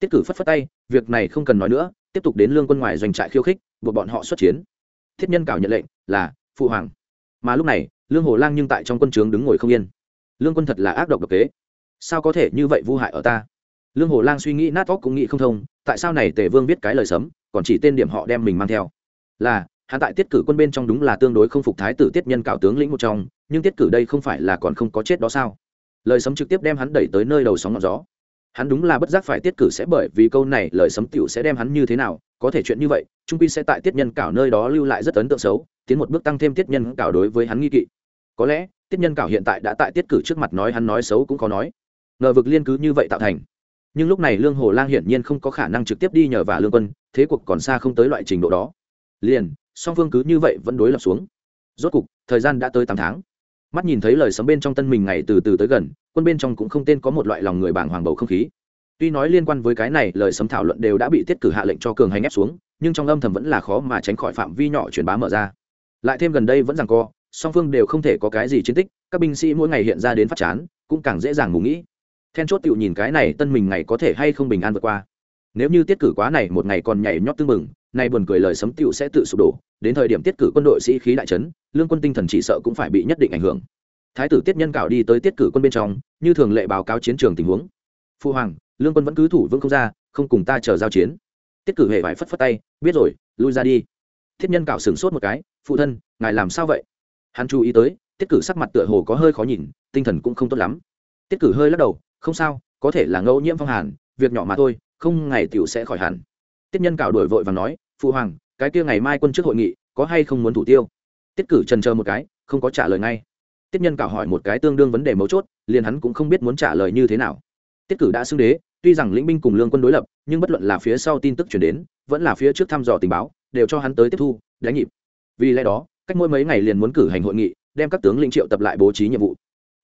Tiết cử phất phất tay, việc này không cần nói nữa, tiếp tục đến lương quân ngoài doanh trại khiêu khích, buộc bọn họ xuất chiến. Thiết nhân cào nhận lệnh là, phụ hoàng. Mà lúc này lương hồ lang nhưng tại trong quân trướng đứng ngồi không yên. Lương quân thật là ác độc độc kế. Sao có thể như vậy vu hại ở ta? Lương hồ lang suy nghĩ nát óc cũng nghĩ không thông, tại sao này tề vương viết cái lời sấm, còn chỉ tên điểm họ đem mình mang theo? Là hạ tại tiết cử quân bên trong đúng là tương đối không phục thái tử tiết nhân cạo tướng lĩnh một trong, nhưng tiết cử đây không phải là còn không có chết đó sao? Lời sấm trực tiếp đem hắn đẩy tới nơi đầu sóng ngọn gió hắn đúng là bất giác phải tiết cử sẽ bởi vì câu này lời sấm tiểu sẽ đem hắn như thế nào, có thể chuyện như vậy, trung pi sẽ tại tiết nhân cảo nơi đó lưu lại rất ấn tượng xấu, tiến một bước tăng thêm tiết nhân cảo đối với hắn nghi kỵ. Có lẽ, tiết nhân cảo hiện tại đã tại tiết cử trước mặt nói hắn nói xấu cũng có nói. Ngờ vực liên cứ như vậy tạo thành. Nhưng lúc này lương hồ lang hiển nhiên không có khả năng trực tiếp đi nhờ vả lương quân, thế cuộc còn xa không tới loại trình độ đó. Liền, song phương cứ như vậy vẫn đối lập xuống. Rốt cục, thời gian đã tới tám tháng mắt nhìn thấy lời sấm bên trong tân mình ngày từ từ tới gần, quân bên trong cũng không tên có một loại lòng người bàng hoàng bầu không khí. Tuy nói liên quan với cái này, lời sấm thảo luận đều đã bị tiết cử hạ lệnh cho cường hành ép xuống, nhưng trong âm thầm vẫn là khó mà tránh khỏi phạm vi nhỏ truyền bá mở ra. Lại thêm gần đây vẫn rằng co, song phương đều không thể có cái gì chiến tích, các binh sĩ mỗi ngày hiện ra đến phát chán, cũng càng dễ dàng ngủ nghĩ then chốt tựu nhìn cái này tân mình ngày có thể hay không bình an vượt qua. Nếu như tiết cử quá này, một ngày còn nhảy nhót tương mừng nay buồn cười lời sấm tiểu sẽ tự sụp đổ, đến thời điểm tiết cử quân đội sĩ khí đại trấn lương quân tinh thần chỉ sợ cũng phải bị nhất định ảnh hưởng. Thái tử tiết nhân cảo đi tới tiết cử quân bên trong, như thường lệ báo cáo chiến trường tình huống. Phu hoàng, lương quân vẫn cứ thủ vững không ra, không cùng ta chờ giao chiến. Tiết cử hề vải phất phất tay, biết rồi, lui ra đi. Tiết nhân cảo sửng sốt một cái, phụ thân, ngài làm sao vậy? Hắn chú ý tới, tiết cử sắc mặt tựa hồ có hơi khó nhìn, tinh thần cũng không tốt lắm. Tiết cử hơi lắc đầu, không sao, có thể là ngẫu nhiễm phong hàn, việc nhỏ mà thôi, không ngày tiểu sẽ khỏi hẳn. Tiết nhân cảo đổi vội và nói phụ hoàng, cái kia ngày mai quân trước hội nghị, có hay không muốn thủ tiêu? Tiết cử trần chờ một cái, không có trả lời ngay. Tiết nhân cảo hỏi một cái tương đương vấn đề mấu chốt, liền hắn cũng không biết muốn trả lời như thế nào. Tiết cử đã xưng đế, tuy rằng lĩnh binh cùng lương quân đối lập, nhưng bất luận là phía sau tin tức chuyển đến, vẫn là phía trước thăm dò tình báo, đều cho hắn tới tiếp thu, đánh nhịp. Vì lẽ đó, cách mỗi mấy ngày liền muốn cử hành hội nghị, đem các tướng lĩnh triệu tập lại bố trí nhiệm vụ.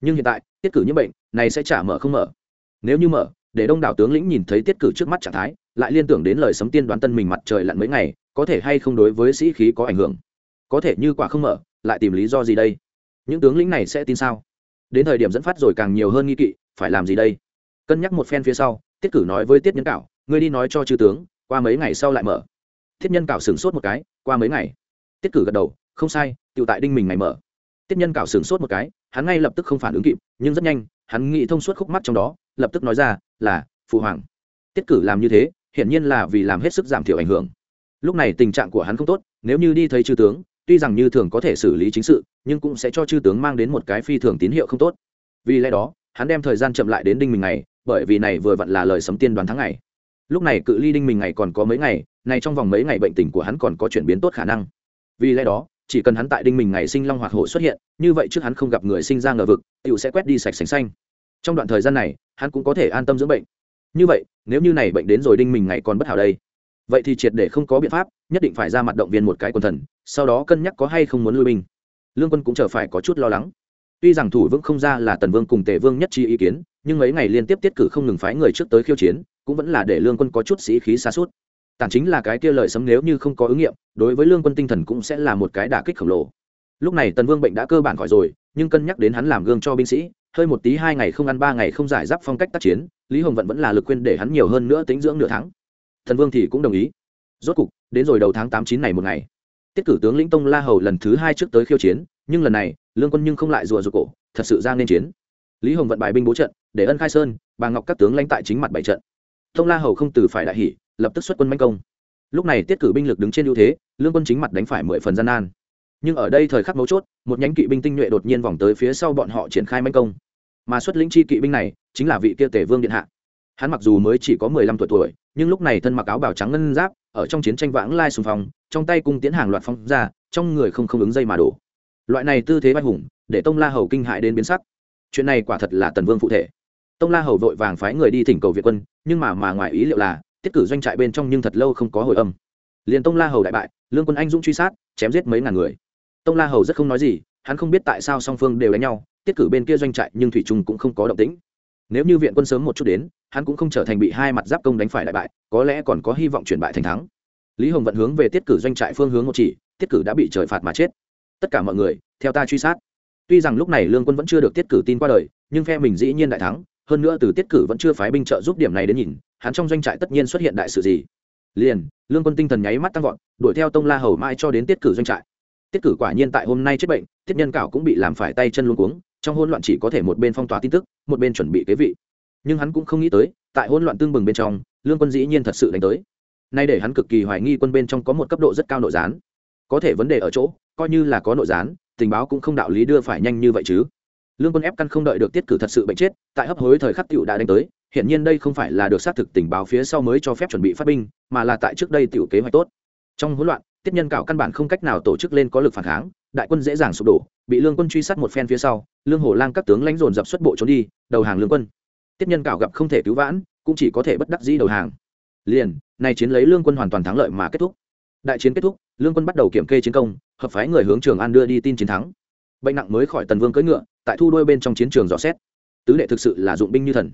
Nhưng hiện tại, tiết cử những bệnh, này sẽ trả mở không mở. Nếu như mở, để đông đảo tướng lĩnh nhìn thấy tiết cử trước mắt trạng thái lại liên tưởng đến lời sấm tiên đoán tân mình mặt trời lặn mấy ngày, có thể hay không đối với sĩ khí có ảnh hưởng? Có thể như quả không mở, lại tìm lý do gì đây? Những tướng lĩnh này sẽ tin sao? Đến thời điểm dẫn phát rồi càng nhiều hơn nghi kỵ, phải làm gì đây? Cân nhắc một phen phía sau, tiết cử nói với tiết nhân cảo, ngươi đi nói cho chư tướng, qua mấy ngày sau lại mở. Thiết nhân cảo sửng sốt một cái, qua mấy ngày? Tiết cử gật đầu, không sai tự tại đinh mình ngày mở. Tiết nhân cảo sửng sốt một cái, hắn ngay lập tức không phản ứng kịp, nhưng rất nhanh, hắn nghĩ thông suốt khúc mắt trong đó, lập tức nói ra, là, phụ hoàng. Tiết cử làm như thế hiển nhiên là vì làm hết sức giảm thiểu ảnh hưởng. Lúc này tình trạng của hắn không tốt, nếu như đi thấy chư tướng, tuy rằng như thường có thể xử lý chính sự, nhưng cũng sẽ cho chư tướng mang đến một cái phi thường tín hiệu không tốt. Vì lẽ đó, hắn đem thời gian chậm lại đến đinh mình ngày, bởi vì này vừa vặn là lời sấm tiên đoán tháng ngày. Lúc này cự ly đinh mình ngày còn có mấy ngày, này trong vòng mấy ngày bệnh tình của hắn còn có chuyển biến tốt khả năng. Vì lẽ đó, chỉ cần hắn tại đinh mình ngày sinh long hoạt hổ xuất hiện, như vậy trước hắn không gặp người sinh ra ngờ vực tựu sẽ quét đi sạch sành xanh. Trong đoạn thời gian này, hắn cũng có thể an tâm dưỡng bệnh như vậy, nếu như này bệnh đến rồi đinh mình ngày còn bất hảo đây, vậy thì triệt để không có biện pháp, nhất định phải ra mặt động viên một cái quần thần, sau đó cân nhắc có hay không muốn lui binh. Lương quân cũng chờ phải có chút lo lắng. Tuy rằng thủ vững không ra là tần vương cùng tề vương nhất trí ý kiến, nhưng mấy ngày liên tiếp tiết cử không ngừng phái người trước tới khiêu chiến, cũng vẫn là để lương quân có chút sĩ khí xa suốt tản chính là cái kia lời sấm nếu như không có ứng nghiệm, đối với lương quân tinh thần cũng sẽ là một cái đả kích khổng lồ. Lúc này tần vương bệnh đã cơ bản khỏi rồi, nhưng cân nhắc đến hắn làm gương cho binh sĩ hơi một tí hai ngày không ăn, ba ngày không giải giáp phong cách tác chiến, lý hồng vận vẫn là lực khuyên để hắn nhiều hơn nữa tính dưỡng nửa tháng. Thần vương thì cũng đồng ý. Rốt cục, đến rồi đầu tháng tám chín này một ngày. Tiết cử tướng lĩnh tông la hầu lần thứ hai trước tới khiêu chiến, nhưng lần này, lương quân nhưng không lại rùa rụt cổ, thật sự ra nên chiến. Lý hồng vận bài binh bố trận, để ân khai sơn, bà ngọc các tướng lãnh tại chính mặt bảy trận. Tông la hầu không từ phải đại hỷ lập tức xuất quân manh công. Lúc này tiết cử binh lực đứng trên ưu thế, lương quân chính mặt đánh phải mười phần gian nan. Nhưng ở đây thời khắc mấu chốt, một nhánh kỵ binh tinh nhuệ đột nhiên vòng tới phía sau bọn họ triển khai manh công mà xuất lĩnh chi kỵ binh này chính là vị kia tể vương điện hạ. Hắn mặc dù mới chỉ có mười lăm tuổi tuổi, nhưng lúc này thân mặc áo bào trắng ngân giáp, ở trong chiến tranh vãng lai xung phong, trong tay cung tiến hàng loạt phong ra, trong người không không ứng dây mà đổ. Loại này tư thế vai hùng, để tông la hầu kinh hại đến biến sắc. Chuyện này quả thật là tần vương phụ thể. Tông la hầu vội vàng phái người đi thỉnh cầu việt quân, nhưng mà mà ngoài ý liệu là, tiết cử doanh trại bên trong nhưng thật lâu không có hồi âm. Liền tông la hầu đại bại, lương quân anh dũng truy sát, chém giết mấy ngàn người. Tông la hầu rất không nói gì, hắn không biết tại sao song phương đều đánh nhau tiết cử bên kia doanh trại nhưng thủy trung cũng không có động tĩnh. Nếu như viện quân sớm một chút đến, hắn cũng không trở thành bị hai mặt giáp công đánh phải đại bại, có lẽ còn có hy vọng chuyển bại thành thắng. Lý hồng vận hướng về tiết cử doanh trại phương hướng một chỉ, tiết cử đã bị trời phạt mà chết. Tất cả mọi người, theo ta truy sát. Tuy rằng lúc này lương quân vẫn chưa được tiết cử tin qua đời, nhưng phe mình dĩ nhiên đại thắng, hơn nữa từ tiết cử vẫn chưa phái binh trợ giúp điểm này đến nhìn, hắn trong doanh trại tất nhiên xuất hiện đại sự gì. Liền, lương quân tinh thần nháy mắt tăng vọt, đuổi theo tông la hầu mai cho đến tiết cử doanh trại. Tiết cử quả nhiên tại hôm nay chết bệnh, tiết nhân cảo cũng bị làm phải tay chân luôn cuống trong hỗn loạn chỉ có thể một bên phong tỏa tin tức, một bên chuẩn bị kế vị. Nhưng hắn cũng không nghĩ tới, tại hỗn loạn tương bừng bên trong, lương quân dĩ nhiên thật sự đánh tới. Nay để hắn cực kỳ hoài nghi quân bên trong có một cấp độ rất cao nội gián. Có thể vấn đề ở chỗ, coi như là có nội gián, tình báo cũng không đạo lý đưa phải nhanh như vậy chứ. Lương quân ép căn không đợi được tiết cử thật sự bệnh chết, tại hấp hối thời khắc tựu đã đánh tới hiện nhiên đây không phải là được xác thực tình báo phía sau mới cho phép chuẩn bị phát binh, mà là tại trước đây tiểu kế hoạch tốt. Trong hỗn loạn, tiết nhân cạo căn bản không cách nào tổ chức lên có lực phản kháng, đại quân dễ dàng sụp đổ bị lương quân truy sát một phen phía sau, lương hồ lang các tướng lãnh dồn dập xuất bộ trốn đi, đầu hàng lương quân. Tiết nhân cạo gặp không thể cứu vãn, cũng chỉ có thể bất đắc dĩ đầu hàng. Liền, nay chiến lấy lương quân hoàn toàn thắng lợi mà kết thúc. Đại chiến kết thúc, lương quân bắt đầu kiểm kê chiến công, hợp phái người hướng trường an đưa đi tin chiến thắng. Bệnh nặng mới khỏi tần vương cưỡi ngựa, tại thu đôi bên trong chiến trường dò xét. Tứ đệ thực sự là dụng binh như thần.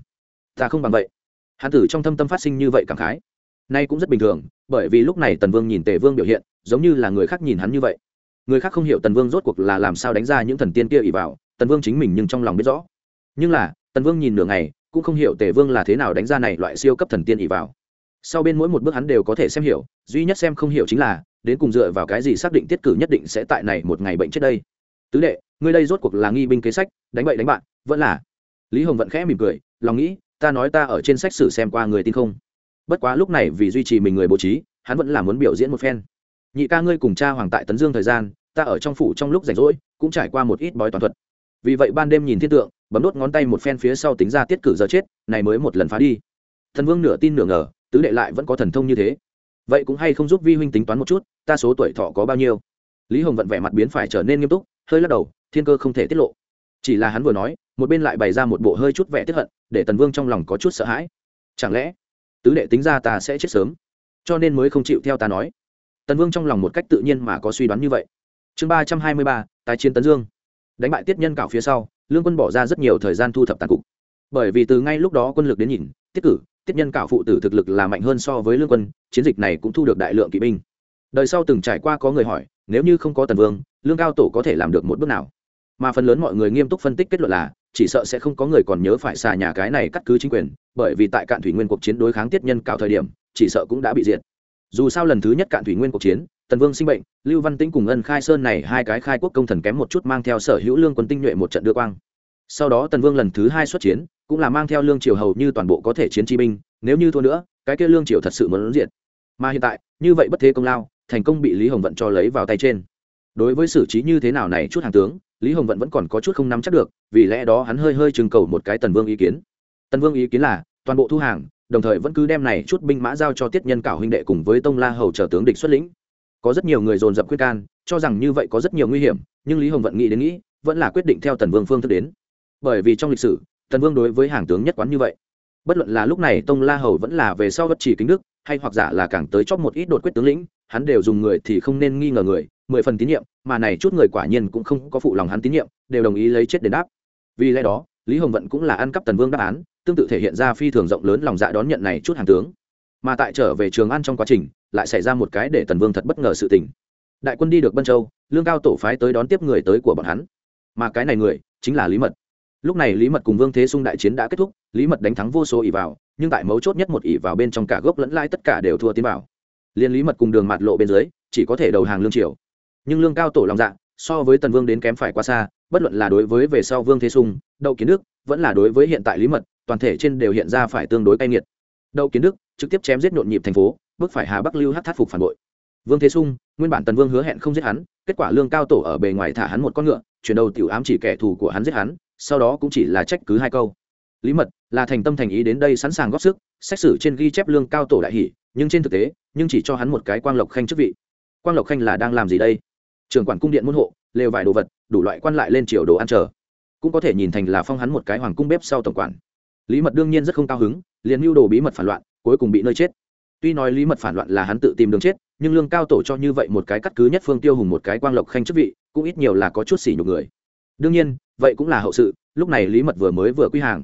Ta không bằng vậy. Hán tử trong thâm tâm phát sinh như vậy cảm khái. Nay cũng rất bình thường, bởi vì lúc này tần vương nhìn tề vương biểu hiện, giống như là người khác nhìn hắn như vậy người khác không hiểu tần vương rốt cuộc là làm sao đánh ra những thần tiên kia ỉ vào, tần vương chính mình nhưng trong lòng biết rõ. Nhưng là, tần vương nhìn nửa ngày, cũng không hiểu tề vương là thế nào đánh ra này loại siêu cấp thần tiên ỉ vào. Sau bên mỗi một bước hắn đều có thể xem hiểu, duy nhất xem không hiểu chính là, đến cùng dựa vào cái gì xác định tiết cử nhất định sẽ tại này một ngày bệnh chết đây. Tứ đệ, ngươi đây rốt cuộc là nghi binh kế sách, đánh bậy đánh bạn, vẫn là? Lý hồng vẫn khẽ mỉm cười, lòng nghĩ, ta nói ta ở trên sách sử xem qua người tin không. Bất quá lúc này vì duy trì mình người bố trí, hắn vẫn là muốn biểu diễn một phen. Nhị ca ngươi cùng cha hoàng tại tấn dương thời gian ta ở trong phủ trong lúc rảnh rỗi, cũng trải qua một ít bói toàn thuật. Vì vậy ban đêm nhìn thiên tượng, bấm đốt ngón tay một phen phía sau tính ra tiết cử giờ chết, này mới một lần phá đi. Thần vương nửa tin nửa ngờ, tứ đệ lại vẫn có thần thông như thế. Vậy cũng hay không giúp vi huynh tính toán một chút, ta số tuổi thọ có bao nhiêu? Lý hồng vận vẻ mặt biến phải trở nên nghiêm túc, hơi lắc đầu, thiên cơ không thể tiết lộ. Chỉ là hắn vừa nói, một bên lại bày ra một bộ hơi chút vẻ tiếp hận, để tần vương trong lòng có chút sợ hãi. Chẳng lẽ, tứ đệ tính ra ta sẽ chết sớm? Cho nên mới không chịu theo ta nói. Tần vương trong lòng một cách tự nhiên mà có suy đoán như vậy chương ba trăm hai mươi ba, tái chiến tấn dương. Đánh bại tiết nhân cảo phía sau, lương quân bỏ ra rất nhiều thời gian thu thập tàn cục. Bởi vì từ ngay lúc đó quân lực đến nhìn, tiết cử, tiết nhân cảo phụ tử thực lực là mạnh hơn so với lương quân, chiến dịch này cũng thu được đại lượng kỵ binh. Đời sau từng trải qua có người hỏi, nếu như không có tần vương, lương cao tổ có thể làm được một bước nào? Mà phần lớn mọi người nghiêm túc phân tích kết luận là, chỉ sợ sẽ không có người còn nhớ phải xà nhà cái này cắt cứ chính quyền, bởi vì tại cạn thủy nguyên cuộc chiến đối kháng tiết nhân cạo thời điểm, chỉ sợ cũng đã bị diệt. Dù sao lần thứ nhất cạn thủy nguyên cuộc chiến tần vương sinh bệnh, lưu văn tĩnh cùng ân khai sơn này hai cái khai quốc công thần kém một chút mang theo sở hữu lương quân tinh nhuệ một trận đưa quang. Sau đó tần vương lần thứ hai xuất chiến, cũng là mang theo lương triều hầu như toàn bộ có thể chiến chi binh, nếu như thua nữa, cái kia lương triều thật sự muốn diện mà hiện tại, như vậy bất thế công lao, thành công bị lý hồng vận cho lấy vào tay trên. Đối với xử trí như thế nào này chút hàng tướng, lý hồng vận vẫn còn có chút không nắm chắc được, vì lẽ đó hắn hơi hơi trừng cầu một cái tần vương ý kiến. Tần vương ý kiến là, toàn bộ thu hàng, đồng thời vẫn cứ đem này chút binh mã giao cho tiết nhân cảo huynh đệ cùng với tông la hầu chờ tướng địch xuất lĩnh có rất nhiều người dồn dập quyết can, cho rằng như vậy có rất nhiều nguy hiểm, nhưng lý hồng vận nghĩ đến nghĩ, vẫn là quyết định theo tần vương phương thức đến. Bởi vì trong lịch sử, tần vương đối với hàng tướng nhất quán như vậy. Bất luận là lúc này tông la hầu vẫn là về sau bất chỉ kính đức, hay hoặc giả là càng tới chót một ít đột quyết tướng lĩnh, hắn đều dùng người thì không nên nghi ngờ người, mười phần tín nhiệm, mà này chút người quả nhiên cũng không có phụ lòng hắn tín nhiệm, đều đồng ý lấy chết đền đáp. Vì lẽ đó, lý hồng vận cũng là ăn cắp tần vương đáp án, tương tự thể hiện ra phi thường rộng lớn lòng dạ đón nhận này chút hàng tướng. Mà tại trở về trường ăn trong quá trình lại xảy ra một cái để tần vương thật bất ngờ sự tình. Đại quân đi được bân châu, lương cao tổ phái tới đón tiếp người tới của bọn hắn. Mà cái này người, chính là lý mật. Lúc này lý mật cùng vương thế sung đại chiến đã kết thúc, lý mật đánh thắng vô số ỷ vào, nhưng tại mấu chốt nhất một ỷ vào bên trong cả gốc lẫn lai tất cả đều thua tiến vào. Liên lý mật cùng đường mạt lộ bên dưới, chỉ có thể đầu hàng lương triều. Nhưng lương cao tổ lòng dạ so với tần vương đến kém phải quá xa, bất luận là đối với về sau vương thế sung đậu kiến đức, vẫn là đối với hiện tại lý mật, toàn thể trên đều hiện ra phải tương đối cay nghiệt. Đậu kiến đức trực tiếp chém giết nhộn nhịp thành phố bước phải hà bắc lưu hát thát phục phản bội. Vương thế sung, nguyên bản tần vương hứa hẹn không giết hắn, kết quả lương cao tổ ở bề ngoài thả hắn một con ngựa, chuyển đầu tiểu ám chỉ kẻ thù của hắn giết hắn, sau đó cũng chỉ là trách cứ hai câu. Lý mật là thành tâm thành ý đến đây sẵn sàng góp sức, xét xử trên ghi chép lương cao tổ đại hỷ, nhưng trên thực tế, nhưng chỉ cho hắn một cái quang lộc khanh chức vị. Quang lộc khanh là đang làm gì đây? Trưởng quản cung điện môn hộ, lều vải đồ vật, đủ loại quan lại lên triều đồ ăn chờ. Cũng có thể nhìn thành là phong hắn một cái hoàng cung bếp sau tổng quản. Lý mật đương nhiên rất không cao hứng, liền mưu đồ bí mật phản loạn, cuối cùng bị nơi chết tuy nói lý mật phản loạn là hắn tự tìm đường chết, nhưng lương cao tổ cho như vậy một cái cắt cứ nhất phương tiêu hùng một cái quang lộc khanh chức vị, cũng ít nhiều là có chút xỉ nhục người. Đương nhiên, vậy cũng là hậu sự, lúc này lý mật vừa mới vừa quy hàng.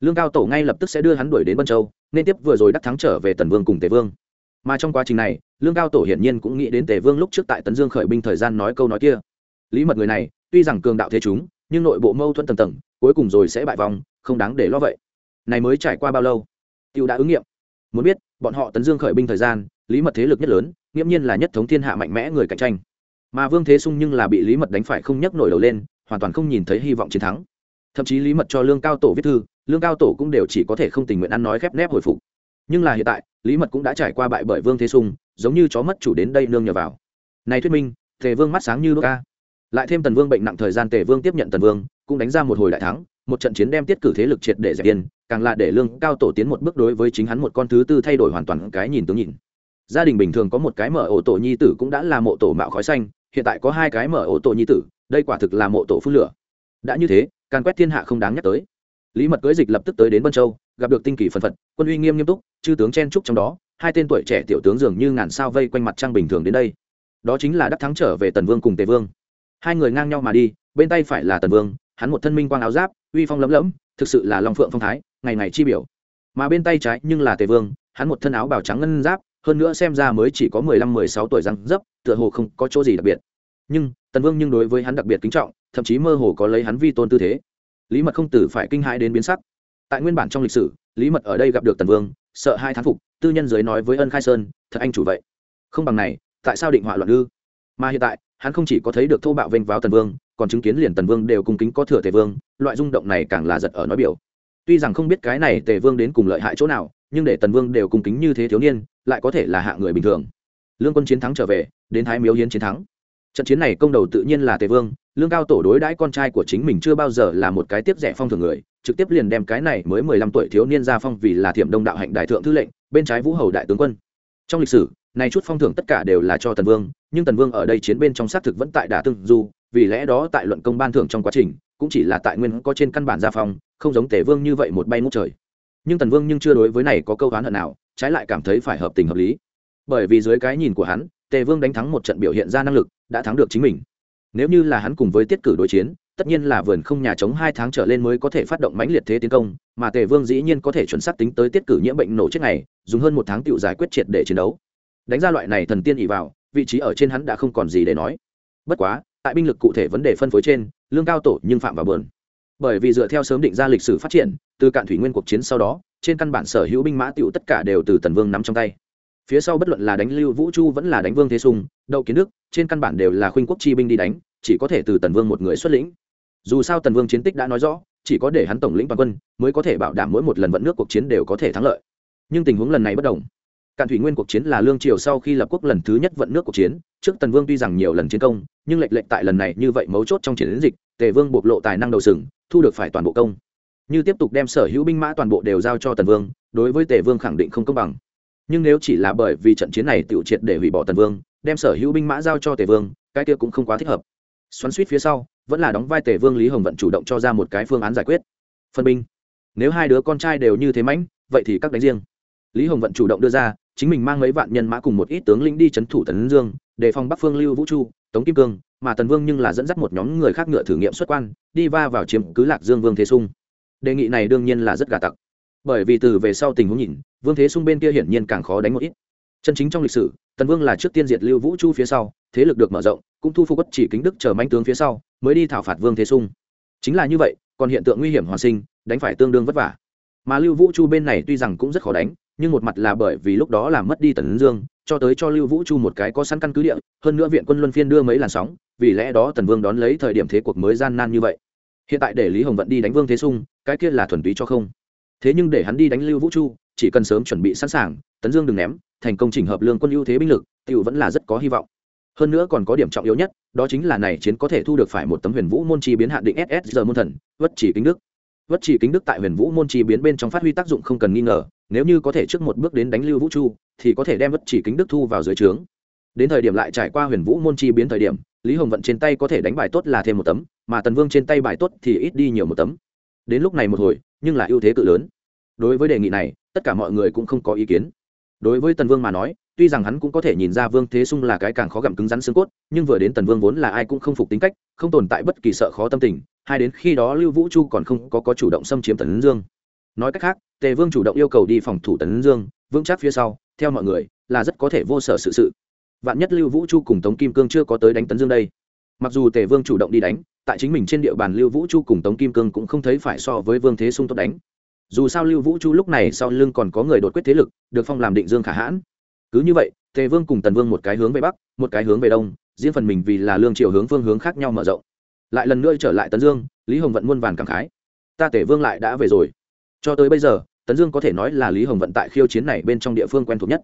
Lương cao tổ ngay lập tức sẽ đưa hắn đuổi đến bân châu, nên tiếp vừa rồi đắc thắng trở về tần vương cùng tề vương. Mà trong quá trình này, lương cao tổ hiển nhiên cũng nghĩ đến tề vương lúc trước tại tấn dương khởi binh thời gian nói câu nói kia. Lý mật người này, tuy rằng cường đạo thế chúng, nhưng nội bộ mâu thuẫn tầng tầng, cuối cùng rồi sẽ bại vòng, không đáng để lo vậy. Này mới trải qua bao lâu? Tiêu đã ứng nghiệm. Muốn biết bọn họ tấn dương khởi binh thời gian, lý mật thế lực nhất lớn, nghiễm nhiên là nhất thống thiên hạ mạnh mẽ người cạnh tranh. Mà vương thế sung nhưng là bị lý mật đánh phải không nhấc nổi đầu lên, hoàn toàn không nhìn thấy hy vọng chiến thắng. Thậm chí lý mật cho lương cao tổ viết thư, lương cao tổ cũng đều chỉ có thể không tình nguyện ăn nói khép nép hồi phục. Nhưng là hiện tại, lý mật cũng đã trải qua bại bởi vương thế sung, giống như chó mất chủ đến đây nương nhờ vào. Này thuyết minh, tề vương mắt sáng như đốt ca lại thêm tần vương bệnh nặng thời gian tề vương tiếp nhận tần vương, cũng đánh ra một hồi đại thắng, một trận chiến đem tiết cử thế lực triệt để giải yên càng là để lương cao tổ tiến một bước đối với chính hắn một con thứ tư thay đổi hoàn toàn cái nhìn tướng nhìn. Gia đình bình thường có một cái mở ổ tổ nhi tử cũng đã là mộ tổ mạo khói xanh, hiện tại có hai cái mở ổ tổ nhi tử, đây quả thực là mộ tổ phun lửa. Đã như thế, càn quét thiên hạ không đáng nhắc tới. Lý mật cưới dịch lập tức tới đến bân châu, gặp được tinh kỳ phân phật, quân uy nghiêm nghiêm túc, chư tướng chen trúc trong đó, hai tên tuổi trẻ tiểu tướng dường như ngàn sao vây quanh mặt trăng bình thường đến đây. Đó chính là đắc thắng trở về tần vương cùng tề vương. Hai người ngang nhau mà đi, bên tay phải là tần vương, hắn một thân minh quang áo giáp, uy phong lấm lẫm, thực sự là long phượng phong thái ngày ngày chi biểu. Mà bên tay trái nhưng là tề vương, hắn một thân áo bào trắng ngân giáp, hơn nữa xem ra mới chỉ có mười lăm, mười sáu tuổi răng dấp, tựa hồ không có chỗ gì đặc biệt. Nhưng, tần vương nhưng đối với hắn đặc biệt kính trọng, thậm chí mơ hồ có lấy hắn vi tôn tư thế. Lý mật không tử phải kinh hãi đến biến sắc. Tại nguyên bản trong lịch sử, lý mật ở đây gặp được tần vương, sợ hai thán phục, tư nhân giới nói với ân khai sơn, thật anh chủ vậy. Không bằng này, tại sao định họa loạn ư mà hiện tại, hắn không chỉ có thấy được thô bạo vênh vào tần vương, còn chứng kiến liền tần vương đều cung kính có thừa tề vương, loại rung động này càng là giật ở nói biểu tuy rằng không biết cái này tề vương đến cùng lợi hại chỗ nào, nhưng để tần vương đều cùng kính như thế thiếu niên, lại có thể là hạ người bình thường. Lương quân chiến thắng trở về, đến thái miếu hiến chiến thắng. Trận chiến này công đầu tự nhiên là tề vương, lương cao tổ đối đãi con trai của chính mình chưa bao giờ là một cái tiếp rẻ phong thường người, trực tiếp liền đem cái này mới mười lăm tuổi thiếu niên ra phong vì là thiểm đông đạo hạnh đại thượng thư lệnh, bên trái vũ hầu đại tướng quân. Trong lịch sử, này chút phong thưởng tất cả đều là cho tần vương, nhưng tần vương ở đây chiến bên trong xác thực vẫn tại đả tương du, vì lẽ đó tại luận công ban thưởng trong quá trình, cũng chỉ là tại nguyên có trên căn bản gia phong không giống tề vương như vậy một bay ngút trời. Nhưng tần vương nhưng chưa đối với này có câu oán hận nào, trái lại cảm thấy phải hợp tình hợp lý. Bởi vì dưới cái nhìn của hắn, tề vương đánh thắng một trận biểu hiện ra năng lực, đã thắng được chính mình. Nếu như là hắn cùng với tiết cử đối chiến, tất nhiên là vườn không nhà chống hai tháng trở lên mới có thể phát động mãnh liệt thế tiến công, mà tề vương dĩ nhiên có thể chuẩn xác tính tới tiết cử nhiễm bệnh nổ chết này dùng hơn một tháng tự giải quyết triệt để chiến đấu. Đánh ra loại này thần tiên ỉ vào, vị trí ở trên hắn đã không còn gì để nói. Bất quá, tại binh lực cụ thể vấn đề phân phối trên, lương cao tổ nhưng phạm vào bờn bởi vì dựa theo sớm định ra lịch sử phát triển, từ cạn thủy nguyên cuộc chiến sau đó, trên căn bản sở hữu binh mã tựu tất cả đều từ tần vương nắm trong tay. Phía sau bất luận là đánh lưu vũ chu vẫn là đánh vương thế sung, đậu kiến đức, trên căn bản đều là khuynh quốc chi binh đi đánh, chỉ có thể từ tần vương một người xuất lĩnh. Dù sao tần vương chiến tích đã nói rõ, chỉ có để hắn tổng lĩnh toàn quân mới có thể bảo đảm mỗi một lần vận nước cuộc chiến đều có thể thắng lợi. Nhưng tình huống lần này bất đồng. Cạn thủy nguyên cuộc chiến là lương triều sau khi lập quốc lần thứ nhất vận nước cuộc chiến, trước tần vương tuy rằng nhiều lần chiến công, nhưng lệch lệch tại lần này như vậy mấu chốt trong chiến dịch, tề vương bộc lộ tài năng đầu sừng thu được phải toàn bộ công. Như tiếp tục đem sở hữu binh mã toàn bộ đều giao cho tần vương, đối với tề vương khẳng định không công bằng. Nhưng nếu chỉ là bởi vì trận chiến này tự triệt để hủy bỏ tần vương, đem sở hữu binh mã giao cho tề vương, cái kia cũng không quá thích hợp. Xoắn suýt phía sau, vẫn là đóng vai tề vương lý hồng vận chủ động cho ra một cái phương án giải quyết. Phân binh. Nếu hai đứa con trai đều như thế mãnh, vậy thì các đánh riêng. Lý hồng vận chủ động đưa ra, chính mình mang mấy vạn nhân mã cùng một ít tướng lĩnh đi c h ấ n thủ tấn dương, đề phòng bắc phương lưu vũ chu tống kim cương mà tần vương nhưng là dẫn dắt một nhóm người khác ngựa thử nghiệm xuất quan, đi va vào chiếm cứ lạc dương vương thế sung. Đề nghị này đương nhiên là rất gà tặc. Bởi vì từ về sau tình huống nhìn, vương thế sung bên kia hiển nhiên càng khó đánh một ít. Chân chính trong lịch sử, tần vương là trước tiên diệt lưu vũ chu phía sau, thế lực được mở rộng, cũng thu phục bất chỉ kính đức chờ manh tướng phía sau, mới đi thảo phạt vương thế sung. Chính là như vậy, còn hiện tượng nguy hiểm hoàn sinh, đánh phải tương đương vất vả. Mà lưu vũ chu bên này tuy rằng cũng rất khó đánh nhưng một mặt là bởi vì lúc đó làm mất đi tần dương, cho tới cho lưu vũ chu một cái có sẵn căn cứ địa, hơn nữa viện quân luân phiên đưa mấy làn sóng, vì lẽ đó tần vương đón lấy thời điểm thế cuộc mới gian nan như vậy. Hiện tại để lý hồng vận đi đánh vương thế sung, cái kia là thuần túy cho không. Thế nhưng để hắn đi đánh lưu vũ chu, chỉ cần sớm chuẩn bị sẵn sàng tấn dương đừng ném, thành công chỉnh hợp lương quân ưu thế binh lực tự vẫn là rất có hy vọng. Hơn nữa còn có điểm trọng yếu nhất, đó chính là này chiến có thể thu được phải một tấm huyền vũ môn chi biến hạn định ss giờ môn thần, vất chỉ kính đức. Vất chỉ kính đức tại huyền vũ môn chi biến bên trong phát huy tác dụng không cần nghi ngờ nếu như có thể trước một bước đến đánh lưu vũ chu thì có thể đem bất chỉ kính đức thu vào dưới trướng. Đến thời điểm lại trải qua huyền vũ môn chi biến thời điểm lý hồng vận trên tay có thể đánh bài tốt là thêm một tấm mà tần vương trên tay bài tốt thì ít đi nhiều một tấm. Đến lúc này một hồi nhưng là ưu thế cự lớn. Đối với đề nghị này tất cả mọi người cũng không có ý kiến. Đối với tần vương mà nói tuy rằng hắn cũng có thể nhìn ra vương thế sung là cái càng khó gặm cứng rắn xương cốt nhưng vừa đến tần vương vốn là ai cũng không phục tính cách không tồn tại bất kỳ sợ khó tâm tình hai đến khi đó lưu vũ chu còn không có, có chủ động xâm chiếm tần dương nói cách khác, tề vương chủ động yêu cầu đi phòng thủ Tấn dương, vững chắc phía sau, theo mọi người, là rất có thể vô sở sự sự. Vạn nhất lưu vũ chu cùng tống kim cương chưa có tới đánh tấn dương đây. Mặc dù tề vương chủ động đi đánh, tại chính mình trên địa bàn lưu vũ chu cùng tống kim cương cũng không thấy phải so với vương thế sung tốt đánh. Dù sao lưu vũ chu lúc này sau lưng còn có người đột quyết thế lực, được phong làm định dương khả hãn. Cứ như vậy, tề vương cùng tần vương một cái hướng về bắc, một cái hướng về đông, riêng phần mình vì là lương triều hướng phương hướng khác nhau mở rộng. Lại lần nữa trở lại tấn dương, lý hồng vận muôn vàn cảm khái. Ta tể vương lại đã về rồi cho tới bây giờ, tấn dương có thể nói là lý hồng vận tại khiêu chiến này bên trong địa phương quen thuộc nhất.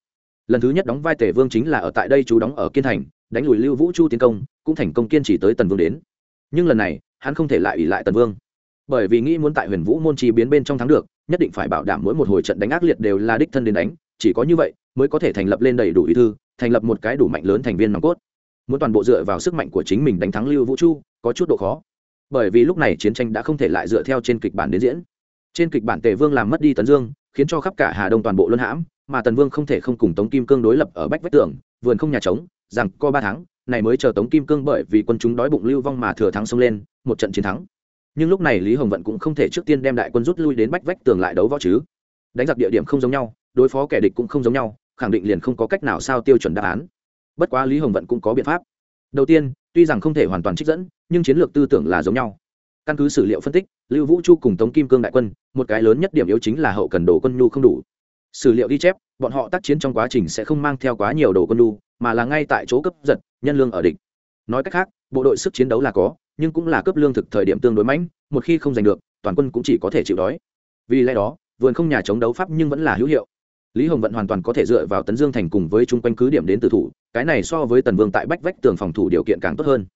Lần thứ nhất đóng vai tể vương chính là ở tại đây chú đóng ở kiên thành, đánh lùi lưu vũ chu tiến công, cũng thành công kiên trì tới tần vương đến. Nhưng lần này, hắn không thể lại ủy lại tần vương. Bởi vì nghĩ muốn tại huyền vũ môn trì biến bên trong thắng được, nhất định phải bảo đảm mỗi một hồi trận đánh ác liệt đều là đích thân đến đánh, chỉ có như vậy mới có thể thành lập lên đầy đủ ý thư, thành lập một cái đủ mạnh lớn thành viên nòng cốt. Muốn toàn bộ dựa vào sức mạnh của chính mình đánh thắng lưu vũ chu, có chút độ khó. Bởi vì lúc này chiến tranh đã không thể lại dựa theo trên kịch bản đến diễn trên kịch bản tề vương làm mất đi tấn dương, khiến cho khắp cả hà đông toàn bộ luân hãm, mà tần vương không thể không cùng tống kim cương đối lập ở bách vách tường, vườn không nhà trống, rằng co ba tháng, này mới chờ tống kim cương bởi vì quân chúng đói bụng lưu vong mà thừa thắng xông lên, một trận chiến thắng. Nhưng lúc này lý hồng vận cũng không thể trước tiên đem đại quân rút lui đến bách vách tường lại đấu võ chứ. Đánh giặc địa điểm không giống nhau, đối phó kẻ địch cũng không giống nhau, khẳng định liền không có cách nào sao tiêu chuẩn đáp án. Bất quá lý hồng vận cũng có biện pháp. Đầu tiên, tuy rằng không thể hoàn toàn trích dẫn, nhưng chiến lược tư tưởng là giống nhau căn cứ sử liệu phân tích, lưu vũ chu cùng tống kim cương đại quân, một cái lớn nhất điểm yếu chính là hậu cần đồ quân nhu không đủ. Sử liệu ghi chép, bọn họ tác chiến trong quá trình sẽ không mang theo quá nhiều đồ quân nhu, mà là ngay tại chỗ cấp giật, nhân lương ở địch. Nói cách khác, bộ đội sức chiến đấu là có, nhưng cũng là cấp lương thực thời điểm tương đối mãnh, một khi không giành được, toàn quân cũng chỉ có thể chịu đói. Vì lẽ đó, vườn không nhà chống đấu pháp nhưng vẫn là hữu hiệu. Lý hồng vận hoàn toàn có thể dựa vào tấn dương thành cùng với chung quanh cứ điểm đến từ thủ, cái này so với tần vương tại bách vách tường phòng thủ điều kiện càng tốt hơn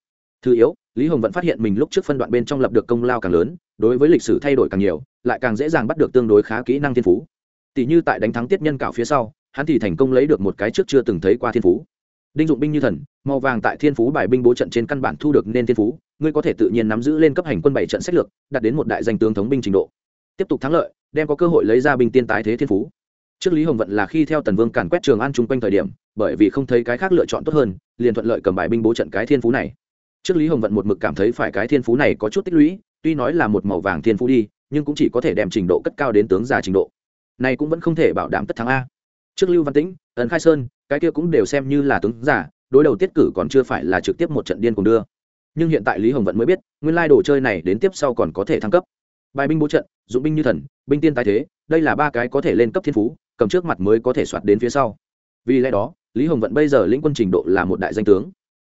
thứ yếu, lý hồng vận phát hiện mình lúc trước phân đoạn bên trong lập được công lao càng lớn, đối với lịch sử thay đổi càng nhiều, lại càng dễ dàng bắt được tương đối khá kỹ năng thiên phú. Tỷ như tại đánh thắng tiết nhân cạo phía sau, hắn thì thành công lấy được một cái trước chưa từng thấy qua thiên phú. Đinh dụng binh như thần, màu vàng tại thiên phú bài binh bố trận trên căn bản thu được nên thiên phú, ngươi có thể tự nhiên nắm giữ lên cấp hành quân bảy trận sách lược, đạt đến một đại danh tướng thống binh trình độ. Tiếp tục thắng lợi, đem có cơ hội lấy ra binh tiên tái thế thiên phú. Trước lý hồng vận là khi theo tần vương càn quét trường an chung quanh thời điểm, bởi vì không thấy cái khác lựa chọn tốt hơn, liền thuận lợi cầm bài binh bố trận cái thiên phú này trước lý hồng vận một mực cảm thấy phải cái thiên phú này có chút tích lũy, tuy nói là một màu vàng thiên phú đi, nhưng cũng chỉ có thể đem trình độ cất cao đến tướng già trình độ. Này cũng vẫn không thể bảo đảm tất thắng a. Trước lưu văn tĩnh, ấn khai sơn, cái kia cũng đều xem như là tướng giả đối đầu tiết cử còn chưa phải là trực tiếp một trận điên cùng đưa. Nhưng hiện tại lý hồng vận mới biết, nguyên lai đồ chơi này đến tiếp sau còn có thể thăng cấp. Bài binh bố trận, dụng binh như thần, binh tiên tài thế, đây là ba cái có thể lên cấp thiên phú, cầm trước mặt mới có thể soạt đến phía sau. Vì lẽ đó, lý hồng vận bây giờ lĩnh quân trình độ là một đại danh tướng.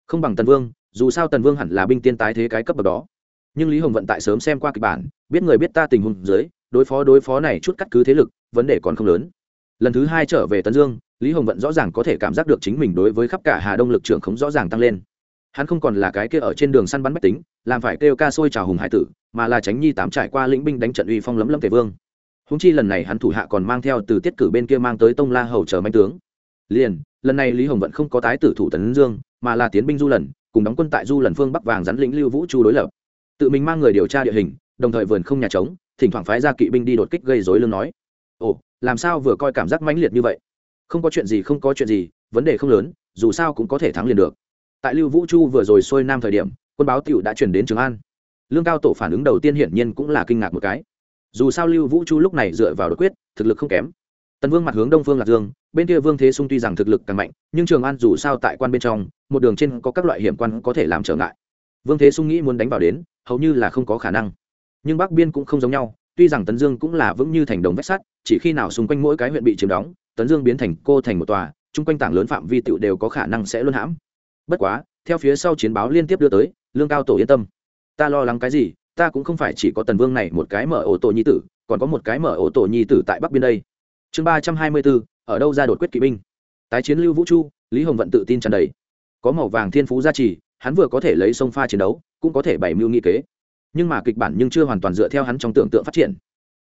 Không bằng tần vương dù sao tần vương hẳn là binh tiên tái thế cái cấp bậc đó. Nhưng lý hồng vận tại sớm xem qua kịch bản, biết người biết ta tình huống dưới, đối phó đối phó này chút cắt cứ thế lực, vấn đề còn không lớn. Lần thứ hai trở về tấn dương, lý hồng vận rõ ràng có thể cảm giác được chính mình đối với khắp cả hà đông lực trưởng không rõ ràng tăng lên. Hắn không còn là cái kia ở trên đường săn bắn bách tính, làm phải kêu ca sôi trào hùng hải tử, mà là tránh nhi tám trải qua lĩnh binh đánh trận uy phong lấm lấm tề vương. Húng chi lần này hắn thủ hạ còn mang theo từ tiết cử bên kia mang tới tông la hầu chờ manh tướng. Liền, lần này lý hồng vận không có tái tử thủ tấn dương, mà là tiến binh du lần cùng đóng quân tại du lần phương bắc vàng rắn lĩnh lưu vũ chu đối lập. Tự mình mang người điều tra địa hình, đồng thời vườn không nhà trống, thỉnh thoảng phái ra kỵ binh đi đột kích gây dối lương nói. Ồ, làm sao vừa coi cảm giác mãnh liệt như vậy? Không có chuyện gì, không có chuyện gì, vấn đề không lớn, dù sao cũng có thể thắng liền được. Tại lưu vũ chu vừa rồi xuôi nam thời điểm, quân báo tiểu đã chuyển đến trường an. Lương cao tổ phản ứng đầu tiên hiển nhiên cũng là kinh ngạc một cái. Dù sao lưu vũ chu lúc này dựa vào đột quyết, thực lực không kém tần vương mặt hướng đông phương lạc dương, bên kia vương thế sung tuy rằng thực lực càng mạnh, nhưng trường an dù sao tại quan bên trong, một đường trên có các loại hiểm quan có thể làm trở ngại. Vương thế sung nghĩ muốn đánh vào đến, hầu như là không có khả năng. Nhưng bắc biên cũng không giống nhau, tuy rằng tấn dương cũng là vững như thành đồng vách sắt, chỉ khi nào xung quanh mỗi cái huyện bị chiếm đóng, tấn dương biến thành cô thành một tòa, chung quanh tảng lớn phạm vi tựu đều có khả năng sẽ luân hãm. Bất quá, theo phía sau chiến báo liên tiếp đưa tới, lương cao tổ yên tâm. Ta lo lắng cái gì, ta cũng không phải chỉ có tần vương này một cái mở ổ tổ nhi tử, còn có một cái mở ổ tổ nhi tử tại bắc biên đây chương ba trăm hai mươi bốn, ở đâu ra đột quyết kỵ binh? Tái chiến lưu vũ chu, lý hồng vận tự tin tràn đầy. Có màu vàng thiên phú gia trì, hắn vừa có thể lấy sông pha chiến đấu, cũng có thể bày mưu nghị kế. Nhưng mà kịch bản nhưng chưa hoàn toàn dựa theo hắn trong tưởng tượng phát triển.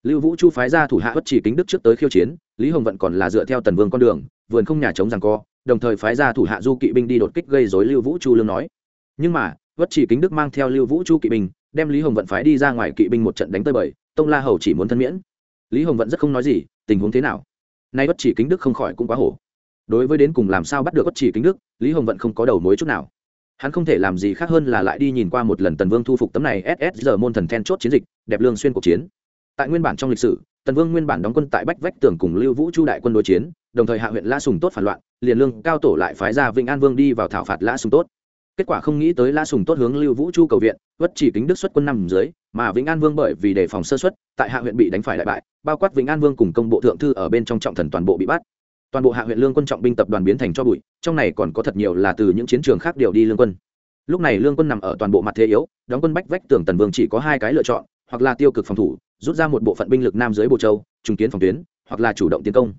Lưu vũ chu phái ra thủ hạ bất chỉ kính đức trước tới khiêu chiến, lý hồng vận còn là dựa theo tần vương con đường, vườn không nhà chống rằng co, đồng thời phái ra thủ hạ du kỵ binh đi đột kích gây dối lưu vũ chu lương nói. Nhưng mà, bất chỉ kính đức mang theo lưu vũ chu kỵ binh, đem lý hồng vận phái đi ra ngoài kỵ binh một trận đánh tơi bời, tông la hầu chỉ muốn thân miễn. Lý hồng vận rất không nói gì tình huống thế nào? Nay bất chỉ kính đức không khỏi cũng quá hổ. Đối với đến cùng làm sao bắt được bất chỉ kính đức, lý hồng vận không có đầu mối chút nào. Hắn không thể làm gì khác hơn là lại đi nhìn qua một lần tần vương thu phục tấm này ss giờ môn thần then chốt chiến dịch, đẹp lương xuyên cuộc chiến. Tại nguyên bản trong lịch sử, tần vương nguyên bản đóng quân tại bách vách tường cùng lưu vũ chu đại quân đối chiến, đồng thời hạ huyện lã sùng tốt phản loạn, liền lương cao tổ lại phái ra vĩnh an vương đi vào thảo phạt lã sùng tốt kết quả không nghĩ tới La sùng tốt hướng lưu vũ chu cầu viện, vất chỉ kính đức xuất quân nằm dưới, mà vĩnh an vương bởi vì đề phòng sơ xuất tại hạ huyện bị đánh phải đại bại, bao quát vĩnh an vương cùng công bộ thượng thư ở bên trong trọng thần toàn bộ bị bắt. Toàn bộ hạ huyện lương quân trọng binh tập đoàn biến thành cho bụi, trong này còn có thật nhiều là từ những chiến trường khác điều đi lương quân. Lúc này lương quân nằm ở toàn bộ mặt thế yếu, đóng quân bách vách tường tần vương chỉ có hai cái lựa chọn, hoặc là tiêu cực phòng thủ, rút ra một bộ phận binh lực nam dưới bộ châu, trùng kiến phòng tuyến, hoặc là chủ động tiến công.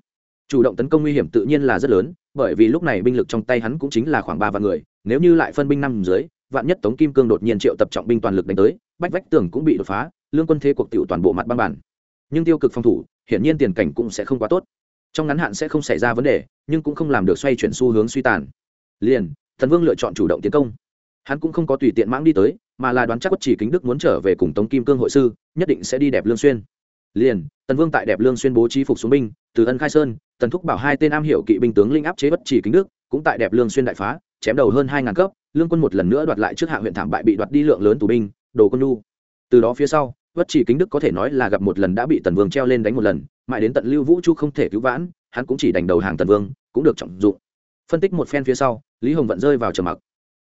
Chủ động tấn công nguy hiểm tự nhiên là rất lớn bởi vì lúc này binh lực trong tay hắn cũng chính là khoảng ba vạn người, nếu như lại phân binh năm dưới, vạn nhất tống kim cương đột nhiên triệu tập trọng binh toàn lực đánh tới, bách vách tường cũng bị đột phá, lương quân thế cuộc tiểu toàn bộ mặt băng bản. Nhưng tiêu cực phòng thủ, hiển nhiên tiền cảnh cũng sẽ không quá tốt. Trong ngắn hạn sẽ không xảy ra vấn đề, nhưng cũng không làm được xoay chuyển xu hướng suy tàn. Liền, thần vương lựa chọn chủ động tiến công. Hắn cũng không có tùy tiện mãng đi tới, mà là đoán chắc bất chỉ kính đức muốn trở về cùng tống kim cương hội sư, nhất định sẽ đi đẹp lương xuyên liền, tần vương tại đẹp lương xuyên bố trí phục xuống binh, từ ân khai sơn, tần thúc bảo hai tên am hiểu kỵ binh tướng linh áp chế bất chỉ kính đức, cũng tại đẹp lương xuyên đại phá, chém đầu hơn hai ngàn cấp, lương quân một lần nữa đoạt lại trước hạ huyện thảm bại bị đoạt đi lượng lớn tù binh, đồ quân nu từ đó phía sau, bất chỉ kính đức có thể nói là gặp một lần đã bị tần vương treo lên đánh một lần, mãi đến tận lưu vũ chu không thể cứu vãn, hắn cũng chỉ đánh đầu hàng tần vương, cũng được trọng dụng. Phân tích một phen phía sau, lý hồng vận rơi vào trầm mặc.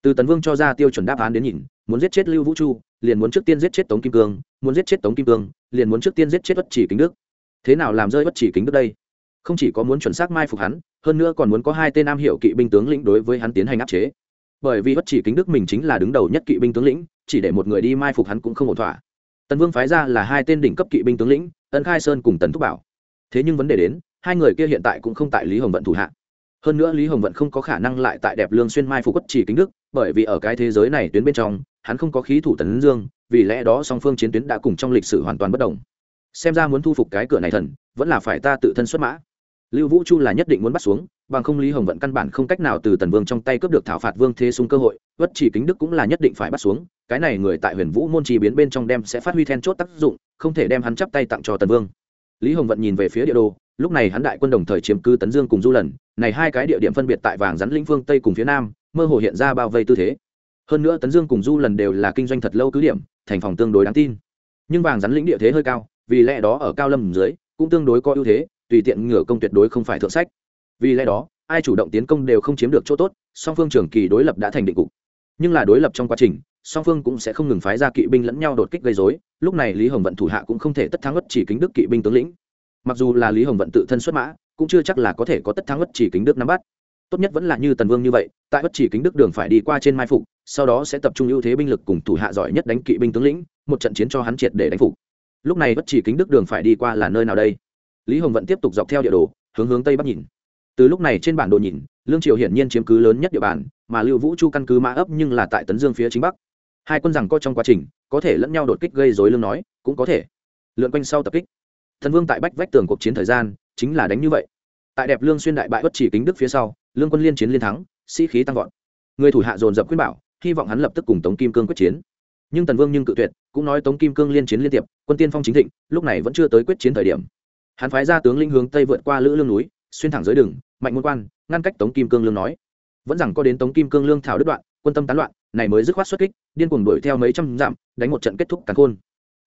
Từ tần vương cho ra tiêu chuẩn đáp án đến nhìn, muốn giết chết lưu vũ chu liền muốn trước tiên giết chết tống kim cương, muốn giết chết tống kim cương, liền muốn trước tiên giết chết bất chỉ kính đức. Thế nào làm rơi bất chỉ kính đức đây? Không chỉ có muốn chuẩn xác mai phục hắn, hơn nữa còn muốn có hai tên nam hiệu kỵ binh tướng lĩnh đối với hắn tiến hành áp chế. Bởi vì bất chỉ kính đức mình chính là đứng đầu nhất kỵ binh tướng lĩnh, chỉ để một người đi mai phục hắn cũng không ổn thỏa. Tần vương phái ra là hai tên đỉnh cấp kỵ binh tướng lĩnh, ân khai sơn cùng tần thúc bảo. Thế nhưng vấn đề đến, hai người kia hiện tại cũng không tại lý hồng vận thủ hạ. Hơn nữa lý hồng vận không có khả năng lại tại đẹp lương xuyên mai phục bất chỉ kính đức, bởi vì ở cái thế giới này tuyến bên trong hắn không có khí thủ tấn dương, vì lẽ đó song phương chiến tuyến đã cùng trong lịch sử hoàn toàn bất đồng. Xem ra muốn thu phục cái cửa này thần, vẫn là phải ta tự thân xuất mã. Lưu vũ chu là nhất định muốn bắt xuống, bằng không lý hồng vận căn bản không cách nào từ tần vương trong tay cướp được thảo phạt vương thế sung cơ hội bất chỉ kính đức cũng là nhất định phải bắt xuống, cái này người tại huyền vũ môn trì biến bên trong đem sẽ phát huy then chốt tác dụng, không thể đem hắn chắp tay tặng cho tần vương. Lý hồng vận nhìn về phía địa đồ, lúc này hắn đại quân đồng thời chiếm cư tấn dương cùng du lần, này hai cái địa điểm phân biệt tại vàng rắn lĩnh phương tây cùng phía nam, mơ hồ hiện ra bao vây tư thế hơn nữa tấn dương cùng du lần đều là kinh doanh thật lâu cứ điểm, thành phòng tương đối đáng tin. Nhưng vàng rắn lĩnh địa thế hơi cao, vì lẽ đó ở cao lâm dưới, cũng tương đối có ưu thế, tùy tiện ngửa công tuyệt đối không phải thượng sách. Vì lẽ đó, ai chủ động tiến công đều không chiếm được chỗ tốt, song phương trường kỳ đối lập đã thành định cục. Nhưng là đối lập trong quá trình, song phương cũng sẽ không ngừng phái ra kỵ binh lẫn nhau đột kích gây dối lúc này lý hồng vận thủ hạ cũng không thể tất thắng ất chỉ kính đức kỵ binh tướng lĩnh. Mặc dù là lý hồng vận tự thân xuất mã, cũng chưa chắc là có thể có tất thắng ất chỉ kính đức nắm bắt tốt nhất vẫn là như tần vương như vậy, tại bất chỉ kính đức đường phải đi qua trên mai phục, sau đó sẽ tập trung ưu thế binh lực cùng thủ hạ giỏi nhất đánh kỵ binh tướng lĩnh, một trận chiến cho hắn triệt để đánh phục. Lúc này bất chỉ kính đức đường phải đi qua là nơi nào đây? Lý hồng vẫn tiếp tục dọc theo địa đồ, hướng hướng tây bắc nhìn. Từ lúc này trên bản đồ nhìn, lương triều hiển nhiên chiếm cứ lớn nhất địa bàn, mà lưu vũ chu căn cứ mã ấp nhưng là tại tấn dương phía chính bắc. Hai quân rằng có trong quá trình, có thể lẫn nhau đột kích gây dối lương nói, cũng có thể. Lượn quanh sau tập kích. Thần vương tại bách vách tường cuộc chiến thời gian, chính là đánh như vậy tại đẹp lương xuyên đại bại bất chỉ kính đức phía sau, lương quân liên chiến liên thắng, sĩ khí tăng vọt. Người thủ hạ dồn dập khuyên bảo, hy vọng hắn lập tức cùng tống kim cương quyết chiến. Nhưng tần vương nhưng cự tuyệt, cũng nói tống kim cương liên chiến liên tiệp, quân tiên phong chính thịnh, lúc này vẫn chưa tới quyết chiến thời điểm. Hắn phái ra tướng linh hướng tây vượt qua lữ lương núi, xuyên thẳng dưới đường, mạnh môn quan, ngăn cách tống kim cương lương nói. Vẫn rằng có đến tống kim cương lương thảo đứt đoạn, quân tâm tán loạn, này mới dứt khoát xuất kích, điên cuồng đuổi theo mấy trăm dặm, đánh một trận kết thúc càn khôn.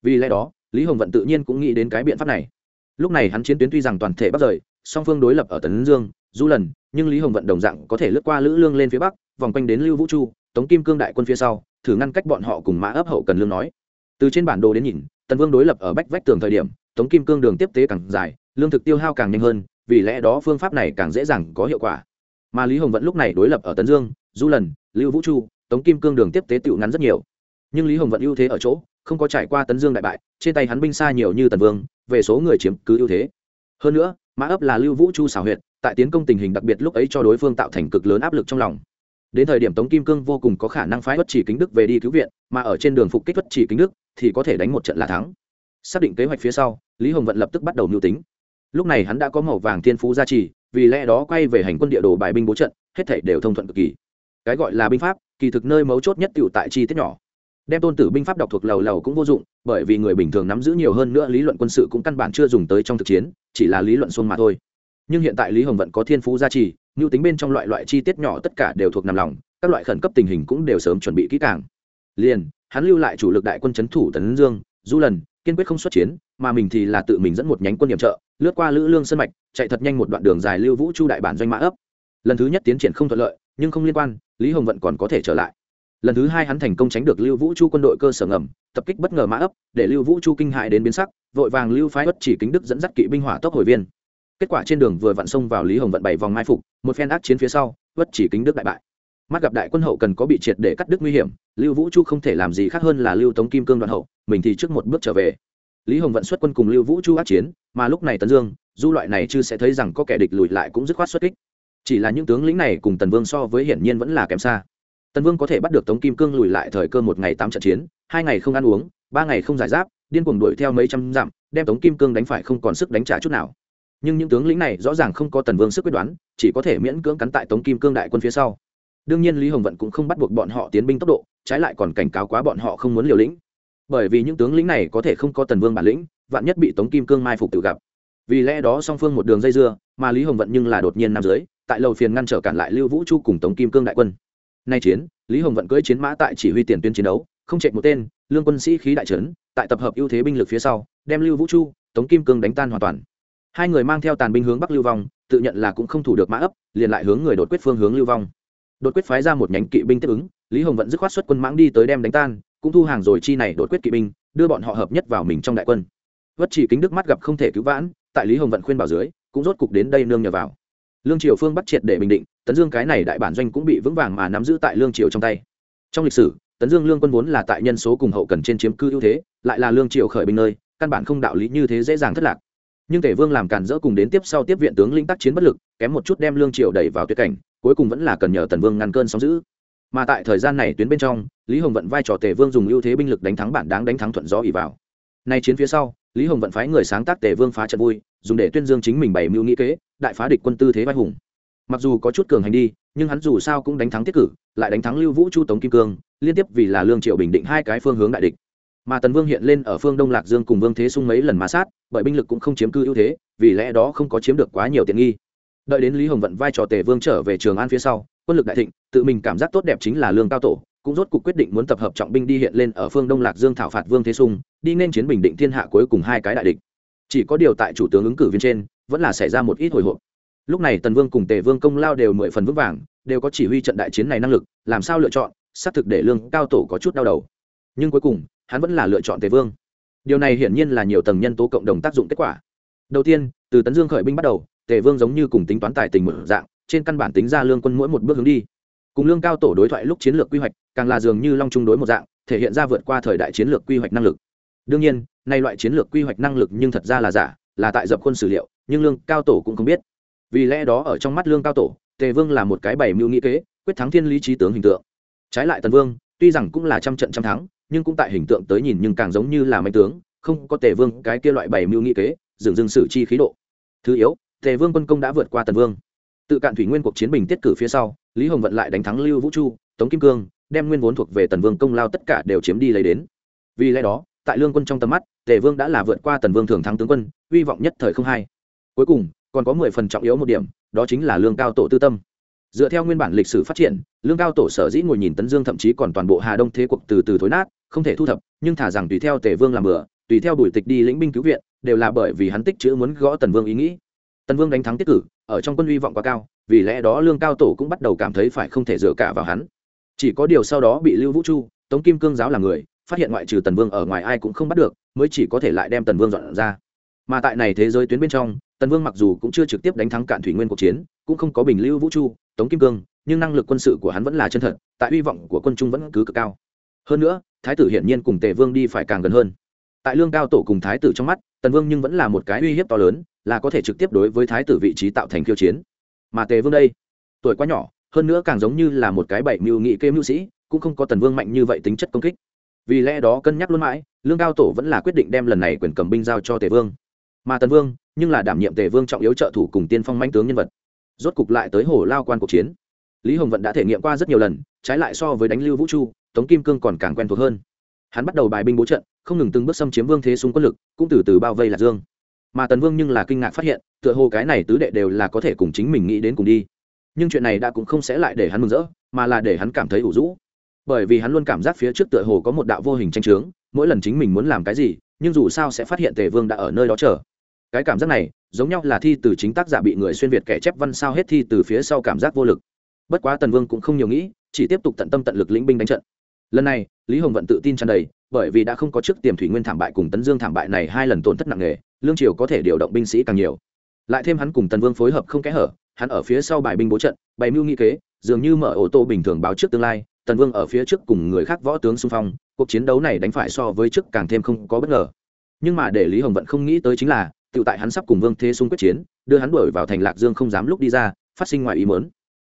Vì lẽ đó, lý hồng vận tự nhiên cũng nghĩ đến cái biện pháp này. Lúc này hắn chiến tuyến tuy rằng toàn thể bắt rời song phương đối lập ở tấn dương, du lần, nhưng lý hồng vận đồng dạng có thể lướt qua lữ lương lên phía bắc, vòng quanh đến lưu vũ chu, tống kim cương đại quân phía sau, thử ngăn cách bọn họ cùng mã ấp hậu cần lương nói. Từ trên bản đồ đến nhìn, tần vương đối lập ở bách vách tường thời điểm, tống kim cương đường tiếp tế càng dài, lương thực tiêu hao càng nhanh hơn, vì lẽ đó phương pháp này càng dễ dàng có hiệu quả. Mà lý hồng vận lúc này đối lập ở tấn dương, du lần, lưu vũ chu, tống kim cương đường tiếp tế tựu ngắn rất nhiều. Nhưng lý hồng vận ưu thế ở chỗ, không có trải qua tấn dương đại bại, trên tay hắn binh xa nhiều như tần vương, về số người chiếm cứ ưu thế. Hơn nữa mã ấp là lưu vũ chu xảo huyệt tại tiến công tình hình đặc biệt lúc ấy cho đối phương tạo thành cực lớn áp lực trong lòng đến thời điểm tống kim cương vô cùng có khả năng phái bất chỉ kính đức về đi cứu viện mà ở trên đường phục kích bất chỉ kính đức thì có thể đánh một trận là thắng xác định kế hoạch phía sau lý hồng vận lập tức bắt đầu mưu tính lúc này hắn đã có màu vàng thiên phú gia trì vì lẽ đó quay về hành quân địa đồ bài binh bố trận hết thảy đều thông thuận cực kỳ cái gọi là binh pháp kỳ thực nơi mấu chốt nhất tựu tại chi tiết nhỏ đem tôn tử binh pháp đọc thuộc lầu lầu cũng vô dụng bởi vì người bình thường nắm giữ nhiều hơn nữa lý luận quân sự cũng căn bản chưa dùng tới trong thực chiến chỉ là lý luận xuông mà thôi. Nhưng hiện tại lý hồng vận có thiên phú gia trì, mưu tính bên trong loại loại chi tiết nhỏ tất cả đều thuộc nằm lòng, các loại khẩn cấp tình hình cũng đều sớm chuẩn bị kỹ càng. Liền, hắn lưu lại chủ lực đại quân c thủ tấn dương, du lần, kiên quyết không xuất chiến, mà mình thì là tự mình dẫn một nhánh quân điểm trợ, lướt qua lữ lương sân mạch, chạy thật nhanh một đoạn đường dài lưu vũ chu đại bản doanh mã ấp. Lần thứ nhất tiến triển không thuận lợi, nhưng không liên quan, lý hồng vận còn có thể trở lại lần thứ hai hắn thành công tránh được lưu vũ chu quân đội cơ sở ngầm, tập kích bất ngờ mã ấp, để lưu vũ chu kinh hại đến biến sắc, vội vàng lưu phái ất chỉ kính đức dẫn dắt kỵ binh hỏa tốc hồi viên. Kết quả trên đường vừa vặn xông vào lý hồng vận bảy vòng mai phục, một phen ác chiến phía sau ất chỉ kính đức đại bại. Mắt gặp đại quân hậu cần có bị triệt để cắt đứt nguy hiểm, lưu vũ chu không thể làm gì khác hơn là lưu tống kim cương đoàn hậu, mình thì trước một bước trở về. Lý hồng vận xuất quân cùng lưu vũ chu ác chiến, mà lúc này tấn dương, du loại này chứ sẽ thấy rằng có kẻ địch lùi lại cũng dứt khoát xuất kích. Chỉ là những tướng lĩnh này cùng tần vương so với hiển nhiên vẫn là kém xa tần vương có thể bắt được tống kim cương lùi lại thời cơ một ngày tám trận chiến, hai ngày không ăn uống, ba ngày không giải giáp, điên cuồng đuổi theo mấy trăm dặm, đem tống kim cương đánh phải không còn sức đánh trả chút nào. Nhưng những tướng lĩnh này rõ ràng không có tần vương sức quyết đoán, chỉ có thể miễn cưỡng cắn tại tống kim cương đại quân phía sau. Đương nhiên lý hồng vận cũng không bắt buộc bọn họ tiến binh tốc độ, trái lại còn cảnh cáo quá bọn họ không muốn liều lĩnh. Bởi vì những tướng lĩnh này có thể không có tần vương bản lĩnh, vạn nhất bị tống kim cương mai phục tự gặp. Vì lẽ đó song phương một đường dây dưa, mà lý hồng vận nhưng là đột nhiên nằm dưới, tại lầu phiền ngăn trở cản lại lưu vũ chu cùng tống kim cương đại quân nay chiến, lý hồng vận cưỡi chiến mã tại chỉ huy tiền tuyến chiến đấu, không chạy một tên, lương quân sĩ khí đại trấn, tại tập hợp ưu thế binh lực phía sau, đem lưu vũ chu, tống kim cương đánh tan hoàn toàn. Hai người mang theo tàn binh hướng bắc lưu vong, tự nhận là cũng không thủ được mã ấp, liền lại hướng người đột quyết phương hướng lưu vong. Đột quyết phái ra một nhánh kỵ binh tiếp ứng, lý hồng vận dứt khoát xuất quân mãng đi tới đem đánh tan, cũng thu hàng rồi chi này đột quyết kỵ binh, đưa bọn họ hợp nhất vào mình trong đại quân. Vất chỉ kính đức mắt gặp không thể cứu vãn, tại lý hồng vận khuyên bảo dưới, cũng rốt cục đến đây nương nhờ vào. Lương triều phương bắt triệt để bình định tấn dương cái này đại bản doanh cũng bị vững vàng mà nắm giữ tại lương triều trong tay. Trong lịch sử, tấn dương lương quân vốn là tại nhân số cùng hậu cần trên chiếm cư ưu thế, lại là lương triều khởi binh nơi, căn bản không đạo lý như thế dễ dàng thất lạc. Nhưng tể vương làm cản dỡ cùng đến tiếp sau tiếp viện tướng linh tác chiến bất lực, kém một chút đem lương triều đẩy vào tuyệt cảnh, cuối cùng vẫn là cần nhờ tần vương ngăn cơn sóng giữ. Mà tại thời gian này tuyến bên trong, lý hồng vận vai trò tề vương dùng ưu thế binh lực đánh thắng bản đáng đánh thắng thuận gió ỉ vào. Nay chiến phía sau, lý hồng vận phái người sáng tác tề vương phá trận vui, dùng để tuyên dương chính mình bày mưu nghĩ kế, đại phá địch quân tư thế vai hùng mặc dù có chút cường hành đi, nhưng hắn dù sao cũng đánh thắng tiết cử, lại đánh thắng lưu vũ chu tống kim cương, liên tiếp vì là lương triệu bình định hai cái phương hướng đại địch. Mà tần vương hiện lên ở phương đông lạc dương cùng vương thế sung mấy lần ma sát, bởi binh lực cũng không chiếm cư ưu thế, vì lẽ đó không có chiếm được quá nhiều tiện nghi. Đợi đến lý hồng vận vai trò tề vương trở về trường an phía sau, quân lực đại thịnh, tự mình cảm giác tốt đẹp chính là lương cao tổ, cũng rốt cuộc quyết định muốn tập hợp trọng binh đi hiện lên ở phương đông lạc dương thảo phạt vương thế sung, đi nên chiến bình định thiên hạ cuối cùng hai cái đại địch. Chỉ có điều tại chủ tướng ứng cử viên trên, vẫn là xảy ra một ít hồi hộp lúc này tần vương cùng tề vương công lao đều mười phần vững vàng, đều có chỉ huy trận đại chiến này năng lực, làm sao lựa chọn, xác thực để lương cao tổ có chút đau đầu. Nhưng cuối cùng, hắn vẫn là lựa chọn tề vương. Điều này hiển nhiên là nhiều tầng nhân tố cộng đồng tác dụng kết quả. Đầu tiên, từ tấn dương khởi binh bắt đầu, tề vương giống như cùng tính toán tài tình một dạng, trên căn bản tính ra lương quân mỗi một bước hướng đi. Cùng lương cao tổ đối thoại lúc chiến lược quy hoạch, càng là dường như long trung đối một dạng, thể hiện ra vượt qua thời đại chiến lược quy hoạch năng lực. Đương nhiên, nay loại chiến lược quy hoạch năng lực nhưng thật ra là giả, là tại dập quân sử liệu, nhưng lương cao tổ cũng không biết vì lẽ đó ở trong mắt lương cao tổ, tề vương là một cái bảy mưu nghĩ kế, quyết thắng thiên lý trí tướng hình tượng. Trái lại tần vương, tuy rằng cũng là trăm trận trăm thắng, nhưng cũng tại hình tượng tới nhìn nhưng càng giống như là mạnh tướng, không có tề vương cái kia loại bảy mưu nghĩ kế, dừng dừng sử chi khí độ. Thứ yếu, tề vương quân công đã vượt qua tần vương. Tự cạn thủy nguyên cuộc chiến bình tiết cử phía sau, lý hồng vận lại đánh thắng lưu vũ chu, tống kim cương, đem nguyên vốn thuộc về tần vương công lao tất cả đều chiếm đi lấy đến. Vì lẽ đó, tại lương quân trong tầm mắt, tề vương đã là vượt qua tần vương thường thắng tướng quân, hy vọng nhất thời không hai cuối cùng còn có mười phần trọng yếu một điểm, đó chính là lương cao tổ tư tâm. Dựa theo nguyên bản lịch sử phát triển, lương cao tổ sở dĩ ngồi nhìn tấn dương thậm chí còn toàn bộ hà đông thế cuộc từ từ thối nát, không thể thu thập, nhưng thả rằng tùy theo tề vương làm bừa, tùy theo bùi tịch đi lĩnh binh cứu viện, đều là bởi vì hắn tích chữ muốn gõ tần vương ý nghĩ. Tần vương đánh thắng tiết cử, ở trong quân hy vọng quá cao, vì lẽ đó lương cao tổ cũng bắt đầu cảm thấy phải không thể dựa cả vào hắn. Chỉ có điều sau đó bị lưu vũ chu, tống kim cương giáo là người, phát hiện ngoại trừ tần vương ở ngoài ai cũng không bắt được, mới chỉ có thể lại đem tần vương dọn ra. Mà tại này thế giới tuyến bên trong tần vương mặc dù cũng chưa trực tiếp đánh thắng cạn thủy nguyên cuộc chiến, cũng không có bình lưu vũ chu, tống kim cương, nhưng năng lực quân sự của hắn vẫn là chân thật, tại hy vọng của quân trung vẫn cứ cực cao. Hơn nữa, thái tử hiển nhiên cùng tề vương đi phải càng gần hơn. Tại lương cao tổ cùng thái tử trong mắt, tần vương nhưng vẫn là một cái uy hiếp to lớn, là có thể trực tiếp đối với thái tử vị trí tạo thành khiêu chiến. Mà tề vương đây, tuổi quá nhỏ, hơn nữa càng giống như là một cái bảy mưu nghị kê mưu sĩ, cũng không có tần vương mạnh như vậy tính chất công kích. Vì lẽ đó cân nhắc luôn mãi, lương cao tổ vẫn là quyết định đem lần này quyền cầm binh giao cho tề vương mà tần vương, nhưng là đảm nhiệm tề vương trọng yếu trợ thủ cùng tiên phong manh tướng nhân vật. Rốt cục lại tới hồ lao quan cuộc chiến. Lý hồng vận đã thể nghiệm qua rất nhiều lần, trái lại so với đánh lưu vũ chu, tống kim cương còn càng quen thuộc hơn. Hắn bắt đầu bài binh bố trận, không ngừng từng bước xâm chiếm vương thế súng quân lực, cũng từ từ bao vây lạc dương. Mà tần vương nhưng là kinh ngạc phát hiện, tựa hồ cái này tứ đệ đều là có thể cùng chính mình nghĩ đến cùng đi. Nhưng chuyện này đã cũng không sẽ lại để hắn mừng rỡ, mà là để hắn cảm thấy ủ rũ. Bởi vì hắn luôn cảm giác phía trước tựa hồ có một đạo vô hình tranh trướng mỗi lần chính mình muốn làm cái gì, nhưng dù sao sẽ phát hiện tề vương đã ở nơi đó chờ cái cảm giác này, giống nhau là thi từ chính tác giả bị người xuyên việt kẻ chép văn sao hết thi từ phía sau cảm giác vô lực. Bất quá tần vương cũng không nhiều nghĩ, chỉ tiếp tục tận tâm tận lực lĩnh binh đánh trận. Lần này, lý hồng vận tự tin tràn đầy, bởi vì đã không có trước tiềm thủy nguyên thảm bại cùng tấn dương thảm bại này hai lần tổn thất nặng nề, lương triều có thể điều động binh sĩ càng nhiều. Lại thêm hắn cùng tần vương phối hợp không kẽ hở, hắn ở phía sau bài binh bố trận, bày mưu nghị kế, dường như mở ô tô bình thường báo trước tương lai, tần vương ở phía trước cùng người khác võ tướng xung phong, cuộc chiến đấu này đánh phải so với trước càng thêm không có bất ngờ. Nhưng mà để lý hồng vận không nghĩ tới chính là tự tại hắn sắp cùng vương thế xung quyết chiến, đưa hắn đuổi vào thành lạc dương không dám lúc đi ra, phát sinh ngoài ý mớn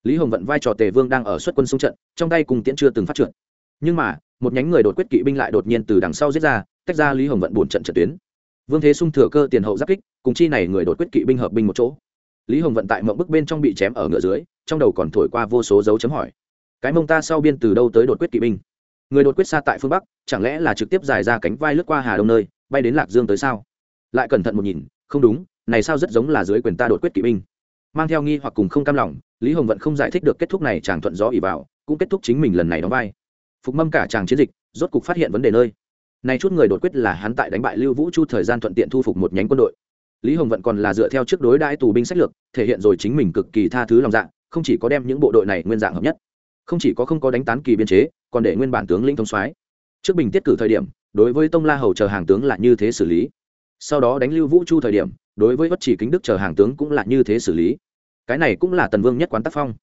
lý hồng vận vai trò tề vương đang ở xuất quân xung trận, trong tay cùng tiễn chưa từng phát trượt. Nhưng mà, một nhánh người đột quyết kỵ binh lại đột nhiên từ đằng sau giết ra, tách ra lý hồng vận bổn trận trận tuyến. Vương thế sung thừa cơ tiền hậu giáp kích, cùng chi này người đột quyết kỵ binh hợp binh một chỗ. Lý hồng vận tại mộng bức bên trong bị chém ở ngựa dưới, trong đầu còn thổi qua vô số dấu chấm hỏi. Cái mông ta sau biên từ đâu tới đột quyết kỵ binh? Người đột quyết xa tại phương bắc, chẳng lẽ là trực tiếp dài ra cánh vai lướt qua hà đông nơi, bay đến lạc dương tới sao? Lại cẩn thận một nhìn, không đúng, này sao rất giống là dưới quyền ta đột quyết kỵ binh. Mang theo nghi hoặc cùng không cam lòng, lý hồng vận không giải thích được kết thúc này chàng thuận gió ỉ vào, cũng kết thúc chính mình lần này đóng vai. Phục mâm cả chàng chiến dịch, rốt cục phát hiện vấn đề nơi. Này chút người đột quyết là hắn tại đánh bại lưu vũ chu thời gian thuận tiện thu phục một nhánh quân đội. Lý hồng vận còn là dựa theo trước đối đãi tù binh sách lược, thể hiện rồi chính mình cực kỳ tha thứ lòng dạ không chỉ có đem những bộ đội này nguyên dạng hợp nhất, không chỉ có không có đánh tán kỳ biên chế, còn để nguyên bản tướng lĩnh thống soái. Trước bình tiết cử thời điểm, đối với tông la hầu chờ hàng tướng là như thế xử lý sau đó đánh lưu vũ chu thời điểm, đối với bất chỉ kính đức chờ hàng tướng cũng là như thế xử lý. Cái này cũng là tần vương nhất quán tác phong.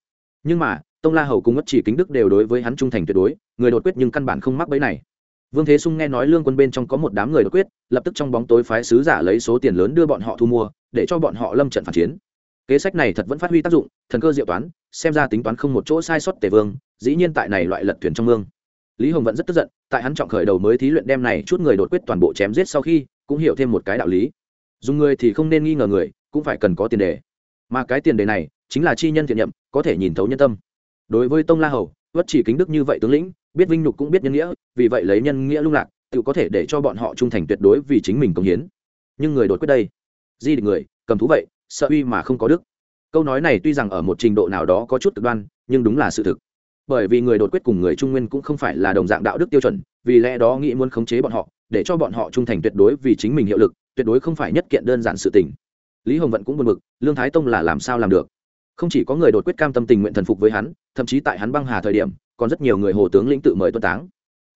Nhưng mà, tông la hầu cùng bất chỉ kính đức đều đối với hắn trung thành tuyệt đối, người đột quyết nhưng căn bản không mắc bẫy này. Vương thế sung nghe nói lương quân bên trong có một đám người đột quyết, lập tức trong bóng tối phái sứ giả lấy số tiền lớn đưa bọn họ thu mua, để cho bọn họ lâm trận phản chiến. Kế sách này thật vẫn phát huy tác dụng, thần cơ diệu toán, xem ra tính toán không một chỗ sai sót tề vương, dĩ nhiên tại này loại lật thuyền trong mương. Lý hồng vẫn rất tức giận, tại hắn trọng khởi đầu mới thí luyện đem này chút người đột quyết toàn bộ chém giết sau khi cũng hiểu thêm một cái đạo lý. Dùng người thì không nên nghi ngờ người, cũng phải cần có tiền đề. Mà cái tiền đề này chính là chi nhân thiện nhậm, có thể nhìn thấu nhân tâm. Đối với tông la hầu vất chỉ kính đức như vậy tướng lĩnh, biết vinh nhục cũng biết nhân nghĩa, vì vậy lấy nhân nghĩa lung lạc, tự có thể để cho bọn họ trung thành tuyệt đối vì chính mình công hiến. Nhưng người đột quyết đây. Di định người, cầm thú vậy, sợ uy mà không có đức. Câu nói này tuy rằng ở một trình độ nào đó có chút cực đoan, nhưng đúng là sự thực. Bởi vì người đột quyết cùng người trung nguyên cũng không phải là đồng dạng đạo đức tiêu chuẩn, vì lẽ đó nghĩ muốn khống chế bọn họ để cho bọn họ trung thành tuyệt đối vì chính mình hiệu lực, tuyệt đối không phải nhất kiện đơn giản sự tình. Lý hồng vận cũng buồn bực, lương thái tông là làm sao làm được? Không chỉ có người đột quyết cam tâm tình nguyện thần phục với hắn, thậm chí tại hắn băng hà thời điểm, còn rất nhiều người hồ tướng lĩnh tự mời tuân táng.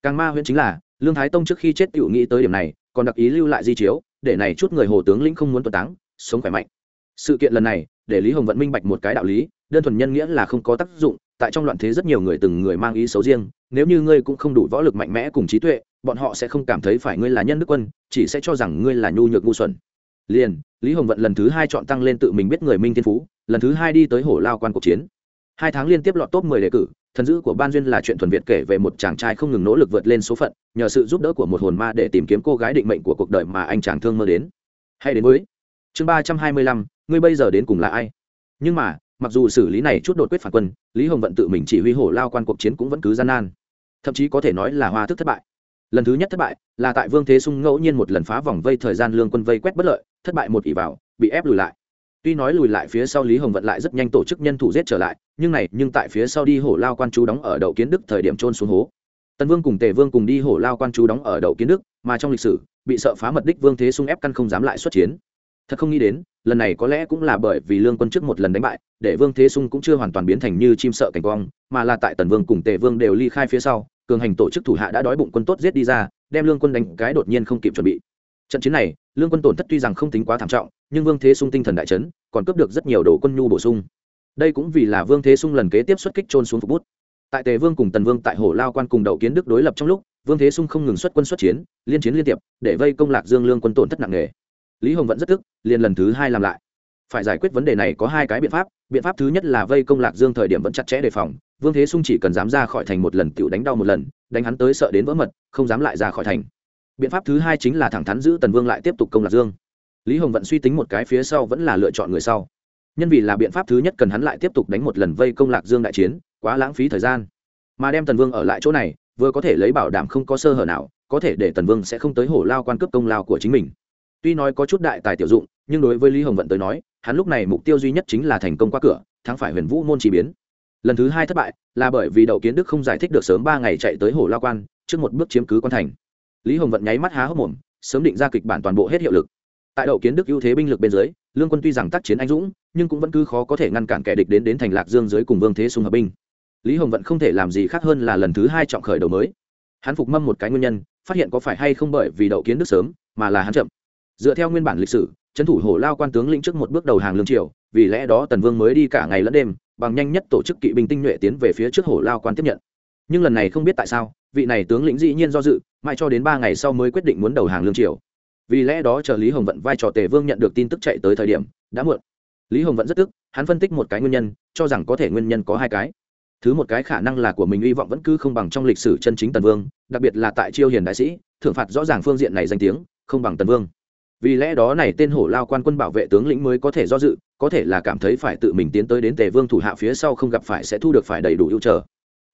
Càng ma huyễn chính là, lương thái tông trước khi chết tự nghĩ tới điểm này, còn đặc ý lưu lại di chiếu, để này chút người hồ tướng lĩnh không muốn tuân táng, sống khỏe mạnh. Sự kiện lần này, để lý hồng vận minh bạch một cái đạo lý, đơn thuần nhân nghĩa là không có tác dụng, tại trong loạn thế rất nhiều người từng người mang ý xấu riêng, nếu như ngươi cũng không đủ võ lực mạnh mẽ cùng trí tuệ bọn họ sẽ không cảm thấy phải ngươi là nhân đức quân, chỉ sẽ cho rằng ngươi là nhu nhược ngu xuẩn. Liền, lý hồng vận lần thứ hai chọn tăng lên tự mình biết người minh thiên phú, lần thứ hai đi tới hổ lao quan cuộc chiến. Hai tháng liên tiếp lọt top mười đề cử, thần dữ của ban duyên là chuyện thuần việt kể về một chàng trai không ngừng nỗ lực vượt lên số phận, nhờ sự giúp đỡ của một hồn ma để tìm kiếm cô gái định mệnh của cuộc đời mà anh chàng thương mơ đến. Hay đến với chương ba trăm hai mươi lăm, ngươi bây giờ đến cùng là ai? Nhưng mà, mặc dù xử lý này chút đột quyết phản quân, lý hồng vận tự mình chỉ huy hổ lao quan cuộc chiến cũng vẫn cứ gian nan. Thậm chí có thể nói là hoa thức thất bại lần thứ nhất thất bại là tại vương thế sung ngẫu nhiên một lần phá vòng vây thời gian lương quân vây quét bất lợi, thất bại một ỷ vào, bị ép lùi lại. Tuy nói lùi lại phía sau lý hồng vận lại rất nhanh tổ chức nhân thủ giết trở lại, nhưng này, nhưng tại phía sau đi hổ lao quan chú đóng ở đậu kiến đức thời điểm trôn xuống hố. Tần vương cùng tề vương cùng đi hổ lao quan chú đóng ở đậu kiến đức, mà trong lịch sử, bị sợ phá mật đích vương thế sung ép căn không dám lại xuất chiến. Thật không nghĩ đến, lần này có lẽ cũng là bởi vì lương quân trước một lần đánh bại, để vương thế sung cũng chưa hoàn toàn biến thành như chim sợ cảnh quang, mà là tại tần vương cùng tề vương đều ly khai phía sau cường hành tổ chức thủ hạ đã đói bụng quân tốt giết đi ra, đem lương quân đánh cái đột nhiên không kịp chuẩn bị. Trận chiến này, lương quân tổn thất tuy rằng không tính quá thảm trọng, nhưng vương thế sung tinh thần đại chấn, còn cướp được rất nhiều đồ quân nhu bổ sung. Đây cũng vì là vương thế sung lần kế tiếp xuất kích trôn xuống phục bút. Tại tề vương cùng tần vương tại hồ lao quan cùng đậu kiến đức đối lập trong lúc, vương thế sung không ngừng xuất quân xuất chiến, liên chiến liên tiệp, để vây công lạc dương lương quân tổn thất nặng nề. Lý hồng vẫn rất tức, liền lần thứ hai làm lại. Phải giải quyết vấn đề này có hai cái biện pháp biện pháp thứ nhất là vây công lạc dương thời điểm vẫn chặt chẽ đề phòng vương thế sung chỉ cần dám ra khỏi thành một lần tựu đánh đau một lần, đánh hắn tới sợ đến vỡ mật, không dám lại ra khỏi thành. Biện pháp thứ hai chính là thẳng thắn giữ tần vương lại tiếp tục công lạc dương. Lý hồng vận suy tính một cái phía sau vẫn là lựa chọn người sau. Nhân vì là biện pháp thứ nhất cần hắn lại tiếp tục đánh một lần vây công lạc dương đại chiến, quá lãng phí thời gian. Mà đem tần vương ở lại chỗ này, vừa có thể lấy bảo đảm không có sơ hở nào, có thể để tần vương sẽ không tới hổ lao quan cấp công lao của chính mình. Tuy nói có chút đại tài tiểu dụng, nhưng đối với lý hồng vận tới nói, hắn lúc này mục tiêu duy nhất chính là thành công qua cửa, thắng phải huyền vũ môn chỉ biến lần thứ hai thất bại là bởi vì đậu kiến đức không giải thích được sớm ba ngày chạy tới hổ lao quan trước một bước chiếm cứ quan thành lý hồng vận nháy mắt há hốc mồm sớm định ra kịch bản toàn bộ hết hiệu lực tại đậu kiến đức ưu thế binh lực bên dưới lương quân tuy rằng tác chiến anh dũng nhưng cũng vẫn cứ khó có thể ngăn cản kẻ địch đến đến thành lạc dương dưới cùng vương thế sung hợp binh lý hồng vận không thể làm gì khác hơn là lần thứ hai trọng khởi đầu mới hắn phục mâm một cái nguyên nhân phát hiện có phải hay không bởi vì đậu kiến đức sớm mà là hắn chậm dựa theo nguyên bản lịch sử trấn thủ hổ lao quan tướng lĩnh trước một bước đầu hàng lương triều vì lẽ đó tần vương mới đi cả ngày lẫn đêm bằng nhanh nhất tổ chức kỵ binh tinh nhuệ tiến về phía trước hổ lao quan tiếp nhận. Nhưng lần này không biết tại sao, vị này tướng lĩnh dĩ nhiên do dự, mãi cho đến ba ngày sau mới quyết định muốn đầu hàng lương triều. Vì lẽ đó chờ lý hồng vận vai trò tề vương nhận được tin tức chạy tới thời điểm, đã muộn. Lý hồng vận rất tức, hắn phân tích một cái nguyên nhân, cho rằng có thể nguyên nhân có hai cái. Thứ một cái khả năng là của mình hy vọng vẫn cứ không bằng trong lịch sử chân chính tần vương, đặc biệt là tại chiêu hiền đại sĩ, thưởng phạt rõ ràng phương diện này danh tiếng, không bằng tần vương. Vì lẽ đó này tên hổ lao quan quân bảo vệ tướng lĩnh mới có thể do dự có thể là cảm thấy phải tự mình tiến tới đến tề vương thủ hạ phía sau không gặp phải sẽ thu được phải đầy đủ ưu chờ.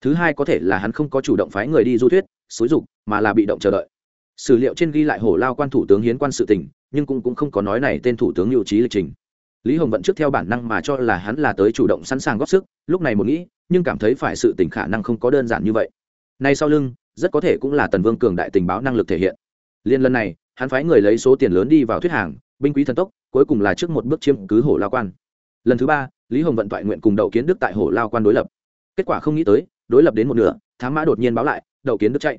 Thứ hai có thể là hắn không có chủ động phái người đi du thuyết xúi dục mà là bị động chờ đợi. Sử liệu trên ghi lại hổ lao quan thủ tướng hiến quan sự tình nhưng cũng, cũng không có nói này tên thủ tướng hữu trí lịch trình. Lý hồng vận trước theo bản năng mà cho là hắn là tới chủ động sẵn sàng góp sức lúc này một nghĩ nhưng cảm thấy phải sự tình khả năng không có đơn giản như vậy. Nay sau lưng rất có thể cũng là tần vương cường đại tình báo năng lực thể hiện. Liên lần này hắn phái người lấy số tiền lớn đi vào thuyết hàng binh quý thần tốc, cuối cùng là trước một bước chiếm cứ hổ lao quan. Lần thứ ba, lý hồng vận thoại nguyện cùng đậu kiến đức tại hổ lao quan đối lập. Kết quả không nghĩ tới, đối lập đến một nửa, thám mã đột nhiên báo lại, đậu kiến đức chạy.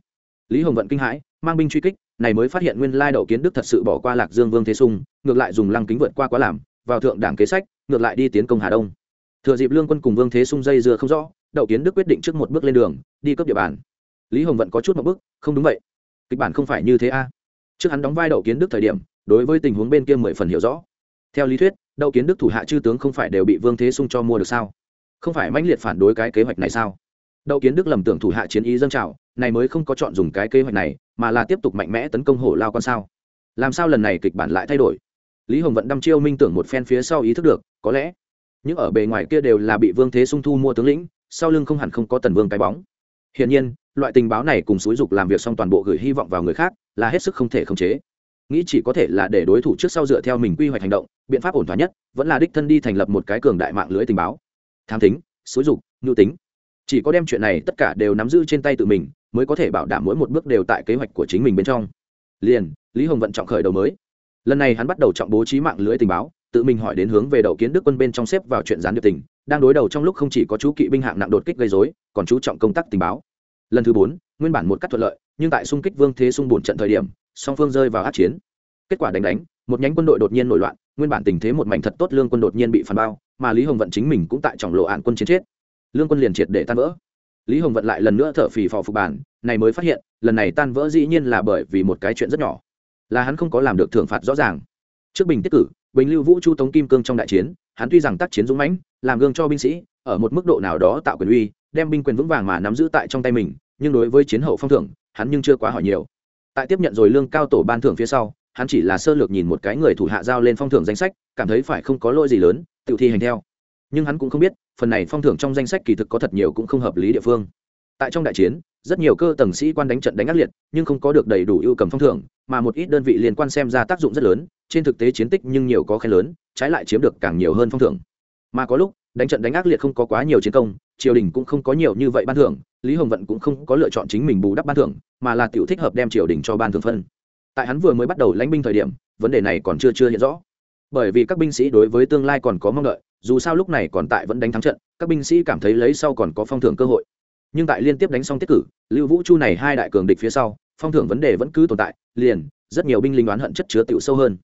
Lý hồng vận kinh hãi, mang binh truy kích, này mới phát hiện nguyên lai đậu kiến đức thật sự bỏ qua lạc dương vương thế sung, ngược lại dùng lăng kính vượt qua quá làm, vào thượng đảng kế sách, ngược lại đi tiến công hà đông. Thừa dịp lương quân cùng vương thế sung dây dưa không rõ, đậu kiến đức quyết định trước một bước lên đường, đi cấp địa bàn. Lý hồng vận có chút một bước, không đúng vậy. Kịch bản không phải như thế a trước hắn đóng vai đậu kiến đức thời điểm, đối với tình huống bên kia mười phần hiểu rõ. Theo lý thuyết, đậu kiến đức thủ hạ chư tướng không phải đều bị vương thế sung cho mua được sao? Không phải mãnh liệt phản đối cái kế hoạch này sao? Đậu kiến đức lầm tưởng thủ hạ chiến ý dân trào, này mới không có chọn dùng cái kế hoạch này, mà là tiếp tục mạnh mẽ tấn công hổ lao con sao? Làm sao lần này kịch bản lại thay đổi? Lý hồng vận đăm chiêu minh tưởng một phen phía sau ý thức được, có lẽ những ở bề ngoài kia đều là bị vương thế sung thu mua tướng lĩnh, sau lưng không hẳn không có tần vương cái bóng. Hiển nhiên loại tình báo này cùng xúi dục làm việc xong toàn bộ gửi hy vọng vào người khác, là hết sức không thể khống chế. Nghĩ chỉ có thể là để đối thủ trước sau dựa theo mình quy hoạch hành động, biện pháp ổn thỏa nhất, vẫn là đích thân đi thành lập một cái cường đại mạng lưới tình báo. Tham tính, xúi dục, nhu tính. Chỉ có đem chuyện này tất cả đều nắm giữ trên tay tự mình, mới có thể bảo đảm mỗi một bước đều tại kế hoạch của chính mình bên trong. Liền, lý hồng vận trọng khởi đầu mới. Lần này hắn bắt đầu trọng bố trí mạng lưới tình báo, tự mình hỏi đến hướng về đầu kiến đức quân bên trong xếp vào chuyện gián điệp tình, đang đối đầu trong lúc không chỉ có chú kỵ binh hạng nặng đột kích gây dối còn chú trọng công tác tình báo lần thứ bốn, nguyên bản một cách thuận lợi, nhưng tại xung kích vương thế xung bổn trận thời điểm, song phương rơi vào át chiến. Kết quả đánh đánh, một nhánh quân đội đột nhiên nổi loạn, nguyên bản tình thế một mảnh thật tốt lương quân đột nhiên bị phản bao, mà lý hồng vận chính mình cũng tại trọng lộ ạn quân chiến chết. Lương quân liền triệt để tan vỡ. Lý hồng vận lại lần nữa thở phì phò phục bản, này mới phát hiện, lần này tan vỡ dĩ nhiên là bởi vì một cái chuyện rất nhỏ. Là hắn không có làm được thưởng phạt rõ ràng. Trước bình tiết cử, bình lưu vũ chu tống kim cương trong đại chiến, hắn tuy rằng tác chiến dũng mãnh, làm gương cho binh sĩ ở một mức độ nào đó tạo quyền uy, đem binh quyền vững vàng mà nắm giữ tại trong tay mình, nhưng đối với chiến hậu phong thưởng, hắn nhưng chưa quá hỏi nhiều. Tại tiếp nhận rồi lương cao tổ ban thưởng phía sau, hắn chỉ là sơ lược nhìn một cái người thủ hạ giao lên phong thưởng danh sách, cảm thấy phải không có lỗi gì lớn, tự thi hành theo. Nhưng hắn cũng không biết, phần này phong thưởng trong danh sách kỳ thực có thật nhiều cũng không hợp lý địa phương. Tại trong đại chiến, rất nhiều cơ tầng sĩ quan đánh trận đánh ác liệt, nhưng không có được đầy đủ ưu cầm phong thưởng, mà một ít đơn vị liên quan xem ra tác dụng rất lớn, trên thực tế chiến tích nhưng nhiều có khen lớn, trái lại chiếm được càng nhiều hơn phong thưởng. Mà có lúc đánh trận đánh ác liệt không có quá nhiều chiến công, triều đình cũng không có nhiều như vậy ban thưởng, lý hồng vận cũng không có lựa chọn chính mình bù đắp ban thưởng, mà là tiểu thích hợp đem triều đình cho ban thưởng phân. Tại hắn vừa mới bắt đầu lãnh binh thời điểm, vấn đề này còn chưa chưa hiện rõ. Bởi vì các binh sĩ đối với tương lai còn có mong đợi, dù sao lúc này còn tại vẫn đánh thắng trận, các binh sĩ cảm thấy lấy sau còn có phong thưởng cơ hội. Nhưng tại liên tiếp đánh xong tiết cử, lưu vũ chu này hai đại cường địch phía sau, phong thưởng vấn đề vẫn cứ tồn tại, liền, rất nhiều binh linh oán hận chất chứa tiểu sâu hơn.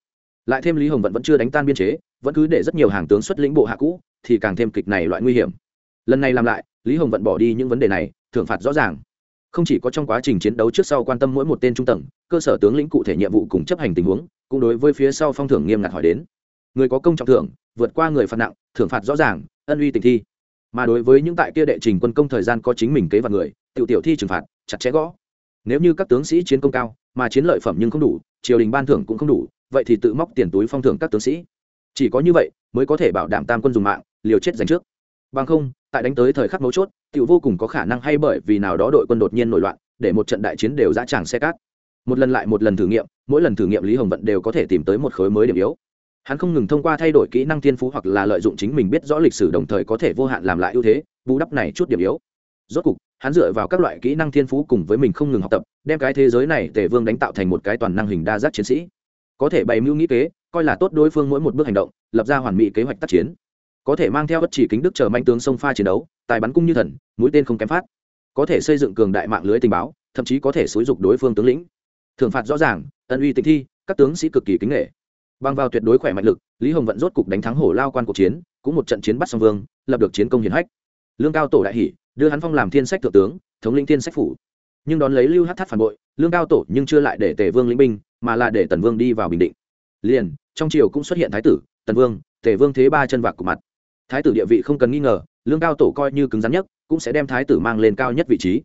Lại thêm lý hồng vận vẫn chưa đánh tan biên chế, vẫn cứ để rất nhiều hàng tướng xuất lĩnh bộ hạ cũ thì càng thêm kịch này loại nguy hiểm. Lần này làm lại, lý hồng vận bỏ đi những vấn đề này, thưởng phạt rõ ràng. Không chỉ có trong quá trình chiến đấu trước sau quan tâm mỗi một tên trung tầng, cơ sở tướng lĩnh cụ thể nhiệm vụ cùng chấp hành tình huống, cũng đối với phía sau phong thưởng nghiêm ngặt hỏi đến. Người có công trọng thưởng, vượt qua người phạt nặng, thưởng phạt rõ ràng, ân uy tình thi. Mà đối với những tại kia đệ trình quân công thời gian có chính mình kế và người, tiểu tiểu thi trừng phạt, chặt chẽ gõ. Nếu như các tướng sĩ chiến công cao, mà chiến lợi phẩm nhưng không đủ, triều đình ban thưởng cũng không đủ, vậy thì tự móc tiền túi phong thưởng các tướng sĩ. Chỉ có như vậy mới có thể bảo đảm tam quân dùng mạng liều chết giành trước. Bằng không, tại đánh tới thời khắc mấu chốt, tiểu vô cùng có khả năng hay bởi vì nào đó đội quân đột nhiên nổi loạn, để một trận đại chiến đều dã tràng xe cát. Một lần lại một lần thử nghiệm, mỗi lần thử nghiệm lý hồng vận đều có thể tìm tới một khối mới điểm yếu. Hắn không ngừng thông qua thay đổi kỹ năng thiên phú hoặc là lợi dụng chính mình biết rõ lịch sử đồng thời có thể vô hạn làm lại ưu thế, bù đắp này chút điểm yếu. Rốt cục, hắn dựa vào các loại kỹ năng thiên phú cùng với mình không ngừng học tập, đem cái thế giới này tề vương đánh tạo thành một cái toàn năng hình đa giác chiến sĩ. Có thể bày mưu nghĩ kế, coi là tốt đối phương mỗi một bước hành động, lập ra hoàn mỹ kế hoạch tác chiến có thể mang theo bất chỉ kính đức chờ manh tướng sông pha chiến đấu, tài bắn cung như thần, mũi tên không kém phát. Có thể xây dựng cường đại mạng lưới tình báo, thậm chí có thể xúi dục đối phương tướng lĩnh. Thường phạt rõ ràng, ân uy tịnh thi, các tướng sĩ cực kỳ kính nghệ. Bằng vào tuyệt đối khỏe mạnh lực, lý hồng vận rốt cục đánh thắng hổ lao quan cuộc chiến, cũng một trận chiến bắt song vương, lập được chiến công hiển hách. Lương cao tổ đại hỷ đưa hắn phong làm thiên sách thượng tướng, thống lĩnh thiên sách phủ. Nhưng đón lấy lưu hát thắt phản bội, lương cao tổ nhưng chưa lại để tề vương lĩnh binh, mà là để tần vương đi vào bình định. Liền, trong triều cũng xuất hiện thái tử, tần vương, tề vương thế ba chân vạc của mặt thái tử địa vị không cần nghi ngờ, lương cao tổ coi như cứng rắn nhất, cũng sẽ đem thái tử mang lên cao nhất vị trí.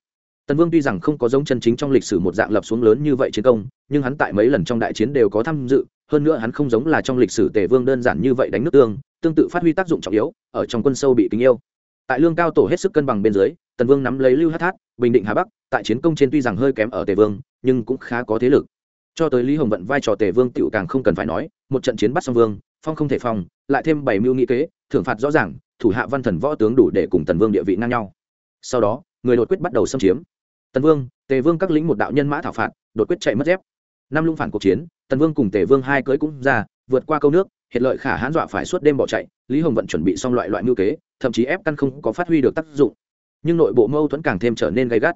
Tần vương tuy rằng không có giống chân chính trong lịch sử một dạng lập xuống lớn như vậy chiến công, nhưng hắn tại mấy lần trong đại chiến đều có tham dự, hơn nữa hắn không giống là trong lịch sử tề vương đơn giản như vậy đánh nước tương tương tự phát huy tác dụng trọng yếu, ở trong quân sâu bị kính yêu. Tại lương cao tổ hết sức cân bằng bên dưới, tần vương nắm lấy lưu hát thát, bình định hà bắc, tại chiến công trên tuy rằng hơi kém ở tề vương, nhưng cũng khá có thế lực. Cho tới lý hồng vận vai trò tề vương tựu càng không cần phải nói, một trận chiến bắt xong vương, phong không thể phòng, lại thêm bảy mưu nghị kế thưởng phạt rõ ràng, thủ hạ văn thần võ tướng đủ để cùng tần vương địa vị ngang nhau. Sau đó, người đột quyết bắt đầu xâm chiếm. Tần vương, tề vương các lĩnh một đạo nhân mã thảo phạt, đột quyết chạy mất dép. Năm lũng phản cuộc chiến, tần vương cùng tề vương hai cưới cũng ra, vượt qua câu nước hiện lợi khả hãn dọa phải suốt đêm bỏ chạy, lý hồng vận chuẩn bị xong loại loại ngưu kế, thậm chí ép căn không có phát huy được tác dụng. Nhưng nội bộ mâu thuẫn càng thêm trở nên gay gắt.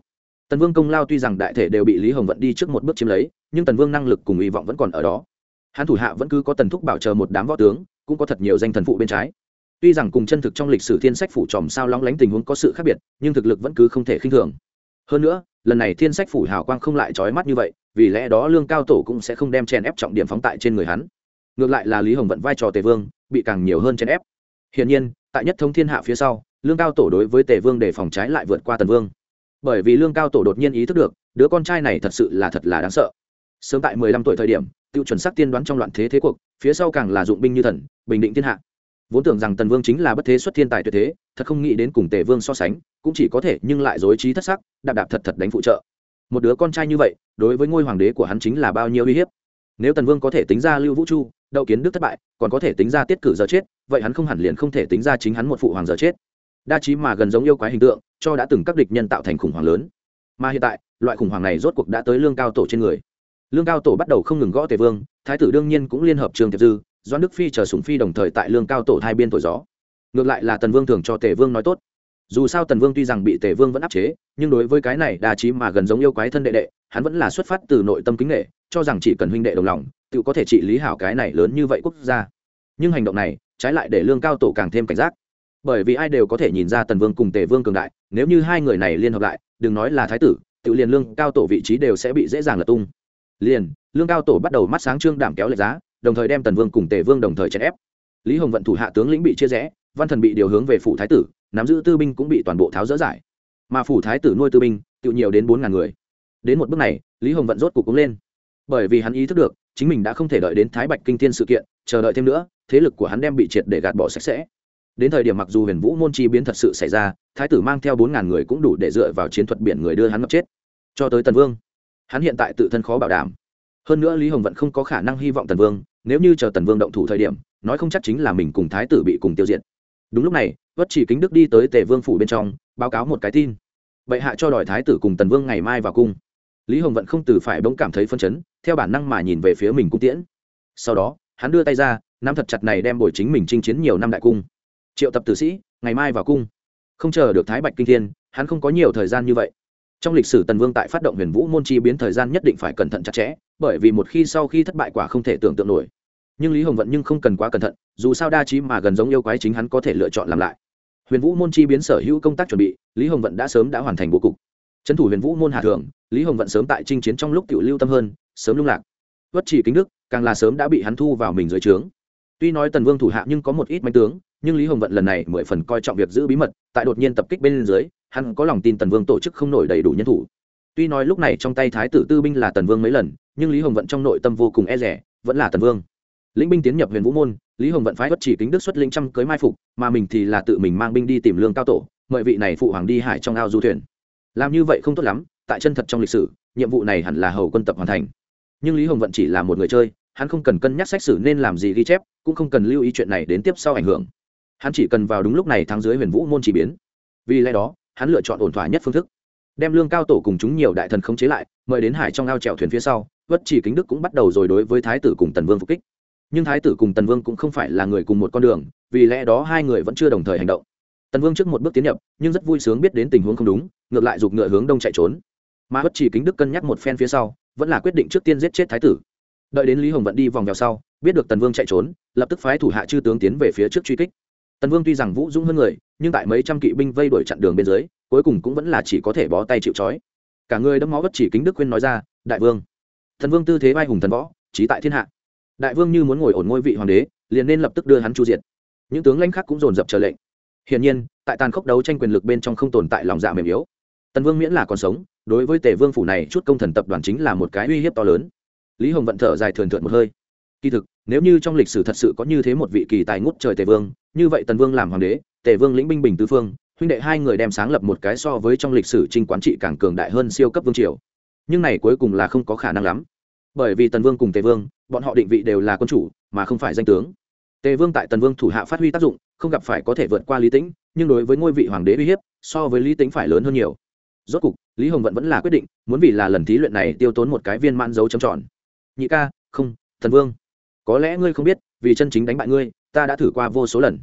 Tần vương công lao tuy rằng đại thể đều bị lý hồng vận đi trước một bước chiếm lấy, nhưng tần vương năng lực cùng hy vọng vẫn còn ở đó. Hắn thủ hạ vẫn cứ có tần thúc bảo chờ một đám võ tướng, cũng có thật nhiều danh thần phụ bên trái tuy rằng cùng chân thực trong lịch sử thiên sách phủ tròm sao lóng lánh tình huống có sự khác biệt, nhưng thực lực vẫn cứ không thể khinh thường. Hơn nữa, lần này thiên sách phủ hào quang không lại trói mắt như vậy, vì lẽ đó lương cao tổ cũng sẽ không đem chèn ép trọng điểm phóng tại trên người hắn. Ngược lại là lý hồng vận vai trò tề vương, bị càng nhiều hơn chèn ép. Hiển nhiên, tại nhất thống thiên hạ phía sau, lương cao tổ đối với tề vương để phòng trái lại vượt qua tần vương. Bởi vì lương cao tổ đột nhiên ý thức được, đứa con trai này thật sự là thật là đáng sợ. Sớm tại mười lăm tuổi thời điểm, tiêu chuẩn sắc tiên đoán trong loạn thế thế cuộc, phía sau càng là dụng binh như thần, bình định thiên hạ vốn tưởng rằng tần vương chính là bất thế xuất thiên tài tuyệt thế, thật không nghĩ đến cùng tề vương so sánh, cũng chỉ có thể nhưng lại dối trí thất sắc, đạp đạp thật thật đánh phụ trợ. Một đứa con trai như vậy, đối với ngôi hoàng đế của hắn chính là bao nhiêu uy hiếp. Nếu tần vương có thể tính ra lưu vũ chu, đậu kiến đức thất bại, còn có thể tính ra tiết cử giờ chết, vậy hắn không hẳn liền không thể tính ra chính hắn một phụ hoàng giờ chết. Đa trí mà gần giống yêu quái hình tượng, cho đã từng các địch nhân tạo thành khủng hoảng lớn. Mà hiện tại, loại khủng hoảng này rốt cuộc đã tới lương cao tổ trên người. Lương cao tổ bắt đầu không ngừng gõ tề vương, thái tử đương nhiên cũng liên hợp trường tiệp dư doan đức phi chờ sùng phi đồng thời tại lương cao tổ hai biên thổi gió. Ngược lại là tần vương thường cho tề vương nói tốt. Dù sao tần vương tuy rằng bị tề vương vẫn áp chế, nhưng đối với cái này đa trí mà gần giống yêu quái thân đệ đệ, hắn vẫn là xuất phát từ nội tâm kính nghệ cho rằng chỉ cần huynh đệ đồng lòng, tự có thể trị lý hảo cái này lớn như vậy quốc gia. Nhưng hành động này, trái lại để lương cao tổ càng thêm cảnh giác. Bởi vì ai đều có thể nhìn ra tần vương cùng tề vương cường đại, nếu như hai người này liên hợp lại, đừng nói là thái tử, tự liền lương cao tổ vị trí đều sẽ bị dễ dàng lật tung. Liền, lương cao tổ bắt đầu mắt sáng trương đảm kéo lệch giá đồng thời đem tần vương cùng tề vương đồng thời chèn ép. Lý hồng vận thủ hạ tướng lĩnh bị chia rẽ, văn thần bị điều hướng về phủ thái tử, nắm giữ tư binh cũng bị toàn bộ tháo dỡ giải. Mà phủ thái tử nuôi tư binh tự nhiều đến bốn ngàn người. Đến một bước này, lý hồng vận rốt cuộc cũng lên. Bởi vì hắn ý thức được, chính mình đã không thể đợi đến thái bạch kinh thiên sự kiện, chờ đợi thêm nữa, thế lực của hắn đem bị triệt để gạt bỏ sạch sẽ. Đến thời điểm mặc dù huyền vũ môn chi biến thật sự xảy ra, thái tử mang theo bốn ngàn người cũng đủ để dựa vào chiến thuật biển người đưa hắn ngập chết. Cho tới tần vương, hắn hiện tại tự thân khó bảo đảm. Hơn nữa lý hồng vẫn không có khả năng hy vọng tần vương nếu như chờ tần vương động thủ thời điểm, nói không chắc chính là mình cùng thái tử bị cùng tiêu diệt. Đúng lúc này, vất chỉ kính đức đi tới tề vương phủ bên trong, báo cáo một cái tin. Bệ hạ cho đòi thái tử cùng tần vương ngày mai vào cung. Lý hồng vẫn không từ phải bỗng cảm thấy phân chấn, theo bản năng mà nhìn về phía mình cung tiễn. Sau đó, hắn đưa tay ra, nắm thật chặt này đem bồi chính mình chinh chiến nhiều năm đại cung. Triệu tập tử sĩ, ngày mai vào cung. Không chờ được thái bạch kinh thiên, hắn không có nhiều thời gian như vậy trong lịch sử tần vương tại phát động huyền vũ môn chi biến thời gian nhất định phải cẩn thận chặt chẽ, bởi vì một khi sau khi thất bại quả không thể tưởng tượng nổi. Nhưng lý hồng vận nhưng không cần quá cẩn thận, dù sao đa trí mà gần giống yêu quái chính hắn có thể lựa chọn làm lại. Huyền vũ môn chi biến sở hữu công tác chuẩn bị, lý hồng vận đã sớm đã hoàn thành bố cục. Trấn thủ huyền vũ môn hà thường lý hồng vận sớm tại chinh chiến trong lúc tiểu lưu tâm hơn, sớm lung lạc. Vất chỉ kính đức, càng là sớm đã bị hắn thu vào mình dưới trướng. Tuy nói tần vương thủ hạ nhưng có một ít manh tướng nhưng lý hồng vận lần này mười phần coi trọng việc giữ bí mật, tại đột nhiên tập kích bên dưới, hắn có lòng tin tần vương tổ chức không nổi đầy đủ nhân thủ. Tuy nói lúc này trong tay thái tử tư binh là tần vương mấy lần, nhưng lý hồng vận trong nội tâm vô cùng e rẻ vẫn là tần vương. Lĩnh binh tiến nhập huyền vũ môn, lý hồng vận phái bất chỉ kính đức xuất linh trăm cưới mai phục, mà mình thì là tự mình mang binh đi tìm lương cao tổ, mời vị này phụ hoàng đi hải trong ao du thuyền. Làm như vậy không tốt lắm, tại chân thật trong lịch sử, nhiệm vụ này hẳn là hầu quân tập hoàn thành. Nhưng lý hồng vận chỉ là một người chơi, hắn không cần cân nhắc sách sử nên làm gì ghi chép, cũng không cần lưu ý chuyện này đến tiếp sau ảnh hưởng hắn chỉ cần vào đúng lúc này thắng dưới huyền vũ môn chỉ biến. Vì lẽ đó, hắn lựa chọn ổn thỏa nhất phương thức. Đem lương cao tổ cùng chúng nhiều đại thần khống chế lại, mời đến hải trong ao trèo thuyền phía sau, vất chỉ kính đức cũng bắt đầu rồi đối với thái tử cùng tần vương phục kích. Nhưng thái tử cùng tần vương cũng không phải là người cùng một con đường, vì lẽ đó hai người vẫn chưa đồng thời hành động. Tần vương trước một bước tiến nhập, nhưng rất vui sướng biết đến tình huống không đúng, ngược lại giục ngựa hướng đông chạy trốn. Mà bất chỉ kính đức cân nhắc một phen phía sau, vẫn là quyết định trước tiên giết chết thái tử. Đợi đến lý hồng vận đi vòng vào sau, biết được tần vương chạy trốn, lập tức phái thủ hạ chư tướng tiến về phía trước truy kích tần vương tuy rằng vũ dũng hơn người, nhưng tại mấy trăm kỵ binh vây đuổi chặn đường bên dưới, cuối cùng cũng vẫn là chỉ có thể bó tay chịu trói. Cả người đẫm máu bất chỉ kính đức khuyên nói ra, đại vương. Thần vương tư thế vai hùng thần võ trí tại thiên hạ. Đại vương như muốn ngồi ổn ngôi vị hoàng đế, liền nên lập tức đưa hắn chu diệt. Những tướng lãnh khác cũng dồn dập chờ lệnh. Hiển nhiên, tại tàn khốc đấu tranh quyền lực bên trong không tồn tại lòng dạ mềm yếu. Tần vương miễn là còn sống, đối với tề vương phủ này chút công thần tập đoàn chính là một cái uy hiếp to lớn. Lý hồng vận thở dài thường thượt một hơi. Kỳ thực nếu như trong lịch sử thật sự có như thế một vị kỳ tài ngút trời tề vương, như vậy tần vương làm hoàng đế, tề vương lĩnh binh bình tứ phương, huynh đệ hai người đem sáng lập một cái so với trong lịch sử trinh quán trị càng cường đại hơn siêu cấp vương triều. Nhưng này cuối cùng là không có khả năng lắm. Bởi vì tần vương cùng tề vương, bọn họ định vị đều là quân chủ, mà không phải danh tướng. Tề vương tại tần vương thủ hạ phát huy tác dụng, không gặp phải có thể vượt qua lý tĩnh, nhưng đối với ngôi vị hoàng đế uy hiếp, so với lý tĩnh phải lớn hơn nhiều. Rốt cục, lý hồng vận vẫn là quyết định, muốn vì là lần thí luyện này tiêu tốn một cái viên mãn dấu trầm tròn. Nhị ca, không thần vương có lẽ ngươi không biết, vì chân chính đánh bại ngươi, ta đã thử qua vô số lần.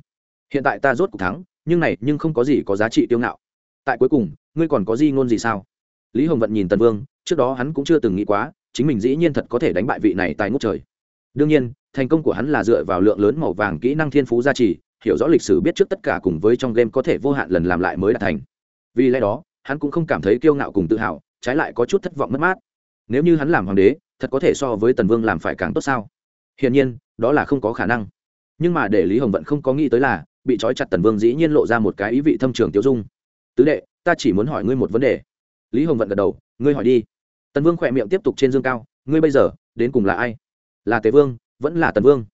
Hiện tại ta rốt cuộc thắng, nhưng này, nhưng không có gì có giá trị tiêu ngạo. Tại cuối cùng, ngươi còn có gì ngôn gì sao? Lý hồng vận nhìn tần vương, trước đó hắn cũng chưa từng nghĩ quá, chính mình dĩ nhiên thật có thể đánh bại vị này tại ngút trời. Đương nhiên, thành công của hắn là dựa vào lượng lớn màu vàng kỹ năng thiên phú gia trì, hiểu rõ lịch sử biết trước tất cả cùng với trong game có thể vô hạn lần làm lại mới đạt thành. Vì lẽ đó, hắn cũng không cảm thấy kiêu ngạo cùng tự hào, trái lại có chút thất vọng mất mát. Nếu như hắn làm hoàng đế, thật có thể so với tần vương làm phải càng tốt sao? Hiển nhiên, đó là không có khả năng. Nhưng mà để lý hồng vận không có nghĩ tới là, bị trói chặt tần vương dĩ nhiên lộ ra một cái ý vị thâm trường tiêu dung. Tứ đệ, ta chỉ muốn hỏi ngươi một vấn đề. Lý hồng vận gật đầu, ngươi hỏi đi. Tần vương khỏe miệng tiếp tục trên dương cao, ngươi bây giờ, đến cùng là ai? Là tề vương, vẫn là tần vương.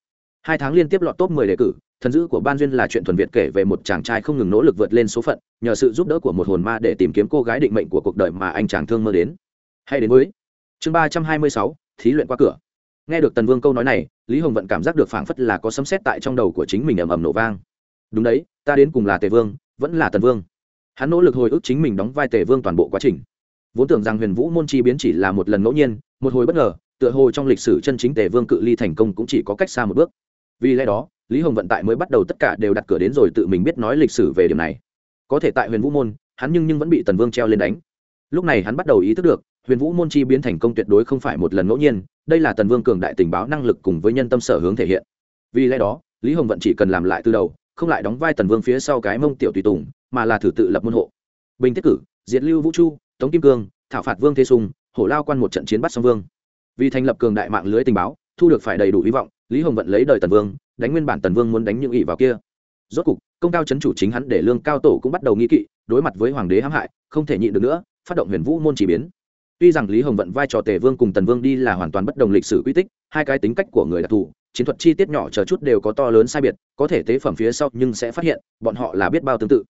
Hai tháng liên tiếp lọt top mười đề cử, thần dữ của ban duyên là chuyện thuần việt kể về một chàng trai không ngừng nỗ lực vượt lên số phận, nhờ sự giúp đỡ của một hồn ma để tìm kiếm cô gái định mệnh của cuộc đời mà anh chàng thương mơ đến. Hay đến với chương ba trăm hai mươi sáu, thí luyện qua cửa nghe được tần vương câu nói này, lý hồng vận cảm giác được phảng phất là có sấm xét tại trong đầu của chính mình ầm ầm nổ vang. Đúng đấy, ta đến cùng là tề vương, vẫn là tần vương. Hắn nỗ lực hồi ức chính mình đóng vai tề vương toàn bộ quá trình. Vốn tưởng rằng huyền vũ môn chi biến chỉ là một lần ngẫu nhiên, một hồi bất ngờ, tựa hồ trong lịch sử chân chính tề vương cự ly thành công cũng chỉ có cách xa một bước. Vì lẽ đó, lý hồng vận tại mới bắt đầu tất cả đều đặt cửa đến rồi tự mình biết nói lịch sử về điểm này. Có thể tại huyền vũ môn, hắn nhưng nhưng vẫn bị tần vương treo lên đánh. Lúc này hắn bắt đầu ý thức được huyền vũ môn chi biến thành công tuyệt đối không phải một lần ngẫu nhiên, đây là tần vương cường đại tình báo năng lực cùng với nhân tâm sở hướng thể hiện. Vì lẽ đó, lý hồng vận chỉ cần làm lại từ đầu, không lại đóng vai tần vương phía sau cái mông tiểu tùy tùng, mà là thử tự lập môn hộ. Bình tiết cử, diệt lưu vũ chu, tống kim cương, thảo phạt vương thế sùng, hổ lao quan một trận chiến bắt song vương. Vì thành lập cường đại mạng lưới tình báo, thu được phải đầy đủ hy vọng, lý hồng vận lấy đời tần vương, đánh nguyên bản tần vương muốn đánh những ỷ vào kia. Rốt cục, công cao chấn chủ chính hắn để lương cao tổ cũng bắt đầu nghi kỵ, đối mặt với hoàng đế hãm hại, không thể nhịn được nữa, phát động huyền vũ môn chỉ biến tuy rằng lý hồng vận vai trò tề vương cùng tần vương đi là hoàn toàn bất đồng lịch sử quy tích, hai cái tính cách của người đặc thù, chiến thuật chi tiết nhỏ chờ chút đều có to lớn sai biệt, có thể tế phẩm phía sau nhưng sẽ phát hiện, bọn họ là biết bao tương tự.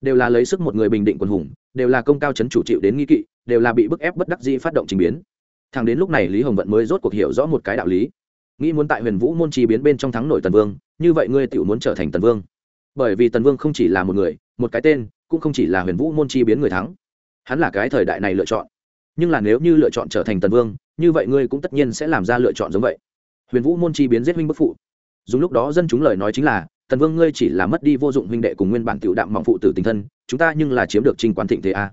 Đều là lấy sức một người bình định quần hùng, đều là công cao chấn chủ chịu đến nghi kỵ, đều là bị bức ép bất đắc dĩ phát động trình biến. Thằng đến lúc này lý hồng vận mới rốt cuộc hiểu rõ một cái đạo lý. Nghĩ muốn tại huyền vũ môn chi biến bên trong thắng nổi tần vương, như vậy ngươi tự muốn trở thành tần vương. Bởi vì tần vương không chỉ là một người, một cái tên, cũng không chỉ là huyền vũ môn chi biến người thắng. Hắn là cái thời đại này lựa chọn nhưng là nếu như lựa chọn trở thành tần vương, như vậy ngươi cũng tất nhiên sẽ làm ra lựa chọn giống vậy. Huyền vũ môn chi biến giết huynh bức phụ. Dùng lúc đó dân chúng lời nói chính là, tần vương ngươi chỉ là mất đi vô dụng huynh đệ cùng nguyên bản tiểu đạm mỏng phụ tử tình thân, chúng ta nhưng là chiếm được trinh quán thịnh thế a.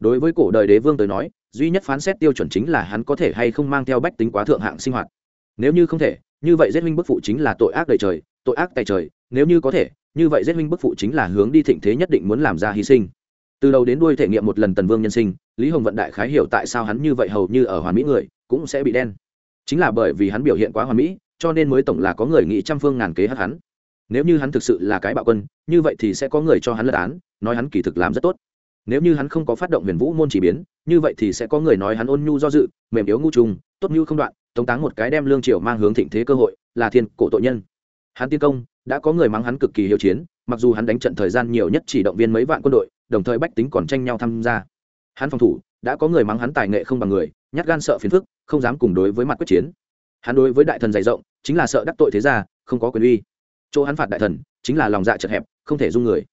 Đối với cổ đời đế vương tới nói, duy nhất phán xét tiêu chuẩn chính là hắn có thể hay không mang theo bách tính quá thượng hạng sinh hoạt. Nếu như không thể, như vậy giết huynh bức phụ chính là tội ác đầy trời, tội ác tại trời, nếu như có thể, như vậy giết huynh bức phụ chính là hướng đi thịnh thế nhất định muốn làm ra hy sinh từ đầu đến đuôi thể nghiệm một lần tần vương nhân sinh, lý hồng vận đại khái hiểu tại sao hắn như vậy hầu như ở hoàn mỹ người, cũng sẽ bị đen. Chính là bởi vì hắn biểu hiện quá hoàn mỹ, cho nên mới tổng là có người nghĩ trăm phương ngàn kế hất hắn. Nếu như hắn thực sự là cái bạo quân, như vậy thì sẽ có người cho hắn lật án, nói hắn kỳ thực làm rất tốt. Nếu như hắn không có phát động huyền vũ môn chỉ biến, như vậy thì sẽ có người nói hắn ôn nhu do dự, mềm yếu ngu trùng, tốt như không đoạn, tống táng một cái đem lương triều mang hướng thịnh thế cơ hội, là thiên cổ tội nhân. Hắn tiên công đã có người mắng hắn cực kỳ hiệu chiến, mặc dù hắn đánh trận thời gian nhiều nhất chỉ động viên mấy vạn quân đội, đồng thời bách tính còn tranh nhau tham gia. Hắn phòng thủ, đã có người mắng hắn tài nghệ không bằng người, nhát gan sợ phiền phức, không dám cùng đối với mặt quyết chiến. Hắn đối với đại thần dày rộng, chính là sợ đắc tội thế gia, không có quyền uy. Chỗ hắn phạt đại thần, chính là lòng dạ chật hẹp, không thể dung người.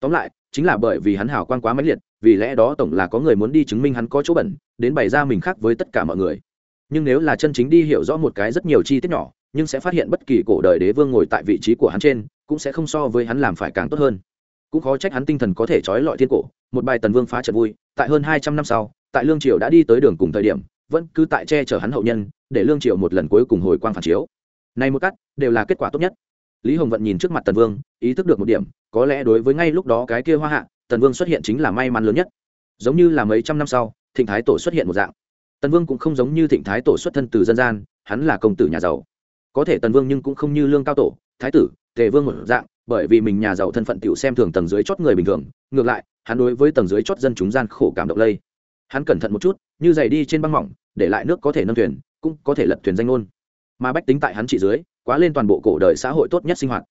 Tóm lại, chính là bởi vì hắn hào quang quá mãnh liệt, vì lẽ đó tổng là có người muốn đi chứng minh hắn có chỗ bẩn, đến bày ra mình khác với tất cả mọi người. Nhưng nếu là chân chính đi hiểu rõ một cái rất nhiều chi tiết nhỏ nhưng sẽ phát hiện bất kỳ cổ đời đế vương ngồi tại vị trí của hắn trên, cũng sẽ không so với hắn làm phải càng tốt hơn. Cũng khó trách hắn tinh thần có thể trói lọi thiên cổ, một bài tần vương phá trận vui, tại hơn hai trăm năm sau, tại lương triều đã đi tới đường cùng thời điểm, vẫn cứ tại che chở hắn hậu nhân, để lương triều một lần cuối cùng hồi quang phản chiếu. Này một cắt, đều là kết quả tốt nhất. Lý hồng vận nhìn trước mặt tần vương, ý thức được một điểm, có lẽ đối với ngay lúc đó cái kia hoa hạ, tần vương xuất hiện chính là may mắn lớn nhất. Giống như là mấy trăm năm sau, thịnh thái tổ xuất hiện một dạng. Tần vương cũng không giống như thịnh thái tổ xuất thân từ dân gian, hắn là công tử nhà giàu có thể tần vương nhưng cũng không như lương cao tổ, thái tử, tề vương một dạng, bởi vì mình nhà giàu thân phận tiểu xem thường tầng dưới chót người bình thường, ngược lại, hắn đối với tầng dưới chót dân chúng gian khổ cảm động lây. Hắn cẩn thận một chút, như giày đi trên băng mỏng, để lại nước có thể nâng thuyền, cũng có thể lật thuyền danh ngôn. Mà bách tính tại hắn trị dưới, quá lên toàn bộ cổ đời xã hội tốt nhất sinh hoạt.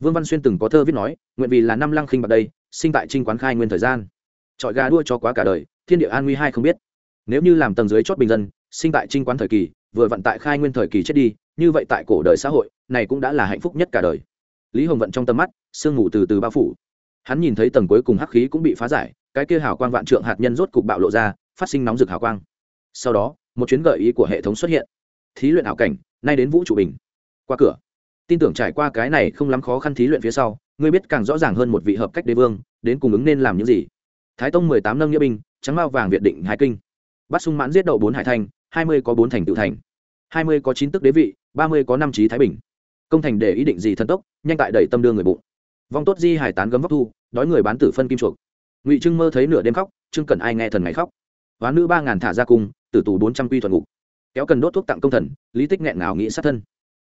Vương văn xuyên từng có thơ viết nói, nguyện vì là năm lăng khinh bạc đây, sinh tại trinh quán khai nguyên thời gian. Trọi gà đua cho quá cả đời, thiên địa an nguy hai không biết. Nếu như làm tầng dưới chót bình dân, sinh tại trinh quán thời kỳ, vừa vận tại khai nguyên thời kỳ chết đi như vậy tại cổ đời xã hội, này cũng đã là hạnh phúc nhất cả đời. Lý hồng vận trong tầm mắt, sương mù từ từ bao phủ. Hắn nhìn thấy tầng cuối cùng hắc khí cũng bị phá giải, cái kia hào quang vạn trượng hạt nhân rốt cục bạo lộ ra, phát sinh nóng rực hào quang. Sau đó, một chuyến gợi ý của hệ thống xuất hiện. Thí luyện ảo cảnh, nay đến vũ trụ bình. Qua cửa. Tin tưởng trải qua cái này không lắm khó khăn thí luyện phía sau, ngươi biết càng rõ ràng hơn một vị hợp cách đế vương, đến cùng ứng nên làm những gì. Thái tông mười tám nâng nghĩa binh, trắng mao vàng việt định hai kinh. Bắt sung mãn giết đậu bốn hải thanh hai mươi có bốn thành tự thành. Hai mươi có chín tức đế vị ba mươi có năm trí thái bình. Công thành để ý định gì thần tốc, nhanh tại đẩy tâm đưa người bụng. Vong tốt di hải tán gấm vóc thu, đói người bán tử phân kim chuộc. Ngụy trưng mơ thấy nửa đêm khóc trưng cần ai nghe thần ngày khóc. Hóa nữ ba ngàn thả ra cung, tử tù bốn trăm quy thuận ngục. Kéo cần đốt thuốc tặng công thần, lý tích nghẹn ngào nghĩ sát thân.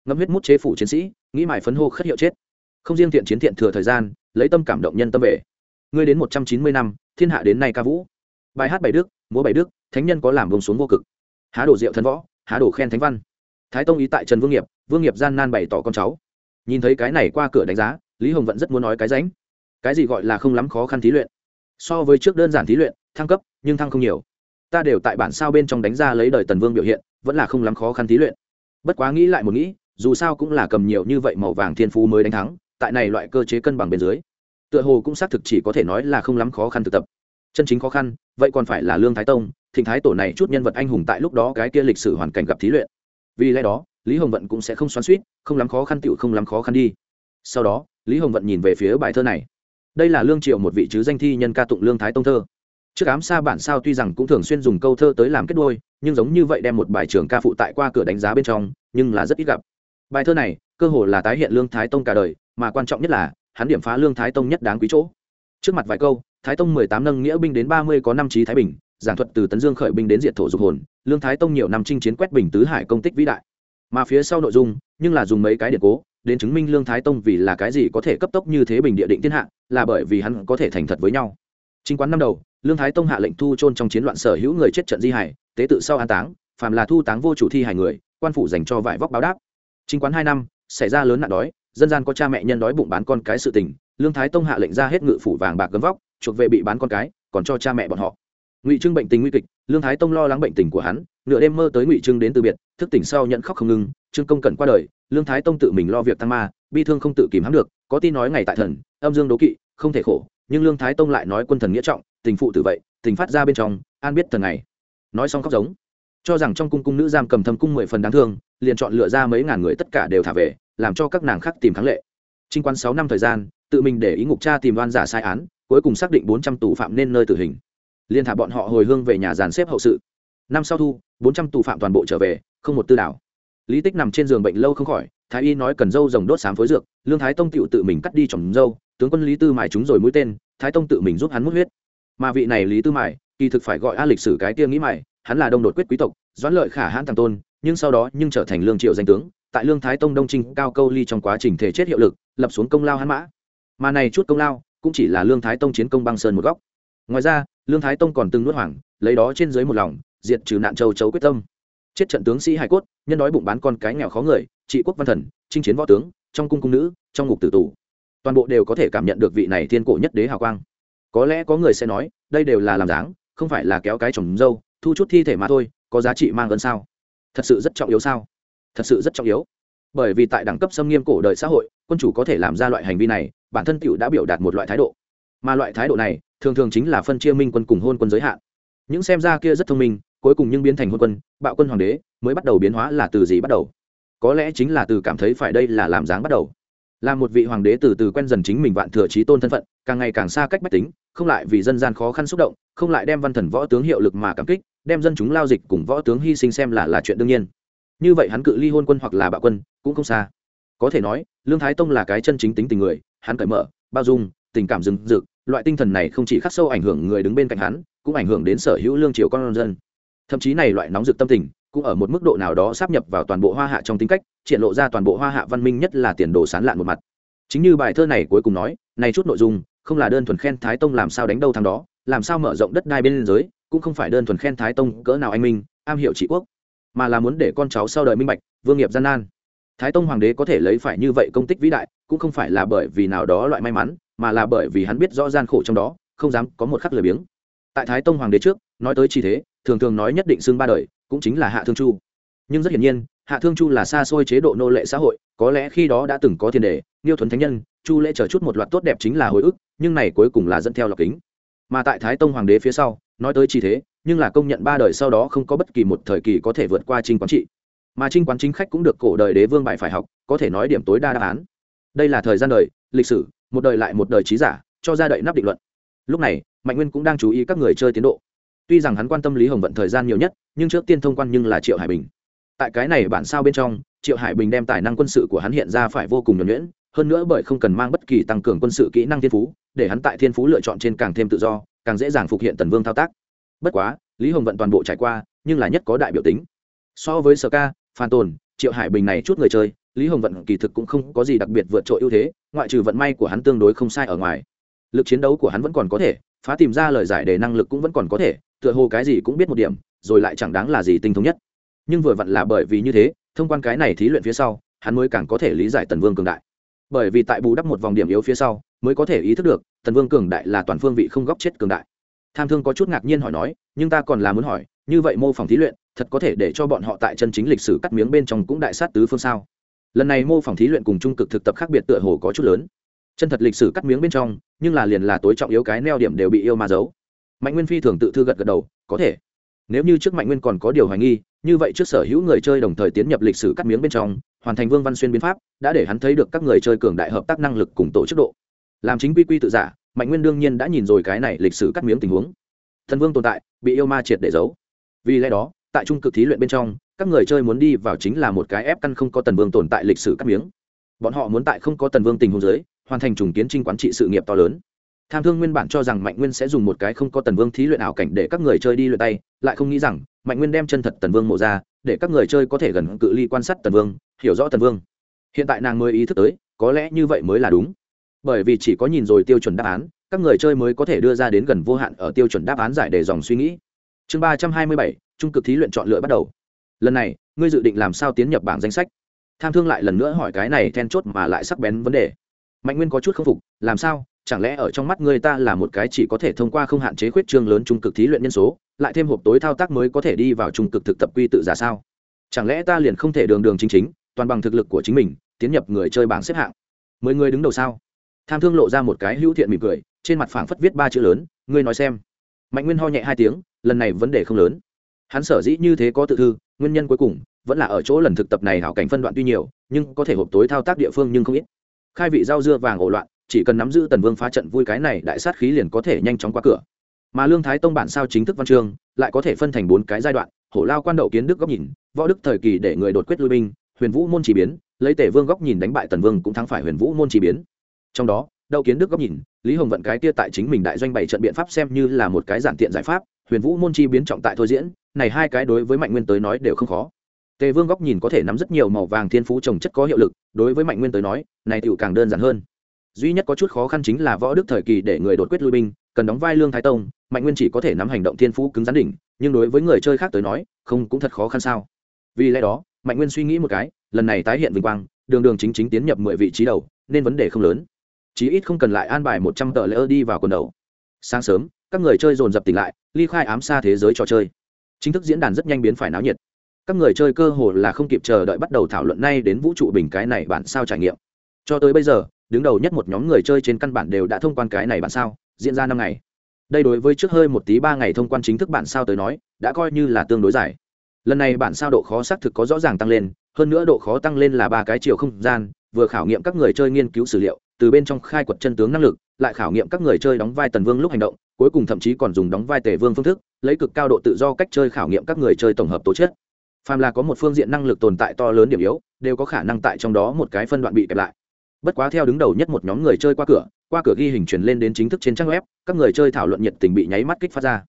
Ngâm huyết mút chế phủ chiến sĩ, nghĩ mải phấn hô khất hiệu chết. Không riêng thiện chiến thiện thừa thời gian, lấy tâm cảm động nhân tâm về. Ngươi đến một trăm chín mươi năm, thiên hạ đến nay ca vũ. Bài hát bảy đức, múa bảy đức, thánh nhân có làm gông xuống vô cực. Há đổ rượu thân võ, há đổ khen thánh văn thái tông ý tại trần vương nghiệp vương nghiệp gian nan bày tỏ con cháu. Nhìn thấy cái này qua cửa đánh giá, lý hồng vẫn rất muốn nói cái ránh. Cái gì gọi là không lắm khó khăn thí luyện? So với trước đơn giản thí luyện, thăng cấp, nhưng thăng không nhiều. Ta đều tại bản sao bên trong đánh ra lấy đời tần vương biểu hiện, vẫn là không lắm khó khăn thí luyện. Bất quá nghĩ lại một nghĩ, dù sao cũng là cầm nhiều như vậy màu vàng thiên phú mới đánh thắng, tại này loại cơ chế cân bằng bên dưới, tựa hồ cũng xác thực chỉ có thể nói là không lắm khó khăn thực tập. Chân chính khó khăn, vậy còn phải là lương thái tông, thịnh thái tổ này chút nhân vật anh hùng tại lúc đó cái kia lịch sử hoàn cảnh gặp thí luyện vì lẽ đó, lý hồng vận cũng sẽ không xoắn suýt, không lắm khó khăn tựu không lắm khó khăn đi. Sau đó, lý hồng vận nhìn về phía bài thơ này. Đây là lương triệu một vị chứ danh thi nhân ca tụng lương thái tông thơ. Trước ám xa bản sao tuy rằng cũng thường xuyên dùng câu thơ tới làm kết đôi, nhưng giống như vậy đem một bài trường ca phụ tại qua cửa đánh giá bên trong, nhưng là rất ít gặp. Bài thơ này, cơ hồ là tái hiện lương thái tông cả đời, mà quan trọng nhất là, hắn điểm phá lương thái tông nhất đáng quý chỗ. Trước mặt vài câu, thái tông mười tám nâng nghĩa binh đến ba mươi có năm trí thái bình giảng thuật từ tấn dương khởi binh đến diệt thổ dục hồn, lương thái tông nhiều năm chinh chiến quét bình tứ hải công tích vĩ đại. Mà phía sau nội dung, nhưng là dùng mấy cái điện cố, đến chứng minh lương thái tông vì là cái gì có thể cấp tốc như thế bình địa định thiên hạ, là bởi vì hắn có thể thành thật với nhau. Chính quán năm đầu, lương thái tông hạ lệnh thu chôn trong chiến loạn sở hữu người chết trận di hải, tế tự sau an táng, phàm là thu táng vô chủ thi hải người, quan phủ dành cho vải vóc báo đáp. Chính quán hai năm, xảy ra lớn nạn đói, dân gian có cha mẹ nhân đói bụng bán con cái sự tình, lương thái tông hạ lệnh ra hết ngự phủ vàng bạc gấm vóc, chuộc vệ bị bán con cái, còn cho cha mẹ bọn họ ngụy trưng bệnh tình nguy kịch lương thái tông lo lắng bệnh tình của hắn nửa đêm mơ tới ngụy trưng đến từ biệt thức tỉnh sau nhận khóc không ngừng trương công cẩn qua đời lương thái tông tự mình lo việc tăng ma bi thương không tự kìm hãm được có tin nói ngày tại thần âm dương đố kỵ không thể khổ nhưng lương thái tông lại nói quân thần nghĩa trọng tình phụ tử vậy tình phát ra bên trong an biết thần này nói xong khóc giống cho rằng trong cung cung nữ giam cầm thâm cung mười phần đáng thương liền chọn lựa ra mấy ngàn người tất cả đều thả về làm cho các nàng khác tìm thắng lệ trinh quan sáu năm thời gian tự mình để ý ngục cha tìm oan giả sai án cuối cùng xác định bốn trăm tù phạm nên nơi tử hình liên thả bọn họ hồi hương về nhà dàn xếp hậu sự. Năm sau thu, bốn trăm tù phạm toàn bộ trở về, không một tư đảo. Lý tích nằm trên giường bệnh lâu không khỏi, thái y nói cần dâu rồng đốt sám phối dược, lương thái tông tựu tự mình cắt đi trồng dâu, tướng quân lý tư mài chúng rồi mũi tên, thái tông tự mình giúp hắn mút huyết. Mà vị này lý tư mài kỳ thực phải gọi a lịch sử cái kia nghĩ mài hắn là đông đột quyết quý tộc, doãn lợi khả hãn thằng tôn, nhưng sau đó nhưng trở thành lương triệu danh tướng, tại lương thái tông đông trinh cao câu ly trong quá trình thể chết hiệu lực, lập xuống công lao hắn mã. Mà này chút công lao, cũng chỉ là lương thái tông chiến công băng sơn một góc ngoài ra, lương thái tông còn từng nuốt hoàng lấy đó trên dưới một lòng, diệt trừ nạn châu chấu quyết tâm. Chết trận tướng sĩ hải cốt, nhân đói bụng bán con cái nghèo khó người, trị quốc văn thần, chinh chiến võ tướng, trong cung cung nữ, trong ngục tử tù. Toàn bộ đều có thể cảm nhận được vị này thiên cổ nhất đế hào quang. Có lẽ có người sẽ nói, đây đều là làm dáng, không phải là kéo cái chồng dâu, thu chút thi thể mà thôi, có giá trị mang ơn sao? Thật sự rất trọng yếu sao? Thật sự rất trọng yếu. Bởi vì tại đẳng cấp xâm nghiêm cổ đời xã hội, quân chủ có thể làm ra loại hành vi này, bản thân tựu đã biểu đạt một loại thái độ mà loại thái độ này thường thường chính là phân chia minh quân cùng hôn quân giới hạn. Những xem ra kia rất thông minh, cuối cùng nhưng biến thành hôn quân, bạo quân hoàng đế, mới bắt đầu biến hóa là từ gì bắt đầu? Có lẽ chính là từ cảm thấy phải đây là làm dáng bắt đầu. Là một vị hoàng đế từ từ quen dần chính mình vạn thừa trí tôn thân phận, càng ngày càng xa cách bách tính, không lại vì dân gian khó khăn xúc động, không lại đem văn thần võ tướng hiệu lực mà cảm kích, đem dân chúng lao dịch cùng võ tướng hy sinh xem là là chuyện đương nhiên. Như vậy hắn cự ly hôn quân hoặc là bạo quân, cũng không xa. Có thể nói, lương thái tông là cái chân chính tính tình người, hắn cởi mở, bao dung, tình cảm rừng rực loại tinh thần này không chỉ khắc sâu ảnh hưởng người đứng bên cạnh hắn, cũng ảnh hưởng đến sở hữu lương triều con dân. Thậm chí này loại nóng rực tâm tình, cũng ở một mức độ nào đó sáp nhập vào toàn bộ hoa hạ trong tính cách, triển lộ ra toàn bộ hoa hạ văn minh nhất là tiền đồ sán lạn một mặt. Chính như bài thơ này cuối cùng nói, này chút nội dung, không là đơn thuần khen thái tông làm sao đánh đâu thằng đó, làm sao mở rộng đất đai bên giới, cũng không phải đơn thuần khen thái tông cỡ nào anh minh, am hiểu trị quốc, mà là muốn để con cháu sau đời minh bạch, vương nghiệp gian nan. Thái tông hoàng đế có thể lấy phải như vậy công tích vĩ đại, cũng không phải là bởi vì nào đó loại may mắn mà là bởi vì hắn biết rõ gian khổ trong đó, không dám có một khắc lười biếng. Tại thái tông hoàng đế trước, nói tới chi thế, thường thường nói nhất định xưng ba đời, cũng chính là hạ thương chu. Nhưng rất hiển nhiên, hạ thương chu là xa xôi chế độ nô lệ xã hội, có lẽ khi đó đã từng có thiên đề niêu thuần thánh nhân, chu lễ chờ chút một loạt tốt đẹp chính là hồi ức, nhưng này cuối cùng là dẫn theo lọc kính. Mà tại thái tông hoàng đế phía sau, nói tới chi thế, nhưng là công nhận ba đời sau đó không có bất kỳ một thời kỳ có thể vượt qua trinh quán trị. Mà trinh quán chính khách cũng được cổ đời đế vương bài phải học, có thể nói điểm tối đa đáp án. Đây là thời gian đời, lịch sử một đời lại một đời trí giả, cho ra đợi nắp định luận. Lúc này, mạnh nguyên cũng đang chú ý các người chơi tiến độ. Tuy rằng hắn quan tâm lý hồng vận thời gian nhiều nhất, nhưng trước tiên thông quan nhưng là triệu hải bình. Tại cái này bản sao bên trong, triệu hải bình đem tài năng quân sự của hắn hiện ra phải vô cùng nhuẩn nhuyễn, hơn nữa bởi không cần mang bất kỳ tăng cường quân sự kỹ năng thiên phú, để hắn tại thiên phú lựa chọn trên càng thêm tự do, càng dễ dàng phục hiện tần vương thao tác. Bất quá, lý hồng vận toàn bộ trải qua, nhưng là nhất có đại biểu tính. So với sở ca, phan tồn, triệu hải bình này chút người chơi lý hồng vận kỳ thực cũng không có gì đặc biệt vượt trội ưu thế, ngoại trừ vận may của hắn tương đối không sai ở ngoài. Lực chiến đấu của hắn vẫn còn có thể, phá tìm ra lời giải để năng lực cũng vẫn còn có thể, tựa hồ cái gì cũng biết một điểm, rồi lại chẳng đáng là gì tinh thống nhất. Nhưng vừa vặn là bởi vì như thế, thông quan cái này thí luyện phía sau, hắn mới càng có thể lý giải tần vương cường đại. Bởi vì tại bù đắp một vòng điểm yếu phía sau, mới có thể ý thức được, tần vương cường đại là toàn phương vị không góc chết cường đại. Tham thương có chút ngạc nhiên hỏi nói, nhưng ta còn là muốn hỏi, như vậy mô phỏng thí luyện, thật có thể để cho bọn họ tại chân chính lịch sử cắt miếng bên trong cũng đại sát tứ phương sao? Lần này mô phỏng thí luyện cùng trung cực thực tập khác biệt tựa hồ có chút lớn. Chân thật lịch sử cắt miếng bên trong, nhưng là liền là tối trọng yếu cái neo điểm đều bị yêu ma giấu. Mạnh nguyên phi thường tự thư gật gật đầu, có thể. Nếu như trước mạnh nguyên còn có điều hoài nghi, như vậy trước sở hữu người chơi đồng thời tiến nhập lịch sử cắt miếng bên trong, hoàn thành vương văn xuyên biến pháp, đã để hắn thấy được các người chơi cường đại hợp tác năng lực cùng tổ chức độ. Làm chính quy quy tự giả, mạnh nguyên đương nhiên đã nhìn rồi cái này lịch sử cắt miếng tình huống. Thần vương tồn tại, bị yêu ma triệt để giấu. Vì lẽ đó, tại trung cực thí luyện bên trong các người chơi muốn đi vào chính là một cái ép căn không có tần vương tồn tại lịch sử cắt miếng. Bọn họ muốn tại không có tần vương tình huống dưới, hoàn thành trùng kiến trinh quán trị sự nghiệp to lớn. Tham thương nguyên bản cho rằng mạnh nguyên sẽ dùng một cái không có tần vương thí luyện ảo cảnh để các người chơi đi luyện tay, lại không nghĩ rằng mạnh nguyên đem chân thật tần vương mộ ra, để các người chơi có thể gần cự ly quan sát tần vương, hiểu rõ tần vương. Hiện tại nàng mới ý thức tới, có lẽ như vậy mới là đúng. Bởi vì chỉ có nhìn rồi tiêu chuẩn đáp án, các người chơi mới có thể đưa ra đến gần vô hạn ở tiêu chuẩn đáp án giải đề dòng suy nghĩ. Chương ba trăm hai mươi bảy, trung cực thí luyện chọn lựa bắt đầu lần này, ngươi dự định làm sao tiến nhập bảng danh sách? Tham thương lại lần nữa hỏi cái này then chốt mà lại sắc bén vấn đề. Mạnh nguyên có chút k phục, làm sao? Chẳng lẽ ở trong mắt ngươi ta là một cái chỉ có thể thông qua không hạn chế khuyết trương lớn trung cực thí luyện nhân số, lại thêm hộp tối thao tác mới có thể đi vào trung cực thực tập quy tự giả sao? Chẳng lẽ ta liền không thể đường đường chính chính, toàn bằng thực lực của chính mình, tiến nhập người chơi bảng xếp hạng? Mười người đứng đầu sao? Tham thương lộ ra một cái hữu thiện mỉm cười, trên mặt phảng phất viết ba chữ lớn, ngươi nói xem. Mạnh nguyên ho nhẹ hai tiếng, lần này vấn đề không lớn hắn sở dĩ như thế có tự thư, nguyên nhân cuối cùng vẫn là ở chỗ lần thực tập này hảo cảnh phân đoạn tuy nhiều, nhưng có thể hộp tối thao tác địa phương nhưng không ít. Khai vị rau dưa vàng ổ loạn, chỉ cần nắm giữ tần vương phá trận vui cái này, đại sát khí liền có thể nhanh chóng qua cửa. Mà lương thái tông bản sao chính thức văn chương, lại có thể phân thành bốn cái giai đoạn, hổ lao quan đậu kiến đức góc nhìn, võ đức thời kỳ để người đột quyết lui binh, huyền vũ môn chỉ biến, lấy tể vương góc nhìn đánh bại tần vương cũng thắng phải huyền vũ môn chỉ biến. Trong đó đậu kiến đức góc nhìn, lý hồng vận cái tia tại chính mình đại doanh bảy trận biện pháp xem như là một cái giản tiện giải pháp, huyền vũ môn chi biến trọng tại thôi diễn, này hai cái đối với mạnh nguyên tới nói đều không khó. Tề vương góc nhìn có thể nắm rất nhiều màu vàng thiên phú trồng chất có hiệu lực, đối với mạnh nguyên tới nói, này tựu càng đơn giản hơn. Duy nhất có chút khó khăn chính là võ đức thời kỳ để người đột quyết lui binh, cần đóng vai lương thái tông, mạnh nguyên chỉ có thể nắm hành động thiên phú cứng rắn đỉnh, nhưng đối với người chơi khác tới nói, không, cũng thật khó khăn sao. Vì lẽ đó, mạnh nguyên suy nghĩ một cái, lần này tái hiện vinh quang, đường đường chính chính tiến nhập mười vị trí đầu, nên vấn đề không lớn chí ít không cần lại an bài một trăm tờ lễ đi vào quần đầu. Sáng sớm, các người chơi dồn dập tỉnh lại, ly khai ám xa thế giới trò chơi. Chính thức diễn đàn rất nhanh biến phải náo nhiệt. Các người chơi cơ hồ là không kịp chờ đợi bắt đầu thảo luận nay đến vũ trụ bình cái này bản sao trải nghiệm. Cho tới bây giờ, đứng đầu nhất một nhóm người chơi trên căn bản đều đã thông quan cái này bản sao, diễn ra năm ngày. Đây đối với trước hơi một tí ba ngày thông quan chính thức bản sao tới nói, đã coi như là tương đối dài. Lần này bản sao độ khó xác thực có rõ ràng tăng lên, hơn nữa độ khó tăng lên là ba cái chiều không gian, vừa khảo nghiệm các người chơi nghiên cứu sử liệu từ bên trong khai quật chân tướng năng lực, lại khảo nghiệm các người chơi đóng vai tần vương lúc hành động, cuối cùng thậm chí còn dùng đóng vai tề vương phương thức, lấy cực cao độ tự do cách chơi khảo nghiệm các người chơi tổng hợp tố chất. Phàm là có một phương diện năng lực tồn tại to lớn điểm yếu, đều có khả năng tại trong đó một cái phân đoạn bị kẹp lại. Bất quá theo đứng đầu nhất một nhóm người chơi qua cửa qua cửa ghi hình truyền lên đến chính thức trên trang web, các người chơi thảo luận nhiệt tình bị nháy mắt kích phát ra.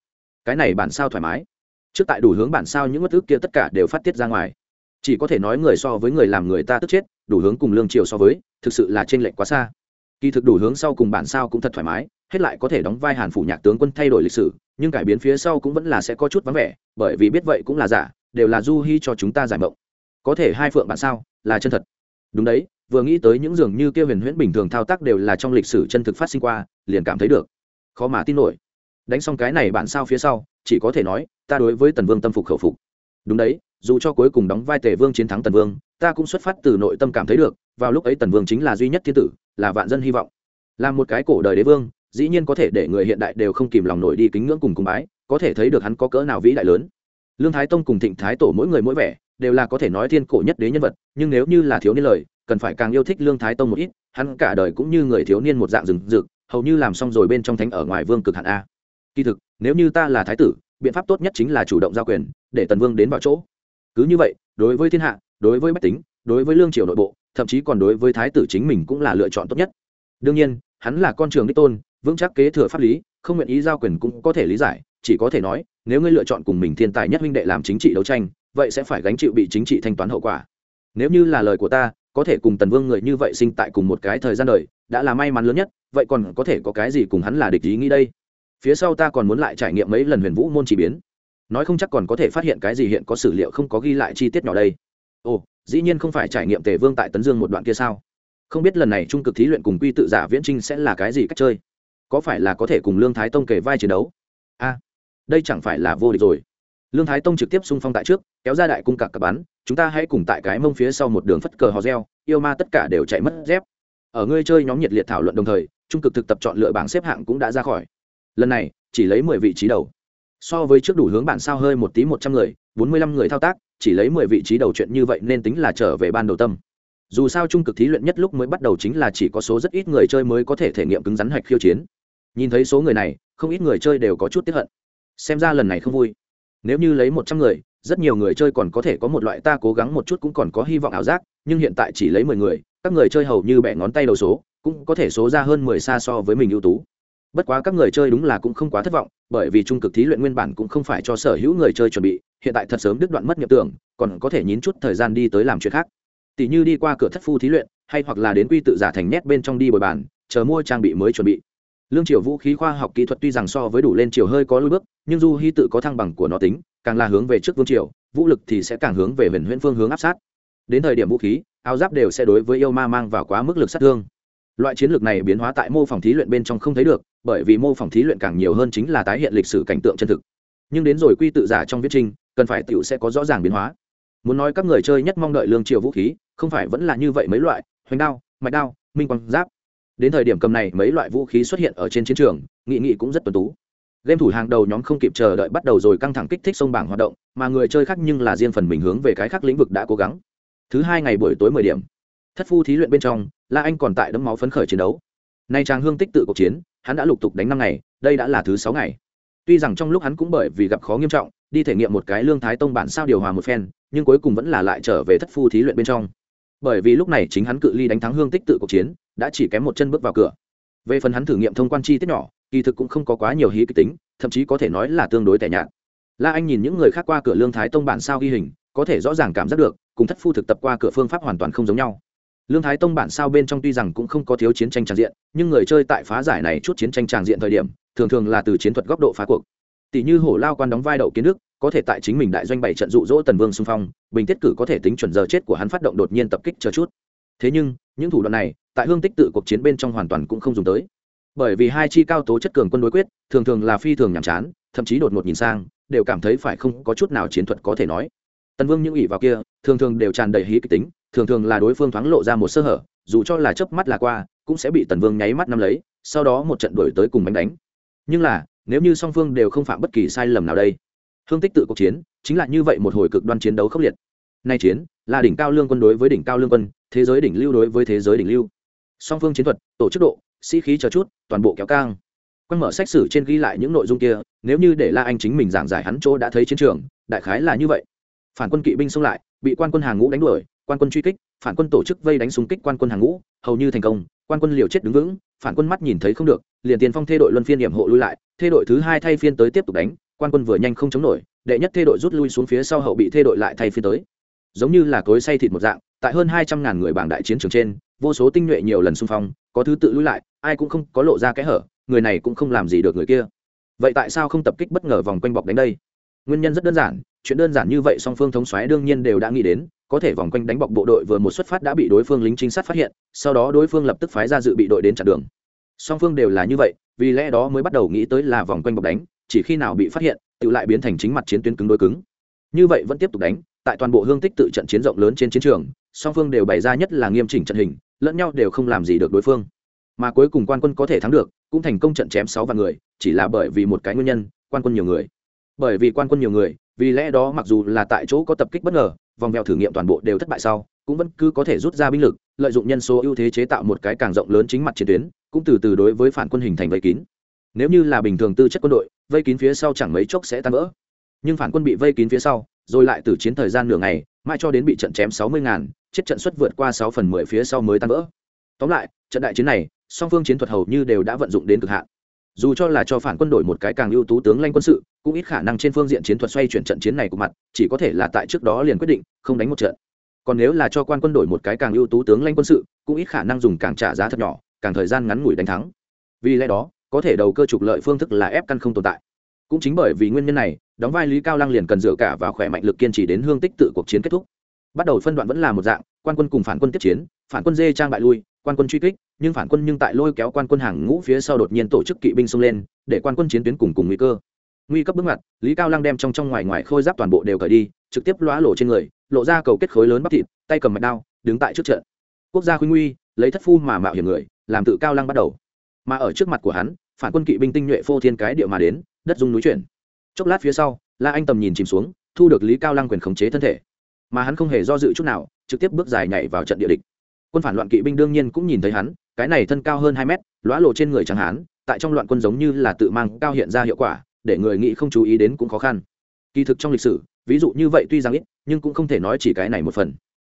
Cái này bản sao thoải mái. Trước tại đủ hướng bản sao những mất ước kia tất cả đều phát tiết ra ngoài. Chỉ có thể nói người so với người làm người ta tức chết, đủ hướng cùng lương triều so với, thực sự là trên lệnh quá xa kỳ thực đủ hướng sau cùng bản sao cũng thật thoải mái, hết lại có thể đóng vai hàn phủ nhạc tướng quân thay đổi lịch sử, nhưng cải biến phía sau cũng vẫn là sẽ có chút vắng vẻ, bởi vì biết vậy cũng là giả, đều là du hy cho chúng ta giải mộng. Có thể hai phượng bản sao là chân thật. Đúng đấy, vừa nghĩ tới những dường như kia huyền huyễn bình thường thao tác đều là trong lịch sử chân thực phát sinh qua, liền cảm thấy được. Khó mà tin nổi. Đánh xong cái này bản sao phía sau, chỉ có thể nói, ta đối với tần vương tâm phục khẩu phục. Đúng đấy, dù cho cuối cùng đóng vai tề vương chiến thắng tần vương ta cũng xuất phát từ nội tâm cảm thấy được, vào lúc ấy tần vương chính là duy nhất thiên tử, là vạn dân hy vọng. Là một cái cổ đời đế vương, dĩ nhiên có thể để người hiện đại đều không kìm lòng nổi đi kính ngưỡng cùng cung bái, có thể thấy được hắn có cỡ nào vĩ đại lớn. Lương thái tông cùng thịnh thái tổ mỗi người mỗi vẻ, đều là có thể nói thiên cổ nhất đế nhân vật, nhưng nếu như là thiếu niên lời, cần phải càng yêu thích lương thái tông một ít, hắn cả đời cũng như người thiếu niên một dạng rừng rực, hầu như làm xong rồi bên trong thánh ở ngoài vương cực hạn a. Kỳ thực, nếu như ta là thái tử, biện pháp tốt nhất chính là chủ động giao quyền, để tần vương đến vào chỗ. Cứ như vậy, đối với thiên hạ đối với bách tính, đối với lương triều nội bộ, thậm chí còn đối với thái tử chính mình cũng là lựa chọn tốt nhất. Đương nhiên, hắn là con trường đích tôn, vững chắc kế thừa pháp lý, không nguyện ý giao quyền cũng có thể lý giải, chỉ có thể nói, nếu ngươi lựa chọn cùng mình thiên tài nhất huynh đệ làm chính trị đấu tranh, vậy sẽ phải gánh chịu bị chính trị thanh toán hậu quả. Nếu như là lời của ta, có thể cùng tần vương người như vậy sinh tại cùng một cái thời gian đời, đã là may mắn lớn nhất, vậy còn có thể có cái gì cùng hắn là địch ý nghĩ đây? Phía sau ta còn muốn lại trải nghiệm mấy lần huyền vũ môn chỉ biến. Nói không chắc còn có thể phát hiện cái gì hiện có sử liệu không có ghi lại chi tiết nhỏ đây ồ, dĩ nhiên không phải trải nghiệm tề vương tại tấn dương một đoạn kia sao? Không biết lần này trung cực thí luyện cùng quy tự giả viễn trinh sẽ là cái gì cách chơi? Có phải là có thể cùng lương thái tông kể vai chiến đấu? A, đây chẳng phải là vô địch rồi. Lương thái tông trực tiếp xung phong tại trước, kéo ra đại cung cặp cặp bắn, chúng ta hãy cùng tại cái mông phía sau một đường phất cờ hò reo, yêu ma tất cả đều chạy mất dép. Ở ngươi chơi nhóm nhiệt liệt thảo luận đồng thời, trung cực thực tập chọn lựa bảng xếp hạng cũng đã ra khỏi. Lần này, chỉ lấy mười vị trí đầu. So với trước đủ hướng bản sao hơi một tí một trăm người bốn mươi lăm người thao tác, chỉ lấy mười vị trí đầu chuyện như vậy nên tính là trở về ban đầu tâm. Dù sao trung cực thí luyện nhất lúc mới bắt đầu chính là chỉ có số rất ít người chơi mới có thể thể nghiệm cứng rắn hạch khiêu chiến. Nhìn thấy số người này, không ít người chơi đều có chút tiếp hận. Xem ra lần này không vui. Nếu như lấy một trăm người, rất nhiều người chơi còn có thể có một loại ta cố gắng một chút cũng còn có hy vọng ảo giác, nhưng hiện tại chỉ lấy mười người, các người chơi hầu như bẻ ngón tay đầu số, cũng có thể số ra hơn mười xa so với mình ưu tú bất quá các người chơi đúng là cũng không quá thất vọng, bởi vì trung cực thí luyện nguyên bản cũng không phải cho sở hữu người chơi chuẩn bị, hiện tại thật sớm đứt đoạn mất nhập tưởng, còn có thể nhín chút thời gian đi tới làm chuyện khác. Tỷ như đi qua cửa thất phu thí luyện, hay hoặc là đến quy tự giả thành nét bên trong đi bồi bàn, chờ mua trang bị mới chuẩn bị. Lương triều vũ khí khoa học kỹ thuật tuy rằng so với đủ lên triều hơi có lôi bước, nhưng du hy tự có thăng bằng của nó tính, càng là hướng về trước vương triều, vũ lực thì sẽ càng hướng về huyền huyễn phương hướng áp sát. Đến thời điểm vũ khí, áo giáp đều sẽ đối với yêu ma mang vào quá mức lực sát thương loại chiến lược này biến hóa tại mô phỏng thí luyện bên trong không thấy được, bởi vì mô phỏng thí luyện càng nhiều hơn chính là tái hiện lịch sử cảnh tượng chân thực. Nhưng đến rồi quy tự giả trong viết trinh cần phải tựu sẽ có rõ ràng biến hóa. Muốn nói các người chơi nhất mong đợi lương triều vũ khí, không phải vẫn là như vậy mấy loại, hoành đao, mạch đao, minh quang, giáp. Đến thời điểm cầm này mấy loại vũ khí xuất hiện ở trên chiến trường, nghị nghị cũng rất tuần tú. Game thủ hàng đầu nhóm không kịp chờ đợi bắt đầu rồi căng thẳng kích thích sông bảng hoạt động, mà người chơi khác nhưng là riêng phần mình hướng về cái khác lĩnh vực đã cố gắng. Thứ hai ngày buổi tối mười điểm. Thất phu thí luyện bên trong la anh còn tại đấm máu phấn khởi chiến đấu. Nay trang hương tích tự cuộc chiến, hắn đã lục tục đánh năm ngày, đây đã là thứ sáu ngày. Tuy rằng trong lúc hắn cũng bởi vì gặp khó nghiêm trọng, đi thể nghiệm một cái lương thái tông bản sao điều hòa một phen, nhưng cuối cùng vẫn là lại trở về thất phu thí luyện bên trong. Bởi vì lúc này chính hắn cự ly đánh thắng hương tích tự cuộc chiến, đã chỉ kém một chân bước vào cửa. Về phần hắn thử nghiệm thông quan chi tiết nhỏ, kỳ thực cũng không có quá nhiều hí kịch tính, thậm chí có thể nói là tương đối tẻ nhạt. La anh nhìn những người khác qua cửa lương thái tông bản sao ghi hình, có thể rõ ràng cảm giác được, cùng thất phu thực tập qua cửa phương pháp hoàn toàn không giống nhau lương thái tông bản sao bên trong tuy rằng cũng không có thiếu chiến tranh tràng diện, nhưng người chơi tại phá giải này chút chiến tranh tràng diện thời điểm, thường thường là từ chiến thuật góc độ phá cuộc. Tỷ như hổ lao quan đóng vai đậu kiến đức, có thể tại chính mình đại doanh bảy trận dụ dỗ tần vương xung phong, bình tiết cử có thể tính chuẩn giờ chết của hắn phát động đột nhiên tập kích chờ chút. Thế nhưng, những thủ đoạn này, tại hương tích tự cuộc chiến bên trong hoàn toàn cũng không dùng tới. Bởi vì hai chi cao tố chất cường quân đối quyết, thường thường là phi thường nhàm chán, thậm chí đột ngột nhìn sang, đều cảm thấy phải không có chút nào chiến thuật có thể nói. Tần vương những ỷ vào kia, thường thường đều tràn đầy hí kịch tính thường thường là đối phương thoáng lộ ra một sơ hở, dù cho là chớp mắt là qua, cũng sẽ bị tần vương nháy mắt nắm lấy, sau đó một trận đuổi tới cùng bánh đánh. Nhưng là, nếu như song phương đều không phạm bất kỳ sai lầm nào đây, hương tích tự cuộc chiến chính là như vậy một hồi cực đoan chiến đấu khốc liệt. Nay chiến là đỉnh cao lương quân đối với đỉnh cao lương quân, thế giới đỉnh lưu đối với thế giới đỉnh lưu. Song phương chiến thuật, tổ chức độ, sĩ khí chờ chút, toàn bộ kéo cang quanh mở sách sử trên ghi lại những nội dung kia, nếu như để la anh chính mình giảng giải hắn chỗ đã thấy chiến trường, đại khái là như vậy. Phản quân kỵ binh xông lại, bị quan quân hàng ngũ đánh đuổi quan quân truy kích, phản quân tổ chức vây đánh xung kích quan quân hàng ngũ, hầu như thành công. Quan quân liều chết đứng vững, phản quân mắt nhìn thấy không được, liền tiền phong thê đội luân phiên điểm hộ lui lại, thê đội thứ hai thay phiên tới tiếp tục đánh, quan quân vừa nhanh không chống nổi, đệ nhất thê đội rút lui xuống phía sau hậu bị thê đội lại thay phiên tới. Giống như là cối say thịt một dạng, tại hơn hai trăm ngàn người bảng đại chiến trường trên, vô số tinh nhuệ nhiều lần xung phong, có thứ tự lui lại, ai cũng không có lộ ra kẽ hở, người này cũng không làm gì được người kia. Vậy tại sao không tập kích bất ngờ vòng quanh bọc đánh đây? Nguyên nhân rất đơn giản, chuyện đơn giản như vậy song phương thống xoáy đương nhiên đều đã nghĩ đến có thể vòng quanh đánh bọc bộ đội vừa một xuất phát đã bị đối phương lính trinh sát phát hiện, sau đó đối phương lập tức phái ra dự bị đội đến chặn đường. Song phương đều là như vậy, vì lẽ đó mới bắt đầu nghĩ tới là vòng quanh bọc đánh, chỉ khi nào bị phát hiện, tự lại biến thành chính mặt chiến tuyến cứng đối cứng. Như vậy vẫn tiếp tục đánh, tại toàn bộ hương tích tự trận chiến rộng lớn trên chiến trường, song phương đều bày ra nhất là nghiêm chỉnh trận hình, lẫn nhau đều không làm gì được đối phương. Mà cuối cùng quan quân có thể thắng được, cũng thành công trận chém sáu vạn người, chỉ là bởi vì một cái nguyên nhân, quan quân nhiều người bởi vì quan quân nhiều người, vì lẽ đó mặc dù là tại chỗ có tập kích bất ngờ, vòng vèo thử nghiệm toàn bộ đều thất bại sau, cũng vẫn cứ có thể rút ra binh lực, lợi dụng nhân số ưu thế chế tạo một cái càng rộng lớn chính mặt chiến tuyến, cũng từ từ đối với phản quân hình thành vây kín. Nếu như là bình thường tư chất quân đội, vây kín phía sau chẳng mấy chốc sẽ tan vỡ. Nhưng phản quân bị vây kín phía sau, rồi lại từ chiến thời gian nửa ngày, mãi cho đến bị trận chém sáu mươi ngàn, chết trận suất vượt qua sáu phần mười phía sau mới tan vỡ. Tóm lại, trận đại chiến này, song phương chiến thuật hầu như đều đã vận dụng đến cực hạn dù cho là cho phản quân đội một cái càng ưu tú tướng lanh quân sự, cũng ít khả năng trên phương diện chiến thuật xoay chuyển trận chiến này của mặt, chỉ có thể là tại trước đó liền quyết định, không đánh một trận. Còn nếu là cho quan quân đội một cái càng ưu tú tướng lanh quân sự, cũng ít khả năng dùng càng trả giá thật nhỏ, càng thời gian ngắn ngủi đánh thắng. Vì lẽ đó, có thể đầu cơ trục lợi phương thức là ép căn không tồn tại. Cũng chính bởi vì nguyên nhân này, đóng vai lý cao lăng liền cần dựa cả vào khỏe mạnh lực kiên trì đến hương tích tự cuộc chiến kết thúc bắt đầu phân đoạn vẫn là một dạng, quan quân cùng phản quân tiếp chiến, phản quân dê trang bại lui, quan quân truy kích, nhưng phản quân nhưng tại lôi kéo quan quân hàng ngũ phía sau đột nhiên tổ chức kỵ binh xông lên, để quan quân chiến tuyến cùng cùng nguy cơ. Nguy cấp bước ngoặt, lý cao lăng đem trong trong ngoài ngoài khôi giáp toàn bộ đều cởi đi, trực tiếp lóa lộ trên người, lộ ra cầu kết khối lớn bắp thịt, tay cầm mạch đao, đứng tại trước trận. Quốc gia khuynh nguy, lấy thất phu mà mạo hiểm người, làm tự cao lăng bắt đầu. Mà ở trước mặt của hắn, phản quân kỵ binh tinh nhuệ phô thiên cái địa mà đến, đất dung núi chuyển. Chốc lát phía sau, la anh tầm nhìn chìm xuống, thu được lý cao lăng quyền khống chế thân thể mà hắn không hề do dự chút nào, trực tiếp bước dài nhảy vào trận địa địch. Quân phản loạn kỵ binh đương nhiên cũng nhìn thấy hắn, cái này thân cao hơn hai mét lõa lộ trên người chẳng hắn tại trong loạn quân giống như là tự mang cao hiện ra hiệu quả, để người nghĩ không chú ý đến cũng khó khăn. Kỳ thực trong lịch sử, ví dụ như vậy tuy rằng ít, nhưng cũng không thể nói chỉ cái này một phần.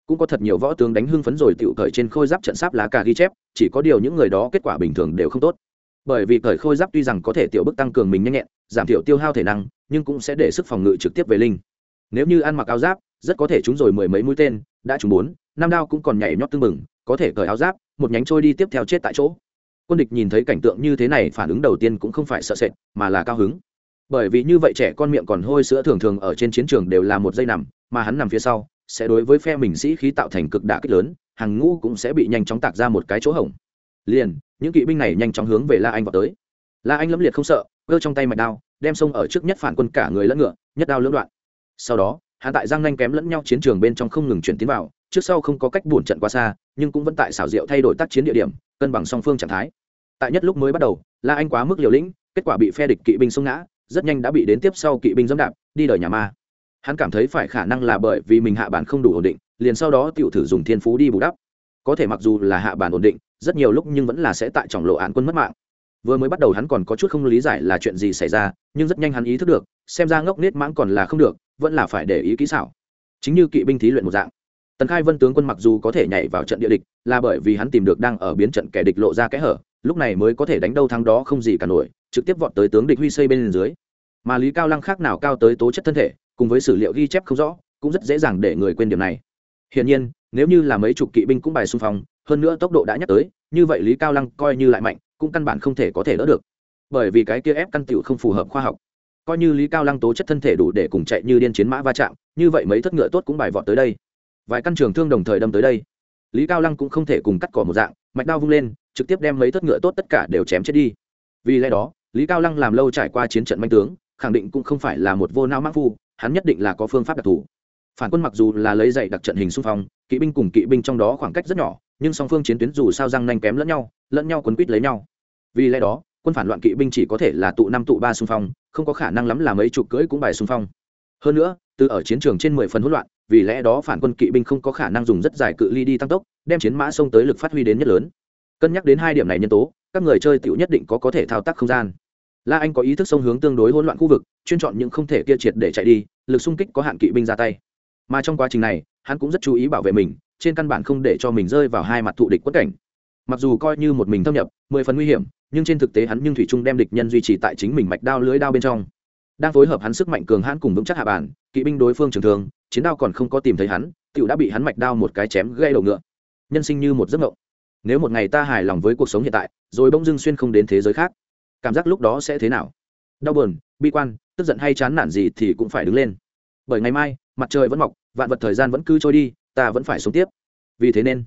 Cũng có thật nhiều võ tướng đánh hưng phấn rồi tựu cởi trên khôi giáp trận sáp lá cà ghi chép, chỉ có điều những người đó kết quả bình thường đều không tốt. Bởi vì cởi khôi giáp tuy rằng có thể tiểu bức tăng cường mình nhanh nhẹn, giảm thiểu tiêu hao thể năng, nhưng cũng sẽ để sức phòng ngự trực tiếp về linh. Nếu như ăn mặc áo giáp rất có thể chúng rồi mười mấy mũi tên, đã trúng bốn, năm đao cũng còn nhảy nhót tưng bừng, có thể cởi áo giáp, một nhánh trôi đi tiếp theo chết tại chỗ. Quân địch nhìn thấy cảnh tượng như thế này phản ứng đầu tiên cũng không phải sợ sệt, mà là cao hứng. Bởi vì như vậy trẻ con miệng còn hôi sữa thường thường ở trên chiến trường đều là một dây nằm, mà hắn nằm phía sau, sẽ đối với phe mình sĩ khí tạo thành cực đả kích lớn, hàng ngũ cũng sẽ bị nhanh chóng tạc ra một cái chỗ hổng. Liền, những kỵ binh này nhanh chóng hướng về la anh vào tới. La anh lẫm liệt không sợ cơ trong tay mạch đao, đem sông ở trước nhất phản quân cả người lẫn ngựa, nhất đao lưỡng đoạn. Sau đó hạ tại giang nhanh kém lẫn nhau chiến trường bên trong không ngừng chuyển tiến vào, trước sau không có cách buồn trận quá xa, nhưng cũng vẫn tại xảo diệu thay đổi tác chiến địa điểm, cân bằng song phương trạng thái. Tại nhất lúc mới bắt đầu, la anh quá mức liều lĩnh, kết quả bị phe địch kỵ binh xông ngã, rất nhanh đã bị đến tiếp sau kỵ binh dẫm đạp, đi đời nhà ma. Hắn cảm thấy phải khả năng là bởi vì mình hạ bản không đủ ổn định, liền sau đó tiểu thử dùng thiên phú đi bù đắp. Có thể mặc dù là hạ bản ổn định, rất nhiều lúc nhưng vẫn là sẽ tại trọng lộ án quân mất mạng. Vừa mới bắt đầu hắn còn có chút không lý giải là chuyện gì xảy ra, nhưng rất nhanh hắn ý thức được, xem ra ngốc nết mãng còn là không được vẫn là phải để ý kỹ xảo. Chính như kỵ binh thí luyện một dạng. Tần khai vân tướng quân mặc dù có thể nhảy vào trận địa địch, là bởi vì hắn tìm được đang ở biến trận kẻ địch lộ ra kẽ hở, lúc này mới có thể đánh đâu thắng đó không gì cả nổi, trực tiếp vọt tới tướng địch huy xây bên dưới. Mà lý cao lăng khác nào cao tới tố chất thân thể, cùng với sử liệu ghi chép không rõ, cũng rất dễ dàng để người quên điểm này. Hiển nhiên, nếu như là mấy chục kỵ binh cũng bài xung phong, hơn nữa tốc độ đã nhắc tới, như vậy lý cao lăng coi như lại mạnh, cũng căn bản không thể có thể đỡ được. Bởi vì cái kia ép căn tiểu không phù hợp khoa học coi như lý cao lăng tố chất thân thể đủ để cùng chạy như điên chiến mã va chạm, như vậy mấy thất ngựa tốt cũng bài vọt tới đây. Vài căn trường thương đồng thời đâm tới đây. Lý cao lăng cũng không thể cùng cắt cỏ một dạng, mạch đao vung lên, trực tiếp đem mấy thất ngựa tốt tất cả đều chém chết đi. Vì lẽ đó, lý cao lăng làm lâu trải qua chiến trận manh tướng, khẳng định cũng không phải là một vô não mã phu, hắn nhất định là có phương pháp đặc thù. Phản quân mặc dù là lấy dạy đặc trận hình xung phong, kỵ binh cùng kỵ binh trong đó khoảng cách rất nhỏ, nhưng song phương chiến tuyến dù sao răng nanh kém lẫn nhau lẫn nhau quấn quýt lấy nhau. Vì lẽ đó quân phản loạn kỵ binh chỉ có thể là tụ năm tụ ba xung phong, không có khả năng lắm là mấy chục cưỡi cũng bài xung phong. Hơn nữa, từ ở chiến trường trên mười phần hỗn loạn, vì lẽ đó phản quân kỵ binh không có khả năng dùng rất dài cự ly đi tăng tốc, đem chiến mã xông tới lực phát huy đến nhất lớn. Cân nhắc đến hai điểm này nhân tố, các người chơi tiểu nhất định có có thể thao tác không gian. La anh có ý thức sông hướng tương đối hỗn loạn khu vực, chuyên chọn những không thể kia triệt để chạy đi, lực xung kích có hạn kỵ binh ra tay. Mà trong quá trình này, hắn cũng rất chú ý bảo vệ mình, trên căn bản không để cho mình rơi vào hai mặt thụ địch quất cảnh. Mặc dù coi như một mình thâm nhập, mười phần nguy hiểm nhưng trên thực tế hắn nhưng thủy trung đem địch nhân duy trì tại chính mình mạch đao lưới đao bên trong. Đang phối hợp hắn sức mạnh cường hãn cùng vững chắc hạ bản, kỵ binh đối phương trường thường, chiến đao còn không có tìm thấy hắn tựu đã bị hắn mạch đao một cái chém gây đầu ngựa. Nhân sinh như một giấc mộng. Nếu một ngày ta hài lòng với cuộc sống hiện tại, rồi bỗng dưng xuyên không đến thế giới khác, cảm giác lúc đó sẽ thế nào? Đau buồn, bi quan, tức giận hay chán nản gì thì cũng phải đứng lên. Bởi ngày mai, mặt trời vẫn mọc, vạn vật thời gian vẫn cứ trôi đi, ta vẫn phải sống tiếp. Vì thế nên,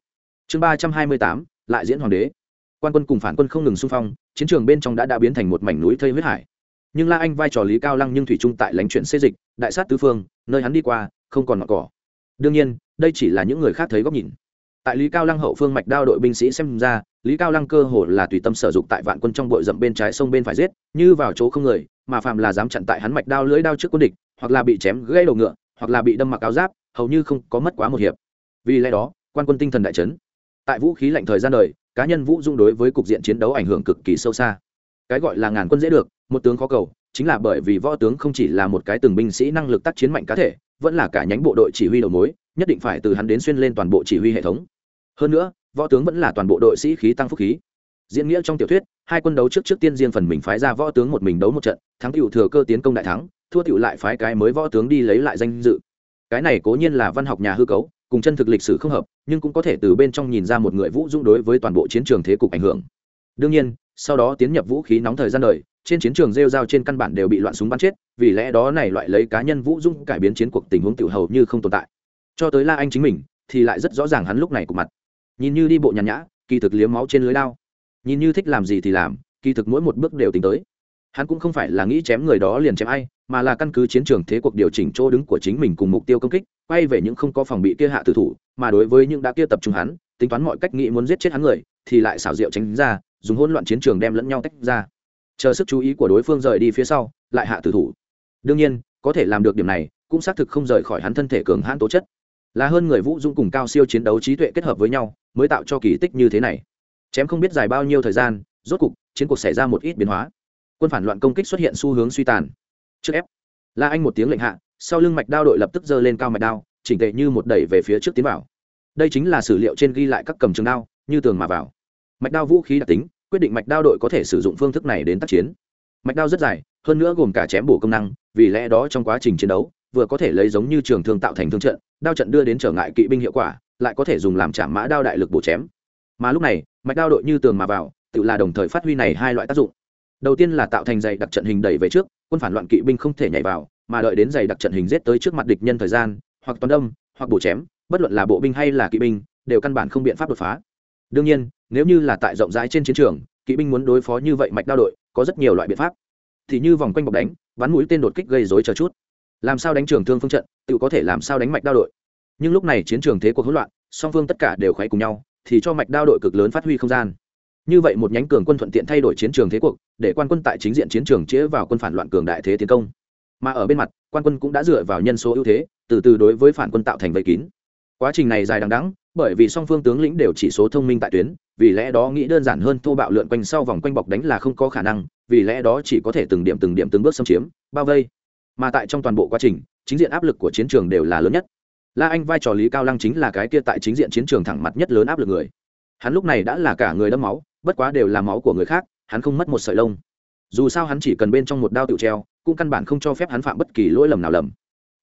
chương ba trăm hai mươi tám, lại diễn hoàng đế quan quân cùng phản quân không ngừng xung phong, chiến trường bên trong đã đã biến thành một mảnh núi thây huyết hải. Nhưng la anh vai trò lý cao lăng nhưng thủy trung tại lãnh chuyện xê dịch, đại sát tứ phương, nơi hắn đi qua, không còn mặc cỏ. Đương nhiên, đây chỉ là những người khác thấy góc nhìn. Tại lý cao lăng hậu phương mạch đao đội binh sĩ xem ra, lý cao lăng cơ hồ là tùy tâm sử dụng tại vạn quân trong bội rậm bên trái sông bên phải giết, như vào chỗ không người, mà phạm là dám chặn tại hắn mạch đao lưỡi đao trước quân địch, hoặc là bị chém gãy đầu ngựa, hoặc là bị đâm mặc áo giáp, hầu như không có mất quá một hiệp. Vì lẽ đó, quan quân tinh thần đại chấn. Tại vũ khí lạnh thời gian đời cá nhân vũ dung đối với cục diện chiến đấu ảnh hưởng cực kỳ sâu xa. Cái gọi là ngàn quân dễ được, một tướng khó cầu, chính là bởi vì võ tướng không chỉ là một cái từng binh sĩ năng lực tác chiến mạnh cá thể, vẫn là cả nhánh bộ đội chỉ huy đầu mối, nhất định phải từ hắn đến xuyên lên toàn bộ chỉ huy hệ thống. Hơn nữa, võ tướng vẫn là toàn bộ đội sĩ khí tăng phúc khí. Diễn nghĩa trong tiểu thuyết, hai quân đấu trước trước tiên riêng phần mình phái ra võ tướng một mình đấu một trận, thắng cựu thừa cơ tiến công đại thắng, thua cựu lại phái cái mới võ tướng đi lấy lại danh dự. Cái này cố nhiên là văn học nhà hư cấu cùng chân thực lịch sử không hợp, nhưng cũng có thể từ bên trong nhìn ra một người vũ dũng đối với toàn bộ chiến trường thế cục ảnh hưởng. Đương nhiên, sau đó tiến nhập vũ khí nóng thời gian đời, trên chiến trường rêu rao trên căn bản đều bị loạn súng bắn chết, vì lẽ đó này loại lấy cá nhân vũ dũng cải biến chiến cuộc tình huống tiểu hầu như không tồn tại. Cho tới la anh chính mình, thì lại rất rõ ràng hắn lúc này của mặt. Nhìn như đi bộ nhàn nhã, kỳ thực liếm máu trên lưới lao. Nhìn như thích làm gì thì làm, kỳ thực mỗi một bước đều tính tới. Hắn cũng không phải là nghĩ chém người đó liền chém ai, mà là căn cứ chiến trường thế cuộc điều chỉnh chỗ đứng của chính mình cùng mục tiêu công kích quay về những không có phòng bị kia hạ tử thủ, mà đối với những đã kia tập trung hắn, tính toán mọi cách nghĩ muốn giết chết hắn người, thì lại xảo diệu tránh ra, dùng hỗn loạn chiến trường đem lẫn nhau tách ra. Chờ sức chú ý của đối phương rời đi phía sau, lại hạ tử thủ. Đương nhiên, có thể làm được điểm này, cũng xác thực không rời khỏi hắn thân thể cường hãn tố chất. Là hơn người vũ dung cùng cao siêu chiến đấu trí tuệ kết hợp với nhau, mới tạo cho kỳ tích như thế này. Chém không biết dài bao nhiêu thời gian, rốt cục, chiến cuộc xảy ra một ít biến hóa. Quân phản loạn công kích xuất hiện xu hướng suy tàn. Trước ép. La anh một tiếng lệnh hạ sau lưng mạch đao đội lập tức giơ lên cao mạch đao, chỉnh tệ như một đẩy về phía trước tiến vào. Đây chính là sử liệu trên ghi lại các cầm trường đao, như tường mà vào. Mạch đao vũ khí đặc tính, quyết định mạch đao đội có thể sử dụng phương thức này đến tác chiến. Mạch đao rất dài, hơn nữa gồm cả chém bổ công năng, vì lẽ đó trong quá trình chiến đấu, vừa có thể lấy giống như trường thương tạo thành thương trận, đao trận đưa đến trở ngại kỵ binh hiệu quả, lại có thể dùng làm trảm mã đao đại lực bổ chém. Mà lúc này, mạch đao đội như tường mà vào, tự là đồng thời phát huy này hai loại tác dụng. Đầu tiên là tạo thành dày đặc trận hình đẩy về trước, quân phản loạn kỵ binh không thể nhảy vào mà đợi đến dày đặc trận hình giết tới trước mặt địch nhân thời gian, hoặc toàn đông hoặc bổ chém, bất luận là bộ binh hay là kỵ binh, đều căn bản không biện pháp đột phá. Đương nhiên, nếu như là tại rộng rãi trên chiến trường, kỵ binh muốn đối phó như vậy mạch đao đội, có rất nhiều loại biện pháp. Thì như vòng quanh bọc đánh bắn mũi tên đột kích gây rối chờ chút. Làm sao đánh trường thương phương trận, tự có thể làm sao đánh mạch đao đội. Nhưng lúc này chiến trường thế cuộc hỗn loạn, song phương tất cả đều khoé cùng nhau, thì cho mạch đao đội cực lớn phát huy không gian. Như vậy một nhánh cường quân thuận tiện thay đổi chiến trường thế cuộc, để quan quân tại chính diện chiến trường chĩa vào quân phản loạn cường đại thế tiến công mà ở bên mặt, quan quân cũng đã dựa vào nhân số ưu thế, từ từ đối với phản quân tạo thành vây kín. Quá trình này dài đằng đẵng, bởi vì song phương tướng lĩnh đều chỉ số thông minh tại tuyến, vì lẽ đó nghĩ đơn giản hơn thô bạo lượn quanh sau vòng quanh bọc đánh là không có khả năng, vì lẽ đó chỉ có thể từng điểm từng điểm từng bước xâm chiếm, bao vây. Mà tại trong toàn bộ quá trình, chính diện áp lực của chiến trường đều là lớn nhất. La anh vai trò lý cao lăng chính là cái kia tại chính diện chiến trường thẳng mặt nhất lớn áp lực người. Hắn lúc này đã là cả người đẫm máu, bất quá đều là máu của người khác, hắn không mất một sợi lông. Dù sao hắn chỉ cần bên trong một đao tự treo cũng căn bản không cho phép hắn phạm bất kỳ lỗi lầm nào lầm.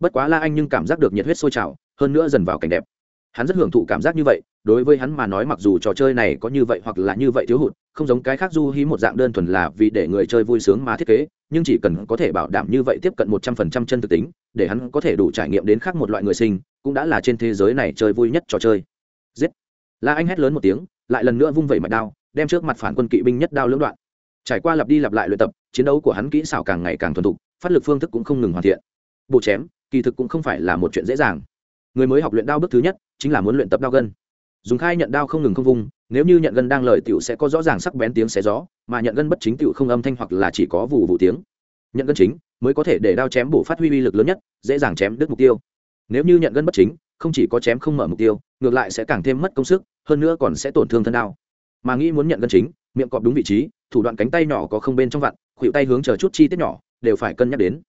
Bất quá la anh nhưng cảm giác được nhiệt huyết sôi trào, hơn nữa dần vào cảnh đẹp. Hắn rất hưởng thụ cảm giác như vậy, đối với hắn mà nói mặc dù trò chơi này có như vậy hoặc là như vậy thiếu hụt, không giống cái khác du hí một dạng đơn thuần là vì để người chơi vui sướng mà thiết kế, nhưng chỉ cần có thể bảo đảm như vậy tiếp cận một trăm phần trăm chân thực tính, để hắn có thể đủ trải nghiệm đến khác một loại người sinh, cũng đã là trên thế giới này chơi vui nhất trò chơi. Giết! La anh hét lớn một tiếng, lại lần nữa vung vẩy mạch đao, đem trước mặt phản quân kỵ binh nhất đao lưỡng đoạn trải qua lặp đi lặp lại luyện tập, chiến đấu của hắn kỹ xảo càng ngày càng thuần thục, phát lực phương thức cũng không ngừng hoàn thiện. Bộ chém, kỳ thực cũng không phải là một chuyện dễ dàng. Người mới học luyện đao bước thứ nhất, chính là muốn luyện tập đao gân. Dùng khai nhận đao không ngừng không vung, nếu như nhận gân đang lời tiểu sẽ có rõ ràng sắc bén tiếng xé gió, mà nhận gân bất chính tiểu không âm thanh hoặc là chỉ có vụ vụ tiếng. Nhận gân chính mới có thể để đao chém bổ phát huy uy lực lớn nhất, dễ dàng chém đứt mục tiêu. Nếu như nhận gân bất chính, không chỉ có chém không mở mục tiêu, ngược lại sẽ càng thêm mất công sức, hơn nữa còn sẽ tổn thương thân đao. Mà nghĩ muốn nhận gân chính, miệng cọp đúng vị trí thủ đoạn cánh tay nhỏ có không bên trong vặn khuỵu tay hướng chờ chút chi tiết nhỏ, đều phải cân nhắc đến.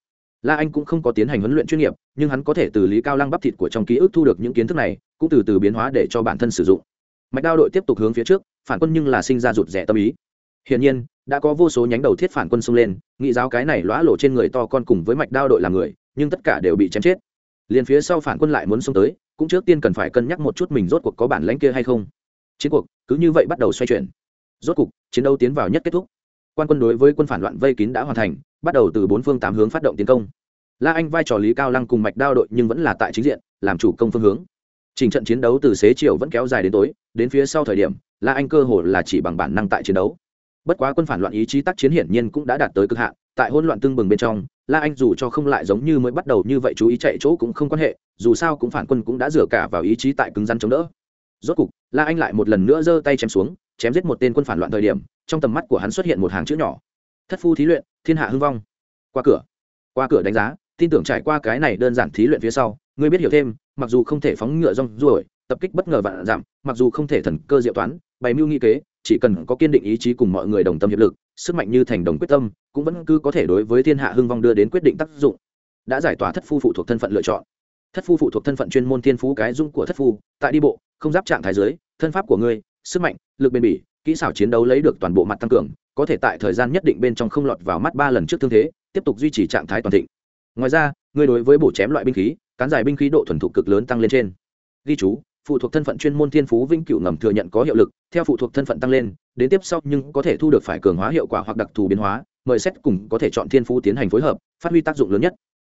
La anh cũng không có tiến hành huấn luyện chuyên nghiệp, nhưng hắn có thể từ lý cao lăng bắp thịt của trong ký ức thu được những kiến thức này, cũng từ từ biến hóa để cho bản thân sử dụng. Mạch đao đội tiếp tục hướng phía trước, phản quân nhưng là sinh ra rụt rẻ tâm ý. Hiển nhiên, đã có vô số nhánh đầu thiết phản quân xông lên nghị giáo cái này lõa lộ trên người to con cùng với mạch đao đội làm người, nhưng tất cả đều bị chém chết. Liền phía sau phản quân lại muốn xông tới, cũng trước tiên cần phải cân nhắc một chút mình rốt cuộc có bản lãnh kia hay không. Chiến cuộc, cứ như vậy bắt đầu xoay chuyển rốt cục, chiến đấu tiến vào nhất kết thúc. Quan quân đối với quân phản loạn vây kín đã hoàn thành, bắt đầu từ bốn phương tám hướng phát động tiến công. La anh vai trò lý cao lăng cùng mạch đao đội nhưng vẫn là tại chính diện, làm chủ công phương hướng. Trình trận chiến đấu từ xế chiều vẫn kéo dài đến tối, đến phía sau thời điểm, la anh cơ hồ là chỉ bằng bản năng tại chiến đấu. Bất quá quân phản loạn ý chí tác chiến hiển nhiên cũng đã đạt tới cực hạn, tại hỗn loạn tương bừng bên trong, la anh dù cho không lại giống như mới bắt đầu như vậy chú ý chạy chỗ cũng không quan hệ, dù sao cũng phản quân cũng đã dựa cả vào ý chí tại cứng rắn chống đỡ. Rốt cục, la anh lại một lần nữa giơ tay chém xuống chém giết một tên quân phản loạn thời điểm, trong tầm mắt của hắn xuất hiện một hàng chữ nhỏ. Thất phu thí luyện, thiên hạ hưng vong. Qua cửa. Qua cửa đánh giá, tin tưởng trải qua cái này đơn giản thí luyện phía sau, ngươi biết hiểu thêm, mặc dù không thể phóng ngựa rong ruổi, tập kích bất ngờ vạn giảm, mặc dù không thể thần cơ diệu toán, bày mưu nghi kế, chỉ cần có kiên định ý chí cùng mọi người đồng tâm hiệp lực, sức mạnh như thành đồng quyết tâm, cũng vẫn cứ có thể đối với thiên hạ hưng vong đưa đến quyết định tác dụng. Đã giải tỏa thất phu phụ thuộc thân phận lựa chọn. Thất phu phụ thuộc thân phận chuyên môn thiên phú cái dung của thất phu, tại đi bộ, không giáp trạng thái giới thân pháp của ngươi sức mạnh, lực bền bỉ, kỹ xảo chiến đấu lấy được toàn bộ mặt tăng cường, có thể tại thời gian nhất định bên trong không lọt vào mắt ba lần trước thương thế, tiếp tục duy trì trạng thái toàn thịnh. Ngoài ra, người đối với bổ chém loại binh khí, cán dài binh khí độ thuần thục cực lớn tăng lên trên. Ghi chú, phụ thuộc thân phận chuyên môn thiên phú vĩnh cửu ngầm thừa nhận có hiệu lực, theo phụ thuộc thân phận tăng lên, đến tiếp sau nhưng có thể thu được phải cường hóa hiệu quả hoặc đặc thù biến hóa, mời xét cùng có thể chọn thiên phú tiến hành phối hợp, phát huy tác dụng lớn nhất.